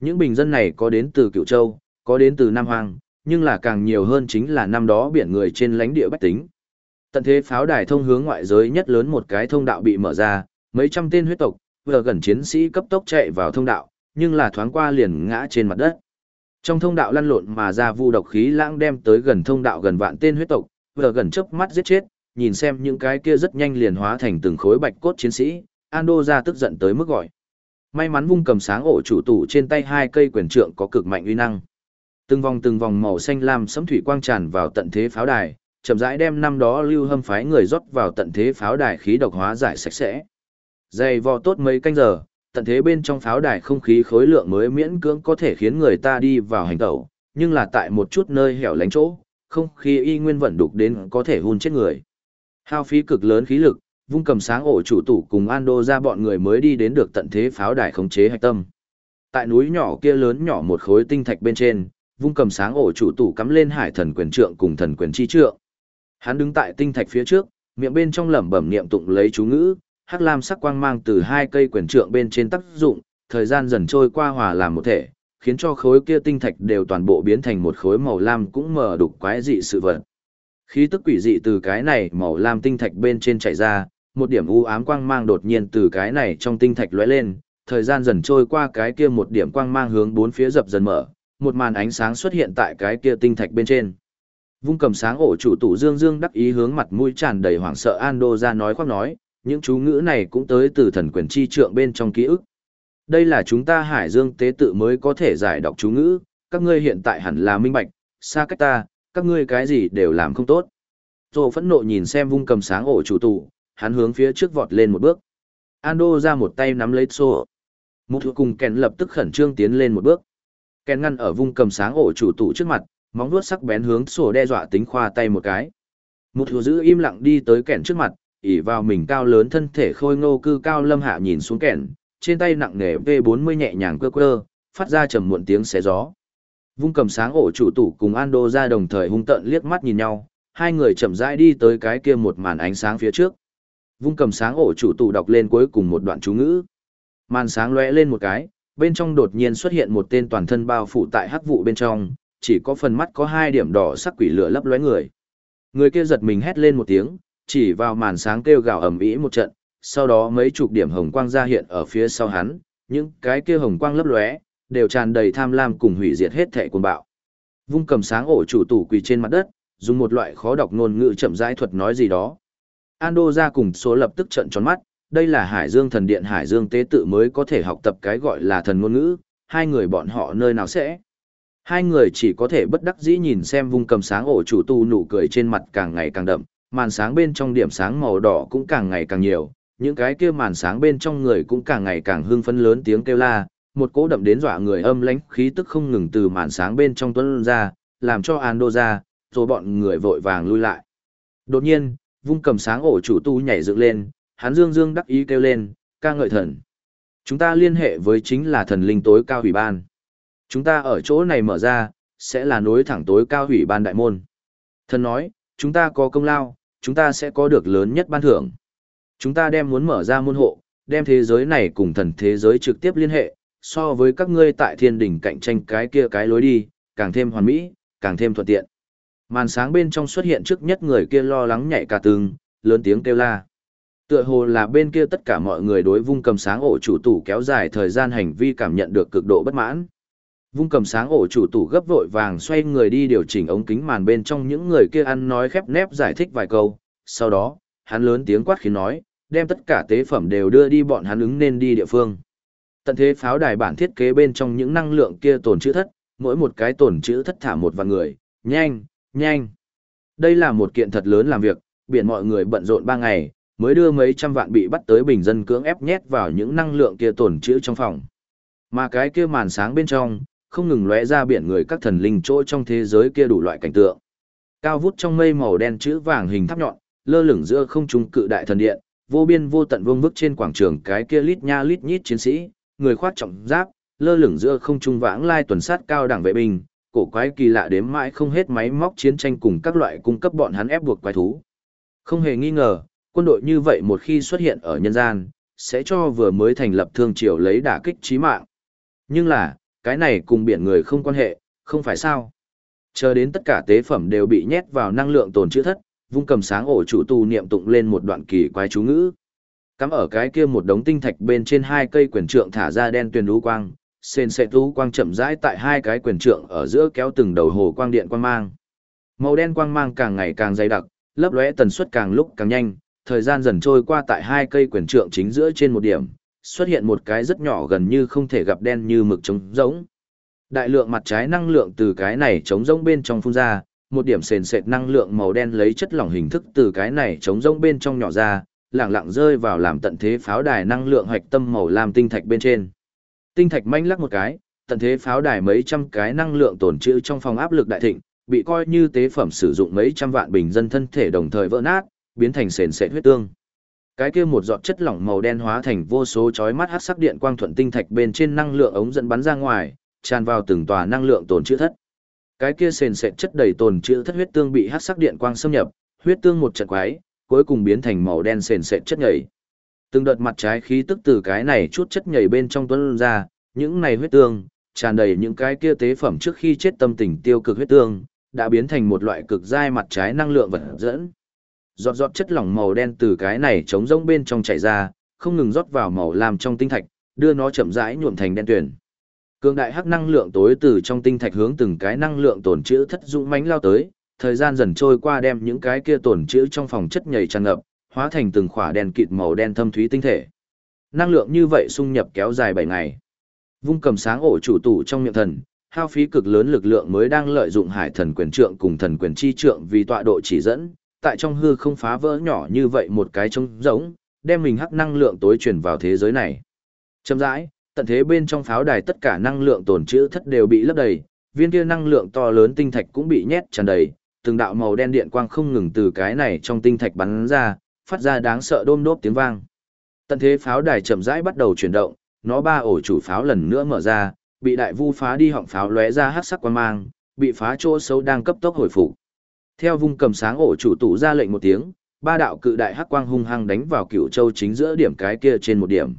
A: Những bình dân này có đến từ Cựu Châu, có đến từ Nam Hoàng, nhưng là càng nhiều hơn chính là năm đó biển người trên lãnh địa bách tính. Tận thế pháo đài thông hướng ngoại giới nhất lớn một cái thông đạo bị mở ra, mấy trăm tên huyết tộc, vừa gần chiến sĩ cấp tốc chạy vào thông đạo, nhưng là thoáng qua liền ngã trên mặt đất. Trong thông đạo lăn lộn mà ra vu độc khí lãng đem tới gần thông đạo gần vạn tên huyết tộc, vừa gần chớp mắt giết chết, nhìn xem những cái kia rất nhanh liền hóa thành từng khối bạch cốt chiến sĩ, Ando ra tức giận tới mức gọi. May mắn vung cầm sáng ổ chủ tủ trên tay hai cây quyền trượng có cực mạnh uy năng. Từng vòng từng vòng màu xanh lam sấm thủy quang tràn vào tận thế pháo đài, chậm rãi đem năm đó lưu hâm phái người rót vào tận thế pháo đài khí độc hóa giải sạch sẽ. Dày vò tốt mấy canh giờ, tận thế bên trong pháo đài không khí khối lượng mới miễn cưỡng có thể khiến người ta đi vào hành tẩu, nhưng là tại một chút nơi hẻo lánh chỗ, không khí y nguyên vận đục đến có thể hôn chết người. Hao phí cực lớn khí lực, vung cầm sáng ổ chủ tủ cùng Ando ra bọn người mới đi đến được tận thế pháo đài khống chế hạch tâm. Tại núi nhỏ kia lớn nhỏ một khối tinh thạch bên trên, vung cầm sáng ổ chủ tủ cắm lên hải thần quyền trượng cùng thần quyền chi trượng. Hắn đứng tại tinh thạch phía trước, miệng bên trong lẩm bẩm niệm tụng lấy chú ngữ, hắc lam sắc quang mang từ hai cây quyền trượng bên trên tác dụng, thời gian dần trôi qua hòa làm một thể, khiến cho khối kia tinh thạch đều toàn bộ biến thành một khối màu lam cũng mờ đục quái dị sự vật. Khí tức quỷ dị từ cái này màu lam tinh thạch bên trên chảy ra, một điểm u ám quang mang đột nhiên từ cái này trong tinh thạch lóe lên, thời gian dần trôi qua cái kia một điểm quang mang hướng bốn phía dập dần mở, một màn ánh sáng xuất hiện tại cái kia tinh thạch bên trên. Vung cầm sáng ổ chủ tủ Dương Dương đắc ý hướng mặt mũi tràn đầy hoảng sợ Ando ra nói khoác nói, những chú ngữ này cũng tới từ thần quyền chi trượng bên trong ký ức. Đây là chúng ta Hải Dương tế tự mới có thể giải đọc chú ngữ, các ngươi hiện tại hẳn là minh bạch, xa cách ta, các ngươi cái gì đều làm không tốt. Tô phẫn nộ nhìn xem vung cầm sáng ổ chủ tù, hắn hướng phía trước vọt lên một bước. Ando ra một tay nắm lấy xô. Một thuộc cùng kèn lập tức khẩn trương tiến lên một bước. Kèn ngăn ở vung cầm sáng ổ chủ tù trước mặt, móng vuốt sắc bén hướng sổ đe dọa tính khoa tay một cái. Một thuộc giữ im lặng đi tới kèn trước mặt, ỉ vào mình cao lớn thân thể khôi ngô cư cao lâm hạ nhìn xuống kẻn, trên tay nặng nề V40 nhẹ nhàng cơ cơ, phát ra trầm muộn tiếng xé gió. Vung cầm sáng ổ chủ tủ cùng Ando ra đồng thời hung tợn liếc mắt nhìn nhau, hai người chậm rãi đi tới cái kia một màn ánh sáng phía trước. Vung cầm sáng ổ chủ tủ đọc lên cuối cùng một đoạn chú ngữ. Màn sáng lóe lên một cái, bên trong đột nhiên xuất hiện một tên toàn thân bao phủ tại hắc vụ bên trong, chỉ có phần mắt có hai điểm đỏ sắc quỷ lửa lấp lóe người. Người kia giật mình hét lên một tiếng, chỉ vào màn sáng kêu gào ầm ĩ một trận, sau đó mấy chục điểm hồng quang ra hiện ở phía sau hắn, những cái kia hồng quang lấp lóe, đều tràn đầy tham lam cùng hủy diệt hết thể cuồng bạo. Vung cầm sáng ổ chủ tủ quỳ trên mặt đất, dùng một loại khó đọc ngôn ngữ chậm rãi thuật nói gì đó. Ando ra cùng số lập tức trận tròn mắt, đây là Hải Dương thần điện Hải Dương tế tự mới có thể học tập cái gọi là thần ngôn ngữ, hai người bọn họ nơi nào sẽ. Hai người chỉ có thể bất đắc dĩ nhìn xem vung cầm sáng ổ chủ tu nụ cười trên mặt càng ngày càng đậm, màn sáng bên trong điểm sáng màu đỏ cũng càng ngày càng nhiều, những cái kia màn sáng bên trong người cũng càng ngày càng hưng phấn lớn tiếng kêu la, một cỗ đậm đến dọa người âm lãnh khí tức không ngừng từ màn sáng bên trong tuấn ra, làm cho Ando ra, rồi bọn người vội vàng lui lại. Đột nhiên, vung cầm sáng ổ chủ tu nhảy dựng lên, hắn dương dương đắc ý kêu lên, ca ngợi thần. Chúng ta liên hệ với chính là thần linh tối cao hủy ban. Chúng ta ở chỗ này mở ra, sẽ là nối thẳng tối cao hủy ban đại môn. Thần nói, chúng ta có công lao, chúng ta sẽ có được lớn nhất ban thưởng. Chúng ta đem muốn mở ra môn hộ, đem thế giới này cùng thần thế giới trực tiếp liên hệ, so với các ngươi tại thiên đỉnh cạnh tranh cái kia cái lối đi, càng thêm hoàn mỹ, càng thêm thuận tiện. Màn sáng bên trong xuất hiện trước nhất người kia lo lắng nhảy cả tường, lớn tiếng kêu la. Tựa hồ là bên kia tất cả mọi người đối vung cầm sáng ổ chủ tủ kéo dài thời gian hành vi cảm nhận được cực độ bất mãn. Vung cầm sáng ổ chủ tủ gấp vội vàng xoay người đi điều chỉnh ống kính màn bên trong những người kia ăn nói khép nép giải thích vài câu. Sau đó, hắn lớn tiếng quát khiến nói, đem tất cả tế phẩm đều đưa đi bọn hắn ứng nên đi địa phương. Tận thế pháo đài bản thiết kế bên trong những năng lượng kia tồn chữ thất, mỗi một cái tồn chữ thất thả một vạn người, nhanh, nhanh. Đây là một kiện thật lớn làm việc, biển mọi người bận rộn ba ngày, mới đưa mấy trăm vạn bị bắt tới bình dân cưỡng ép nhét vào những năng lượng kia tồn trữ trong phòng. Mà cái kia màn sáng bên trong, không ngừng lóe ra biển người các thần linh chỗ trong thế giới kia đủ loại cảnh tượng. Cao vút trong mây màu đen chữ vàng hình tháp nhọn, lơ lửng giữa không trung cự đại thần điện, vô biên vô tận vương vức trên quảng trường cái kia lít nha lít nhít chiến sĩ, người khoác trọng giáp, lơ lửng giữa không trung vãng lai tuần sát cao đẳng vệ binh, cổ quái kỳ lạ đếm mãi không hết máy móc chiến tranh cùng các loại cung cấp bọn hắn ép buộc quái thú. Không hề nghi ngờ, quân đội như vậy một khi xuất hiện ở nhân gian, sẽ cho vừa mới thành lập thương triều lấy đả kích chí mạng. Nhưng là, cái này cùng biển người không quan hệ, không phải sao. Chờ đến tất cả tế phẩm đều bị nhét vào năng lượng tồn chữ thất, vung cầm sáng ổ chủ tu niệm tụng lên một đoạn kỳ quái chú ngữ. Cắm ở cái kia một đống tinh thạch bên trên hai cây quyền trượng thả ra đen tuyền lũ quang, sền sệt lũ quang chậm rãi tại hai cái quyền trượng ở giữa kéo từng đầu hồ quang điện quang mang. Màu đen quang mang càng ngày càng dày đặc, lấp lóe tần suất càng lúc càng nhanh, thời gian dần trôi qua tại hai cây quyền trượng chính giữa trên một điểm, xuất hiện một cái rất nhỏ gần như không thể gặp đen như mực trống rỗng. Đại lượng mặt trái năng lượng từ cái này trống rỗng bên trong phun ra, một điểm sền sệt năng lượng màu đen lấy chất lỏng hình thức từ cái này trống rỗng bên trong nhỏ ra, lẳng lặng rơi vào làm tận thế pháo đài năng lượng hoạch tâm màu lam tinh thạch bên trên. Tinh thạch manh lắc một cái, tận thế pháo đài mấy trăm cái năng lượng tồn trữ trong phòng áp lực đại thịnh, bị coi như tế phẩm sử dụng mấy trăm vạn bình dân thân thể đồng thời vỡ nát, biến thành sền sệt huyết tương. Cái kia một giọt chất lỏng màu đen hóa thành vô số chói mắt hắc sắc điện quang thuận tinh thạch bên trên năng lượng ống dẫn bắn ra ngoài, tràn vào từng tòa năng lượng tồn trữ thất. Cái kia sền sệt chất đầy tồn trữ thất huyết tương bị hắc sắc điện quang xâm nhập, huyết tương một trận quái, cuối cùng biến thành màu đen sền sệt chất nhầy. Từng đợt mặt trái khí tức từ cái này chút chất nhầy bên trong tuôn ra, những này huyết tương, tràn đầy những cái kia tế phẩm trước khi chết tâm tình tiêu cực huyết tương, đã biến thành một loại cực dai mặt trái năng lượng vật dẫn giọt giọt chất lỏng màu đen từ cái này trống rỗng bên trong chảy ra, không ngừng rót vào màu lam trong tinh thạch, đưa nó chậm rãi nhuộm thành đen tuyền. Cường đại hắc năng lượng tối từ trong tinh thạch hướng từng cái năng lượng tổn trữ thất dũng mãnh lao tới, thời gian dần trôi qua đem những cái kia tổn trữ trong phòng chất nhầy tràn ngập, hóa thành từng khỏa đèn kịt màu đen thâm thúy tinh thể. Năng lượng như vậy xung nhập kéo dài 7 ngày. Vung cầm sáng ổ chủ tủ trong miệng thần, hao phí cực lớn lực lượng mới đang lợi dụng hải thần quyền trượng cùng thần quyền chi trượng vì tọa độ chỉ dẫn, tại trong hư không phá vỡ nhỏ như vậy một cái trống rỗng, đem mình hắc năng lượng tối truyền vào thế giới này. Chậm rãi, tận thế bên trong pháo đài tất cả năng lượng tồn trữ thất đều bị lấp đầy, viên kia năng lượng to lớn tinh thạch cũng bị nhét tràn đầy, từng đạo màu đen điện quang không ngừng từ cái này trong tinh thạch bắn ra, phát ra đáng sợ đôm đốp tiếng vang. Tận thế pháo đài chậm rãi bắt đầu chuyển động, nó ba ổ chủ pháo lần nữa mở ra, bị đại vu phá đi họng pháo lóe ra hắc sắc quang mang, bị phá chỗ xấu đang cấp tốc hồi phục. Theo vung cầm sáng ổ chủ tụ ra lệnh một tiếng, ba đạo cự đại hắc quang hung hăng đánh vào cựu châu chính giữa điểm cái kia trên một điểm.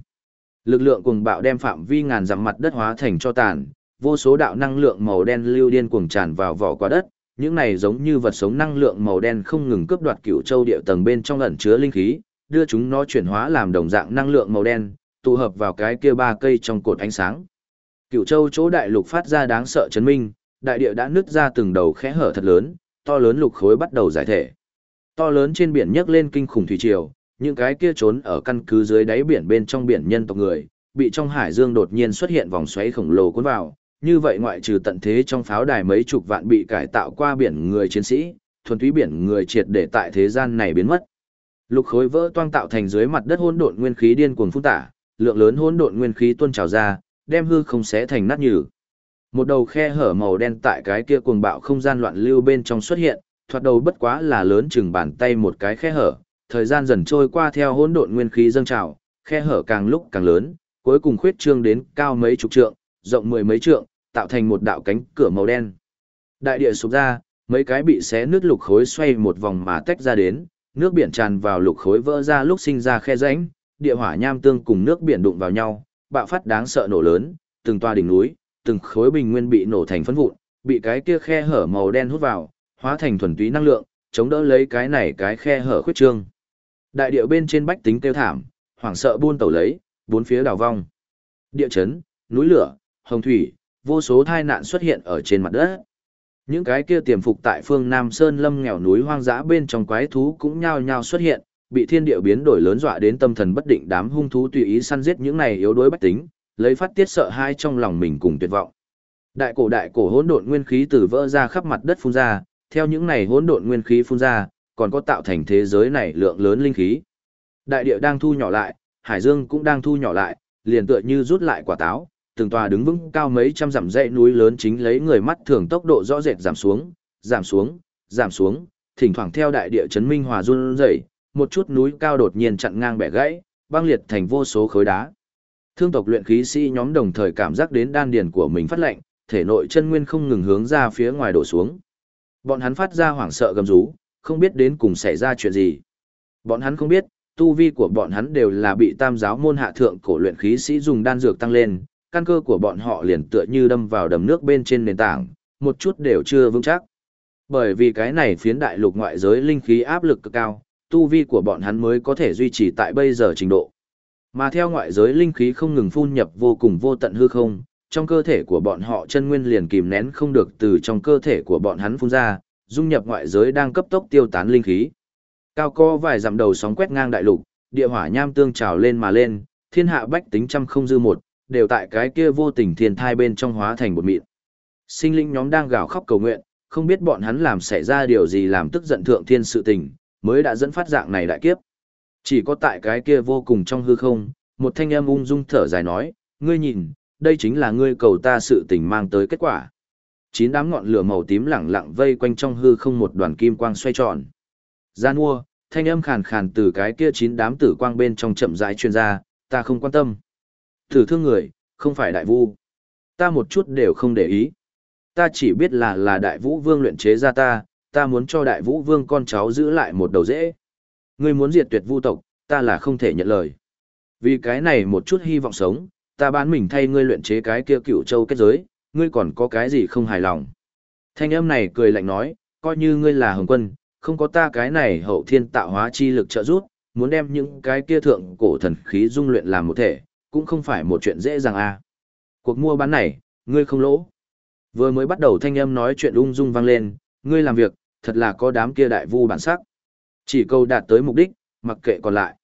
A: Lực lượng cuồng bạo đem phạm vi ngàn dặm mặt đất hóa thành cho tàn, vô số đạo năng lượng màu đen lưu điên cuồng tràn vào vỏ quả đất, những này giống như vật sống năng lượng màu đen không ngừng cướp đoạt cựu châu địa tầng bên trong ẩn chứa linh khí, đưa chúng nó chuyển hóa làm đồng dạng năng lượng màu đen, tụ hợp vào cái kia ba cây trong cột ánh sáng. Cựu châu chỗ đại lục phát ra đáng sợ chấn minh, đại địa đã nứt ra từng đầu khẽ hở thật lớn, to lớn lục khối bắt đầu giải thể. To lớn trên biển nhấc lên kinh khủng thủy triều, những cái kia trốn ở căn cứ dưới đáy biển bên trong biển nhân tộc người, bị trong hải dương đột nhiên xuất hiện vòng xoáy khổng lồ cuốn vào, như vậy ngoại trừ tận thế trong pháo đài mấy chục vạn bị cải tạo qua biển người chiến sĩ, thuần túy biển người triệt để tại thế gian này biến mất. Lục khối vỡ toang tạo thành dưới mặt đất hỗn độn nguyên khí điên cuồng phun tả, lượng lớn hỗn độn nguyên khí tuôn trào ra, đem hư không xé thành nát nhừ. Một đầu khe hở màu đen tại cái kia cuồng bạo không gian loạn lưu bên trong xuất hiện, thoạt đầu bất quá là lớn chừng bàn tay một cái khe hở, thời gian dần trôi qua theo hỗn độn nguyên khí dâng trào, khe hở càng lúc càng lớn, cuối cùng khuyết trương đến cao mấy chục trượng, rộng mười mấy trượng, tạo thành một đạo cánh cửa màu đen. Đại địa sụp ra, mấy cái bị xé nước lục khối xoay một vòng mà tách ra đến, nước biển tràn vào lục khối vỡ ra lúc sinh ra khe rãnh, địa hỏa nham tương cùng nước biển đụng vào nhau, bạo phát đáng sợ nổ lớn, từng toa đỉnh núi, từng khối bình nguyên bị nổ thành phấn vụn, bị cái kia khe hở màu đen hút vào, hóa thành thuần túy năng lượng, chống đỡ lấy cái này cái khe hở khuyết trương. Đại địa bên trên bách tính tiêu thảm, hoảng sợ buôn tàu lấy, bốn phía đảo vong. Địa chấn, núi lửa, hồng thủy, vô số tai nạn xuất hiện ở trên mặt đất. Những cái kia tiềm phục tại phương Nam Sơn Lâm nghèo núi hoang dã bên trong quái thú cũng nhao nhao xuất hiện, bị thiên địa biến đổi lớn dọa đến tâm thần bất định đám hung thú tùy ý săn giết những này yếu đuối bách tính, lấy phát tiết sợ hãi trong lòng mình cùng tuyệt vọng. Đại cổ đại cổ hỗn độn nguyên khí từ vỡ ra khắp mặt đất phun ra, theo những này hỗn độn nguyên khí phun ra, còn có tạo thành thế giới này lượng lớn linh khí. Đại địa đang thu nhỏ lại, hải dương cũng đang thu nhỏ lại, liền tựa như rút lại quả táo, từng tòa đứng vững cao mấy trăm dặm dãy núi lớn chính lấy người mắt thường tốc độ rõ rệt giảm xuống, giảm xuống, giảm xuống, thỉnh thoảng theo đại địa chấn minh hòa run rẩy, một chút núi cao đột nhiên chặn ngang bẻ gãy, băng liệt thành vô số khối đá. Thương tộc luyện khí sĩ nhóm đồng thời cảm giác đến đan điền của mình phát lạnh, thể nội chân nguyên không ngừng hướng ra phía ngoài đổ xuống. Bọn hắn phát ra hoảng sợ gầm rú, không biết đến cùng xảy ra chuyện gì. Bọn hắn không biết, tu vi của bọn hắn đều là bị tam giáo môn hạ thượng cổ luyện khí sĩ dùng đan dược tăng lên, căn cơ của bọn họ liền tựa như đâm vào đầm nước bên trên nền tảng, một chút đều chưa vững chắc. Bởi vì cái này phiến đại lục ngoại giới linh khí áp lực cực cao, tu vi của bọn hắn mới có thể duy trì tại bây giờ trình độ. Mà theo ngoại giới linh khí không ngừng phun nhập vô cùng vô tận hư không, trong cơ thể của bọn họ chân nguyên liền kìm nén không được từ trong cơ thể của bọn hắn phun ra, dung nhập ngoại giới đang cấp tốc tiêu tán linh khí. Cao co vài dặm đầu sóng quét ngang đại lục, địa hỏa nham tương trào lên mà lên, thiên hạ bách tính trăm không dư một, đều tại cái kia vô tình thiên thai bên trong hóa thành một mịn. Sinh linh nhóm đang gào khóc cầu nguyện, không biết bọn hắn làm xảy ra điều gì làm tức giận thượng thiên sự tình, mới đã dẫn phát dạng này đại kiếp. Chỉ có tại cái kia vô cùng trong hư không, một thanh âm ung dung thở dài nói, ngươi nhìn, đây chính là ngươi cầu ta sự tình mang tới kết quả. Chín đám ngọn lửa màu tím lẳng lặng vây quanh trong hư không một đoàn kim quang xoay tròn. Gian mua, thanh âm khàn khàn từ cái kia chín đám tử quang bên trong chậm rãi truyền ra, ta không quan tâm. Tử thương người, không phải đại vu. Ta một chút đều không để ý. Ta chỉ biết là là đại vũ vương luyện chế ra ta, ta muốn cho đại vũ vương con cháu giữ lại một đầu dễ. Ngươi muốn diệt tuyệt vu tộc, ta là không thể nhận lời. Vì cái này một chút hy vọng sống, ta bán mình thay ngươi luyện chế cái kia cựu châu kết giới, ngươi còn có cái gì không hài lòng. Thanh âm này cười lạnh nói, coi như ngươi là hồng quân, không có ta cái này hậu thiên tạo hóa chi lực trợ giúp, muốn đem những cái kia thượng cổ thần khí dung luyện làm một thể, cũng không phải một chuyện dễ dàng à. Cuộc mua bán này, ngươi không lỗ. Vừa mới bắt đầu thanh âm nói chuyện ung dung vang lên, ngươi làm việc, thật là có đám kia đại vu bản sắc. Chỉ câu đạt tới mục đích, mặc kệ còn lại.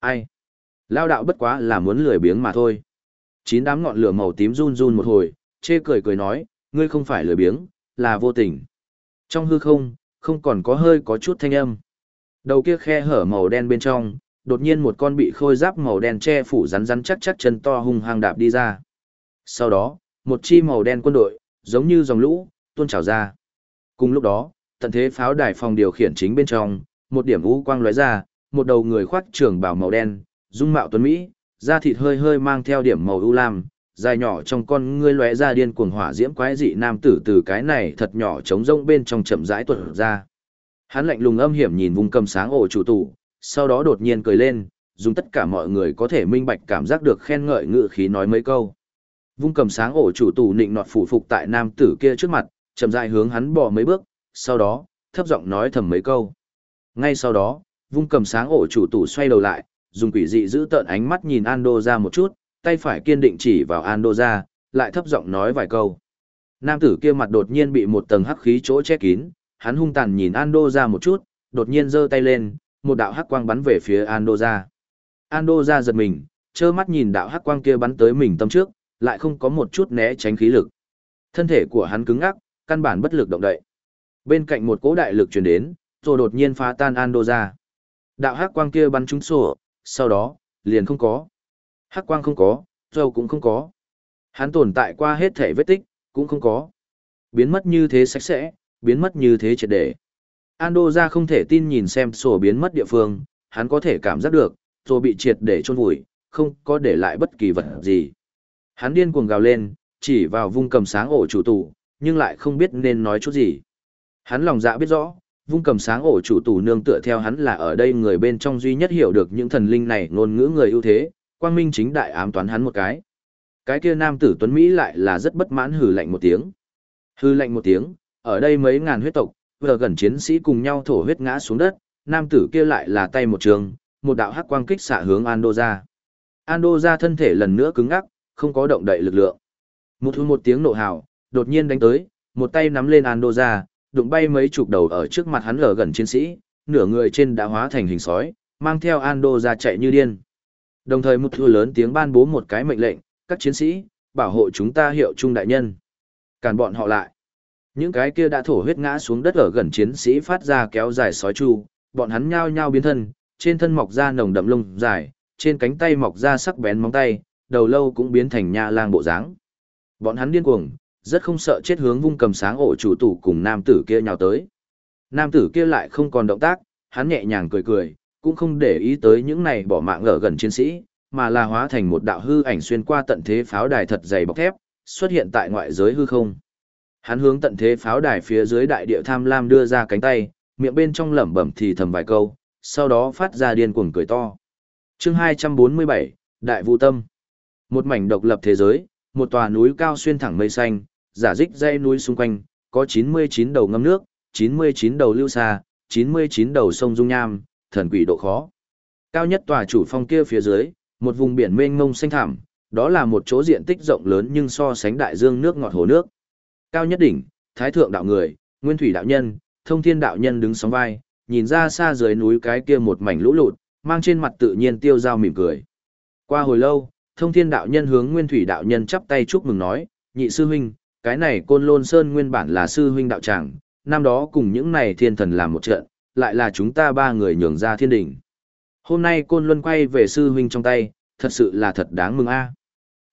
A: Ai? Lao đạo bất quá là muốn lười biếng mà thôi. Chín đám ngọn lửa màu tím run run một hồi, chê cười cười nói, ngươi không phải lười biếng, là vô tình. Trong hư không, không còn có hơi có chút thanh âm. Đầu kia khe hở màu đen bên trong, đột nhiên một con bị khôi giáp màu đen che phủ rắn rắn chắc chắc chân to hung hăng đạp đi ra. Sau đó, một chi màu đen quân đội, giống như dòng lũ, tuôn trào ra. Cùng lúc đó, tận thế pháo đài phòng điều khiển chính bên trong, một điểm u quang lóe ra, một đầu người khoác trường bào màu đen, dung mạo tuấn mỹ, da thịt hơi hơi mang theo điểm màu u lam, dài nhỏ trong con ngươi lóe ra điên cuồng hỏa diễm quái dị nam tử từ cái này thật nhỏ trống rỗng bên trong chậm rãi tuột ra. Hắn lạnh lùng âm hiểm nhìn vùng cầm sáng ổ chủ tụ, sau đó đột nhiên cười lên, dùng tất cả mọi người có thể minh bạch cảm giác được khen ngợi ngữ khí nói mấy câu. Vung cầm sáng ổ chủ tù nịnh nọt phủ phục tại nam tử kia trước mặt, chậm rãi hướng hắn bỏ mấy bước, sau đó, thấp giọng nói thầm mấy câu. Ngay sau đó, vung cầm sáng ổ chủ tủ xoay đầu lại, dùng quỷ dị giữ tợn ánh mắt nhìn Ando ra một chút, tay phải kiên định chỉ vào Ando ra, lại thấp giọng nói vài câu. Nam tử kia mặt đột nhiên bị một tầng hắc khí chỗ che kín, hắn hung tàn nhìn Ando ra một chút, đột nhiên giơ tay lên, một đạo hắc quang bắn về phía Ando ra. Ando ra giật mình, trơ mắt nhìn đạo hắc quang kia bắn tới mình tâm trước, lại không có một chút né tránh khí lực. Thân thể của hắn cứng ngắc, căn bản bất lực động đậy. Bên cạnh một cỗ đại lực truyền đến, rồi đột nhiên phá tan Ando ra. Đạo hắc quang kia bắn trúng sổ, sau đó, liền không có. Hắc quang không có, dầu cũng không có. Hắn tồn tại qua hết thể vết tích, cũng không có. Biến mất như thế sạch sẽ, biến mất như thế triệt để. Ando ra không thể tin nhìn xem sổ biến mất địa phương, hắn có thể cảm giác được, rồi bị triệt để chôn vùi, không có để lại bất kỳ vật gì. Hắn điên cuồng gào lên, chỉ vào vung cầm sáng ổ chủ tù, nhưng lại không biết nên nói chút gì. Hắn lòng dạ biết rõ, vung cầm sáng ổ chủ tủ nương tựa theo hắn là ở đây người bên trong duy nhất hiểu được những thần linh này ngôn ngữ người ưu thế, quang minh chính đại ám toán hắn một cái. Cái kia nam tử Tuấn Mỹ lại là rất bất mãn hừ lạnh một tiếng. Hừ lạnh một tiếng, ở đây mấy ngàn huyết tộc, vừa gần chiến sĩ cùng nhau thổ huyết ngã xuống đất, nam tử kia lại là tay một trường, một đạo hắc quang kích xạ hướng Ando ra. Ando ra thân thể lần nữa cứng ngắc, không có động đậy lực lượng. Một thứ một tiếng nộ hào, đột nhiên đánh tới, một tay nắm lên Ando ra, đụng bay mấy chục đầu ở trước mặt hắn ở gần chiến sĩ, nửa người trên đã hóa thành hình sói, mang theo Ando ra chạy như điên. Đồng thời một thu lớn tiếng ban bố một cái mệnh lệnh, các chiến sĩ, bảo hộ chúng ta hiệu trung đại nhân. Cản bọn họ lại. Những cái kia đã thổ huyết ngã xuống đất ở gần chiến sĩ phát ra kéo dài sói chu, bọn hắn nhao nhao biến thân, trên thân mọc ra nồng đậm lông dài, trên cánh tay mọc ra sắc bén móng tay, đầu lâu cũng biến thành nha lang bộ dáng. Bọn hắn điên cuồng, rất không sợ chết hướng vung cầm sáng ổ chủ tủ cùng nam tử kia nhào tới. Nam tử kia lại không còn động tác, hắn nhẹ nhàng cười cười, cũng không để ý tới những này bỏ mạng ở gần chiến sĩ, mà là hóa thành một đạo hư ảnh xuyên qua tận thế pháo đài thật dày bọc thép, xuất hiện tại ngoại giới hư không. Hắn hướng tận thế pháo đài phía dưới đại địa tham lam đưa ra cánh tay, miệng bên trong lẩm bẩm thì thầm vài câu, sau đó phát ra điên cuồng cười to. Chương 247, Đại Vũ Tâm. Một mảnh độc lập thế giới, một tòa núi cao xuyên thẳng mây xanh, giả dích dây núi xung quanh, có 99 đầu ngâm nước, 99 đầu lưu xa, 99 đầu sông dung nham, thần quỷ độ khó. Cao nhất tòa chủ phong kia phía dưới, một vùng biển mênh mông xanh thẳm, đó là một chỗ diện tích rộng lớn nhưng so sánh đại dương nước ngọt hồ nước. Cao nhất đỉnh, Thái thượng đạo người, Nguyên thủy đạo nhân, Thông thiên đạo nhân đứng sóng vai, nhìn ra xa dưới núi cái kia một mảnh lũ lụt, mang trên mặt tự nhiên tiêu dao mỉm cười. Qua hồi lâu, Thông thiên đạo nhân hướng Nguyên thủy đạo nhân chắp tay chúc mừng nói, nhị sư huynh, cái này côn lôn sơn nguyên bản là sư huynh đạo tràng, năm đó cùng những này thiên thần làm một trận, lại là chúng ta ba người nhường ra thiên đỉnh. Hôm nay côn luân quay về sư huynh trong tay, thật sự là thật đáng mừng a.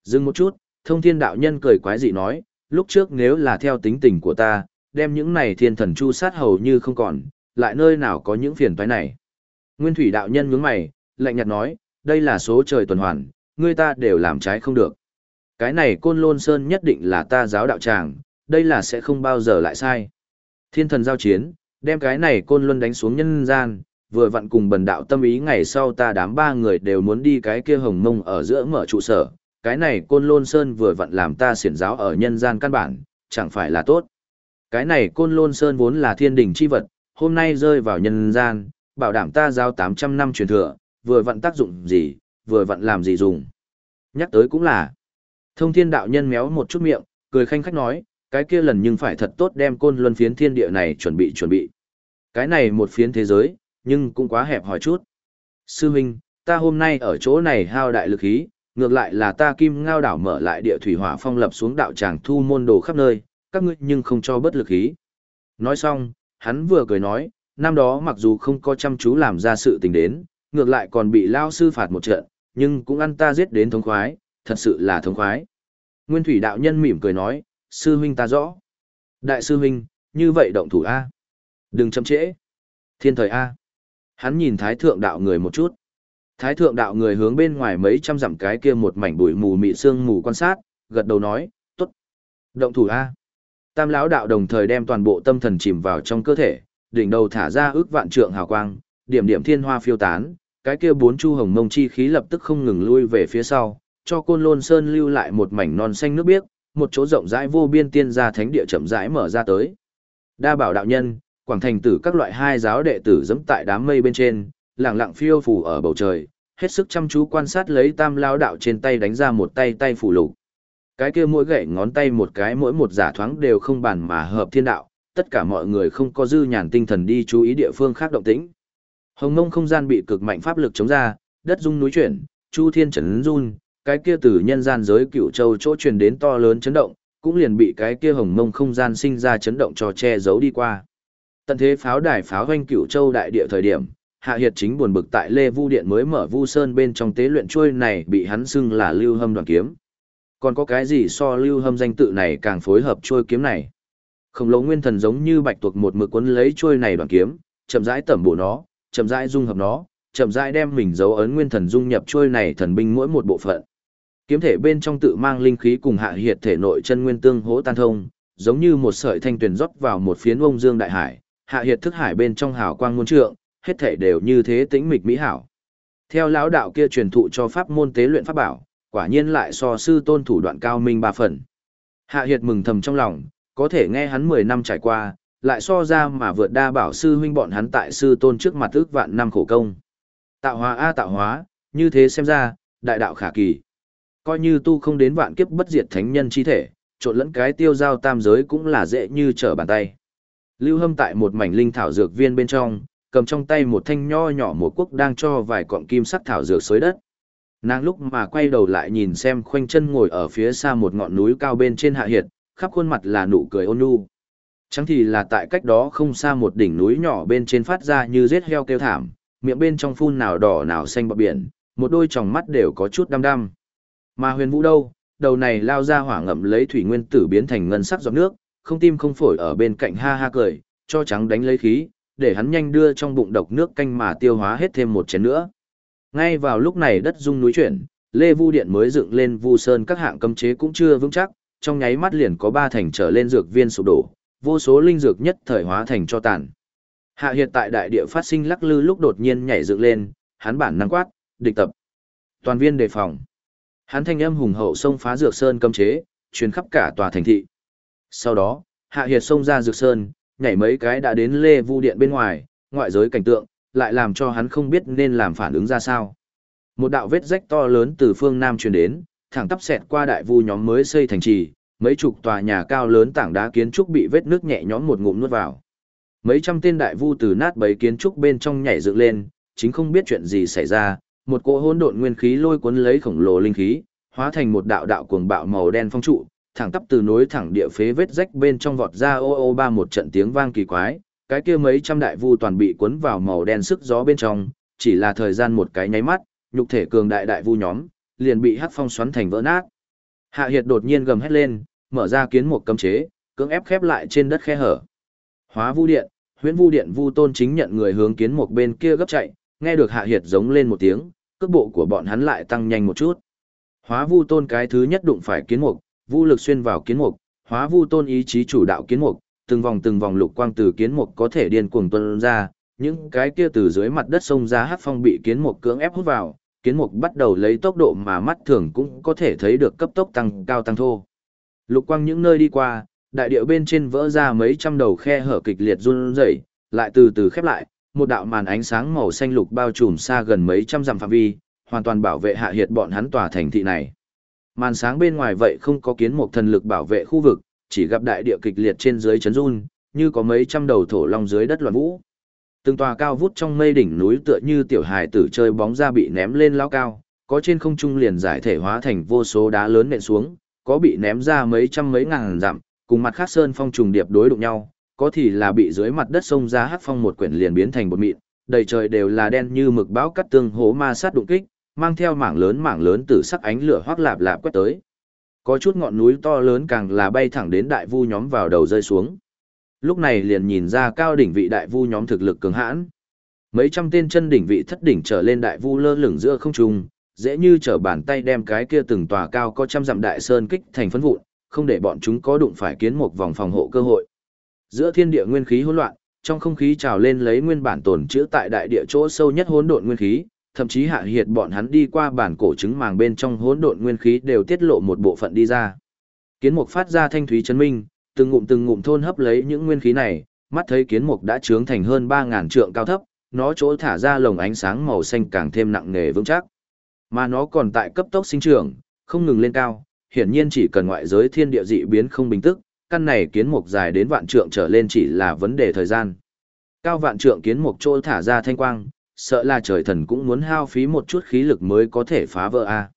A: Dừng một chút, thông thiên đạo nhân cười quái dị nói, lúc trước nếu là theo tính tình của ta, đem những này thiên thần chu sát hầu như không còn, lại nơi nào có những phiền toái này. Nguyên thủy đạo nhân nhướng mày, lạnh nhạt nói, đây là số trời tuần hoàn, người ta đều làm trái không được. Cái này côn lôn sơn nhất định là ta giáo đạo tràng, đây là sẽ không bao giờ lại sai. Thiên thần giao chiến, đem cái này côn luân đánh xuống nhân gian, vừa vặn cùng bần đạo tâm ý ngày sau ta đám ba người đều muốn đi cái kia hồng mông ở giữa mở trụ sở, cái này côn lôn sơn vừa vặn làm ta xiển giáo ở nhân gian căn bản, chẳng phải là tốt. Cái này côn lôn sơn vốn là thiên đình chi vật, hôm nay rơi vào nhân gian, bảo đảm ta giao 800 năm truyền thừa, vừa vặn tác dụng gì, vừa vặn làm gì dùng. Nhắc tới cũng là, thông thiên đạo nhân méo một chút miệng, cười khanh khách nói, cái kia lần nhưng phải thật tốt đem côn luân phiến thiên địa này chuẩn bị chuẩn bị. Cái này một phiến thế giới, nhưng cũng quá hẹp hỏi chút. Sư huynh, ta hôm nay ở chỗ này hao đại lực khí, ngược lại là ta kim ngao đảo mở lại địa thủy hỏa phong lập xuống đạo tràng thu môn đồ khắp nơi, các ngươi nhưng không cho bất lực khí. Nói xong, hắn vừa cười nói, năm đó mặc dù không có chăm chú làm ra sự tình đến, ngược lại còn bị lao sư phạt một trận, nhưng cũng ăn ta giết đến thống khoái, thật sự là thống khoái. Nguyên thủy đạo nhân mỉm cười nói, sư huynh ta rõ. Đại sư huynh, như vậy động thủ A. Đừng chậm trễ. Thiên thời A. Hắn nhìn thái thượng đạo người một chút. Thái thượng đạo người hướng bên ngoài mấy trăm dặm cái kia một mảnh bụi mù mị sương mù quan sát, gật đầu nói, tốt. Động thủ A. Tam lão đạo đồng thời đem toàn bộ tâm thần chìm vào trong cơ thể, đỉnh đầu thả ra ước vạn trượng hào quang, điểm điểm thiên hoa phiêu tán, cái kia bốn chu hồng mông chi khí lập tức không ngừng lui về phía sau, cho côn lôn sơn lưu lại một mảnh non xanh nước biếc, một chỗ rộng rãi vô biên tiên gia thánh địa chậm rãi mở ra tới. Đa bảo đạo nhân, quảng thành tử các loại hai giáo đệ tử dẫm tại đám mây bên trên, lặng lặng phiêu phù ở bầu trời, hết sức chăm chú quan sát lấy tam lao đạo trên tay đánh ra một tay tay phủ lục. Cái kia mỗi gậy ngón tay một cái mỗi một giả thoáng đều không bàn mà hợp thiên đạo, tất cả mọi người không có dư nhàn tinh thần đi chú ý địa phương khác động tĩnh. Hồng Mông không gian bị cực mạnh pháp lực chống ra, đất rung núi chuyển, chu thiên chấn run, cái kia từ nhân gian giới cựu châu chỗ truyền đến to lớn chấn động, cũng liền bị cái kia hồng mông không gian sinh ra chấn động cho che giấu đi qua. Tận thế pháo đài pháo hoanh cựu châu đại địa thời điểm, Hạ Hiệt chính buồn bực tại Lê Vu Điện mới mở Vu Sơn bên trong tế luyện chuôi này bị hắn xưng là Lưu Hâm đoàn kiếm. Còn có cái gì so Lưu Hâm danh tự này càng phối hợp chuôi kiếm này? Khổng lồ nguyên thần giống như bạch tuộc một mực cuốn lấy chuôi này đoàn kiếm, chậm rãi tẩm bổ nó, chậm rãi dung hợp nó, chậm rãi đem mình dấu ấn nguyên thần dung nhập chuôi này thần binh mỗi một bộ phận. Kiếm thể bên trong tự mang linh khí cùng hạ hiệt thể nội chân nguyên tương hỗ tan thông, giống như một sợi thanh tuyển rót vào một phiến ông dương đại hải, hạ hiệt thức hải bên trong hào quang muôn trượng, hết thể đều như thế tĩnh mịch mỹ hảo. Theo lão đạo kia truyền thụ cho pháp môn tế luyện pháp bảo, quả nhiên lại so sư tôn thủ đoạn cao minh ba phần. Hạ hiệt mừng thầm trong lòng, có thể nghe hắn 10 năm trải qua, lại so ra mà vượt đa bảo sư huynh bọn hắn tại sư tôn trước mặt ước vạn năm khổ công. Tạo hóa a tạo hóa, như thế xem ra, đại đạo khả kỳ. Coi như tu không đến vạn kiếp bất diệt thánh nhân chi thể, trộn lẫn cái tiêu giao tam giới cũng là dễ như trở bàn tay. Lưu Hâm tại một mảnh linh thảo dược viên bên trong, cầm trong tay một thanh nho nhỏ một quốc đang cho vài cọng kim sắc thảo dược xới đất. Nàng lúc mà quay đầu lại nhìn xem khoanh chân ngồi ở phía xa một ngọn núi cao bên trên hạ hiệt, khắp khuôn mặt là nụ cười ôn nhu. Chẳng thì là tại cách đó không xa một đỉnh núi nhỏ bên trên phát ra như giết heo kêu thảm, miệng bên trong phun nào đỏ nào xanh bọt biển, một đôi tròng mắt đều có chút đăm đăm. Mà huyền vũ đâu, đầu này lao ra hỏa ngậm lấy thủy nguyên tử biến thành ngân sắc giọt nước, không tim không phổi ở bên cạnh ha ha cười, cho trắng đánh lấy khí, để hắn nhanh đưa trong bụng độc nước canh mà tiêu hóa hết thêm một chén nữa. Ngay vào lúc này đất rung núi chuyển, Lê Vu Điện mới dựng lên Vu Sơn các hạng cấm chế cũng chưa vững chắc, trong nháy mắt liền có ba thành trở lên dược viên sụp đổ, vô số linh dược nhất thời hóa thành cho tàn. Hạ hiện tại đại địa phát sinh lắc lư lúc đột nhiên nhảy dựng lên, hắn bản năng quát, địch tập. Toàn viên đề phòng. Hắn thanh âm hùng hậu xông phá dược sơn cấm chế, truyền khắp cả tòa thành thị. Sau đó, Hạ Hiệt xông ra dược sơn, nhảy mấy cái đã đến Lê Vu Điện bên ngoài, ngoại giới cảnh tượng, lại làm cho hắn không biết nên làm phản ứng ra sao. Một đạo vết rách to lớn từ phương Nam truyền đến, thẳng tắp xẹt qua đại vu nhóm mới xây thành trì, mấy chục tòa nhà cao lớn tảng đá kiến trúc bị vết nước nhẹ nhõm một ngụm nuốt vào. Mấy trăm tên đại vu từ nát bấy kiến trúc bên trong nhảy dựng lên, chính không biết chuyện gì xảy ra, một cỗ hỗn độn nguyên khí lôi cuốn lấy khổng lồ linh khí, hóa thành một đạo đạo cuồng bạo màu đen phong trụ, thẳng tắp từ nối thẳng địa phế vết rách bên trong vọt ra ô ô ba một trận tiếng vang kỳ quái, cái kia mấy trăm đại vu toàn bị cuốn vào màu đen sức gió bên trong, chỉ là thời gian một cái nháy mắt, nhục thể cường đại đại vu nhóm, liền bị hắc phong xoắn thành vỡ nát. Hạ Hiệt đột nhiên gầm hét lên, mở ra kiến một cấm chế, cưỡng ép khép lại trên đất khe hở. Hóa vu điện, huyễn vu điện vu tôn chính nhận người hướng kiến một bên kia gấp chạy, nghe được Hạ Hiệt giống lên một tiếng, cước bộ của bọn hắn lại tăng nhanh một chút. Hóa vu tôn cái thứ nhất đụng phải kiến mục, vũ lực xuyên vào kiến mục, hóa vu tôn ý chí chủ đạo kiến mục, từng vòng từng vòng lục quang từ kiến mục có thể điên cuồng tuôn ra, những cái kia từ dưới mặt đất sông ra hắc phong bị kiến mục cưỡng ép hút vào, kiến mục bắt đầu lấy tốc độ mà mắt thường cũng có thể thấy được cấp tốc tăng cao tăng thô. Lục quang những nơi đi qua, đại điệu bên trên vỡ ra mấy trăm đầu khe hở kịch liệt run rẩy, lại từ từ khép lại, một đạo màn ánh sáng màu xanh lục bao trùm xa gần mấy trăm dặm phạm vi, hoàn toàn bảo vệ hạ hiệt bọn hắn tòa thành thị này. Màn sáng bên ngoài vậy không có kiến một thần lực bảo vệ khu vực, chỉ gặp đại địa kịch liệt trên dưới chấn run, như có mấy trăm đầu thổ long dưới đất loạn vũ. Từng tòa cao vút trong mây đỉnh núi tựa như tiểu hài tử chơi bóng ra bị ném lên lao cao, có trên không trung liền giải thể hóa thành vô số đá lớn nện xuống, có bị ném ra mấy trăm mấy ngàn dặm, cùng mặt khác sơn phong trùng điệp đối đụng nhau, có thì là bị dưới mặt đất sông ra hắc phong một quyển liền biến thành bột mịn, đầy trời đều là đen như mực bão cắt tương hố ma sát đụng kích, mang theo mảng lớn mảng lớn từ sắc ánh lửa hoác lạp lạp quét tới. Có chút ngọn núi to lớn càng là bay thẳng đến đại vu nhóm vào đầu rơi xuống. Lúc này liền nhìn ra cao đỉnh vị đại vu nhóm thực lực cường hãn. Mấy trăm tên chân đỉnh vị thất đỉnh trở lên đại vu lơ lửng giữa không trung, dễ như trở bàn tay đem cái kia từng tòa cao có trăm dặm đại sơn kích thành phấn vụn, không để bọn chúng có đụng phải kiến một vòng phòng hộ cơ hội. Giữa thiên địa nguyên khí hỗn loạn, trong không khí trào lên lấy nguyên bản tồn trữ tại đại địa chỗ sâu nhất hỗn độn nguyên khí, thậm chí hạ hiệt bọn hắn đi qua bản cổ trứng màng bên trong hỗn độn nguyên khí đều tiết lộ một bộ phận đi ra. Kiến mục phát ra thanh thúy chấn minh, từng ngụm từng ngụm thôn hấp lấy những nguyên khí này, mắt thấy kiến mục đã trướng thành hơn 3000 trượng cao thấp, nó chỗ thả ra lồng ánh sáng màu xanh càng thêm nặng nề vững chắc. Mà nó còn tại cấp tốc sinh trưởng, không ngừng lên cao, hiển nhiên chỉ cần ngoại giới thiên địa dị biến không bình tức, căn này kiến mục dài đến vạn trượng trở lên chỉ là vấn đề thời gian. Cao vạn trượng kiến mục trôi thả ra thanh quang, sợ là trời thần cũng muốn hao phí một chút khí lực mới có thể phá vỡ a.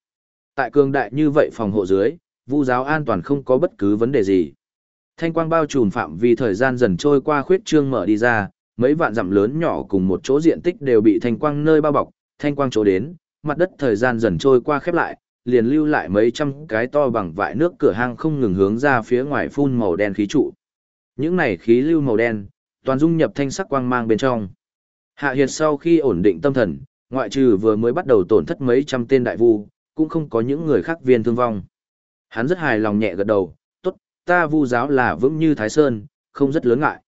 A: Tại cường đại như vậy phòng hộ dưới, vu giáo an toàn không có bất cứ vấn đề gì. Thanh quang bao trùm phạm vi thời gian dần trôi qua khuyết trương mở đi ra, mấy vạn dặm lớn nhỏ cùng một chỗ diện tích đều bị thanh quang nơi bao bọc, thanh quang chỗ đến, mặt đất thời gian dần trôi qua khép lại, liền lưu lại mấy trăm cái to bằng vại nước cửa hang không ngừng hướng ra phía ngoài phun màu đen khí trụ. Những này khí lưu màu đen, toàn dung nhập thanh sắc quang mang bên trong. Hạ Hiệt sau khi ổn định tâm thần, ngoại trừ vừa mới bắt đầu tổn thất mấy trăm tên đại vu, cũng không có những người khác viên thương vong. Hắn rất hài lòng nhẹ gật đầu, tốt, ta vu giáo là vững như Thái Sơn, không rất lớn ngại.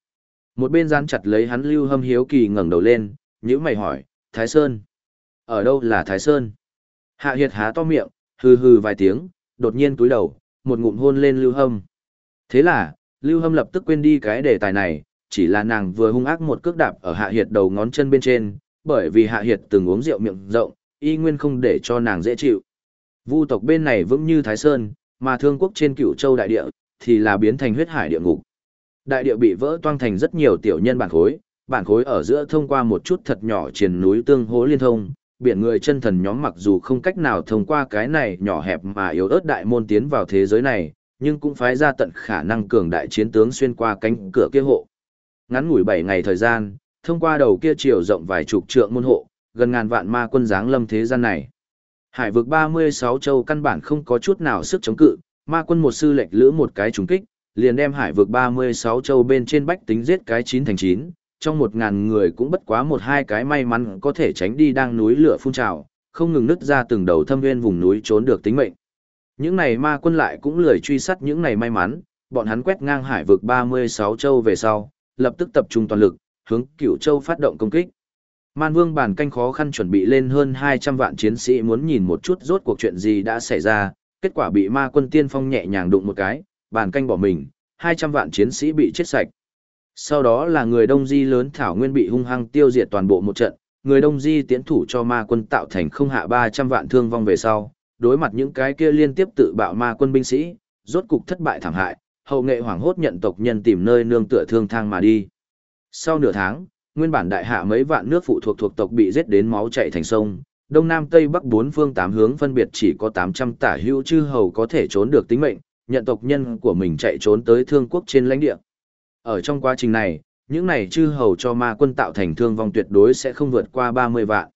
A: Một bên gian chặt lấy hắn lưu hâm hiếu kỳ ngẩng đầu lên, nhữ mày hỏi, Thái Sơn. Ở đâu là Thái Sơn? Hạ Hiệt há to miệng, hừ hừ vài tiếng, đột nhiên túi đầu, một ngụm hôn lên lưu hâm. Thế là, lưu hâm lập tức quên đi cái đề tài này, chỉ là nàng vừa hung ác một cước đạp ở Hạ Hiệt đầu ngón chân bên trên, bởi vì Hạ Hiệt từng uống rượu miệng rộng, y nguyên không để cho nàng dễ chịu. Vu tộc bên này vững như Thái Sơn, mà thương quốc trên cửu châu đại địa, thì là biến thành huyết hải địa ngục. Đại địa bị vỡ toang thành rất nhiều tiểu nhân bản khối, bản khối ở giữa thông qua một chút thật nhỏ triền núi tương hố liên thông, biển người chân thần nhóm mặc dù không cách nào thông qua cái này nhỏ hẹp mà yếu ớt đại môn tiến vào thế giới này, nhưng cũng phái ra tận khả năng cường đại chiến tướng xuyên qua cánh cửa kia hộ. Ngắn ngủi 7 ngày thời gian, thông qua đầu kia chiều rộng vài chục trượng môn hộ, gần ngàn vạn ma quân giáng lâm thế gian này. Hải vực 36 châu căn bản không có chút nào sức chống cự, ma quân một sư lệnh lữ một cái trùng kích, liền đem hải vực 36 châu bên trên bách tính giết cái 9 thành 9, trong một ngàn người cũng bất quá một hai cái may mắn có thể tránh đi đang núi lửa phun trào, không ngừng nứt ra từng đầu thâm nguyên vùng núi trốn được tính mệnh. Những này ma quân lại cũng lười truy sát những này may mắn, bọn hắn quét ngang hải vực 36 châu về sau, lập tức tập trung toàn lực, hướng cửu châu phát động công kích. Man Vương bản canh khó khăn chuẩn bị lên hơn 200 vạn chiến sĩ muốn nhìn một chút rốt cuộc chuyện gì đã xảy ra, kết quả bị ma quân tiên phong nhẹ nhàng đụng một cái, bản canh bỏ mình, 200 vạn chiến sĩ bị chết sạch. Sau đó là người Đông Di lớn Thảo Nguyên bị hung hăng tiêu diệt toàn bộ một trận, người Đông Di tiến thủ cho ma quân tạo thành không hạ 300 vạn thương vong về sau, đối mặt những cái kia liên tiếp tự bạo ma quân binh sĩ, rốt cục thất bại thảm hại, hậu nghệ hoảng hốt nhận tộc nhân tìm nơi nương tựa thương thang mà đi. Sau nửa tháng, nguyên bản đại hạ mấy vạn nước phụ thuộc thuộc tộc bị giết đến máu chảy thành sông, đông nam tây bắc bốn phương tám hướng phân biệt chỉ có 800 tả hữu chư hầu có thể trốn được tính mệnh, nhận tộc nhân của mình chạy trốn tới thương quốc trên lãnh địa. Ở trong quá trình này, những này chư hầu cho ma quân tạo thành thương vong tuyệt đối sẽ không vượt qua 30 vạn.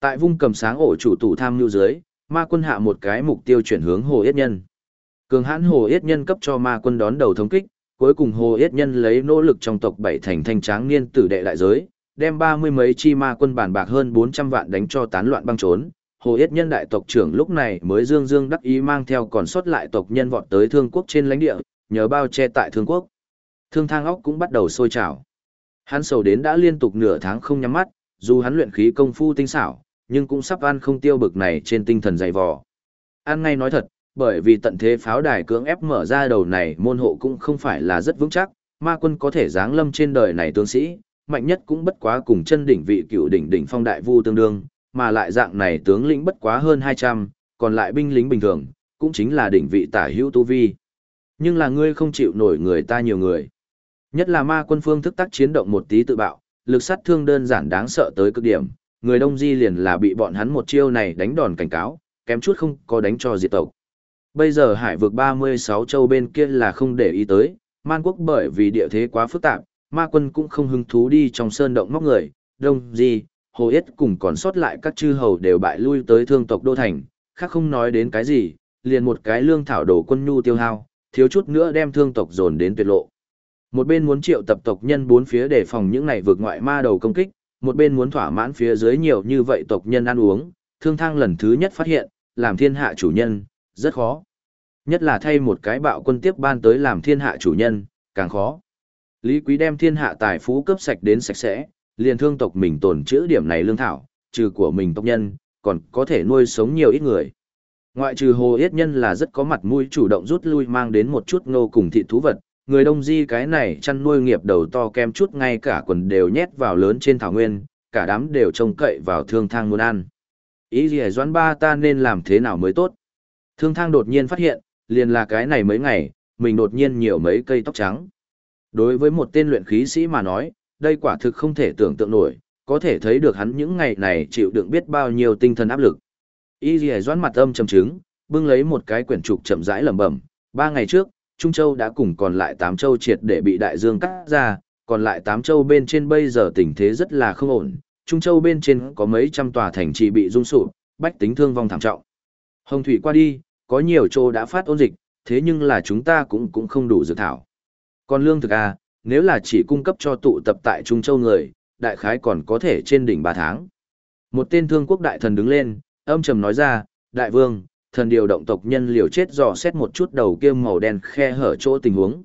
A: Tại vung cầm sáng ổ chủ tủ tham lưu dưới, ma quân hạ một cái mục tiêu chuyển hướng Hồ Yết Nhân. Cường hãn Hồ Yết Nhân cấp cho ma quân đón đầu thống kích, cuối cùng Hồ Yết Nhân lấy nỗ lực trong tộc bảy thành thanh tráng niên tử đệ đại giới, đem ba mươi mấy chi ma quân bản bạc hơn 400 vạn đánh cho tán loạn băng trốn. Hồ Yết Nhân đại tộc trưởng lúc này mới dương dương đắc ý mang theo còn sót lại tộc nhân vọt tới thương quốc trên lãnh địa, nhờ bao che tại thương quốc. Thương thang óc cũng bắt đầu sôi trào. Hắn sầu đến đã liên tục nửa tháng không nhắm mắt, dù hắn luyện khí công phu tinh xảo, nhưng cũng sắp ăn không tiêu bực này trên tinh thần dày vò. Ăn ngay nói thật, bởi vì tận thế pháo đài cưỡng ép mở ra đầu này môn hộ cũng không phải là rất vững chắc, ma quân có thể giáng lâm trên đời này tướng sĩ, mạnh nhất cũng bất quá cùng chân đỉnh vị cựu đỉnh đỉnh phong đại vu tương đương, mà lại dạng này tướng lĩnh bất quá hơn 200, còn lại binh lính bình thường, cũng chính là đỉnh vị tả hữu tu vi. Nhưng là ngươi không chịu nổi người ta nhiều người. Nhất là ma quân phương thức tác chiến động một tí tự bạo, lực sát thương đơn giản đáng sợ tới cực điểm, người Đông Di liền là bị bọn hắn một chiêu này đánh đòn cảnh cáo, kém chút không có đánh cho diệt tộc. Bây giờ hải vực 36 châu bên kia là không để ý tới, man quốc bởi vì địa thế quá phức tạp, ma quân cũng không hứng thú đi trong sơn động móc người, Đông Di, Hồ Yết cùng còn sót lại các chư hầu đều bại lui tới thương tộc Đô Thành, khác không nói đến cái gì, liền một cái lương thảo đồ quân nhu tiêu hao, thiếu chút nữa đem thương tộc dồn đến tuyệt lộ. Một bên muốn triệu tập tộc nhân bốn phía để phòng những này vượt ngoại ma đầu công kích, một bên muốn thỏa mãn phía dưới nhiều như vậy tộc nhân ăn uống, thương thang lần thứ nhất phát hiện, làm thiên hạ chủ nhân, rất khó. Nhất là thay một cái bạo quân tiếp ban tới làm thiên hạ chủ nhân, càng khó. Lý Quý đem thiên hạ tài phú cấp sạch đến sạch sẽ, liền thương tộc mình tồn chữ điểm này lương thảo, trừ của mình tộc nhân, còn có thể nuôi sống nhiều ít người. Ngoại trừ hồ yết nhân là rất có mặt mũi chủ động rút lui mang đến một chút ngô cùng thị thú vật, người đông di cái này chăn nuôi nghiệp đầu to kem chút ngay cả quần đều nhét vào lớn trên thảo nguyên, cả đám đều trông cậy vào thương thang muốn ăn. Ý gì doãn ba ta nên làm thế nào mới tốt? Thương thang đột nhiên phát hiện, liền là cái này mấy ngày, mình đột nhiên nhiều mấy cây tóc trắng. Đối với một tên luyện khí sĩ mà nói, đây quả thực không thể tưởng tượng nổi, có thể thấy được hắn những ngày này chịu đựng biết bao nhiêu tinh thần áp lực. Y Lì doãn mặt âm trầm chứng, bưng lấy một cái quyển trục chậm rãi lẩm bẩm. Ba ngày trước, Trung Châu đã cùng còn lại tám châu triệt để bị đại dương cắt ra, còn lại tám châu bên trên bây giờ tình thế rất là không ổn. Trung Châu bên trên có mấy trăm tòa thành trì bị rung sụp, bách tính thương vong thảm trọng. Hồng thủy qua đi, có nhiều châu đã phát ôn dịch, thế nhưng là chúng ta cũng cũng không đủ dự thảo. Còn lương thực à, nếu là chỉ cung cấp cho tụ tập tại Trung Châu người, đại khái còn có thể trên đỉnh 3 tháng. Một tên thương quốc đại thần đứng lên, âm trầm nói ra, đại vương, thần điều động tộc nhân liều chết dò xét một chút đầu kia màu đen khe hở chỗ tình huống.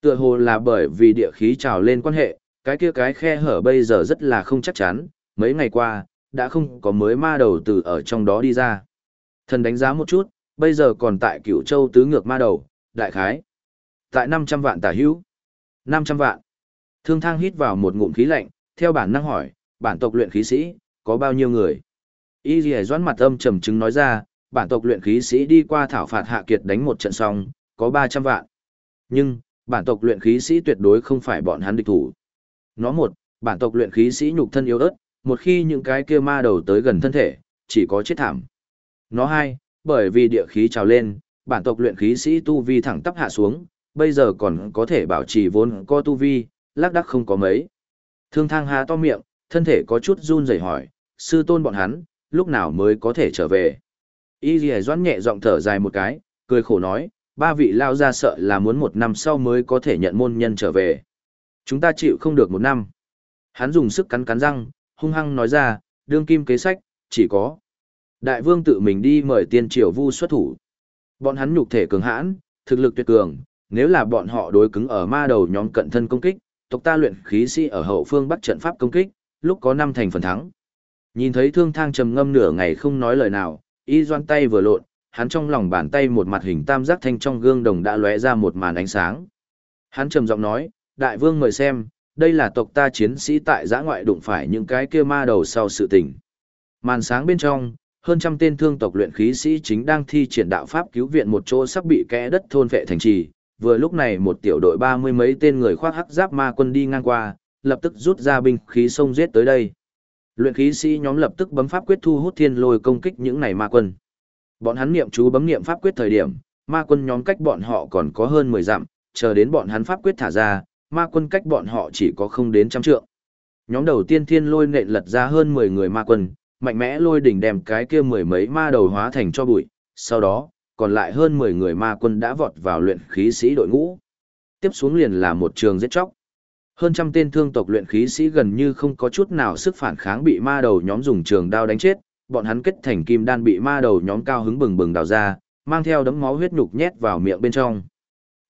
A: Tựa hồ là bởi vì địa khí trào lên quan hệ, cái kia cái khe hở bây giờ rất là không chắc chắn, mấy ngày qua, đã không có mới ma đầu từ ở trong đó đi ra. Thần đánh giá một chút, bây giờ còn tại cửu châu tứ ngược ma đầu, đại khái. Tại 500 vạn tả hữu. 500 vạn. Thương thang hít vào một ngụm khí lạnh, theo bản năng hỏi, bản tộc luyện khí sĩ, có bao nhiêu người? Y dì Doãn mặt âm trầm chứng nói ra, bản tộc luyện khí sĩ đi qua thảo phạt hạ kiệt đánh một trận xong, có 300 vạn. Nhưng, bản tộc luyện khí sĩ tuyệt đối không phải bọn hắn địch thủ. Nó một, bản tộc luyện khí sĩ nhục thân yếu ớt, một khi những cái kia ma đầu tới gần thân thể, chỉ có chết thảm. Nó hai, bởi vì địa khí trào lên, bản tộc luyện khí sĩ tu vi thẳng tắp hạ xuống, bây giờ còn có thể bảo trì vốn có tu vi, lác đắc không có mấy. Thương thang há to miệng, thân thể có chút run rẩy hỏi, sư tôn bọn hắn, lúc nào mới có thể trở về. Y Ghi Doãn nhẹ giọng thở dài một cái, cười khổ nói, ba vị lao ra sợ là muốn một năm sau mới có thể nhận môn nhân trở về. Chúng ta chịu không được một năm. Hắn dùng sức cắn cắn răng, hung hăng nói ra, đương kim kế sách, chỉ có. Đại vương tự mình đi mời tiên triều vu xuất thủ. Bọn hắn nhục thể cường hãn, thực lực tuyệt cường, nếu là bọn họ đối cứng ở ma đầu nhóm cận thân công kích, tộc ta luyện khí sĩ ở hậu phương bắt trận pháp công kích, lúc có năm thành phần thắng. Nhìn thấy thương thang trầm ngâm nửa ngày không nói lời nào, y doan tay vừa lộn, hắn trong lòng bàn tay một mặt hình tam giác thanh trong gương đồng đã lóe ra một màn ánh sáng. Hắn trầm giọng nói, đại vương mời xem, đây là tộc ta chiến sĩ tại giã ngoại đụng phải những cái kia ma đầu sau sự tình. Màn sáng bên trong, hơn trăm tên thương tộc luyện khí sĩ chính đang thi triển đạo pháp cứu viện một chỗ sắp bị kẽ đất thôn vệ thành trì. Vừa lúc này một tiểu đội ba mươi mấy tên người khoác hắc giáp ma quân đi ngang qua, lập tức rút ra binh khí xông giết tới đây. Luyện khí sĩ nhóm lập tức bấm pháp quyết thu hút thiên lôi công kích những này ma quân. Bọn hắn niệm chú bấm niệm pháp quyết thời điểm, ma quân nhóm cách bọn họ còn có hơn 10 dặm, chờ đến bọn hắn pháp quyết thả ra, ma quân cách bọn họ chỉ có không đến trăm trượng. Nhóm đầu tiên thiên lôi nện lật ra hơn 10 người ma quân, mạnh mẽ lôi đỉnh đem cái kia mười mấy ma đầu hóa thành cho bụi, sau đó, còn lại hơn 10 người ma quân đã vọt vào luyện khí sĩ đội ngũ. Tiếp xuống liền là một trường giết chóc. Hơn trăm tên thương tộc luyện khí sĩ gần như không có chút nào sức phản kháng bị ma đầu nhóm dùng trường đao đánh chết, bọn hắn kết thành kim đan bị ma đầu nhóm cao hứng bừng bừng đào ra, mang theo đấm máu huyết nhục nhét vào miệng bên trong.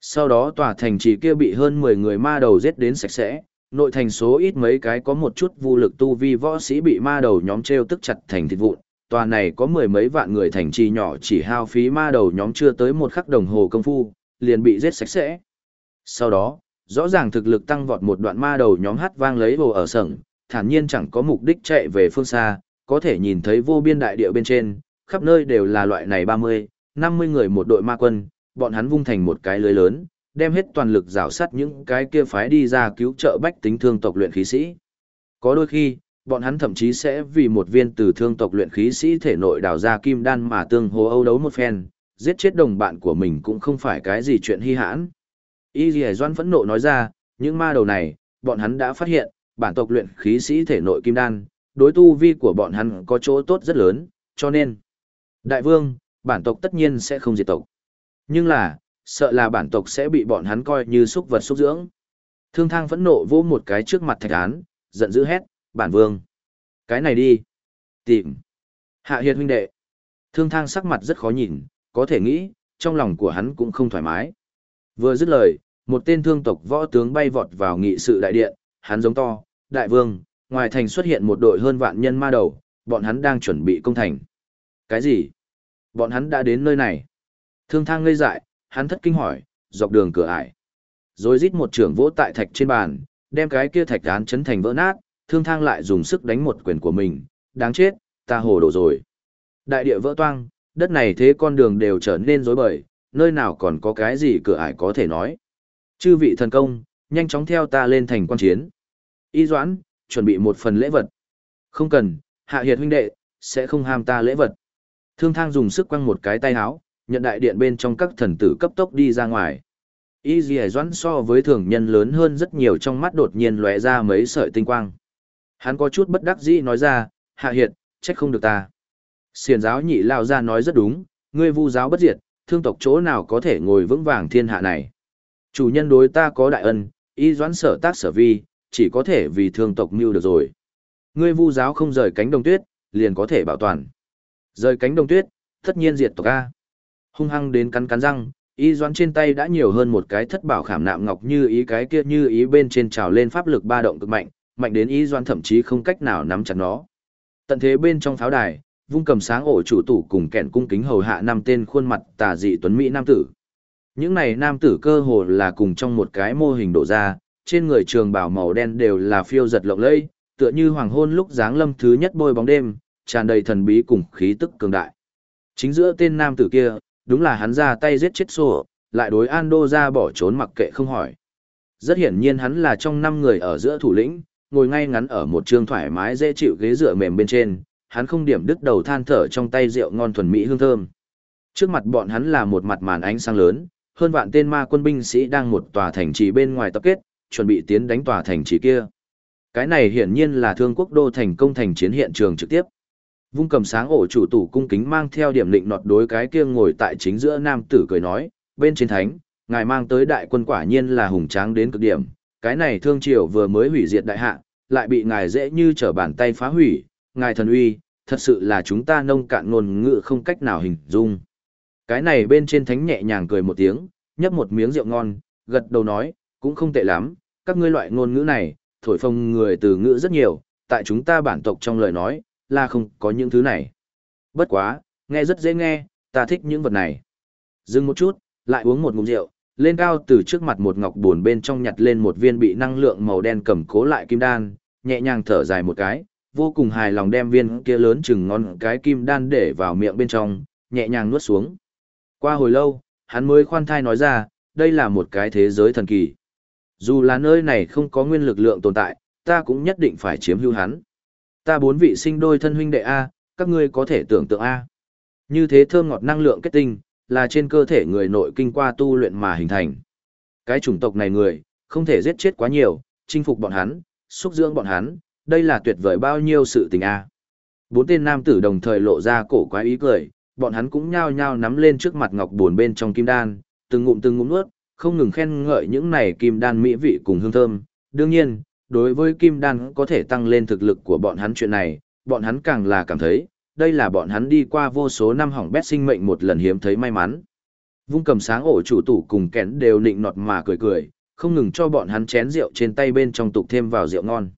A: Sau đó tòa thành trì kia bị hơn 10 người ma đầu giết đến sạch sẽ, nội thành số ít mấy cái có một chút vô lực tu vi võ sĩ bị ma đầu nhóm treo tức chặt thành thịt vụn. Tòa này có mười mấy vạn người thành trì nhỏ chỉ hao phí ma đầu nhóm chưa tới một khắc đồng hồ công phu, liền bị giết sạch sẽ. Sau đó, rõ ràng thực lực tăng vọt một đoạn ma đầu nhóm hát vang lấy vô ở sẩn, thản nhiên chẳng có mục đích chạy về phương xa, có thể nhìn thấy vô biên đại địa bên trên, khắp nơi đều là loại này 30, 50 người một đội ma quân, bọn hắn vung thành một cái lưới lớn, đem hết toàn lực rào sắt những cái kia phái đi ra cứu trợ bách tính thương tộc luyện khí sĩ. Có đôi khi, bọn hắn thậm chí sẽ vì một viên từ thương tộc luyện khí sĩ thể nội đào ra kim đan mà tương hồ âu đấu một phen, giết chết đồng bạn của mình cũng không phải cái gì chuyện hy hãn. Y Lì Doan phẫn nộ nói ra, những ma đầu này, bọn hắn đã phát hiện, bản tộc luyện khí sĩ thể nội kim đan, đối tu vi của bọn hắn có chỗ tốt rất lớn, cho nên, đại vương, bản tộc tất nhiên sẽ không diệt tộc. Nhưng là, sợ là bản tộc sẽ bị bọn hắn coi như xúc vật xúc dưỡng. Thương thang phẫn nộ vỗ một cái trước mặt thạch án, giận dữ hét, bản vương. Cái này đi. Tìm. Hạ Hiệt huynh đệ. Thương thang sắc mặt rất khó nhìn, có thể nghĩ, trong lòng của hắn cũng không thoải mái. Vừa dứt lời, một tên thương tộc võ tướng bay vọt vào nghị sự đại điện, hắn giống to, đại vương, ngoài thành xuất hiện một đội hơn vạn nhân ma đầu, bọn hắn đang chuẩn bị công thành. Cái gì? Bọn hắn đã đến nơi này. Thương thang ngây dại, hắn thất kinh hỏi, dọc đường cửa ải. Rồi rít một trưởng vỗ tại thạch trên bàn, đem cái kia thạch án chấn thành vỡ nát, thương thang lại dùng sức đánh một quyền của mình, đáng chết, ta hồ đồ rồi. Đại địa vỡ toang, đất này thế con đường đều trở nên rối bời, nơi nào còn có cái gì cửa ải có thể nói. Chư vị thần công, nhanh chóng theo ta lên thành quan chiến. Y Doãn, chuẩn bị một phần lễ vật. Không cần, hạ hiệt huynh đệ, sẽ không ham ta lễ vật. Thương thang dùng sức quăng một cái tay háo, nhận đại điện bên trong các thần tử cấp tốc đi ra ngoài. Y dì doãn so với thường nhân lớn hơn rất nhiều trong mắt đột nhiên lóe ra mấy sợi tinh quang. Hắn có chút bất đắc dĩ nói ra, hạ hiệt, trách không được ta. Xiền giáo nhị lao ra nói rất đúng, ngươi vu giáo bất diệt, thương tộc chỗ nào có thể ngồi vững vàng thiên hạ này. Chủ nhân đối ta có đại ân, y doãn sở tác sở vi, chỉ có thể vì thương tộc mưu được rồi. Ngươi vu giáo không rời cánh đồng tuyết, liền có thể bảo toàn. Rời cánh đồng tuyết, tất nhiên diệt tộc A. Hung hăng đến cắn cắn răng, y doãn trên tay đã nhiều hơn một cái thất bảo khảm nạm ngọc như ý cái kia như ý bên trên trào lên pháp lực ba động cực mạnh, mạnh đến y doãn thậm chí không cách nào nắm chặt nó. Tận thế bên trong pháo đài, vung cầm sáng ổ chủ tủ cùng kẹn cung kính hầu hạ năm tên khuôn mặt tà dị tuấn mỹ nam tử. Những này nam tử cơ hồ là cùng trong một cái mô hình đổ ra, trên người trường bảo màu đen đều là phiêu giật lộng lẫy, tựa như hoàng hôn lúc dáng lâm thứ nhất bôi bóng đêm, tràn đầy thần bí cùng khí tức cường đại. Chính giữa tên nam tử kia, đúng là hắn ra tay giết chết sổ, lại đối Ando ra bỏ trốn mặc kệ không hỏi. Rất hiển nhiên hắn là trong năm người ở giữa thủ lĩnh, ngồi ngay ngắn ở một trường thoải mái dễ chịu ghế dựa mềm bên trên, hắn không điểm đứt đầu than thở trong tay rượu ngon thuần mỹ hương thơm. Trước mặt bọn hắn là một mặt màn ánh sáng lớn, hơn vạn tên ma quân binh sĩ đang một tòa thành trì bên ngoài tập kết, chuẩn bị tiến đánh tòa thành trì kia. Cái này hiển nhiên là thương quốc đô thành công thành chiến hiện trường trực tiếp. Vung cầm sáng ổ chủ tủ cung kính mang theo điểm định nọt đối cái kia ngồi tại chính giữa nam tử cười nói, bên trên thánh, ngài mang tới đại quân quả nhiên là hùng tráng đến cực điểm, cái này thương triều vừa mới hủy diệt đại hạ, lại bị ngài dễ như trở bàn tay phá hủy, ngài thần uy, thật sự là chúng ta nông cạn ngôn ngữ không cách nào hình dung. Cái này bên trên thánh nhẹ nhàng cười một tiếng, nhấp một miếng rượu ngon, gật đầu nói, cũng không tệ lắm, các ngươi loại ngôn ngữ này, thổi phồng người từ ngữ rất nhiều, tại chúng ta bản tộc trong lời nói, là không có những thứ này. Bất quá, nghe rất dễ nghe, ta thích những vật này. Dừng một chút, lại uống một ngụm rượu, lên cao từ trước mặt một ngọc buồn bên trong nhặt lên một viên bị năng lượng màu đen cầm cố lại kim đan, nhẹ nhàng thở dài một cái, vô cùng hài lòng đem viên kia lớn chừng ngon cái kim đan để vào miệng bên trong, nhẹ nhàng nuốt xuống. Qua hồi lâu, hắn mới khoan thai nói ra, đây là một cái thế giới thần kỳ. Dù là nơi này không có nguyên lực lượng tồn tại, ta cũng nhất định phải chiếm hữu hắn. Ta bốn vị sinh đôi thân huynh đệ A, các ngươi có thể tưởng tượng A. Như thế thơm ngọt năng lượng kết tinh, là trên cơ thể người nội kinh qua tu luyện mà hình thành. Cái chủng tộc này người, không thể giết chết quá nhiều, chinh phục bọn hắn, xúc dưỡng bọn hắn, đây là tuyệt vời bao nhiêu sự tình a. Bốn tên nam tử đồng thời lộ ra cổ quái ý cười, bọn hắn cũng nhao nhao nắm lên trước mặt ngọc buồn bên trong kim đan, từng ngụm từng ngụm nuốt, không ngừng khen ngợi những này kim đan mỹ vị cùng hương thơm. Đương nhiên, đối với kim đan có thể tăng lên thực lực của bọn hắn chuyện này, bọn hắn càng là cảm thấy, đây là bọn hắn đi qua vô số năm hỏng bét sinh mệnh một lần hiếm thấy may mắn. Vung cầm sáng ổ chủ tủ cùng kén đều nịnh nọt mà cười cười, không ngừng cho bọn hắn chén rượu trên tay bên trong tục thêm vào rượu ngon.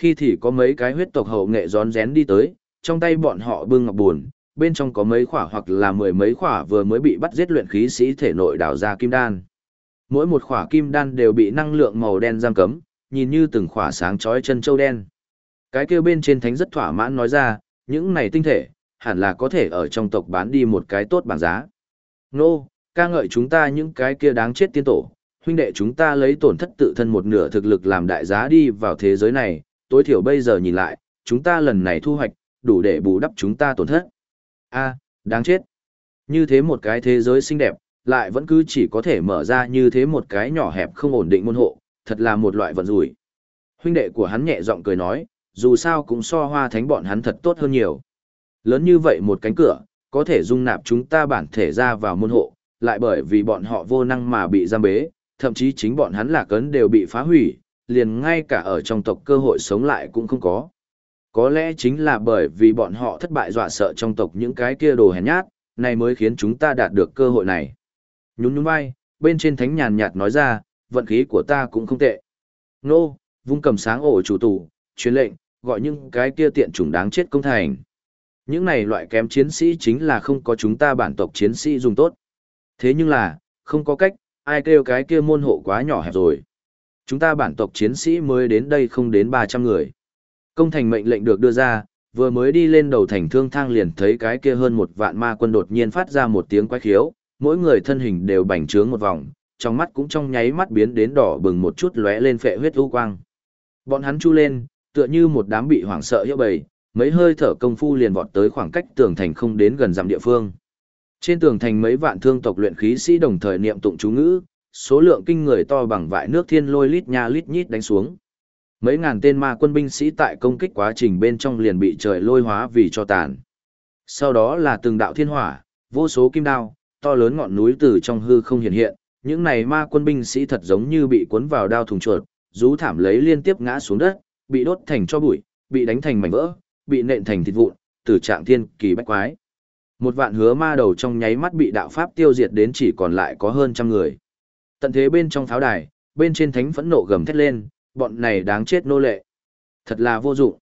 A: Khi thì có mấy cái huyết tộc hậu nghệ rón rén đi tới, trong tay bọn họ bưng ngọc buồn, bên trong có mấy khỏa hoặc là mười mấy khỏa vừa mới bị bắt giết luyện khí sĩ thể nội đào ra kim đan. Mỗi một khỏa kim đan đều bị năng lượng màu đen giam cấm, nhìn như từng khỏa sáng chói chân châu đen. Cái kia bên trên thánh rất thỏa mãn nói ra, những này tinh thể, hẳn là có thể ở trong tộc bán đi một cái tốt bằng giá. Nô, ca ngợi chúng ta những cái kia đáng chết tiên tổ, huynh đệ chúng ta lấy tổn thất tự thân một nửa thực lực làm đại giá đi vào thế giới này, tối thiểu bây giờ nhìn lại, chúng ta lần này thu hoạch, đủ để bù đắp chúng ta tổn thất. A, đáng chết. Như thế một cái thế giới xinh đẹp, lại vẫn cứ chỉ có thể mở ra như thế một cái nhỏ hẹp không ổn định môn hộ, thật là một loại vận rủi. Huynh đệ của hắn nhẹ giọng cười nói, dù sao cũng so hoa thánh bọn hắn thật tốt hơn nhiều. Lớn như vậy một cánh cửa, có thể dung nạp chúng ta bản thể ra vào môn hộ, lại bởi vì bọn họ vô năng mà bị giam bế, thậm chí chính bọn hắn là cấn đều bị phá hủy, liền ngay cả ở trong tộc cơ hội sống lại cũng không có. Có lẽ chính là bởi vì bọn họ thất bại dọa sợ trong tộc những cái kia đồ hèn nhát, này mới khiến chúng ta đạt được cơ hội này. Nhún nhún vai, bên trên thánh nhàn nhạt nói ra, vận khí của ta cũng không tệ. Nô, vung cầm sáng ổ chủ tù, truyền lệnh, gọi những cái kia tiện chủng đáng chết công thành. Những này loại kém chiến sĩ chính là không có chúng ta bản tộc chiến sĩ dùng tốt. Thế nhưng là, không có cách, ai kêu cái kia môn hộ quá nhỏ hẹp rồi. Chúng ta bản tộc chiến sĩ mới đến đây không đến 300 người. Công thành mệnh lệnh được đưa ra, vừa mới đi lên đầu thành thương thang liền thấy cái kia hơn một vạn ma quân đột nhiên phát ra một tiếng quái khiếu, mỗi người thân hình đều bành trướng một vòng, trong mắt cũng trong nháy mắt biến đến đỏ bừng một chút lóe lên phệ huyết u quang. Bọn hắn chu lên, tựa như một đám bị hoảng sợ hiệu bầy, mấy hơi thở công phu liền vọt tới khoảng cách tường thành không đến gần dặm địa phương. Trên tường thành mấy vạn thương tộc luyện khí sĩ đồng thời niệm tụng chú ngữ, số lượng kinh người to bằng vại nước thiên lôi lít nha lít nhít đánh xuống. Mấy ngàn tên ma quân binh sĩ tại công kích quá trình bên trong liền bị trời lôi hóa vì cho tàn. Sau đó là từng đạo thiên hỏa, vô số kim đao, to lớn ngọn núi từ trong hư không hiện hiện, những này ma quân binh sĩ thật giống như bị cuốn vào đao thùng chuột, rú thảm lấy liên tiếp ngã xuống đất, bị đốt thành cho bụi, bị đánh thành mảnh vỡ, bị nện thành thịt vụn, từ trạng thiên kỳ bách quái. Một vạn hứa ma đầu trong nháy mắt bị đạo pháp tiêu diệt đến chỉ còn lại có hơn trăm người. Tận thế bên trong pháo đài, bên trên thánh phẫn nộ gầm thét lên, bọn này đáng chết nô lệ. Thật là vô dụng.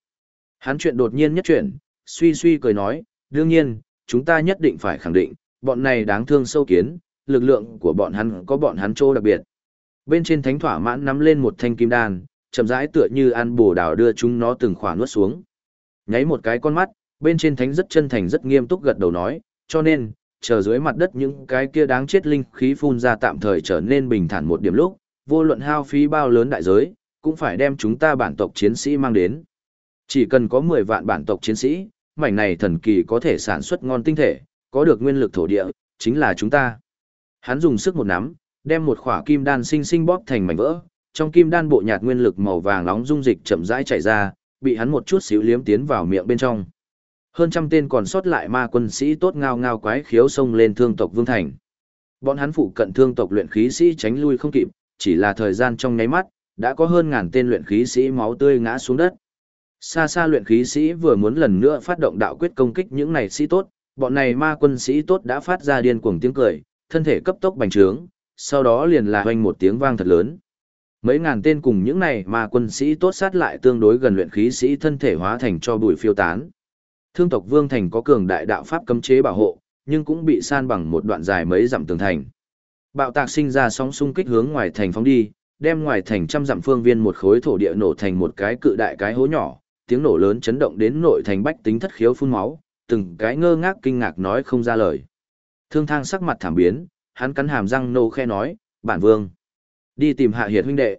A: Hắn chuyện đột nhiên nhất chuyển, suy suy cười nói, đương nhiên, chúng ta nhất định phải khẳng định, bọn này đáng thương sâu kiến, lực lượng của bọn hắn có bọn hắn chỗ đặc biệt. Bên trên thánh thỏa mãn nắm lên một thanh kim đan, chậm rãi tựa như ăn bổ đào đưa chúng nó từng khỏa nuốt xuống. Nháy một cái con mắt, bên trên thánh rất chân thành rất nghiêm túc gật đầu nói, cho nên, chờ dưới mặt đất những cái kia đáng chết linh khí phun ra tạm thời trở nên bình thản một điểm lúc, vô luận hao phí bao lớn đại giới, cũng phải đem chúng ta bản tộc chiến sĩ mang đến. Chỉ cần có 10 vạn bản tộc chiến sĩ, mảnh này thần kỳ có thể sản xuất ngon tinh thể, có được nguyên lực thổ địa, chính là chúng ta. Hắn dùng sức một nắm, đem một khỏa kim đan sinh sinh bóp thành mảnh vỡ, trong kim đan bộ nhạt nguyên lực màu vàng nóng dung dịch chậm rãi chảy ra, bị hắn một chút xíu liếm tiến vào miệng bên trong. Hơn trăm tên còn sót lại ma quân sĩ tốt ngao ngao quái khiếu xông lên thương tộc vương thành. Bọn hắn phụ cận thương tộc luyện khí sĩ tránh lui không kịp, chỉ là thời gian trong nháy mắt, đã có hơn ngàn tên luyện khí sĩ máu tươi ngã xuống đất. Xa xa luyện khí sĩ vừa muốn lần nữa phát động đạo quyết công kích những này sĩ tốt, bọn này ma quân sĩ tốt đã phát ra điên cuồng tiếng cười, thân thể cấp tốc bành trướng, sau đó liền là hoanh một tiếng vang thật lớn. Mấy ngàn tên cùng những này ma quân sĩ tốt sát lại tương đối gần luyện khí sĩ thân thể hóa thành cho bụi phiêu tán. Thương tộc Vương Thành có cường đại đạo pháp cấm chế bảo hộ, nhưng cũng bị san bằng một đoạn dài mấy dặm tường thành. Bạo tạc sinh ra sóng xung kích hướng ngoài thành phóng đi, đem ngoài thành trăm dặm phương viên một khối thổ địa nổ thành một cái cự đại cái hố nhỏ, tiếng nổ lớn chấn động đến nội thành bách tính thất khiếu phun máu, từng cái ngơ ngác kinh ngạc nói không ra lời. Thương thang sắc mặt thảm biến, hắn cắn hàm răng nô khe nói, bản vương. Đi tìm hạ hiệt huynh đệ.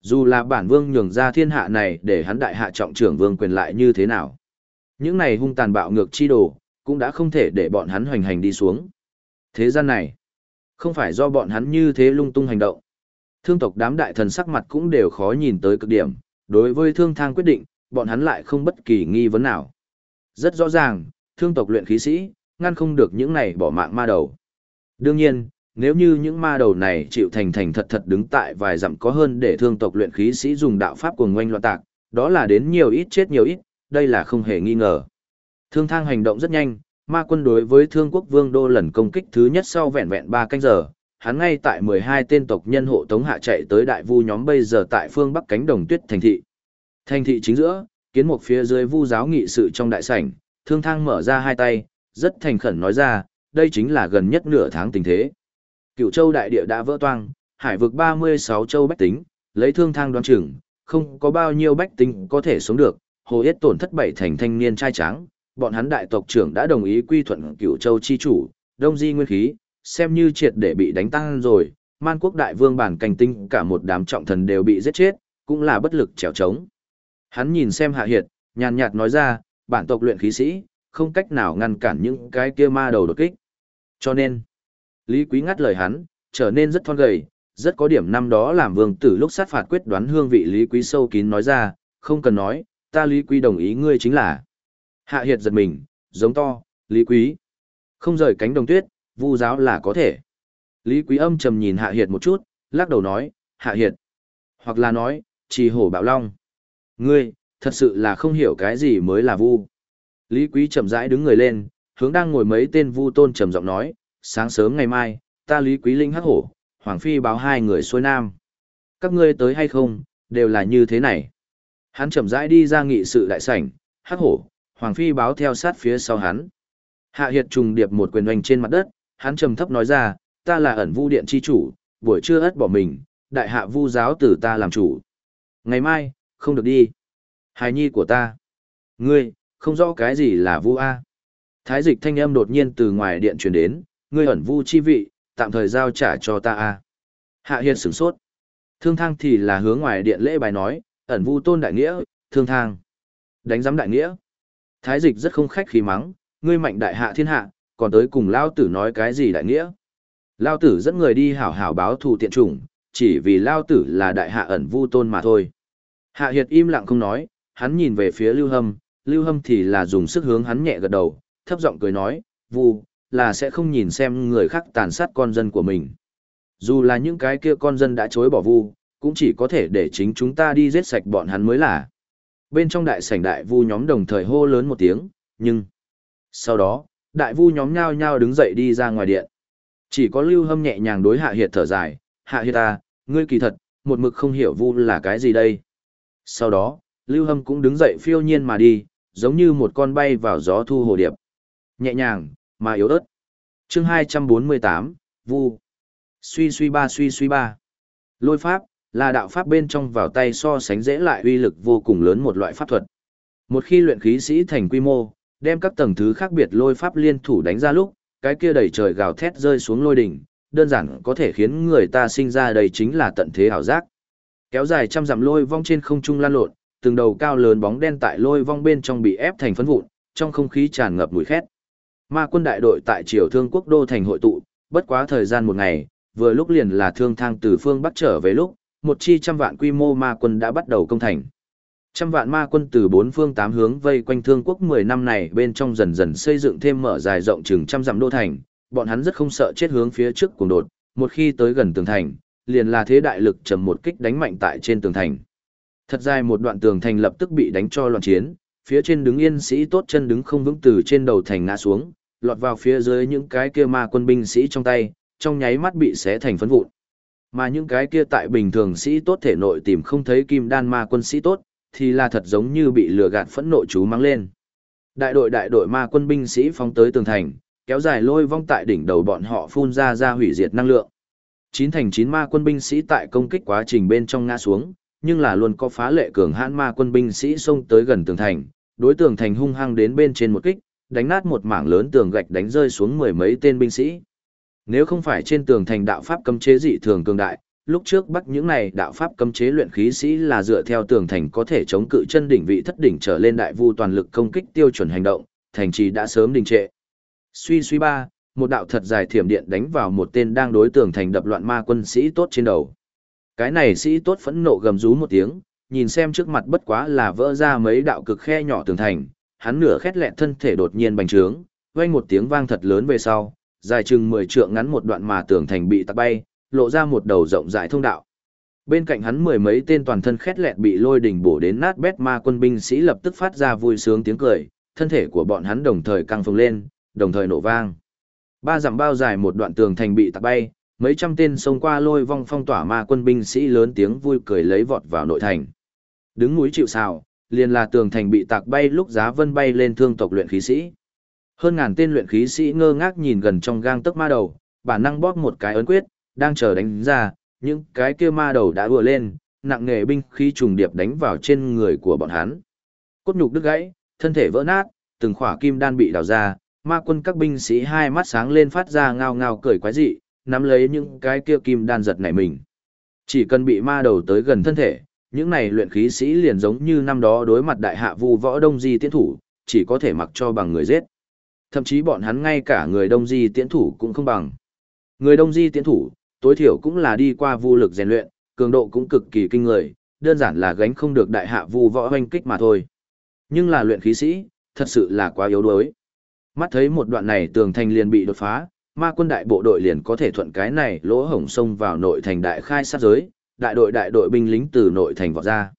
A: Dù là bản vương nhường ra thiên hạ này để hắn đại hạ trọng trưởng vương quyền lại như thế nào. Những này hung tàn bạo ngược chi đồ, cũng đã không thể để bọn hắn hoành hành đi xuống. Thế gian này, không phải do bọn hắn như thế lung tung hành động. Thương tộc đám đại thần sắc mặt cũng đều khó nhìn tới cực điểm, đối với thương thang quyết định, bọn hắn lại không bất kỳ nghi vấn nào. Rất rõ ràng, thương tộc luyện khí sĩ, ngăn không được những này bỏ mạng ma đầu. Đương nhiên, nếu như những ma đầu này chịu thành thành thật thật đứng tại vài dặm có hơn để thương tộc luyện khí sĩ dùng đạo pháp cuồng ngoanh loạn tạc, đó là đến nhiều ít chết nhiều ít, đây là không hề nghi ngờ. Thương thang hành động rất nhanh, ma quân đối với thương quốc vương đô lần công kích thứ nhất sau vẹn vẹn 3 canh giờ, hắn ngay tại 12 tên tộc nhân hộ tống hạ chạy tới đại vu nhóm bây giờ tại phương bắc cánh đồng tuyết thành thị. Thành thị chính giữa, kiến một phía dưới vu giáo nghị sự trong đại sảnh, thương thang mở ra hai tay, rất thành khẩn nói ra, đây chính là gần nhất nửa tháng tình thế. Cựu châu đại địa đã vỡ toang, hải vực 36 châu bách tính, lấy thương thang đoán chừng, không có bao nhiêu bách tính có thể sống được, hồ yết tổn thất bảy thành thanh niên trai tráng, bọn hắn đại tộc trưởng đã đồng ý quy thuận cựu châu chi chủ, đông di nguyên khí, xem như triệt để bị đánh tăng rồi, man quốc đại vương bản cảnh tinh cả một đám trọng thần đều bị giết chết, cũng là bất lực trèo trống. Hắn nhìn xem hạ hiệt, nhàn nhạt nói ra, bản tộc luyện khí sĩ, không cách nào ngăn cản những cái kia ma đầu đột kích. Cho nên, Lý Quý ngắt lời hắn, trở nên rất thon gầy, rất có điểm năm đó làm vương tử lúc sát phạt quyết đoán hương vị Lý Quý sâu kín nói ra, không cần nói, ta Lý Quý đồng ý ngươi chính là. Hạ Hiệt giật mình, giống to, Lý Quý. Không rời cánh đồng tuyết, vu giáo là có thể. Lý Quý âm trầm nhìn Hạ Hiệt một chút, lắc đầu nói, Hạ Hiệt. Hoặc là nói, trì hổ bạo long. Ngươi, thật sự là không hiểu cái gì mới là vu. Lý Quý chậm rãi đứng người lên, hướng đang ngồi mấy tên vu tôn trầm giọng nói, sáng sớm ngày mai, ta Lý Quý Linh hắc hổ, Hoàng Phi báo hai người xuôi nam. Các ngươi tới hay không, đều là như thế này. Hắn chậm rãi đi ra nghị sự đại sảnh, hắc hổ, Hoàng Phi báo theo sát phía sau hắn. Hạ Hiệt trùng điệp một quyền oanh trên mặt đất, hắn trầm thấp nói ra, ta là ẩn vu điện chi chủ, buổi trưa ất bỏ mình, đại hạ vu giáo tử ta làm chủ. Ngày mai, không được đi. Hài nhi của ta. Ngươi, không rõ cái gì là vu A. Thái dịch thanh âm đột nhiên từ ngoài điện truyền đến, ngươi ẩn vu chi vị, tạm thời giao trả cho ta A. Hạ Hiệt sửng sốt. Thương thang thì là hướng ngoài điện lễ bài nói, ẩn vu tôn đại nghĩa, thương thang. Đánh giám đại nghĩa. Thái dịch rất không khách khí mắng, ngươi mạnh đại hạ thiên hạ, còn tới cùng lao tử nói cái gì đại nghĩa. Lao tử dẫn người đi hảo hảo báo thù tiện chủng, chỉ vì Lao tử là đại hạ ẩn vu tôn mà thôi. Hạ Hiệt im lặng không nói, hắn nhìn về phía Lưu Hâm, Lưu Hâm thì là dùng sức hướng hắn nhẹ gật đầu, thấp giọng cười nói, vu, là sẽ không nhìn xem người khác tàn sát con dân của mình. Dù là những cái kia con dân đã chối bỏ vu, cũng chỉ có thể để chính chúng ta đi giết sạch bọn hắn mới là. Bên trong đại sảnh đại vu nhóm đồng thời hô lớn một tiếng, nhưng... Sau đó, đại vu nhóm nhao nhao đứng dậy đi ra ngoài điện. Chỉ có lưu hâm nhẹ nhàng đối hạ hiệt thở dài, hạ hiệt ta, ngươi kỳ thật, một mực không hiểu vu là cái gì đây. Sau đó, lưu hâm cũng đứng dậy phiêu nhiên mà đi, giống như một con bay vào gió thu hồ điệp. Nhẹ nhàng, mà yếu ớt. chương 248, vu. Suy suy ba suy suy ba. Lôi pháp, là đạo pháp bên trong vào tay so sánh dễ lại uy lực vô cùng lớn một loại pháp thuật. Một khi luyện khí sĩ thành quy mô, đem các tầng thứ khác biệt lôi pháp liên thủ đánh ra lúc, cái kia đầy trời gào thét rơi xuống lôi đỉnh, đơn giản có thể khiến người ta sinh ra đây chính là tận thế hảo giác. Kéo dài trăm dặm lôi vong trên không trung lan lộn, từng đầu cao lớn bóng đen tại lôi vong bên trong bị ép thành phấn vụn, trong không khí tràn ngập mùi khét. Ma quân đại đội tại Triều Thương Quốc đô thành hội tụ, bất quá thời gian một ngày, vừa lúc liền là thương thang từ phương bắc trở về lúc, một chi trăm vạn quy mô ma quân đã bắt đầu công thành. Trăm vạn ma quân từ bốn phương tám hướng vây quanh thương quốc 10 năm này bên trong dần dần xây dựng thêm mở dài rộng chừng trăm dặm đô thành, bọn hắn rất không sợ chết hướng phía trước cùng đột, một khi tới gần tường thành, liền là thế đại lực trầm một kích đánh mạnh tại trên tường thành. Thật dài một đoạn tường thành lập tức bị đánh cho loạn chiến, phía trên đứng yên sĩ tốt chân đứng không vững từ trên đầu thành ngã xuống, lọt vào phía dưới những cái kia ma quân binh sĩ trong tay, trong nháy mắt bị xé thành phấn vụn. Mà những cái kia tại bình thường sĩ tốt thể nội tìm không thấy kim đan ma quân sĩ tốt, thì là thật giống như bị lừa gạt phẫn nộ chú mang lên. Đại đội đại đội ma quân binh sĩ phóng tới tường thành, kéo dài lôi vong tại đỉnh đầu bọn họ phun ra ra hủy diệt năng lượng. Chín thành chín ma quân binh sĩ tại công kích quá trình bên trong ngã xuống, nhưng là luôn có phá lệ cường hãn ma quân binh sĩ xông tới gần tường thành, đối tường thành hung hăng đến bên trên một kích, đánh nát một mảng lớn tường gạch đánh rơi xuống mười mấy tên binh sĩ. Nếu không phải trên tường thành đạo pháp cấm chế dị thường cường đại, lúc trước bắt những này đạo pháp cấm chế luyện khí sĩ là dựa theo tường thành có thể chống cự chân đỉnh vị thất đỉnh trở lên đại vu toàn lực công kích tiêu chuẩn hành động, thành trì đã sớm đình trệ. Suy suy ba, một đạo thật dài thiểm điện đánh vào một tên đang đối tường thành đập loạn ma quân sĩ tốt trên đầu. Cái này sĩ tốt phẫn nộ gầm rú một tiếng, nhìn xem trước mặt bất quá là vỡ ra mấy đạo cực khe nhỏ tường thành, hắn nửa khét lẹn thân thể đột nhiên bành trướng, vang một tiếng vang thật lớn về sau, dài chừng 10 trượng ngắn một đoạn mà tường thành bị tạc bay, lộ ra một đầu rộng rãi thông đạo. Bên cạnh hắn mười mấy tên toàn thân khét lẹt bị lôi đỉnh bổ đến nát bét ma quân binh sĩ lập tức phát ra vui sướng tiếng cười, thân thể của bọn hắn đồng thời căng phồng lên, đồng thời nổ vang. Ba dặm bao dài một đoạn tường thành bị tạc bay, mấy trăm tên xông qua lôi vong phong tỏa ma quân binh sĩ lớn tiếng vui cười lấy vọt vào nội thành. Đứng núi chịu sào, liền là tường thành bị tạc bay lúc giá vân bay lên thương tộc luyện khí sĩ. Hơn ngàn tên luyện khí sĩ ngơ ngác nhìn gần trong gang tấc ma đầu, bản năng bóp một cái ấn quyết, đang chờ đánh ra, những cái kia ma đầu đã vừa lên, nặng nghề binh khí trùng điệp đánh vào trên người của bọn hắn. Cốt nhục đứt gãy, thân thể vỡ nát, từng khỏa kim đan bị đào ra, ma quân các binh sĩ hai mắt sáng lên phát ra ngao ngao cười quái dị, nắm lấy những cái kia kim đan giật nảy mình. Chỉ cần bị ma đầu tới gần thân thể, những này luyện khí sĩ liền giống như năm đó đối mặt đại hạ vu võ đông di tiến thủ, chỉ có thể mặc cho bằng người giết. Thậm chí bọn hắn ngay cả người đông di tiến thủ cũng không bằng. Người đông di tiến thủ, tối thiểu cũng là đi qua vu lực rèn luyện, cường độ cũng cực kỳ kinh người, đơn giản là gánh không được đại hạ vu võ hoanh kích mà thôi. Nhưng là luyện khí sĩ, thật sự là quá yếu đuối. Mắt thấy một đoạn này tường thành liền bị đột phá, ma quân đại bộ đội liền có thể thuận cái này lỗ hổng sông vào nội thành đại khai sát giới, đại đội đại đội binh lính từ nội thành vọt ra.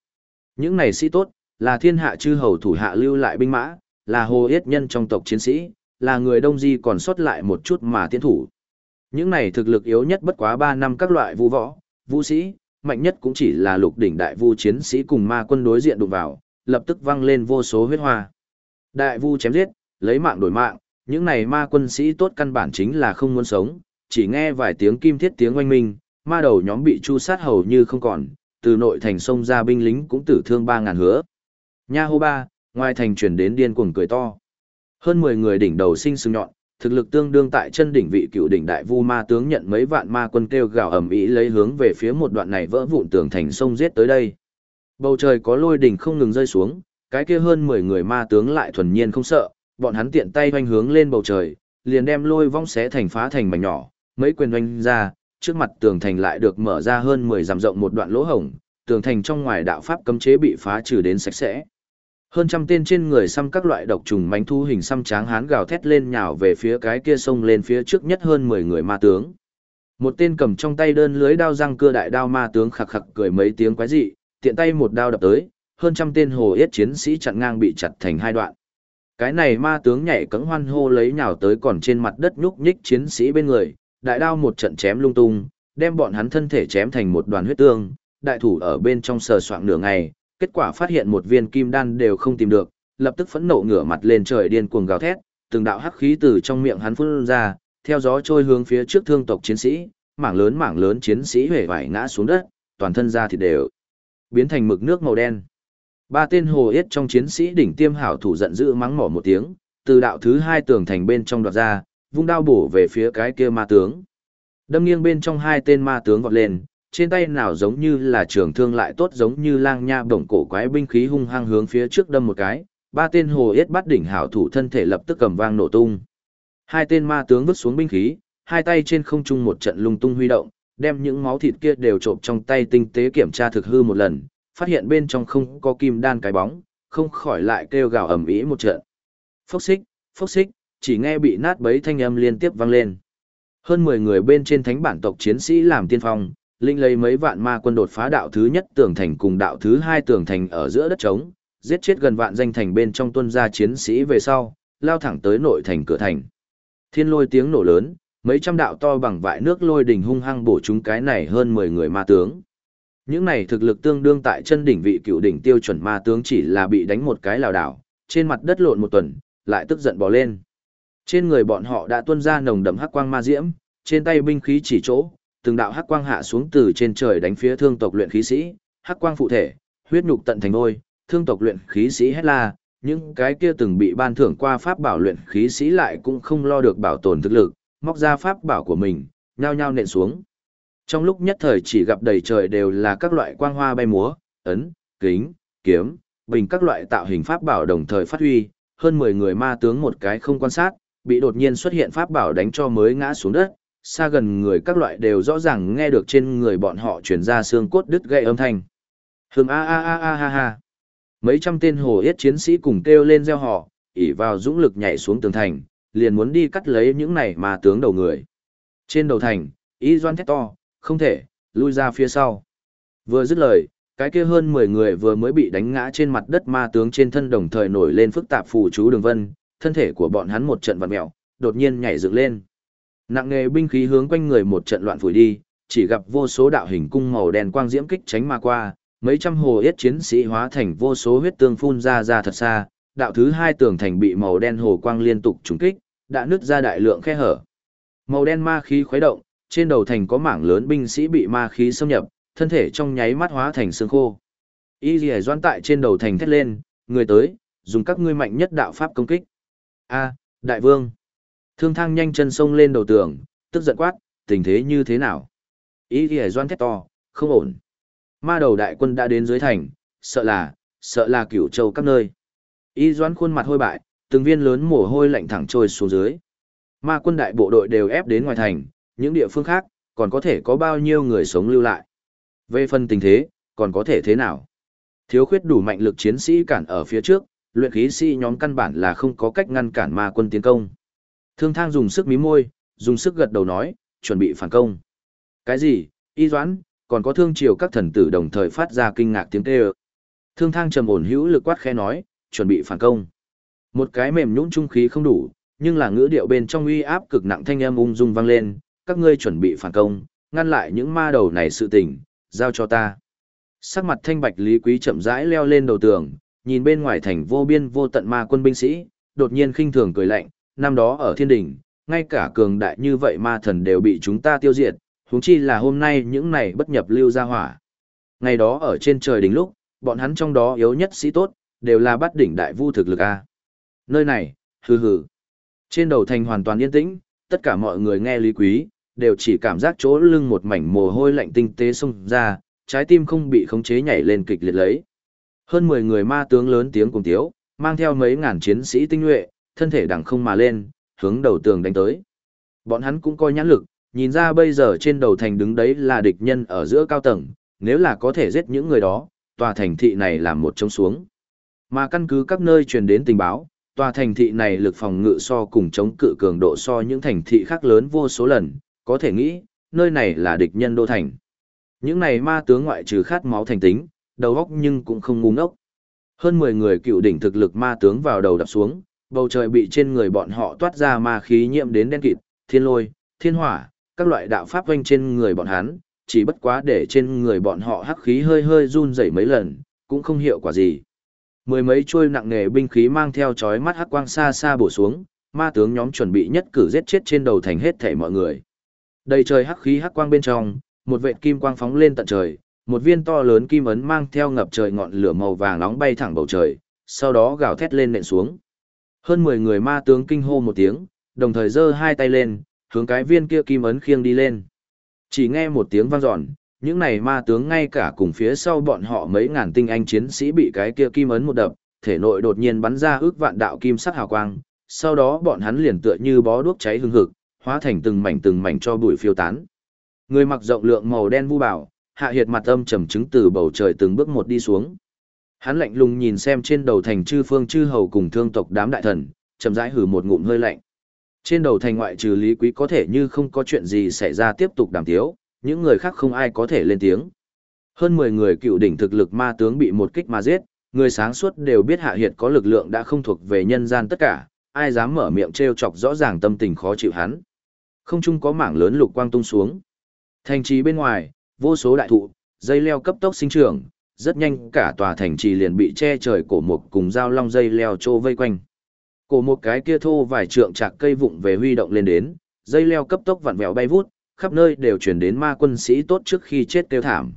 A: Những này sĩ tốt, là thiên hạ chư hầu thủ hạ lưu lại binh mã, là hồ yết nhân trong tộc chiến sĩ, là người đông di còn sót lại một chút mà tiến thủ. Những này thực lực yếu nhất bất quá 3 năm các loại vũ võ, vũ sĩ, mạnh nhất cũng chỉ là lục đỉnh đại vu chiến sĩ cùng ma quân đối diện đụng vào, lập tức văng lên vô số huyết hoa. Đại vu chém giết, lấy mạng đổi mạng, những này ma quân sĩ tốt căn bản chính là không muốn sống, chỉ nghe vài tiếng kim thiết tiếng oanh minh, ma đầu nhóm bị chu sát hầu như không còn, từ nội thành sông ra binh lính cũng tử thương 3.000 hứa. Nha hô ba, ngoài thành chuyển đến điên cuồng cười to. Hơn 10 người đỉnh đầu sinh sừng nhọn, thực lực tương đương tại chân đỉnh vị cựu đỉnh đại vu ma tướng nhận mấy vạn ma quân kêu gào ầm ĩ lấy hướng về phía một đoạn này vỡ vụn tường thành sông giết tới đây. Bầu trời có lôi đỉnh không ngừng rơi xuống, cái kia hơn 10 người ma tướng lại thuần nhiên không sợ, bọn hắn tiện tay hoành hướng lên bầu trời, liền đem lôi vong xé thành phá thành mảnh nhỏ, mấy quyền hoành ra, trước mặt tường thành lại được mở ra hơn 10 dặm rộng một đoạn lỗ hổng, tường thành trong ngoài đạo pháp cấm chế bị phá trừ đến sạch sẽ. Hơn trăm tên trên người xăm các loại độc trùng mánh thu hình xăm tráng hán gào thét lên nhào về phía cái kia sông lên phía trước nhất hơn 10 người ma tướng. Một tên cầm trong tay đơn lưới đao răng cưa đại đao ma tướng khặc khặc cười mấy tiếng quái dị, tiện tay một đao đập tới, hơn trăm tên hồ yết chiến sĩ chặn ngang bị chặt thành hai đoạn. Cái này ma tướng nhảy cẫng hoan hô lấy nhào tới còn trên mặt đất nhúc nhích chiến sĩ bên người, đại đao một trận chém lung tung, đem bọn hắn thân thể chém thành một đoàn huyết tương, đại thủ ở bên trong sờ soạng nửa ngày, kết quả phát hiện một viên kim đan đều không tìm được, lập tức phẫn nộ ngửa mặt lên trời điên cuồng gào thét, từng đạo hắc khí từ trong miệng hắn phun ra, theo gió trôi hướng phía trước thương tộc chiến sĩ, mảng lớn mảng lớn chiến sĩ hề vải ngã xuống đất, toàn thân da thịt đều biến thành mực nước màu đen. Ba tên hồ yết trong chiến sĩ đỉnh tiêm hảo thủ giận dữ mắng mỏ một tiếng, từ đạo thứ hai tường thành bên trong đoạt ra, vung đao bổ về phía cái kia ma tướng. Đâm nghiêng bên trong hai tên ma tướng vọt lên, trên tay nào giống như là trường thương lại tốt giống như lang nha bổng cổ quái binh khí hung hăng hướng phía trước đâm một cái, ba tên hồ yết bắt đỉnh hảo thủ thân thể lập tức cầm vang nổ tung. Hai tên ma tướng vứt xuống binh khí, hai tay trên không trung một trận lung tung huy động, đem những máu thịt kia đều trộm trong tay tinh tế kiểm tra thực hư một lần, phát hiện bên trong không có kim đan cái bóng, không khỏi lại kêu gào ầm ĩ một trận. Phốc xích, phốc xích, chỉ nghe bị nát bấy thanh âm liên tiếp vang lên. Hơn 10 người bên trên thánh bản tộc chiến sĩ làm tiên phong, linh lấy mấy vạn ma quân đột phá đạo thứ nhất tường thành cùng đạo thứ hai tường thành ở giữa đất trống, giết chết gần vạn danh thành bên trong tuân gia chiến sĩ về sau, lao thẳng tới nội thành cửa thành. Thiên lôi tiếng nổ lớn, mấy trăm đạo to bằng vại nước lôi đỉnh hung hăng bổ chúng cái này hơn 10 người ma tướng. Những này thực lực tương đương tại chân đỉnh vị cựu đỉnh tiêu chuẩn ma tướng chỉ là bị đánh một cái lào đảo, trên mặt đất lộn một tuần, lại tức giận bò lên. Trên người bọn họ đã tuôn ra nồng đậm hắc quang ma diễm, trên tay binh khí chỉ chỗ, từng đạo hắc quang hạ xuống từ trên trời đánh phía thương tộc luyện khí sĩ, hắc quang phụ thể, huyết nhục tận thành ngôi, thương tộc luyện khí sĩ hét la, những cái kia từng bị ban thưởng qua pháp bảo luyện khí sĩ lại cũng không lo được bảo tồn thực lực, móc ra pháp bảo của mình, nhao nhao nện xuống. Trong lúc nhất thời chỉ gặp đầy trời đều là các loại quang hoa bay múa, ấn, kính, kiếm, bình các loại tạo hình pháp bảo đồng thời phát huy, hơn 10 người ma tướng một cái không quan sát, bị đột nhiên xuất hiện pháp bảo đánh cho mới ngã xuống đất, xa gần người các loại đều rõ ràng nghe được trên người bọn họ truyền ra xương cốt đứt gãy âm thanh. Hừng a a a a ha ha. Mấy trăm tên hồ yết chiến sĩ cùng kêu lên reo họ, ỉ vào dũng lực nhảy xuống tường thành, liền muốn đi cắt lấy những này mà tướng đầu người. Trên đầu thành, y doan thét to, không thể, lui ra phía sau. Vừa dứt lời, cái kia hơn 10 người vừa mới bị đánh ngã trên mặt đất ma tướng trên thân đồng thời nổi lên phức tạp phù chú đường vân, thân thể của bọn hắn một trận vặn mèo, đột nhiên nhảy dựng lên. Nặng nghề binh khí hướng quanh người một trận loạn phủi đi, chỉ gặp vô số đạo hình cung màu đen quang diễm kích tránh mà qua, mấy trăm hồ yết chiến sĩ hóa thành vô số huyết tương phun ra ra thật xa, đạo thứ hai tường thành bị màu đen hồ quang liên tục trúng kích, đã nứt ra đại lượng khe hở. Màu đen ma khí khuấy động, trên đầu thành có mảng lớn binh sĩ bị ma khí xâm nhập, thân thể trong nháy mắt hóa thành xương khô. Y Lìa Doan tại trên đầu thành thét lên, người tới, dùng các ngươi mạnh nhất đạo pháp công kích. A, đại vương. Thương thang nhanh chân sông lên đầu tường, tức giận quát, tình thế như thế nào? Ý Lìa Doan thét to, không ổn. Ma đầu đại quân đã đến dưới thành, sợ là, sợ là cửu châu các nơi. Ý Doan khuôn mặt hôi bại, từng viên lớn mồ hôi lạnh thẳng trôi xuống dưới. Ma quân đại bộ đội đều ép đến ngoài thành, những địa phương khác, còn có thể có bao nhiêu người sống lưu lại. Về phần tình thế, còn có thể thế nào? Thiếu khuyết đủ mạnh lực chiến sĩ cản ở phía trước, luyện khí sĩ nhóm căn bản là không có cách ngăn cản ma quân tiến công. Thương thang dùng sức mí môi, dùng sức gật đầu nói, chuẩn bị phản công. Cái gì, y doãn, còn có thương triều các thần tử đồng thời phát ra kinh ngạc tiếng kêu. Thương thang trầm ổn hữu lực quát khẽ nói, chuẩn bị phản công. Một cái mềm nhũn trung khí không đủ, nhưng là ngữ điệu bên trong uy áp cực nặng thanh âm ung dung vang lên, các ngươi chuẩn bị phản công, ngăn lại những ma đầu này sự tình, giao cho ta. Sắc mặt thanh bạch Lý Quý chậm rãi leo lên đầu tường, nhìn bên ngoài thành vô biên vô tận ma quân binh sĩ, đột nhiên khinh thường cười lạnh, năm đó ở thiên đình, ngay cả cường đại như vậy ma thần đều bị chúng ta tiêu diệt, huống chi là hôm nay những này bất nhập lưu ra hỏa. Ngày đó ở trên trời đỉnh lúc, bọn hắn trong đó yếu nhất sĩ tốt, đều là bắt đỉnh đại vu thực lực A. Nơi này, hừ hừ. Trên đầu thành hoàn toàn yên tĩnh, tất cả mọi người nghe Lý Quý, đều chỉ cảm giác chỗ lưng một mảnh mồ hôi lạnh tinh tế xông ra, trái tim không bị khống chế nhảy lên kịch liệt lấy. Hơn 10 người ma tướng lớn tiếng cùng tiếu, mang theo mấy ngàn chiến sĩ tinh nhuệ, thân thể đằng không mà lên, hướng đầu tường đánh tới. Bọn hắn cũng coi nhãn lực, nhìn ra bây giờ trên đầu thành đứng đấy là địch nhân ở giữa cao tầng, nếu là có thể giết những người đó, tòa thành thị này làm một trống xuống. Mà căn cứ các nơi truyền đến tình báo, tòa thành thị này lực phòng ngự so cùng chống cự cường độ so những thành thị khác lớn vô số lần, có thể nghĩ, nơi này là địch nhân đô thành. Những này ma tướng ngoại trừ khát máu thành tính, đầu óc nhưng cũng không ngu ngốc. Hơn 10 người cựu đỉnh thực lực ma tướng vào đầu đập xuống, bầu trời bị trên người bọn họ toát ra ma khí nhiễm đến đen kịt, thiên lôi, thiên hỏa, các loại đạo pháp quanh trên người bọn hắn, chỉ bất quá để trên người bọn họ hắc khí hơi hơi run rẩy mấy lần, cũng không hiệu quả gì. Mười mấy trôi nặng nghề binh khí mang theo chói mắt hắc quang xa xa bổ xuống, ma tướng nhóm chuẩn bị nhất cử giết chết trên đầu thành hết thảy mọi người. Đầy trời hắc khí hắc quang bên trong, một vệt kim quang phóng lên tận trời, một viên to lớn kim ấn mang theo ngập trời ngọn lửa màu vàng nóng bay thẳng bầu trời, sau đó gào thét lên nện xuống. Hơn 10 người ma tướng kinh hô một tiếng, đồng thời giơ hai tay lên, hướng cái viên kia kim ấn khiêng đi lên. Chỉ nghe một tiếng vang dọn, những này ma tướng ngay cả cùng phía sau bọn họ mấy ngàn tinh anh chiến sĩ bị cái kia kim ấn một đập, thể nội đột nhiên bắn ra ước vạn đạo kim sắc hào quang, sau đó bọn hắn liền tựa như bó đuốc cháy hừng hực, hóa thành từng mảnh từng mảnh cho bụi phiêu tán. Người mặc rộng lượng màu đen vu bảo, hạ hiệt mặt âm trầm chứng từ bầu trời từng bước một đi xuống. Hắn lạnh lùng nhìn xem trên đầu thành chư phương chư hầu cùng thương tộc đám đại thần, chậm rãi hừ một ngụm hơi lạnh. Trên đầu thành ngoại trừ Lý Quý có thể như không có chuyện gì xảy ra tiếp tục đàm tiếu, những người khác không ai có thể lên tiếng. Hơn 10 người cựu đỉnh thực lực ma tướng bị một kích mà giết, người sáng suốt đều biết Hạ Hiệt có lực lượng đã không thuộc về nhân gian tất cả, ai dám mở miệng trêu chọc rõ ràng tâm tình khó chịu hắn. Không chung có mảng lớn lục quang tung xuống. Thành trì bên ngoài, vô số đại thụ, dây leo cấp tốc sinh trưởng, rất nhanh cả tòa thành trì liền bị che trời cổ mục cùng dao long dây leo trô vây quanh. Cổ một cái kia thô vài trượng chạc cây vụng về huy động lên đến, dây leo cấp tốc vặn vẹo bay vút, khắp nơi đều chuyển đến ma quân sĩ tốt trước khi chết tiêu thảm.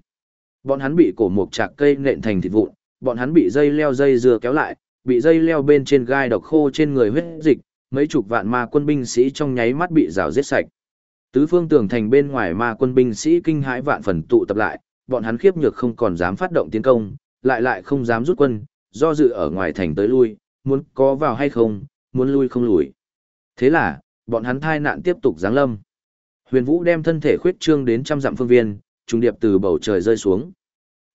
A: Bọn hắn bị cổ một chạc cây nện thành thịt vụn, bọn hắn bị dây leo dây dưa kéo lại, bị dây leo bên trên gai độc khô trên người huyết dịch, mấy chục vạn ma quân binh sĩ trong nháy mắt bị rào giết sạch. Tứ phương tường thành bên ngoài ma quân binh sĩ kinh hãi vạn phần tụ tập lại, bọn hắn khiếp nhược không còn dám phát động tiến công, lại lại không dám rút quân, do dự ở ngoài thành tới lui, muốn có vào hay không, muốn lui không lùi. Thế là, bọn hắn thai nạn tiếp tục giáng lâm. Huyền Vũ đem thân thể khuyết trương đến trăm dặm phương viên, trùng điệp từ bầu trời rơi xuống.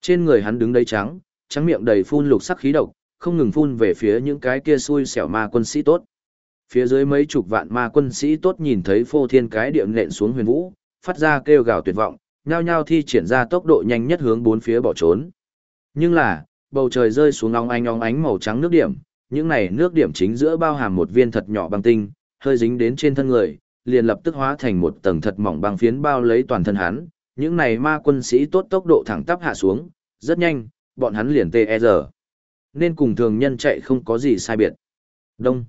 A: Trên người hắn đứng đấy trắng, trắng miệng đầy phun lục sắc khí độc, không ngừng phun về phía những cái kia xui xẻo ma quân sĩ tốt. Phía dưới mấy chục vạn ma quân sĩ tốt nhìn thấy phô thiên cái điệm nện xuống huyền vũ, phát ra kêu gào tuyệt vọng, nhao nhao thi triển ra tốc độ nhanh nhất hướng bốn phía bỏ trốn. Nhưng là, bầu trời rơi xuống óng ánh óng ánh màu trắng nước điểm, những này nước điểm chính giữa bao hàm một viên thật nhỏ băng tinh, hơi dính đến trên thân người, liền lập tức hóa thành một tầng thật mỏng băng phiến bao lấy toàn thân hắn. Những này ma quân sĩ tốt tốc độ thẳng tắp hạ xuống, rất nhanh, bọn hắn liền tê e giờ. Nên cùng thường nhân chạy không có gì sai biệt. Đông.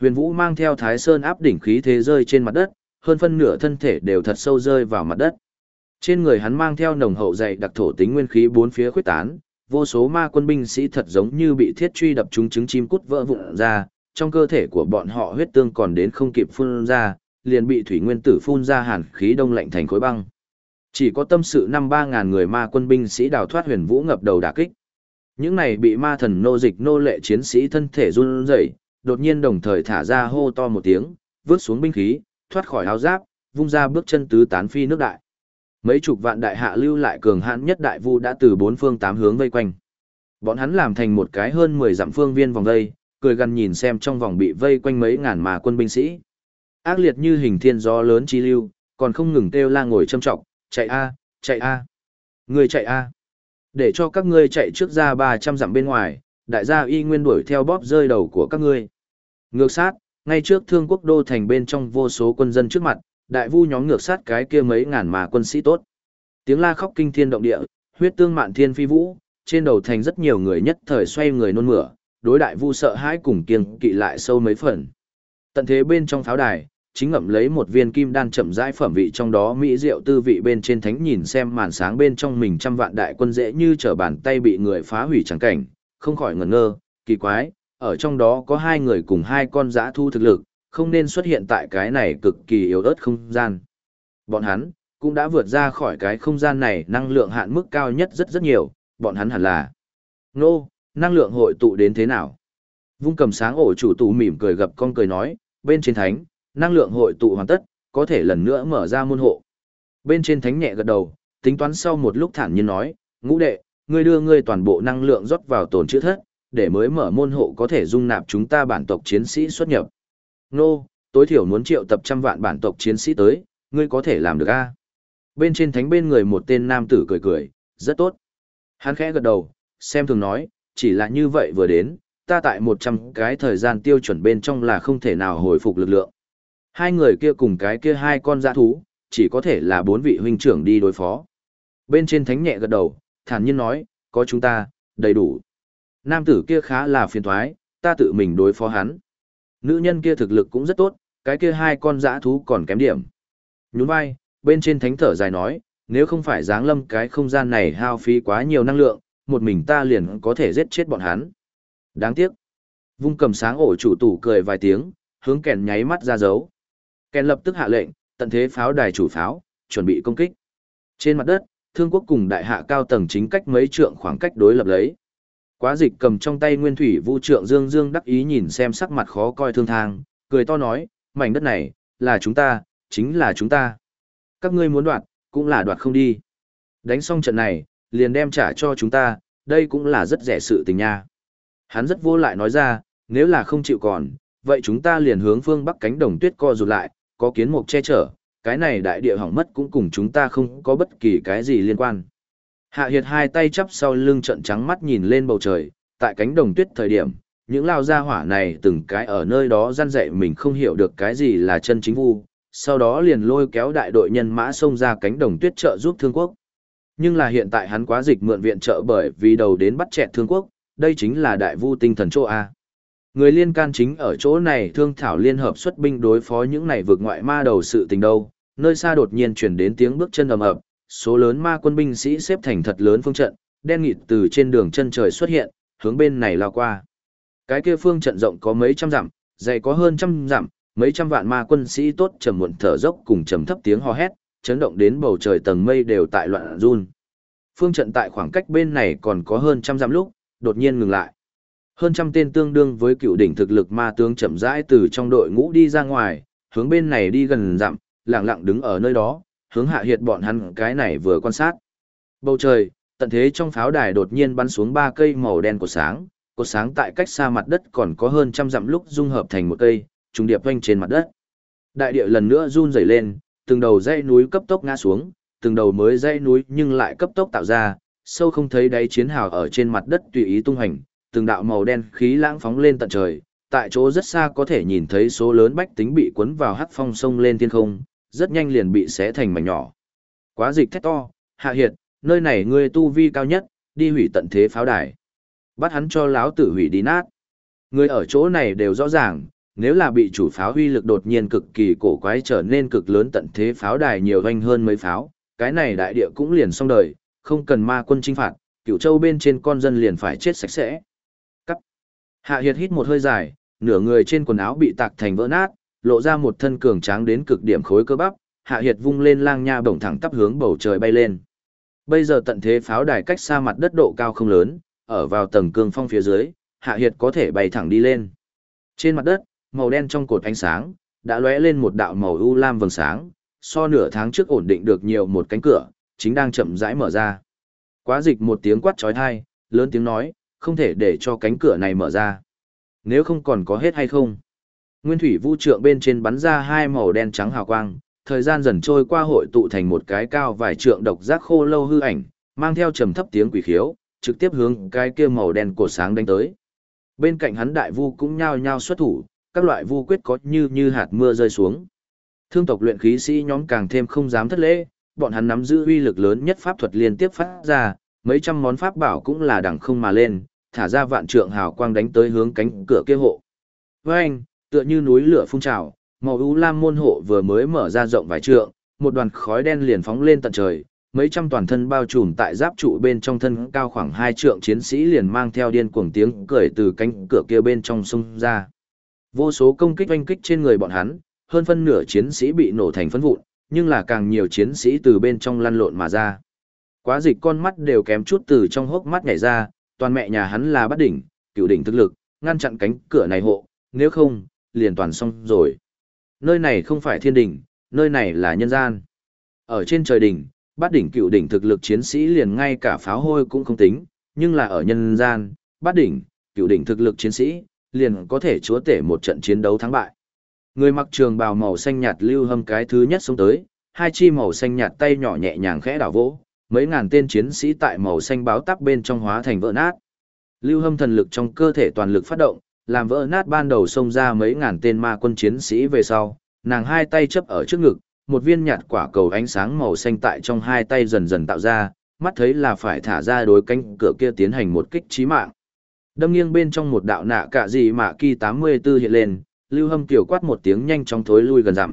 A: Huyền Vũ mang theo Thái Sơn áp đỉnh khí thế rơi trên mặt đất, hơn phân nửa thân thể đều thật sâu rơi vào mặt đất. Trên người hắn mang theo nồng hậu dày đặc thổ tính nguyên khí bốn phía khuyết tán, vô số ma quân binh sĩ thật giống như bị thiết truy đập trúng trứng chim cút vỡ vụn ra, trong cơ thể của bọn họ huyết tương còn đến không kịp phun ra, liền bị thủy nguyên tử phun ra hàn khí đông lạnh thành khối băng. Chỉ có tâm sự năm ba ngàn người ma quân binh sĩ đào thoát huyền vũ ngập đầu đả kích. Những này bị ma thần nô dịch nô lệ chiến sĩ thân thể run rẩy, đột nhiên đồng thời thả ra hô to một tiếng, vứt xuống binh khí, thoát khỏi áo giáp, vung ra bước chân tứ tán phi nước đại. Mấy chục vạn đại hạ lưu lại cường hãn nhất đại vu đã từ bốn phương tám hướng vây quanh. Bọn hắn làm thành một cái hơn 10 dặm phương viên vòng vây, cười gần nhìn xem trong vòng bị vây quanh mấy ngàn mà quân binh sĩ. Ác liệt như hình thiên gió lớn chi lưu, còn không ngừng kêu la ngồi châm trọng, chạy a, chạy a. Người chạy a. Để cho các ngươi chạy trước ra 300 dặm bên ngoài, đại gia y nguyên đuổi theo bóp rơi đầu của các ngươi. Ngược sát, ngay trước thương quốc đô thành bên trong vô số quân dân trước mặt, đại vu nhóm ngược sát cái kia mấy ngàn mà quân sĩ tốt. Tiếng la khóc kinh thiên động địa, huyết tương mạn thiên phi vũ, trên đầu thành rất nhiều người nhất thời xoay người nôn mửa, đối đại vu sợ hãi cùng kiêng kỵ lại sâu mấy phần. Tận thế bên trong pháo đài, chính ngậm lấy một viên kim đan chậm rãi phẩm vị trong đó mỹ diệu tư vị bên trên thánh nhìn xem màn sáng bên trong mình trăm vạn đại quân dễ như trở bàn tay bị người phá hủy chẳng cảnh, không khỏi ngẩn ngơ, kỳ quái, ở trong đó có hai người cùng hai con giã thu thực lực, không nên xuất hiện tại cái này cực kỳ yếu ớt không gian. Bọn hắn, cũng đã vượt ra khỏi cái không gian này năng lượng hạn mức cao nhất rất rất nhiều, bọn hắn hẳn là. Nô, năng lượng hội tụ đến thế nào? Vung cầm sáng ổ chủ tụ mỉm cười gặp con cười nói, bên trên thánh, năng lượng hội tụ hoàn tất, có thể lần nữa mở ra môn hộ. Bên trên thánh nhẹ gật đầu, tính toán sau một lúc thản nhiên nói, ngũ đệ, ngươi đưa ngươi toàn bộ năng lượng rót vào tồn chữ thất, để mới mở môn hộ có thể dung nạp chúng ta bản tộc chiến sĩ xuất nhập. Nô, tối thiểu muốn triệu tập trăm vạn bản tộc chiến sĩ tới, ngươi có thể làm được a? Bên trên thánh bên người một tên nam tử cười cười, rất tốt. Hắn khẽ gật đầu, xem thường nói, chỉ là như vậy vừa đến, ta tại 100 cái thời gian tiêu chuẩn bên trong là không thể nào hồi phục lực lượng. Hai người kia cùng cái kia hai con dã thú, chỉ có thể là bốn vị huynh trưởng đi đối phó. Bên trên thánh nhẹ gật đầu, thản nhiên nói, có chúng ta, đầy đủ. Nam tử kia khá là phiền thoái, ta tự mình đối phó hắn. Nữ nhân kia thực lực cũng rất tốt, cái kia hai con dã thú còn kém điểm. Nhún vai, bên trên thánh thở dài nói, nếu không phải giáng lâm cái không gian này hao phí quá nhiều năng lượng, một mình ta liền có thể giết chết bọn hắn. Đáng tiếc. Vung cầm sáng ổ chủ tủ cười vài tiếng, hướng kèn nháy mắt ra dấu. Kèn lập tức hạ lệnh, tận thế pháo đài chủ pháo, chuẩn bị công kích. Trên mặt đất, thương quốc cùng đại hạ cao tầng chính cách mấy trượng khoảng cách đối lập lấy. Quá dịch cầm trong tay nguyên thủy vũ trượng dương dương đắc ý nhìn xem sắc mặt khó coi thương thang, cười to nói, mảnh đất này, là chúng ta, chính là chúng ta. Các ngươi muốn đoạt, cũng là đoạt không đi. Đánh xong trận này, liền đem trả cho chúng ta, đây cũng là rất rẻ sự tình nha. Hắn rất vô lại nói ra, nếu là không chịu còn, vậy chúng ta liền hướng phương bắc cánh đồng tuyết co rụt lại, có kiến mục che chở, cái này đại địa hỏng mất cũng cùng chúng ta không có bất kỳ cái gì liên quan. Hạ Hiệt hai tay chắp sau lưng trận trắng mắt nhìn lên bầu trời, tại cánh đồng tuyết thời điểm, những lao gia hỏa này từng cái ở nơi đó gian dạy mình không hiểu được cái gì là chân chính vu, sau đó liền lôi kéo đại đội nhân mã xông ra cánh đồng tuyết trợ giúp thương quốc. Nhưng là hiện tại hắn quá dịch mượn viện trợ bởi vì đầu đến bắt chẹt thương quốc, đây chính là đại vu tinh thần chỗ A. Người liên can chính ở chỗ này thương thảo liên hợp xuất binh đối phó những này vượt ngoại ma đầu sự tình đâu, nơi xa đột nhiên chuyển đến tiếng bước chân ầm ầm số lớn ma quân binh sĩ xếp thành thật lớn phương trận, đen nghịt từ trên đường chân trời xuất hiện, hướng bên này lao qua. Cái kia phương trận rộng có mấy trăm dặm, dày có hơn trăm dặm, mấy trăm vạn ma quân sĩ tốt trầm muộn thở dốc cùng trầm thấp tiếng hò hét, chấn động đến bầu trời tầng mây đều tại loạn run. Phương trận tại khoảng cách bên này còn có hơn trăm dặm lúc, đột nhiên ngừng lại. Hơn trăm tên tương đương với cựu đỉnh thực lực ma tướng chậm rãi từ trong đội ngũ đi ra ngoài, hướng bên này đi gần dặm, lặng lặng đứng ở nơi đó, hướng hạ hiệt bọn hắn cái này vừa quan sát. Bầu trời, tận thế trong pháo đài đột nhiên bắn xuống ba cây màu đen của sáng, cột sáng tại cách xa mặt đất còn có hơn trăm dặm lúc dung hợp thành một cây, trùng điệp quanh trên mặt đất. Đại địa lần nữa run rẩy lên, từng đầu dãy núi cấp tốc ngã xuống, từng đầu mới dãy núi nhưng lại cấp tốc tạo ra, sâu không thấy đáy chiến hào ở trên mặt đất tùy ý tung hành, từng đạo màu đen khí lãng phóng lên tận trời, tại chỗ rất xa có thể nhìn thấy số lớn bách tính bị cuốn vào hắc phong sông lên thiên không, rất nhanh liền bị xé thành mảnh nhỏ. Quá dịch thét to, hạ hiệt, nơi này ngươi tu vi cao nhất, đi hủy tận thế pháo đài. Bắt hắn cho láo tử hủy đi nát. Người ở chỗ này đều rõ ràng, nếu là bị chủ pháo huy lực đột nhiên cực kỳ cổ quái trở nên cực lớn tận thế pháo đài nhiều doanh hơn mấy pháo, cái này đại địa cũng liền xong đời, không cần ma quân chinh phạt, cựu châu bên trên con dân liền phải chết sạch sẽ. Cắt. Hạ Hiệt hít một hơi dài, nửa người trên quần áo bị tạc thành vỡ nát, lộ ra một thân cường tráng đến cực điểm khối cơ bắp, Hạ Hiệt vung lên lang nha bổng thẳng tắp hướng bầu trời bay lên. Bây giờ tận thế pháo đài cách xa mặt đất độ cao không lớn, ở vào tầng cương phong phía dưới, Hạ Hiệt có thể bay thẳng đi lên. Trên mặt đất, màu đen trong cột ánh sáng, đã lóe lên một đạo màu u lam vầng sáng, so nửa tháng trước ổn định được nhiều một cánh cửa, chính đang chậm rãi mở ra. Quá dịch một tiếng quát trói thai, lớn tiếng nói, không thể để cho cánh cửa này mở ra. Nếu không còn có hết hay không? Nguyên thủy vũ trượng bên trên bắn ra hai màu đen trắng hào quang, thời gian dần trôi qua hội tụ thành một cái cao vài trượng độc giác khô lâu hư ảnh, mang theo trầm thấp tiếng quỷ khiếu, trực tiếp hướng cái kia màu đen cổ sáng đánh tới. Bên cạnh hắn đại vu cũng nhao nhao xuất thủ, các loại vu quyết có như như hạt mưa rơi xuống. Thương tộc luyện khí sĩ nhóm càng thêm không dám thất lễ, bọn hắn nắm giữ uy lực lớn nhất pháp thuật liên tiếp phát ra, mấy trăm món pháp bảo cũng là đẳng không mà lên, thả ra vạn trượng hào quang đánh tới hướng cánh cửa kia hộ. Với anh, tựa như núi lửa phun trào, màu u lam môn hộ vừa mới mở ra rộng vài trượng, một đoàn khói đen liền phóng lên tận trời, mấy trăm toàn thân bao trùm tại giáp trụ bên trong thân cao khoảng hai trượng chiến sĩ liền mang theo điên cuồng tiếng cười từ cánh cửa kia bên trong xung ra. Vô số công kích oanh kích trên người bọn hắn, hơn phân nửa chiến sĩ bị nổ thành phấn vụn, nhưng là càng nhiều chiến sĩ từ bên trong lăn lộn mà ra. Quá dịch con mắt đều kém chút từ trong hốc mắt nhảy ra, toàn mẹ nhà hắn là bắt đỉnh, cựu đỉnh thực lực, ngăn chặn cánh cửa này hộ, nếu không, liền toàn xong rồi. Nơi này không phải thiên đỉnh, nơi này là nhân gian. Ở trên trời đỉnh, bát đỉnh cựu đỉnh thực lực chiến sĩ liền ngay cả pháo hôi cũng không tính, nhưng là ở nhân gian, bát đỉnh, cựu đỉnh thực lực chiến sĩ, liền có thể chúa tể một trận chiến đấu thắng bại. Người mặc trường bào màu xanh nhạt lưu hâm cái thứ nhất xuống tới, hai chi màu xanh nhạt tay nhỏ nhẹ nhàng khẽ đảo vỗ, mấy ngàn tên chiến sĩ tại màu xanh báo tắc bên trong hóa thành vỡ nát. Lưu hâm thần lực trong cơ thể toàn lực phát động, làm vỡ nát ban đầu xông ra mấy ngàn tên ma quân chiến sĩ về sau, nàng hai tay chấp ở trước ngực, một viên nhạt quả cầu ánh sáng màu xanh tại trong hai tay dần dần tạo ra, mắt thấy là phải thả ra đối cánh cửa kia tiến hành một kích chí mạng. Đâm nghiêng bên trong một đạo nạ cả gì mà kỳ 84 hiện lên, Lưu Hâm tiểu quát một tiếng nhanh chóng thối lui gần dặm.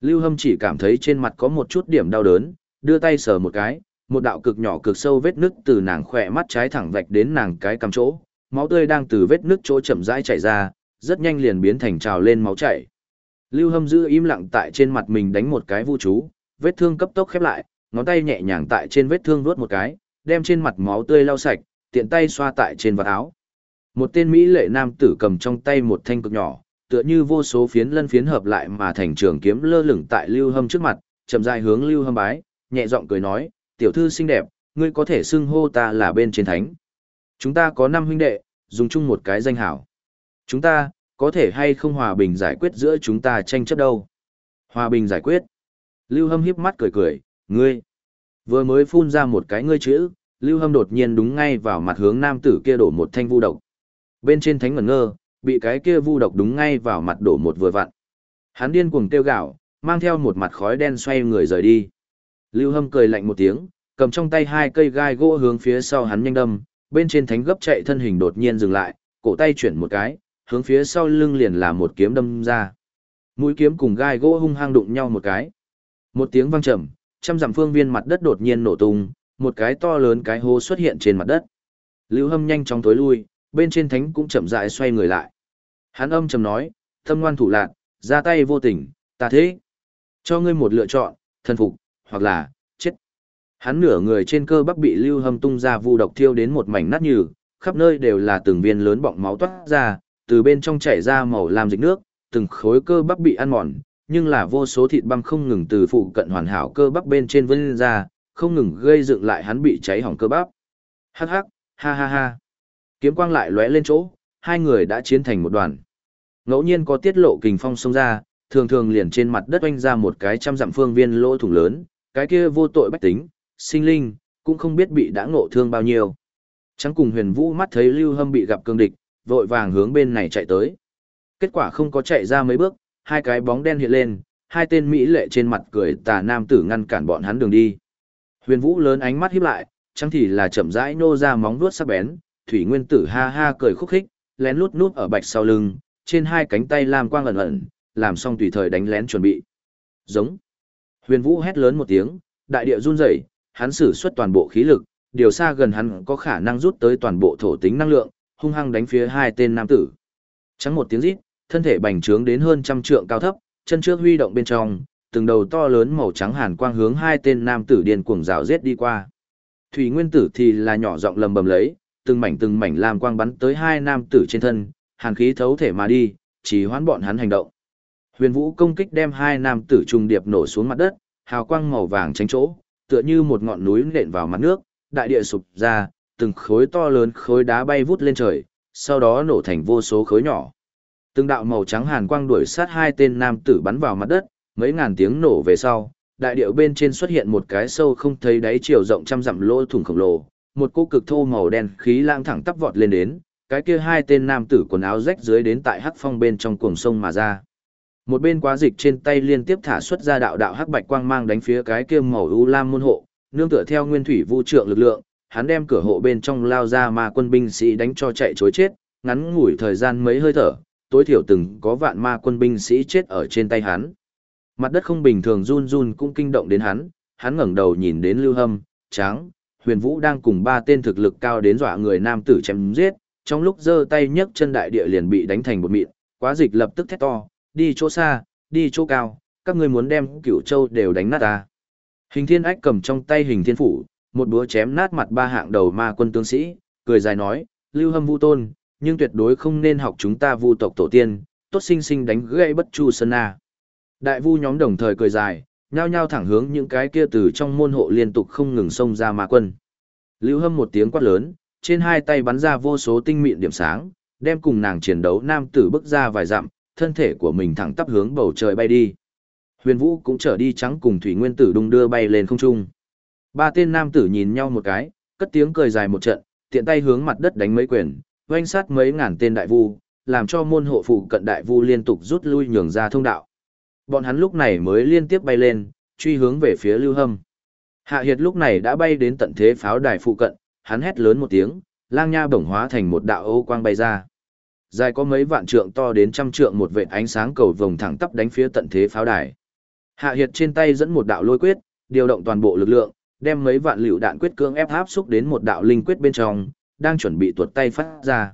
A: Lưu Hâm chỉ cảm thấy trên mặt có một chút điểm đau đớn, đưa tay sờ một cái, một đạo cực nhỏ cực sâu vết nứt từ nàng khỏe mắt trái thẳng vạch đến nàng cái cằm chỗ, máu tươi đang từ vết nước chỗ chậm rãi chảy ra, rất nhanh liền biến thành trào lên máu chảy. Lưu Hâm giữ im lặng tại trên mặt mình đánh một cái vu chú, vết thương cấp tốc khép lại, ngón tay nhẹ nhàng tại trên vết thương vuốt một cái, đem trên mặt máu tươi lau sạch, tiện tay xoa tại trên vạt áo. Một tên mỹ lệ nam tử cầm trong tay một thanh cực nhỏ, tựa như vô số phiến lân phiến hợp lại mà thành trường kiếm lơ lửng tại Lưu Hâm trước mặt, chậm rãi hướng Lưu Hâm bái, nhẹ giọng cười nói, "Tiểu thư xinh đẹp, ngươi có thể xưng hô ta là bên trên thánh. Chúng ta có năm huynh đệ, dùng chung một cái danh hảo. Chúng ta, có thể hay không hòa bình giải quyết giữa chúng ta tranh chấp đâu. Hòa bình giải quyết. Lưu Hâm hiếp mắt cười cười, ngươi. Vừa mới phun ra một cái ngươi chữ, Lưu Hâm đột nhiên đúng ngay vào mặt hướng nam tử kia đổ một thanh vu độc. Bên trên thánh ngẩn ngơ, bị cái kia vu độc đúng ngay vào mặt đổ một vừa vặn. Hắn điên cuồng kêu gạo, mang theo một mặt khói đen xoay người rời đi. Lưu Hâm cười lạnh một tiếng, cầm trong tay hai cây gai gỗ hướng phía sau hắn nhanh đâm, bên trên thánh gấp chạy thân hình đột nhiên dừng lại, cổ tay chuyển một cái, hướng phía sau lưng liền là một kiếm đâm ra. Mũi kiếm cùng gai gỗ hung hăng đụng nhau một cái. Một tiếng vang trầm, trăm dặm phương viên mặt đất đột nhiên nổ tung, một cái to lớn cái hố xuất hiện trên mặt đất. Lưu Hâm nhanh chóng tối lui, bên trên thánh cũng chậm rãi xoay người lại. Hắn âm trầm nói, thâm ngoan thủ lạn, ra tay vô tình, ta thế. Cho ngươi một lựa chọn, thần phục, hoặc là. Hắn nửa người trên cơ bắp bị Lưu Hâm tung ra vu độc thiêu đến một mảnh nát nhừ, khắp nơi đều là từng viên lớn bọng máu toát ra, từ bên trong chảy ra màu lam dịch nước, từng khối cơ bắp bị ăn mòn, nhưng là vô số thịt băm không ngừng từ phụ cận hoàn hảo cơ bắp bên trên vươn ra, không ngừng gây dựng lại hắn bị cháy hỏng cơ bắp. Hắc hắc, ha ha ha. Kiếm quang lại lóe lên chỗ, hai người đã chiến thành một đoàn. Ngẫu nhiên có tiết lộ kình phong xông ra, thường thường liền trên mặt đất oanh ra một cái trăm dặm phương viên lỗ thủng lớn, cái kia vô tội bách tính, sinh linh, cũng không biết bị đã ngộ thương bao nhiêu. Trắng cùng huyền vũ mắt thấy Lưu Hâm bị gặp cương địch, vội vàng hướng bên này chạy tới. Kết quả không có chạy ra mấy bước, hai cái bóng đen hiện lên, hai tên Mỹ lệ trên mặt cười tà nam tử ngăn cản bọn hắn đường đi. Huyền Vũ lớn ánh mắt híp lại, chẳng thì là chậm rãi nô ra móng vuốt sắc bén, Thủy Nguyên Tử ha ha cười khúc khích, lén lút nút ở bạch sau lưng, trên hai cánh tay lam quang ẩn ẩn, làm xong tùy thời đánh lén chuẩn bị. Giống. Huyền Vũ hét lớn một tiếng, đại địa run rẩy, hắn sử xuất toàn bộ khí lực, điều xa gần hắn có khả năng rút tới toàn bộ thổ tính năng lượng, hung hăng đánh phía hai tên nam tử. Trắng một tiếng rít, thân thể bành trướng đến hơn trăm trượng cao thấp, chân trước huy động bên trong, từng đầu to lớn màu trắng hàn quang hướng hai tên nam tử điên cuồng rào giết đi qua. Thủy Nguyên Tử thì là nhỏ giọng lầm bầm lấy, từng mảnh từng mảnh lam quang bắn tới hai nam tử trên thân, hàn khí thấu thể mà đi, chỉ hoãn bọn hắn hành động. Huyền Vũ công kích đem hai nam tử trùng điệp nổ xuống mặt đất, hào quang màu vàng tránh chỗ, tựa như một ngọn núi nện vào mặt nước, đại địa sụp ra, từng khối to lớn khối đá bay vút lên trời, sau đó nổ thành vô số khối nhỏ. Từng đạo màu trắng hàn quang đuổi sát hai tên nam tử bắn vào mặt đất, mấy ngàn tiếng nổ về sau, đại điệu bên trên xuất hiện một cái sâu không thấy đáy chiều rộng trăm dặm lỗ thủng khổng lồ, một cô cực thô màu đen khí lang thẳng tắp vọt lên đến, cái kia hai tên nam tử quần áo rách dưới đến tại hắc phong bên trong cuồng sông mà ra. Một bên quá dịch trên tay liên tiếp thả xuất ra đạo đạo hắc bạch quang mang đánh phía cái kia màu u lam môn hộ, nương tựa theo nguyên thủy vu trượng lực lượng, hắn đem cửa hộ bên trong lao ra mà quân binh sĩ đánh cho chạy chối chết, ngắn ngủi thời gian mấy hơi thở, tối thiểu từng có vạn ma quân binh sĩ chết ở trên tay hắn. Mặt đất không bình thường run run cũng kinh động đến hắn, hắn ngẩng đầu nhìn đến Lưu Hâm, Tráng, Huyền Vũ đang cùng ba tên thực lực cao đến dọa người nam tử chém giết, trong lúc giơ tay nhấc chân đại địa liền bị đánh thành một mịn, quá dịch lập tức thét to, đi chỗ xa, đi chỗ cao, các ngươi muốn đem cửu châu đều đánh nát ta. Hình thiên ách cầm trong tay hình thiên phủ, một búa chém nát mặt ba hạng đầu ma quân tướng sĩ, cười dài nói, lưu hâm vu tôn, nhưng tuyệt đối không nên học chúng ta vu tộc tổ tiên, tốt sinh sinh đánh gãy bất chu sơn na. Đại vu nhóm đồng thời cười dài, nhao nhao thẳng hướng những cái kia từ trong môn hộ liên tục không ngừng xông ra ma quân. Lưu hâm một tiếng quát lớn, trên hai tay bắn ra vô số tinh mịn điểm sáng, đem cùng nàng chiến đấu nam tử bước ra vài dặm, thân thể của mình thẳng tắp hướng bầu trời bay đi. Huyền Vũ cũng trở đi trắng cùng thủy nguyên tử đung đưa bay lên không trung. Ba tên nam tử nhìn nhau một cái, cất tiếng cười dài một trận, tiện tay hướng mặt đất đánh mấy quyền, oanh sát mấy ngàn tên đại vu, làm cho môn hộ phụ cận đại vu liên tục rút lui nhường ra thông đạo. Bọn hắn lúc này mới liên tiếp bay lên, truy hướng về phía Lưu Hâm. Hạ Hiệt lúc này đã bay đến tận thế pháo đài phụ cận, hắn hét lớn một tiếng, lang nha bổng hóa thành một đạo ô quang bay ra. Dài có mấy vạn trượng to đến trăm trượng một vệt ánh sáng cầu vồng thẳng tắp đánh phía tận thế pháo đài. Hạ Hiệt trên tay dẫn một đạo lôi quyết, điều động toàn bộ lực lượng, đem mấy vạn liều đạn quyết cưỡng ép áp xúc đến một đạo linh quyết bên trong, đang chuẩn bị tuột tay phát ra.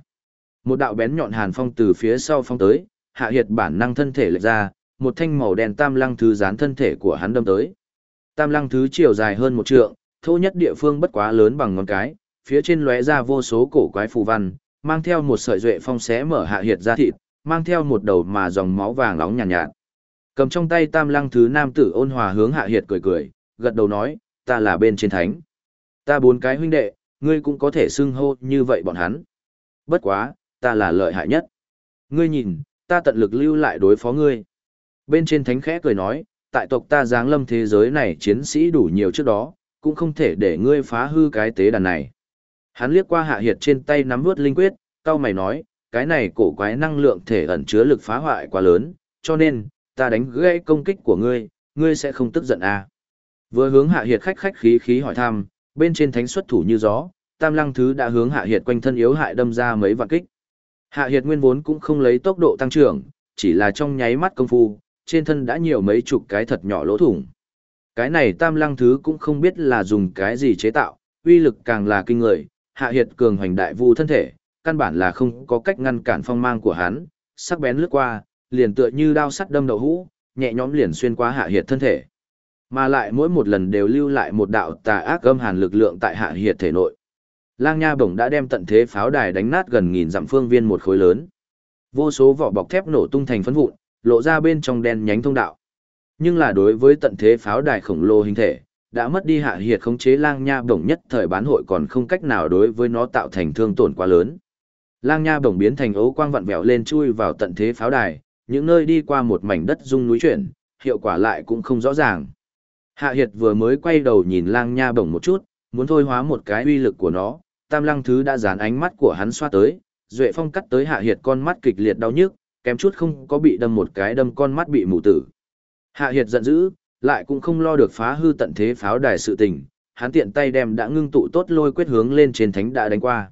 A: Một đạo bén nhọn hàn phong từ phía sau phong tới, Hạ Hiệt bản năng thân thể lệch ra, một thanh màu đen tam lăng thứ dán thân thể của hắn đâm tới. Tam lăng thứ chiều dài hơn một trượng, thô nhất địa phương bất quá lớn bằng ngón cái, phía trên lóe ra vô số cổ quái phù văn, mang theo một sợi duệ phong xé mở hạ hiệt ra thịt, mang theo một đầu mà dòng máu vàng nóng nhàn nhạt, nhạt. Cầm trong tay tam lăng thứ nam tử ôn hòa hướng hạ hiệt cười cười, gật đầu nói, ta là bên trên thánh. Ta bốn cái huynh đệ, ngươi cũng có thể xưng hô như vậy bọn hắn. Bất quá, ta là lợi hại nhất. Ngươi nhìn, ta tận lực lưu lại đối phó ngươi. Bên trên thánh khẽ cười nói, tại tộc ta giáng lâm thế giới này chiến sĩ đủ nhiều trước đó, cũng không thể để ngươi phá hư cái tế đàn này. Hắn liếc qua hạ hiệt trên tay nắm vướt linh quyết, cao mày nói, cái này cổ quái năng lượng thể ẩn chứa lực phá hoại quá lớn, cho nên, ta đánh gãy công kích của ngươi, ngươi sẽ không tức giận à. Vừa hướng hạ hiệt khách khách khí khí hỏi thăm, bên trên thánh xuất thủ như gió, tam lăng thứ đã hướng hạ hiệt quanh thân yếu hại đâm ra mấy vạn kích. Hạ hiệt nguyên vốn cũng không lấy tốc độ tăng trưởng, chỉ là trong nháy mắt công phu, trên thân đã nhiều mấy chục cái thật nhỏ lỗ thủng. Cái này tam lăng thứ cũng không biết là dùng cái gì chế tạo, uy lực càng là kinh người, hạ hiệt cường hoành đại vu thân thể, căn bản là không có cách ngăn cản phong mang của hắn, sắc bén lướt qua, liền tựa như đao sắt đâm đầu hũ, nhẹ nhõm liền xuyên qua hạ hiệt thân thể. Mà lại mỗi một lần đều lưu lại một đạo tà ác âm hàn lực lượng tại hạ hiệt thể nội. Lang Nha Bổng đã đem tận thế pháo đài đánh nát gần nghìn dặm phương viên một khối lớn. Vô số vỏ bọc thép nổ tung thành phấn vụn, lộ ra bên trong đen nhánh thông đạo. Nhưng là đối với tận thế pháo đài khổng lồ hình thể, đã mất đi hạ hiệt khống chế lang nha bổng nhất thời bán hội còn không cách nào đối với nó tạo thành thương tổn quá lớn. Lang nha bổng biến thành ấu quang vặn vẹo lên chui vào tận thế pháo đài, những nơi đi qua một mảnh đất rung núi chuyển, hiệu quả lại cũng không rõ ràng. Hạ hiệt vừa mới quay đầu nhìn lang nha bổng một chút, muốn thôi hóa một cái uy lực của nó, tam lăng thứ đã dán ánh mắt của hắn xoa tới, duệ phong cắt tới hạ hiệt con mắt kịch liệt đau nhức, kém chút không có bị đâm một cái đâm con mắt bị mù tử. Hạ hiệt giận dữ, lại cũng không lo được phá hư tận thế pháo đài sự tình, hắn tiện tay đem đã ngưng tụ tốt lôi quyết hướng lên trên thánh đã đánh qua.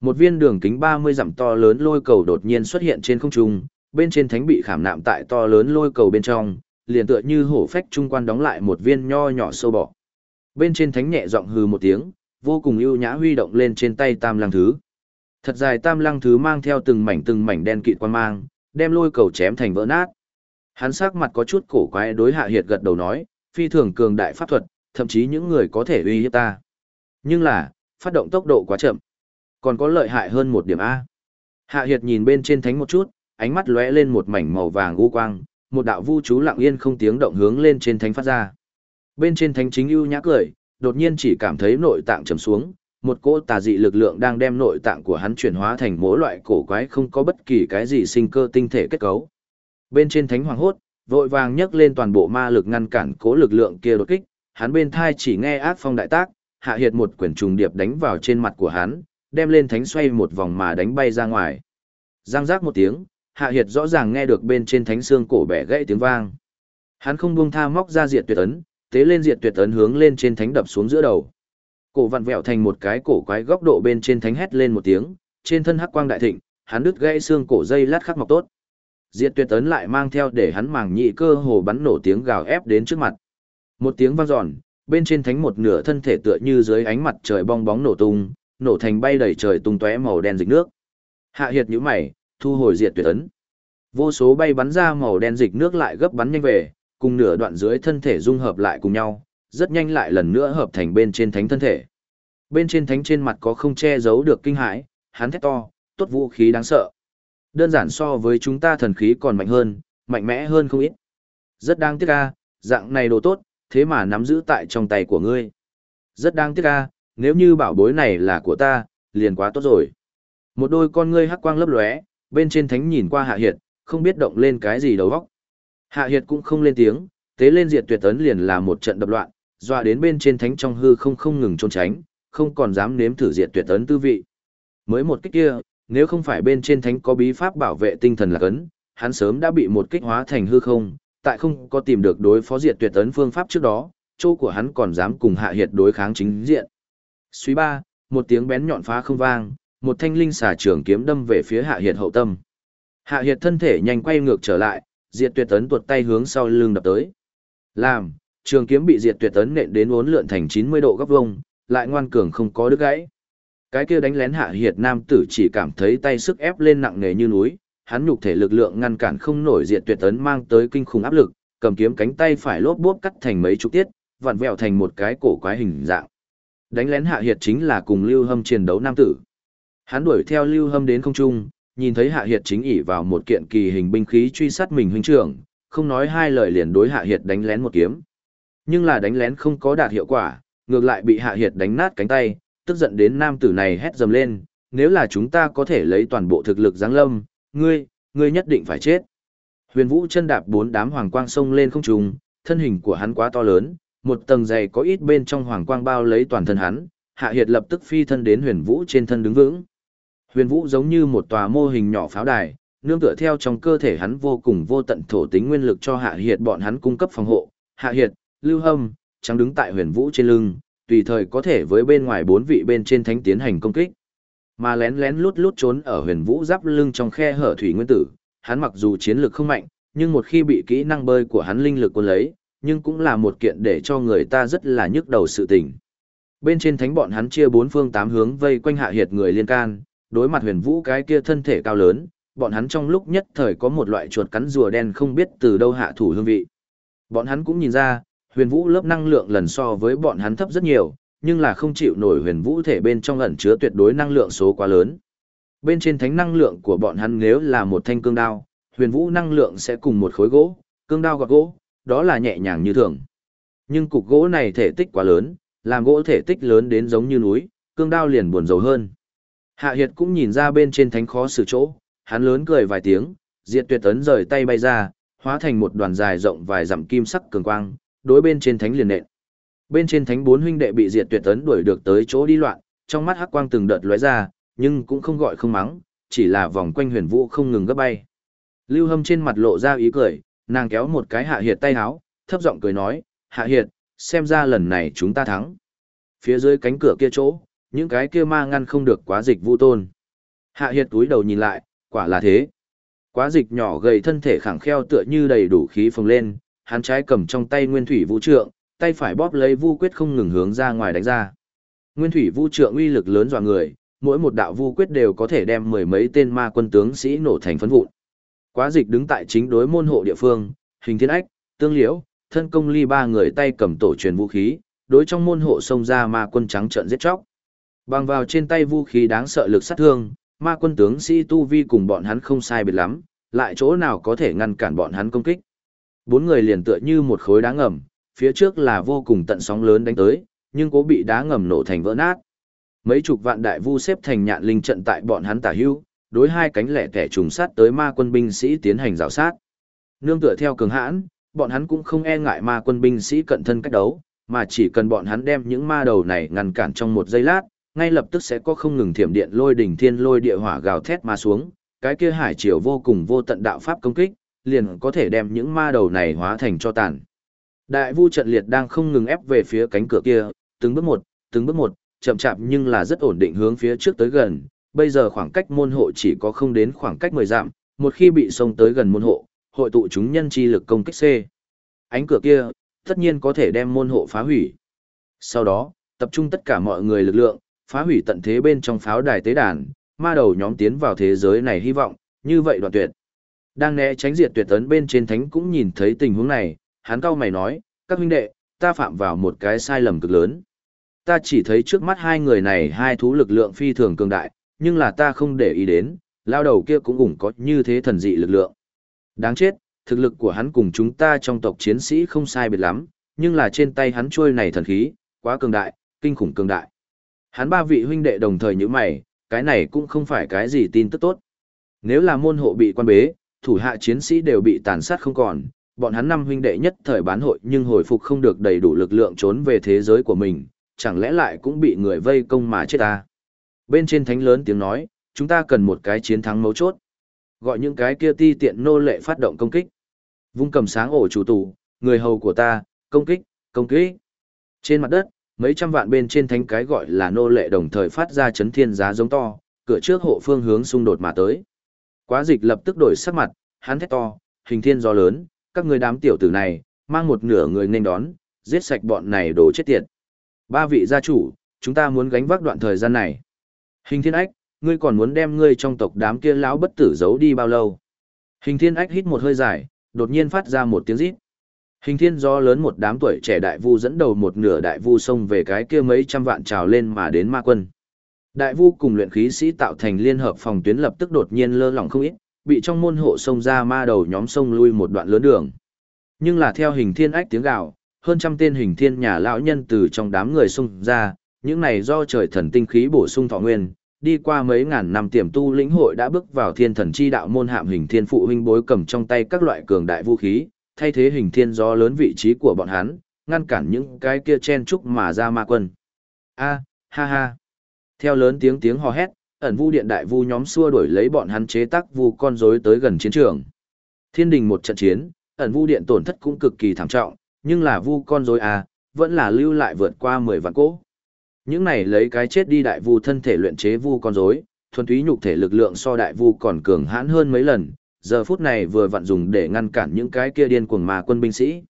A: Một viên đường kính 30 dặm to lớn lôi cầu đột nhiên xuất hiện trên không trung, bên trên thánh bị khảm nạm tại to lớn lôi cầu bên trong, liền tựa như hổ phách trung quan đóng lại một viên nho nhỏ sâu bọ. Bên trên thánh nhẹ giọng hừ một tiếng, vô cùng ưu nhã huy động lên trên tay tam lăng thứ. Thật dài tam lăng thứ mang theo từng mảnh từng mảnh đen kịt quan mang, đem lôi cầu chém thành vỡ nát. Hắn sắc mặt có chút cổ quái đối hạ hiệt gật đầu nói, phi thường cường đại pháp thuật, thậm chí những người có thể uy hiếp ta. Nhưng là, phát động tốc độ quá chậm. Còn có lợi hại hơn một điểm A. Hạ hiệt nhìn bên trên thánh một chút, ánh mắt lóe lên một mảnh màu vàng u quang, một đạo vu chú lặng yên không tiếng động hướng lên trên thánh phát ra. Bên trên thánh chính ưu nhã cười, đột nhiên chỉ cảm thấy nội tạng trầm xuống, một cỗ tà dị lực lượng đang đem nội tạng của hắn chuyển hóa thành mỗi loại cổ quái không có bất kỳ cái gì sinh cơ tinh thể kết cấu. Bên trên thánh hoàng hốt, vội vàng nhấc lên toàn bộ ma lực ngăn cản cố lực lượng kia đột kích, hắn bên thai chỉ nghe ác phong đại tác, hạ hiệt một quyển trùng điệp đánh vào trên mặt của hắn, đem lên thánh xoay một vòng mà đánh bay ra ngoài. Giang giác một tiếng, hạ hiệt rõ ràng nghe được bên trên thánh xương cổ bẻ gãy tiếng vang. Hắn không buông tha móc ra diệt tuyệt ấn, tế lên diệt tuyệt ấn hướng lên trên thánh đập xuống giữa đầu. Cổ vặn vẹo thành một cái cổ quái góc độ bên trên thánh hét lên một tiếng, trên thân hắc quang đại thịnh, hắn đứt gãy xương cổ dây lát khắc mọc tốt. Diệt tuyệt ấn lại mang theo để hắn màng nhị cơ hồ bắn nổ tiếng gào ép đến trước mặt. Một tiếng vang giòn, bên trên thánh một nửa thân thể tựa như dưới ánh mặt trời bong bóng nổ tung, nổ thành bay đầy trời tung tóe màu đen dịch nước. Hạ Hiệt nhíu mày, thu hồi diệt tuyệt ấn. Vô số bay bắn ra màu đen dịch nước lại gấp bắn nhanh về, cùng nửa đoạn dưới thân thể dung hợp lại cùng nhau, rất nhanh lại lần nữa hợp thành bên trên thánh thân thể. Bên trên thánh trên mặt có không che giấu được kinh hãi, hắn thét to, tốt vũ khí đáng sợ. Đơn giản so với chúng ta thần khí còn mạnh hơn, mạnh mẽ hơn không ít. Rất đáng tiếc ca, dạng này đồ tốt, thế mà nắm giữ tại trong tay của ngươi. Rất đáng tiếc ca, nếu như bảo bối này là của ta, liền quá tốt rồi. Một đôi con ngươi hắc quang lấp lóe, bên trên thánh nhìn qua hạ hiệt, không biết động lên cái gì đầu vóc. Hạ hiệt cũng không lên tiếng, tế lên diệt tuyệt tấn liền là một trận đập loạn, dọa đến bên trên thánh trong hư không không ngừng trốn tránh, không còn dám nếm thử diệt tuyệt tấn tư vị. Mới một kích kia, nếu không phải bên trên thánh có bí pháp bảo vệ tinh thần là cấn, hắn sớm đã bị một kích hóa thành hư không, tại không có tìm được đối phó diệt tuyệt tấn phương pháp trước đó, chỗ của hắn còn dám cùng hạ hiệt đối kháng chính diện. Suy ba, một tiếng bén nhọn phá không vang, một thanh linh xà trường kiếm đâm về phía hạ hiệt hậu tâm. Hạ hiệt thân thể nhanh quay ngược trở lại, diệt tuyệt tấn tuột tay hướng sau lưng đập tới. Làm, trường kiếm bị diệt tuyệt tấn nện đến uốn lượn thành 90 độ góc vông, lại ngoan cường không có đứt gãy. Cái kia đánh lén hạ hiệt nam tử chỉ cảm thấy tay sức ép lên nặng nề như núi, hắn nhục thể lực lượng ngăn cản không nổi diệt tuyệt tấn mang tới kinh khủng áp lực, cầm kiếm cánh tay phải lốp bốp cắt thành mấy chục tiết, vặn vẹo thành một cái cổ quái hình dạng. Đánh lén hạ hiệt chính là cùng Lưu Hâm chiến đấu nam tử. Hắn đuổi theo Lưu Hâm đến không trung, nhìn thấy hạ hiệt chính ỉ vào một kiện kỳ hình binh khí truy sát mình huynh trưởng, không nói hai lời liền đối hạ hiệt đánh lén một kiếm. Nhưng là đánh lén không có đạt hiệu quả, ngược lại bị hạ hiệt đánh nát cánh tay, tức giận đến nam tử này hét dầm lên, nếu là chúng ta có thể lấy toàn bộ thực lực giáng lâm, ngươi, ngươi nhất định phải chết. Huyền Vũ chân đạp bốn đám hoàng quang sông lên không trung, thân hình của hắn quá to lớn, một tầng dày có ít bên trong hoàng quang bao lấy toàn thân hắn, Hạ Hiệt lập tức phi thân đến Huyền Vũ trên thân đứng vững. Huyền Vũ giống như một tòa mô hình nhỏ pháo đài, nương tựa theo trong cơ thể hắn vô cùng vô tận thổ tính nguyên lực cho Hạ Hiệt bọn hắn cung cấp phòng hộ. Hạ Hiệt, Lưu Hâm, trắng đứng tại Huyền Vũ trên lưng, tùy thời có thể với bên ngoài bốn vị bên trên thánh tiến hành công kích. Mà lén lén lút lút trốn ở Huyền Vũ giáp lưng trong khe hở thủy nguyên tử, hắn mặc dù chiến lược không mạnh, nhưng một khi bị kỹ năng bơi của hắn linh lực cuốn lấy, nhưng cũng là một kiện để cho người ta rất là nhức đầu sự tình. Bên trên thánh bọn hắn chia bốn phương tám hướng vây quanh hạ hiệt người liên can, đối mặt huyền vũ cái kia thân thể cao lớn, bọn hắn trong lúc nhất thời có một loại chuột cắn rùa đen không biết từ đâu hạ thủ hương vị. Bọn hắn cũng nhìn ra, huyền vũ lớp năng lượng lần so với bọn hắn thấp rất nhiều, nhưng là không chịu nổi huyền vũ thể bên trong ẩn chứa tuyệt đối năng lượng số quá lớn. Bên trên thánh năng lượng của bọn hắn nếu là một thanh cương đao, huyền vũ năng lượng sẽ cùng một khối gỗ, cương đao gọt gỗ, đó là nhẹ nhàng như thường. Nhưng cục gỗ này thể tích quá lớn, làm gỗ thể tích lớn đến giống như núi, cương đao liền buồn rầu hơn. Hạ Hiệt cũng nhìn ra bên trên thánh khó xử chỗ, hắn lớn cười vài tiếng, diệt tuyệt tấn rời tay bay ra, hóa thành một đoàn dài rộng vài dặm kim sắc cường quang, đối bên trên thánh liền nện. Bên trên thánh bốn huynh đệ bị diệt tuyệt tấn đuổi được tới chỗ đi loạn, trong mắt hắc quang từng đợt lóe ra, nhưng cũng không gọi không mắng, chỉ là vòng quanh huyền vũ không ngừng gấp bay. Lưu Hâm trên mặt lộ ra ý cười, nàng kéo một cái Hạ Hiệt tay háo, thấp giọng cười nói, Hạ Hiệt, xem ra lần này chúng ta thắng. Phía dưới cánh cửa kia chỗ, những cái kia ma ngăn không được quá dịch vũ tôn. Hạ Hiệt túi đầu nhìn lại, quả là thế. Quá dịch nhỏ gầy thân thể khẳng kheo tựa như đầy đủ khí phồng lên, hắn trái cầm trong tay nguyên thủy vũ trượng, tay phải bóp lấy vu quyết không ngừng hướng ra ngoài đánh ra. Nguyên thủy vũ trượng uy lực lớn dọa người, mỗi một đạo vu quyết đều có thể đem mười mấy tên ma quân tướng sĩ nổ thành phấn vụn. Quá dịch đứng tại chính đối môn hộ địa phương, hình thiên ách, tương liễu, thân công ly ba người tay cầm tổ truyền vũ khí, đối trong môn hộ xông ra ma quân trắng trợn giết chóc. Bằng vào trên tay vũ khí đáng sợ lực sát thương, ma quân tướng sĩ tu vi cùng bọn hắn không sai biệt lắm, lại chỗ nào có thể ngăn cản bọn hắn công kích. Bốn người liền tựa như một khối đá ngầm, phía trước là vô cùng tận sóng lớn đánh tới, nhưng cố bị đá ngầm nổ thành vỡ nát. Mấy chục vạn đại vu xếp thành nhạn linh trận tại bọn hắn tả hưu, đối hai cánh lẻ tẻ trùng sát tới ma quân binh sĩ tiến hành rào sát. Nương tựa theo cường hãn, bọn hắn cũng không e ngại ma quân binh sĩ cận thân cách đấu, mà chỉ cần bọn hắn đem những ma đầu này ngăn cản trong một giây lát, ngay lập tức sẽ có không ngừng thiểm điện lôi đỉnh thiên lôi địa hỏa gào thét mà xuống, cái kia hải triều vô cùng vô tận đạo pháp công kích, liền có thể đem những ma đầu này hóa thành cho tàn. Đại vu trận liệt đang không ngừng ép về phía cánh cửa kia, từng bước một, từng bước một, chậm chạp nhưng là rất ổn định hướng phía trước tới gần, bây giờ khoảng cách môn hộ chỉ có không đến khoảng cách 10 dặm, một khi bị xông tới gần môn hộ, hội tụ chúng nhân chi lực công kích C. Ánh cửa kia, tất nhiên có thể đem môn hộ phá hủy. Sau đó, tập trung tất cả mọi người lực lượng, phá hủy tận thế bên trong pháo đài tế đàn, ma đầu nhóm tiến vào thế giới này hy vọng, như vậy đoạn tuyệt. Đang né tránh diệt tuyệt tấn bên trên thánh cũng nhìn thấy tình huống này, hắn cao mày nói, các huynh đệ, ta phạm vào một cái sai lầm cực lớn. Ta chỉ thấy trước mắt hai người này hai thú lực lượng phi thường cường đại, nhưng là ta không để ý đến, lao đầu kia cũng ủng có như thế thần dị lực lượng. Đáng chết, thực lực của hắn cùng chúng ta trong tộc chiến sĩ không sai biệt lắm, nhưng là trên tay hắn trôi này thần khí, quá cường đại, kinh khủng cường đại. Hắn ba vị huynh đệ đồng thời như mày, cái này cũng không phải cái gì tin tức tốt. Nếu là môn hộ bị quan bế, thủ hạ chiến sĩ đều bị tàn sát không còn, bọn hắn năm huynh đệ nhất thời bán hội nhưng hồi phục không được đầy đủ lực lượng trốn về thế giới của mình, chẳng lẽ lại cũng bị người vây công mà chết ta. Bên trên thánh lớn tiếng nói, chúng ta cần một cái chiến thắng mấu chốt. Gọi những cái kia ti tiện nô lệ phát động công kích. Vung cầm sáng ổ chủ tù, người hầu của ta, công kích, công kích. Trên mặt đất, mấy trăm vạn bên trên thánh cái gọi là nô lệ đồng thời phát ra chấn thiên giá giống to, cửa trước hộ phương hướng xung đột mà tới. Quá dịch lập tức đổi sắc mặt, hắn thét to, hình thiên gió lớn, các người đám tiểu tử này, mang một nửa người nên đón, giết sạch bọn này đồ chết tiệt. Ba vị gia chủ, chúng ta muốn gánh vác đoạn thời gian này. Hình thiên ách, ngươi còn muốn đem ngươi trong tộc đám kia lão bất tử giấu đi bao lâu? Hình thiên ách hít một hơi dài, đột nhiên phát ra một tiếng rít. Hình thiên do lớn một đám tuổi trẻ đại vu dẫn đầu một nửa đại vu xông về cái kia mấy trăm vạn trào lên mà đến ma quân. Đại vu cùng luyện khí sĩ tạo thành liên hợp phòng tuyến lập tức đột nhiên lơ lỏng không ít, bị trong môn hộ sông ra ma đầu nhóm sông lui một đoạn lớn đường. Nhưng là theo hình thiên ách tiếng gào, hơn trăm tên hình thiên nhà lão nhân từ trong đám người xung ra, những này do trời thần tinh khí bổ sung thọ nguyên, đi qua mấy ngàn năm tiềm tu lĩnh hội đã bước vào thiên thần chi đạo môn hạm hình thiên phụ huynh bối cầm trong tay các loại cường đại vũ khí, thay thế hình thiên do lớn vị trí của bọn hắn, ngăn cản những cái kia chen trúc mà ra ma quân. A, ha ha. Theo lớn tiếng tiếng hò hét, ẩn vu điện đại vu nhóm xua đuổi lấy bọn hắn chế tác vu con rối tới gần chiến trường. Thiên đình một trận chiến, ẩn vu điện tổn thất cũng cực kỳ thảm trọng, nhưng là vu con rối à, vẫn là lưu lại vượt qua 10 vạn cỗ. Những này lấy cái chết đi đại vu thân thể luyện chế vu con rối, thuần túy nhục thể lực lượng so đại vu còn cường hãn hơn mấy lần, giờ phút này vừa vặn dùng để ngăn cản những cái kia điên cuồng mà quân binh sĩ.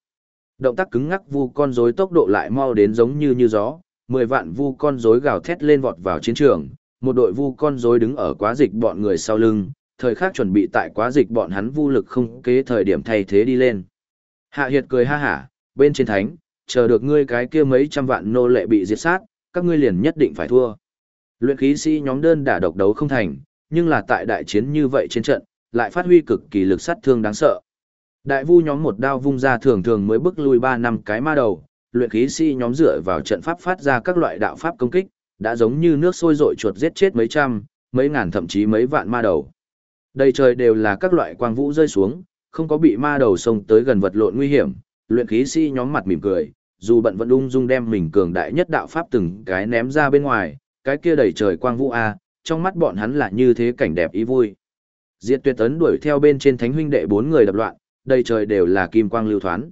A: Động tác cứng ngắc vu con rối tốc độ lại mau đến giống như như gió, 10 vạn vu con rối gào thét lên vọt vào chiến trường, một đội vu con rối đứng ở quá dịch bọn người sau lưng, thời khắc chuẩn bị tại quá dịch bọn hắn vu lực không kế thời điểm thay thế đi lên. Hạ Hiệt cười ha hả, bên trên thánh, chờ được ngươi cái kia mấy trăm vạn nô lệ bị diệt sát, các ngươi liền nhất định phải thua. Luyện khí sĩ nhóm đơn đả độc đấu không thành, nhưng là tại đại chiến như vậy trên trận, lại phát huy cực kỳ lực sát thương đáng sợ. Đại vu nhóm một đao vung ra thường thường mới bước lui 3 năm cái ma đầu, luyện khí sĩ nhóm dựa vào trận pháp phát ra các loại đạo pháp công kích, đã giống như nước sôi rội chuột giết chết mấy trăm, mấy ngàn thậm chí mấy vạn ma đầu. Đây trời đều là các loại quang vũ rơi xuống, không có bị ma đầu xông tới gần vật lộn nguy hiểm, luyện khí sĩ nhóm mặt mỉm cười, dù bận vẫn ung dung đem mình cường đại nhất đạo pháp từng cái ném ra bên ngoài, cái kia đầy trời quang vũ a, trong mắt bọn hắn là như thế cảnh đẹp ý vui. Diệt Tuyệt Ấn đuổi theo bên trên thánh huynh đệ bốn người đập loạn, đầy trời đều là kim quang lưu thoán.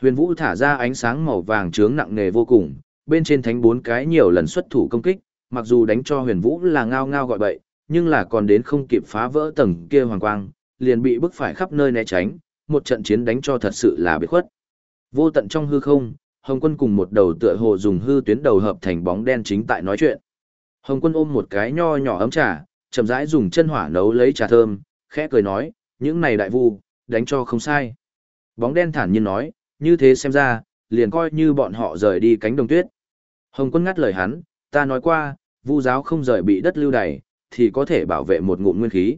A: Huyền Vũ thả ra ánh sáng màu vàng chướng nặng nề vô cùng, bên trên thánh bốn cái nhiều lần xuất thủ công kích, mặc dù đánh cho Huyền Vũ là ngao ngao gọi bậy, nhưng là còn đến không kịp phá vỡ tầng kia hoàng quang, liền bị bức phải khắp nơi né tránh, một trận chiến đánh cho thật sự là biệt khuất. Vô tận trong hư không, Hồng Quân cùng một đầu tựa hồ dùng hư tuyến đầu hợp thành bóng đen chính tại nói chuyện. Hồng Quân ôm một cái nho nhỏ ấm trà, chậm rãi dùng chân hỏa nấu lấy trà thơm, khẽ cười nói, những này đại vu, đánh cho không sai. Bóng đen thản nhiên nói, như thế xem ra, liền coi như bọn họ rời đi cánh đồng tuyết. Hồng quân ngắt lời hắn, ta nói qua, vu giáo không rời bị đất lưu đày, thì có thể bảo vệ một ngụm nguyên khí.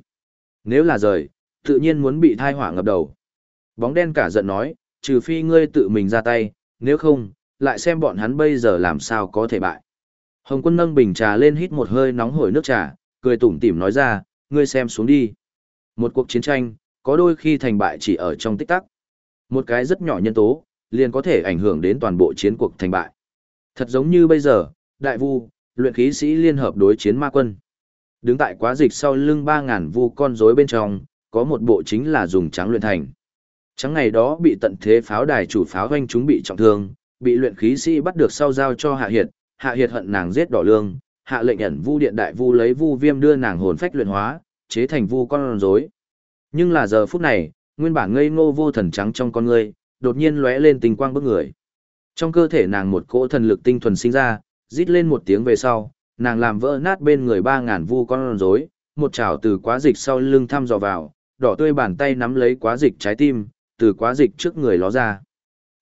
A: Nếu là rời, tự nhiên muốn bị thai hỏa ngập đầu. Bóng đen cả giận nói, trừ phi ngươi tự mình ra tay, nếu không, lại xem bọn hắn bây giờ làm sao có thể bại. Hồng quân nâng bình trà lên hít một hơi nóng hổi nước trà, cười tủm tỉm nói ra, ngươi xem xuống đi. Một cuộc chiến tranh, có đôi khi thành bại chỉ ở trong tích tắc. Một cái rất nhỏ nhân tố, liền có thể ảnh hưởng đến toàn bộ chiến cuộc thành bại. Thật giống như bây giờ, đại vu, luyện khí sĩ liên hợp đối chiến ma quân. Đứng tại quá dịch sau lưng 3.000 vu con rối bên trong, có một bộ chính là dùng trắng luyện thành. Trắng ngày đó bị tận thế pháo đài chủ pháo hoanh chúng bị trọng thương, bị luyện khí sĩ bắt được sau giao cho Hạ Hiệt, Hạ Hiệt hận nàng giết đỏ lương, hạ lệnh ẩn vu điện đại vu lấy vu viêm đưa nàng hồn phách luyện hóa, chế thành vu con rối. Nhưng là giờ phút này, nguyên bản ngây ngô vô thần trắng trong con người, đột nhiên lóe lên tình quang bức người. Trong cơ thể nàng một cỗ thần lực tinh thuần sinh ra, rít lên một tiếng về sau, nàng làm vỡ nát bên người ba ngàn vu con rối, một chảo từ quá dịch sau lưng thăm dò vào, đỏ tươi bàn tay nắm lấy quá dịch trái tim, từ quá dịch trước người ló ra.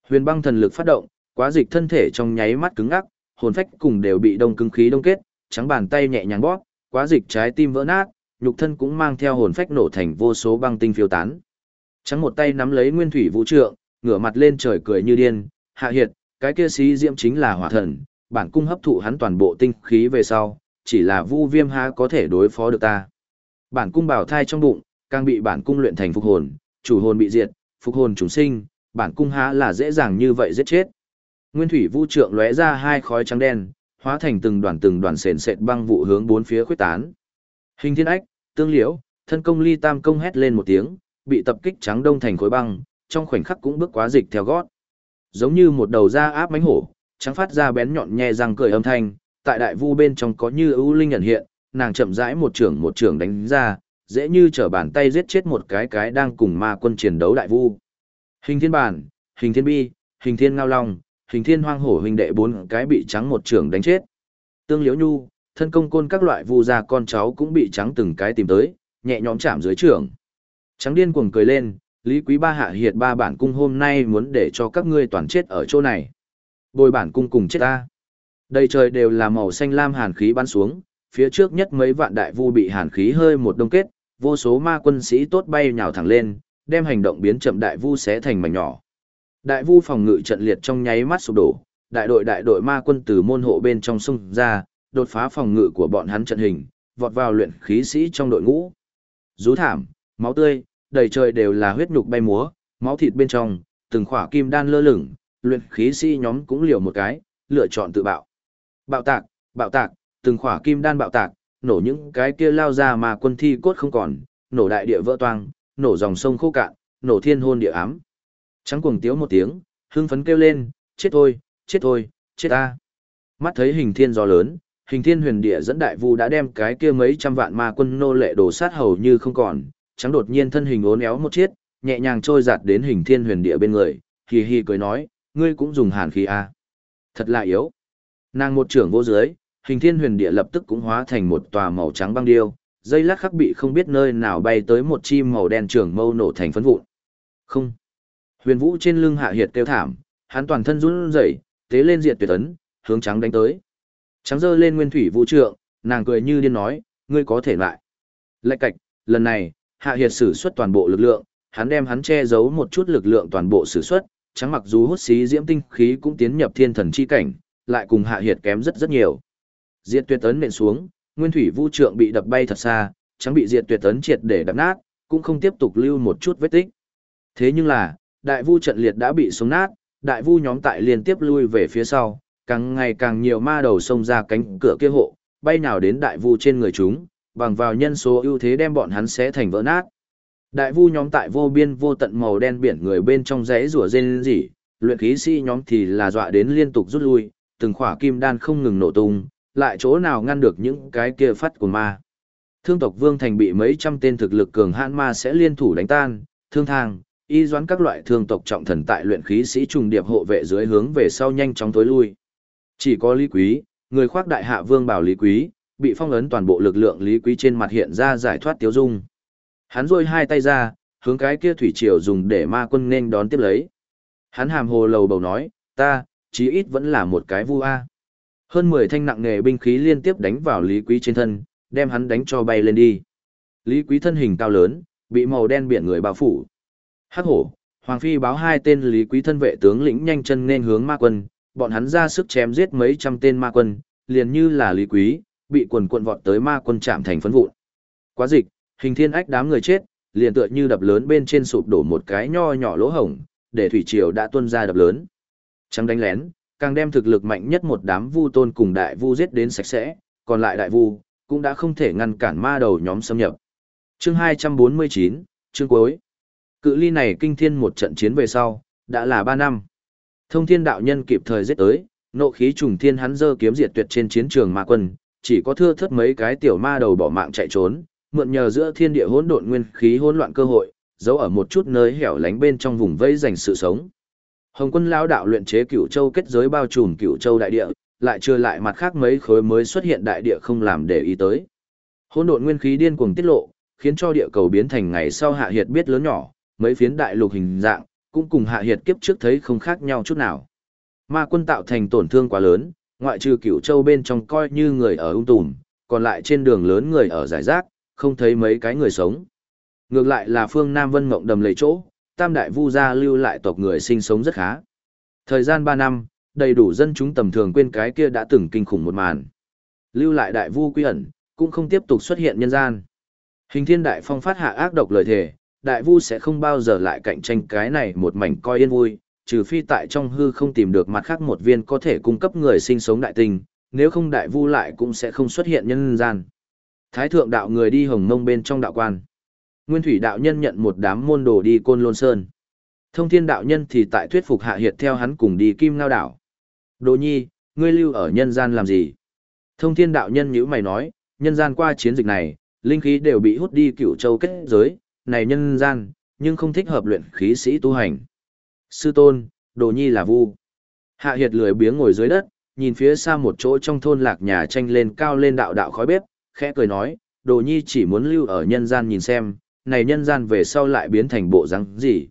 A: Huyền băng thần lực phát động, quá dịch thân thể trong nháy mắt cứng ngắc, hồn phách cùng đều bị đông cứng khí đông kết, trắng bàn tay nhẹ nhàng bóp, quá dịch trái tim vỡ nát, nhục thân cũng mang theo hồn phách nổ thành vô số băng tinh phiêu tán. Trắng một tay nắm lấy nguyên thủy vũ trượng, ngửa mặt lên trời cười như điên, hạ hiệt, cái kia xí diễm chính là hỏa thần, bản cung hấp thụ hắn toàn bộ tinh khí về sau, chỉ là vu viêm há có thể đối phó được ta. Bản cung bảo thai trong bụng, càng bị bản cung luyện thành phục hồn, chủ hồn bị diệt, phục hồn chúng sinh, bản cung há là dễ dàng như vậy giết chết. Nguyên thủy vũ trượng lóe ra hai khói trắng đen, hóa thành từng đoàn từng đoàn sền sệt băng vụ hướng bốn phía khuếch tán. Hình thiên ách, tương liễu, thân công ly tam công hét lên một tiếng, bị tập kích trắng đông thành khối băng, trong khoảnh khắc cũng bước quá dịch theo gót. Giống như một đầu da áp mánh hổ, trắng phát ra bén nhọn nhẹ răng cười âm thanh, tại đại vu bên trong có như ưu linh ẩn hiện, nàng chậm rãi một trưởng một trưởng đánh ra, dễ như trở bàn tay giết chết một cái cái đang cùng ma quân chiến đấu đại vu. Hình thiên bản, hình thiên bi, hình thiên ngao long, hình thiên hoang hổ huynh đệ bốn cái bị trắng một trưởng đánh chết. Tương liễu nhu, thân công côn các loại vu gia con cháu cũng bị trắng từng cái tìm tới, nhẹ nhõm chạm dưới trưởng. Trắng điên cuồng cười lên, Lý Quý Ba hạ hiệt ba bản cung hôm nay muốn để cho các ngươi toàn chết ở chỗ này. Bồi bản cung cùng chết ta. Đầy trời đều là màu xanh lam hàn khí bắn xuống, phía trước nhất mấy vạn đại vu bị hàn khí hơi một đông kết, vô số ma quân sĩ tốt bay nhào thẳng lên, đem hành động biến chậm đại vu xé thành mảnh nhỏ. Đại vu phòng ngự trận liệt trong nháy mắt sụp đổ, đại đội đại đội ma quân từ môn hộ bên trong sông ra, đột phá phòng ngự của bọn hắn trận hình, vọt vào luyện khí sĩ trong đội ngũ. Rú thảm, máu tươi, đầy trời đều là huyết nhục bay múa, máu thịt bên trong, từng khỏa kim đan lơ lửng, luyện khí sĩ nhóm cũng liều một cái, lựa chọn tự bạo. Bạo tạc, bạo tạc, từng khỏa kim đan bạo tạc, nổ những cái kia lao ra mà quân thi cốt không còn, nổ đại địa vỡ toang, nổ dòng sông khô cạn, nổ thiên hôn địa ám. Trắng cuồng tiếu một tiếng, hưng phấn kêu lên, chết thôi, chết thôi, chết ta. Mắt thấy hình thiên gió lớn, hình thiên huyền địa dẫn đại vu đã đem cái kia mấy trăm vạn ma quân nô lệ đổ sát hầu như không còn, trắng đột nhiên thân hình ốn éo một chiết, nhẹ nhàng trôi giạt đến hình thiên huyền địa bên người, hì hì cười nói, ngươi cũng dùng hàn khí à. Thật là yếu. Nàng một trưởng vô dưới, hình thiên huyền địa lập tức cũng hóa thành một tòa màu trắng băng điêu, dây lát khắc bị không biết nơi nào bay tới một chim màu đen trưởng mâu nổ thành phấn vụn. Không. Huyền Vũ trên lưng hạ hiệt kêu thảm, hắn toàn thân run rẩy, tế lên diệt tuyệt ấn, hướng trắng đánh tới. Trắng giơ lên nguyên thủy vũ trượng, nàng cười như điên nói, ngươi có thể lại. Lạch cạch, lần này, hạ hiệt sử xuất toàn bộ lực lượng, hắn đem hắn che giấu một chút lực lượng toàn bộ sử xuất, trắng mặc dù hút xí diễm tinh khí cũng tiến nhập thiên thần chi cảnh, lại cùng hạ hiệt kém rất rất nhiều. Diệt tuyệt ấn nện xuống, nguyên thủy vũ trượng bị đập bay thật xa, trắng bị diệt tuyệt ấn triệt để đập nát, cũng không tiếp tục lưu một chút vết tích. Thế nhưng là, đại vu trận liệt đã bị sống nát, đại vu nhóm tại liên tiếp lui về phía sau, càng ngày càng nhiều ma đầu xông ra cánh cửa kia hộ, bay nào đến đại vu trên người chúng, bằng vào nhân số ưu thế đem bọn hắn xé thành vỡ nát. Đại vu nhóm tại vô biên vô tận màu đen biển người bên trong rẽ rủa rên rỉ, luyện khí sĩ nhóm thì là dọa đến liên tục rút lui, từng khỏa kim đan không ngừng nổ tung, lại chỗ nào ngăn được những cái kia phát của ma. Thương tộc Vương Thành bị mấy trăm tên thực lực cường hãn ma sẽ liên thủ đánh tan, thương thang, y doán các loại thương tộc trọng thần tại luyện khí sĩ trùng điệp hộ vệ dưới hướng về sau nhanh chóng tối lui. Chỉ có Lý Quý, người khoác đại hạ vương bảo Lý Quý, bị phong ấn toàn bộ lực lượng Lý Quý trên mặt hiện ra giải thoát tiêu dung. Hắn rôi hai tay ra, hướng cái kia thủy triều dùng để ma quân nên đón tiếp lấy. Hắn hàm hồ lầu bầu nói, ta, chí ít vẫn là một cái vu a. Hơn 10 thanh nặng nghề binh khí liên tiếp đánh vào Lý Quý trên thân, đem hắn đánh cho bay lên đi. Lý Quý thân hình cao lớn, bị màu đen biển người bao phủ. Hắc hổ, Hoàng Phi báo hai tên Lý Quý thân vệ tướng lĩnh nhanh chân nên hướng ma quân, bọn hắn ra sức chém giết mấy trăm tên ma quân, liền như là Lý Quý, bị quần quận vọt tới ma quân chạm thành phấn vụn. Quá dịch, hình thiên ách đám người chết, liền tựa như đập lớn bên trên sụp đổ một cái nho nhỏ lỗ hổng, để thủy triều đã tuôn ra đập lớn. Trắng đánh lén, càng đem thực lực mạnh nhất một đám vu tôn cùng đại vu giết đến sạch sẽ, còn lại đại vu cũng đã không thể ngăn cản ma đầu nhóm xâm nhập. Chương 249, chương cuối. Cự ly này kinh thiên một trận chiến về sau, đã là 3 năm. Thông thiên đạo nhân kịp thời giết tới, nộ khí trùng thiên hắn dơ kiếm diệt tuyệt trên chiến trường ma quân, chỉ có thưa thất mấy cái tiểu ma đầu bỏ mạng chạy trốn, mượn nhờ giữa thiên địa hỗn độn nguyên khí hỗn loạn cơ hội, giấu ở một chút nơi hẻo lánh bên trong vùng vây dành sự sống. Hồng quân lão đạo luyện chế cửu châu kết giới bao trùm cửu châu đại địa, lại chưa lại mặt khác mấy khối mới xuất hiện đại địa không làm để ý tới. Hỗn độn nguyên khí điên cuồng tiết lộ, khiến cho địa cầu biến thành ngày sau hạ hiệt biết lớn nhỏ, mấy phiến đại lục hình dạng, cũng cùng hạ hiệt kiếp trước thấy không khác nhau chút nào. Ma quân tạo thành tổn thương quá lớn, ngoại trừ cửu châu bên trong coi như người ở ung tùm, còn lại trên đường lớn người ở giải rác, không thấy mấy cái người sống. Ngược lại là phương Nam Vân Mộng đầm lầy chỗ, tam đại vu gia lưu lại tộc người sinh sống rất khá. Thời gian 3 năm, đầy đủ dân chúng tầm thường quên cái kia đã từng kinh khủng một màn. Lưu lại đại vu quy ẩn, cũng không tiếp tục xuất hiện nhân gian. Hình thiên đại phong phát hạ ác độc lời thề, đại vu sẽ không bao giờ lại cạnh tranh cái này một mảnh coi yên vui, trừ phi tại trong hư không tìm được mặt khác một viên có thể cung cấp người sinh sống đại tinh, nếu không đại vu lại cũng sẽ không xuất hiện nhân gian. Thái thượng đạo người đi hồng mông bên trong đạo quan. Nguyên thủy đạo nhân nhận một đám môn đồ đi côn lôn sơn. Thông thiên đạo nhân thì tại thuyết phục hạ hiệt theo hắn cùng đi kim ngao đảo. Đồ nhi, ngươi lưu ở nhân gian làm gì? Thông thiên đạo nhân nhữ mày nói, nhân gian qua chiến dịch này, linh khí đều bị hút đi cựu châu kết giới, này nhân gian, nhưng không thích hợp luyện khí sĩ tu hành. Sư tôn, đồ nhi là vu. Hạ hiệt lười biếng ngồi dưới đất, nhìn phía xa một chỗ trong thôn lạc nhà tranh lên cao lên đạo đạo khói bếp, khẽ cười nói, đồ nhi chỉ muốn lưu ở nhân gian nhìn xem, này nhân gian về sau lại biến thành bộ răng gì.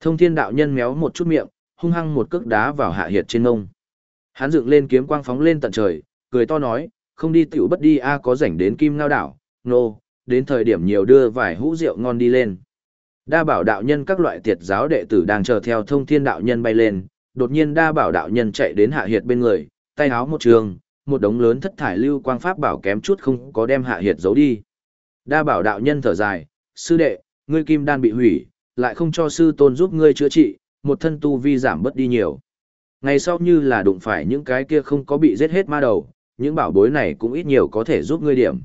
A: Thông thiên đạo nhân méo một chút miệng, hung hăng một cước đá vào hạ hiệt trên ngông. Hắn dựng lên kiếm quang phóng lên tận trời, cười to nói, không đi tiểu bất đi a có rảnh đến kim ngao đảo, nô, no, đến thời điểm nhiều đưa vài hũ rượu ngon đi lên. Đa bảo đạo nhân các loại tiệt giáo đệ tử đang chờ theo thông thiên đạo nhân bay lên, đột nhiên đa bảo đạo nhân chạy đến hạ hiệt bên người, tay áo một trường, một đống lớn thất thải lưu quang pháp bảo kém chút không có đem hạ hiệt giấu đi. Đa bảo đạo nhân thở dài, sư đệ, ngươi kim đan bị hủy, lại không cho sư tôn giúp ngươi chữa trị, một thân tu vi giảm bớt đi nhiều. Ngày sau như là đụng phải những cái kia không có bị giết hết ma đầu, những bảo bối này cũng ít nhiều có thể giúp ngươi điểm.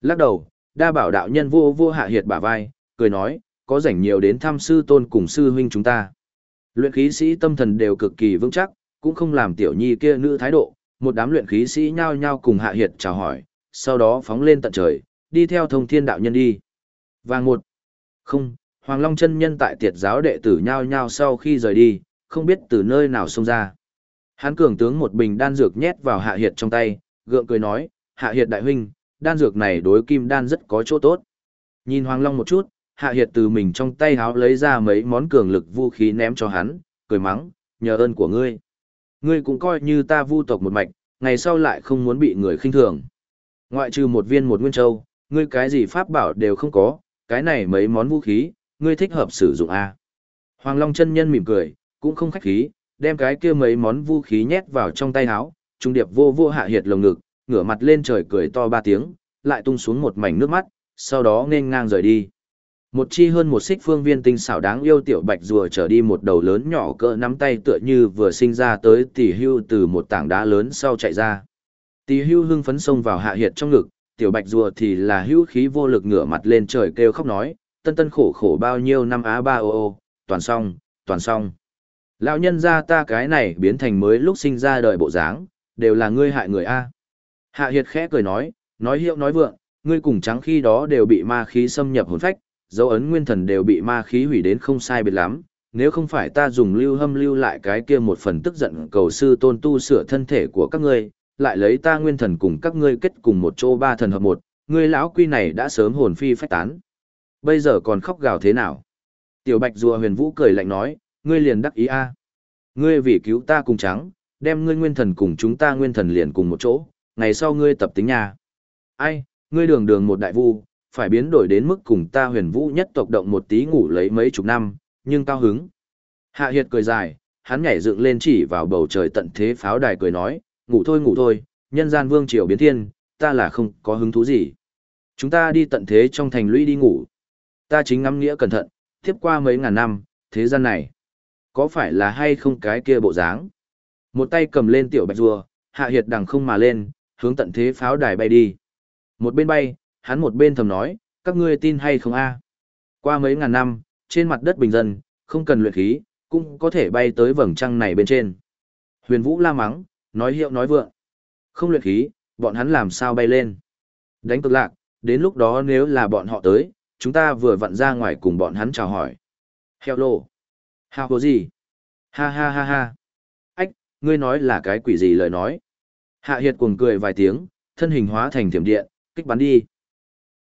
A: Lắc đầu, đa bảo đạo nhân vô vô hạ hiệt bả vai, cười nói, có rảnh nhiều đến thăm sư tôn cùng sư huynh chúng ta. Luyện khí sĩ tâm thần đều cực kỳ vững chắc, cũng không làm tiểu nhi kia nữ thái độ, một đám luyện khí sĩ nhao nhao cùng hạ hiệt chào hỏi, sau đó phóng lên tận trời, đi theo thông thiên đạo nhân đi. Vàng một. Không, Hoàng Long chân nhân tại tiệt giáo đệ tử nhao nhao sau khi rời đi, không biết từ nơi nào xông ra. Hán cường tướng một bình đan dược nhét vào hạ hiệt trong tay, gượng cười nói, hạ hiệt đại huynh, đan dược này đối kim đan rất có chỗ tốt. Nhìn Hoàng Long một chút, hạ hiệt từ mình trong tay háo lấy ra mấy món cường lực vũ khí ném cho hắn, cười mắng, nhờ ơn của ngươi. Ngươi cũng coi như ta vu tộc một mạch, ngày sau lại không muốn bị người khinh thường. Ngoại trừ một viên một nguyên châu, ngươi cái gì pháp bảo đều không có, cái này mấy món vũ khí, ngươi thích hợp sử dụng a. À? Hoàng Long chân nhân mỉm cười, cũng không khách khí, đem cái kia mấy món vũ khí nhét vào trong tay áo, trung điệp vô vô hạ hiệt lồng ngực, ngửa mặt lên trời cười to ba tiếng, lại tung xuống một mảnh nước mắt, sau đó nên ngang rời đi. Một chi hơn một xích phương viên tinh xảo đáng yêu tiểu bạch rùa trở đi một đầu lớn nhỏ cỡ nắm tay tựa như vừa sinh ra tới tỷ hưu từ một tảng đá lớn sau chạy ra. Tỷ hưu hưng phấn xông vào hạ hiệt trong ngực, tiểu bạch rùa thì là hưu khí vô lực ngửa mặt lên trời kêu khóc nói, tân tân khổ khổ bao nhiêu năm á ba ô ô, toàn xong, toàn xong. Lão nhân ra ta cái này biến thành mới lúc sinh ra đời bộ dáng, đều là ngươi hại người A. Hạ hiệt khẽ cười nói, nói hiệu nói vượng, ngươi cùng trắng khi đó đều bị ma khí xâm nhập hồn phách, dấu ấn nguyên thần đều bị ma khí hủy đến không sai biệt lắm, nếu không phải ta dùng lưu hâm lưu lại cái kia một phần tức giận cầu sư tôn tu sửa thân thể của các ngươi, lại lấy ta nguyên thần cùng các ngươi kết cùng một chỗ ba thần hợp một, ngươi lão quy này đã sớm hồn phi phách tán. Bây giờ còn khóc gào thế nào? Tiểu Bạch rùa huyền vũ cười lạnh nói, ngươi liền đắc ý a. Ngươi vì cứu ta cùng trắng, đem ngươi nguyên thần cùng chúng ta nguyên thần liền cùng một chỗ, ngày sau ngươi tập tính nhà. Ai, ngươi đường đường một đại vu, phải biến đổi đến mức cùng ta huyền vũ nhất tộc động một tí ngủ lấy mấy chục năm, nhưng cao hứng. Hạ Hiệt cười dài, hắn nhảy dựng lên chỉ vào bầu trời tận thế pháo đài cười nói, ngủ thôi ngủ thôi, nhân gian vương triều biến thiên, ta là không có hứng thú gì. Chúng ta đi tận thế trong thành lũy đi ngủ. Ta chính ngắm nghĩa cẩn thận, tiếp qua mấy ngàn năm, thế gian này, có phải là hay không cái kia bộ dáng? Một tay cầm lên tiểu bạch rùa, hạ hiệt đằng không mà lên, hướng tận thế pháo đài bay đi. Một bên bay, hắn một bên thầm nói, các ngươi tin hay không a? Qua mấy ngàn năm, trên mặt đất bình dân, không cần luyện khí, cũng có thể bay tới vầng trăng này bên trên. Huyền Vũ la mắng, nói hiệu nói vượng. Không luyện khí, bọn hắn làm sao bay lên? Đánh cực lạc, đến lúc đó nếu là bọn họ tới, chúng ta vừa vặn ra ngoài cùng bọn hắn chào hỏi. Hello. Hào có gì? Ha ha ha ha. Ách, ngươi nói là cái quỷ gì lời nói? Hạ Hiệt cuồng cười vài tiếng, thân hình hóa thành thiểm điện, kích bắn đi.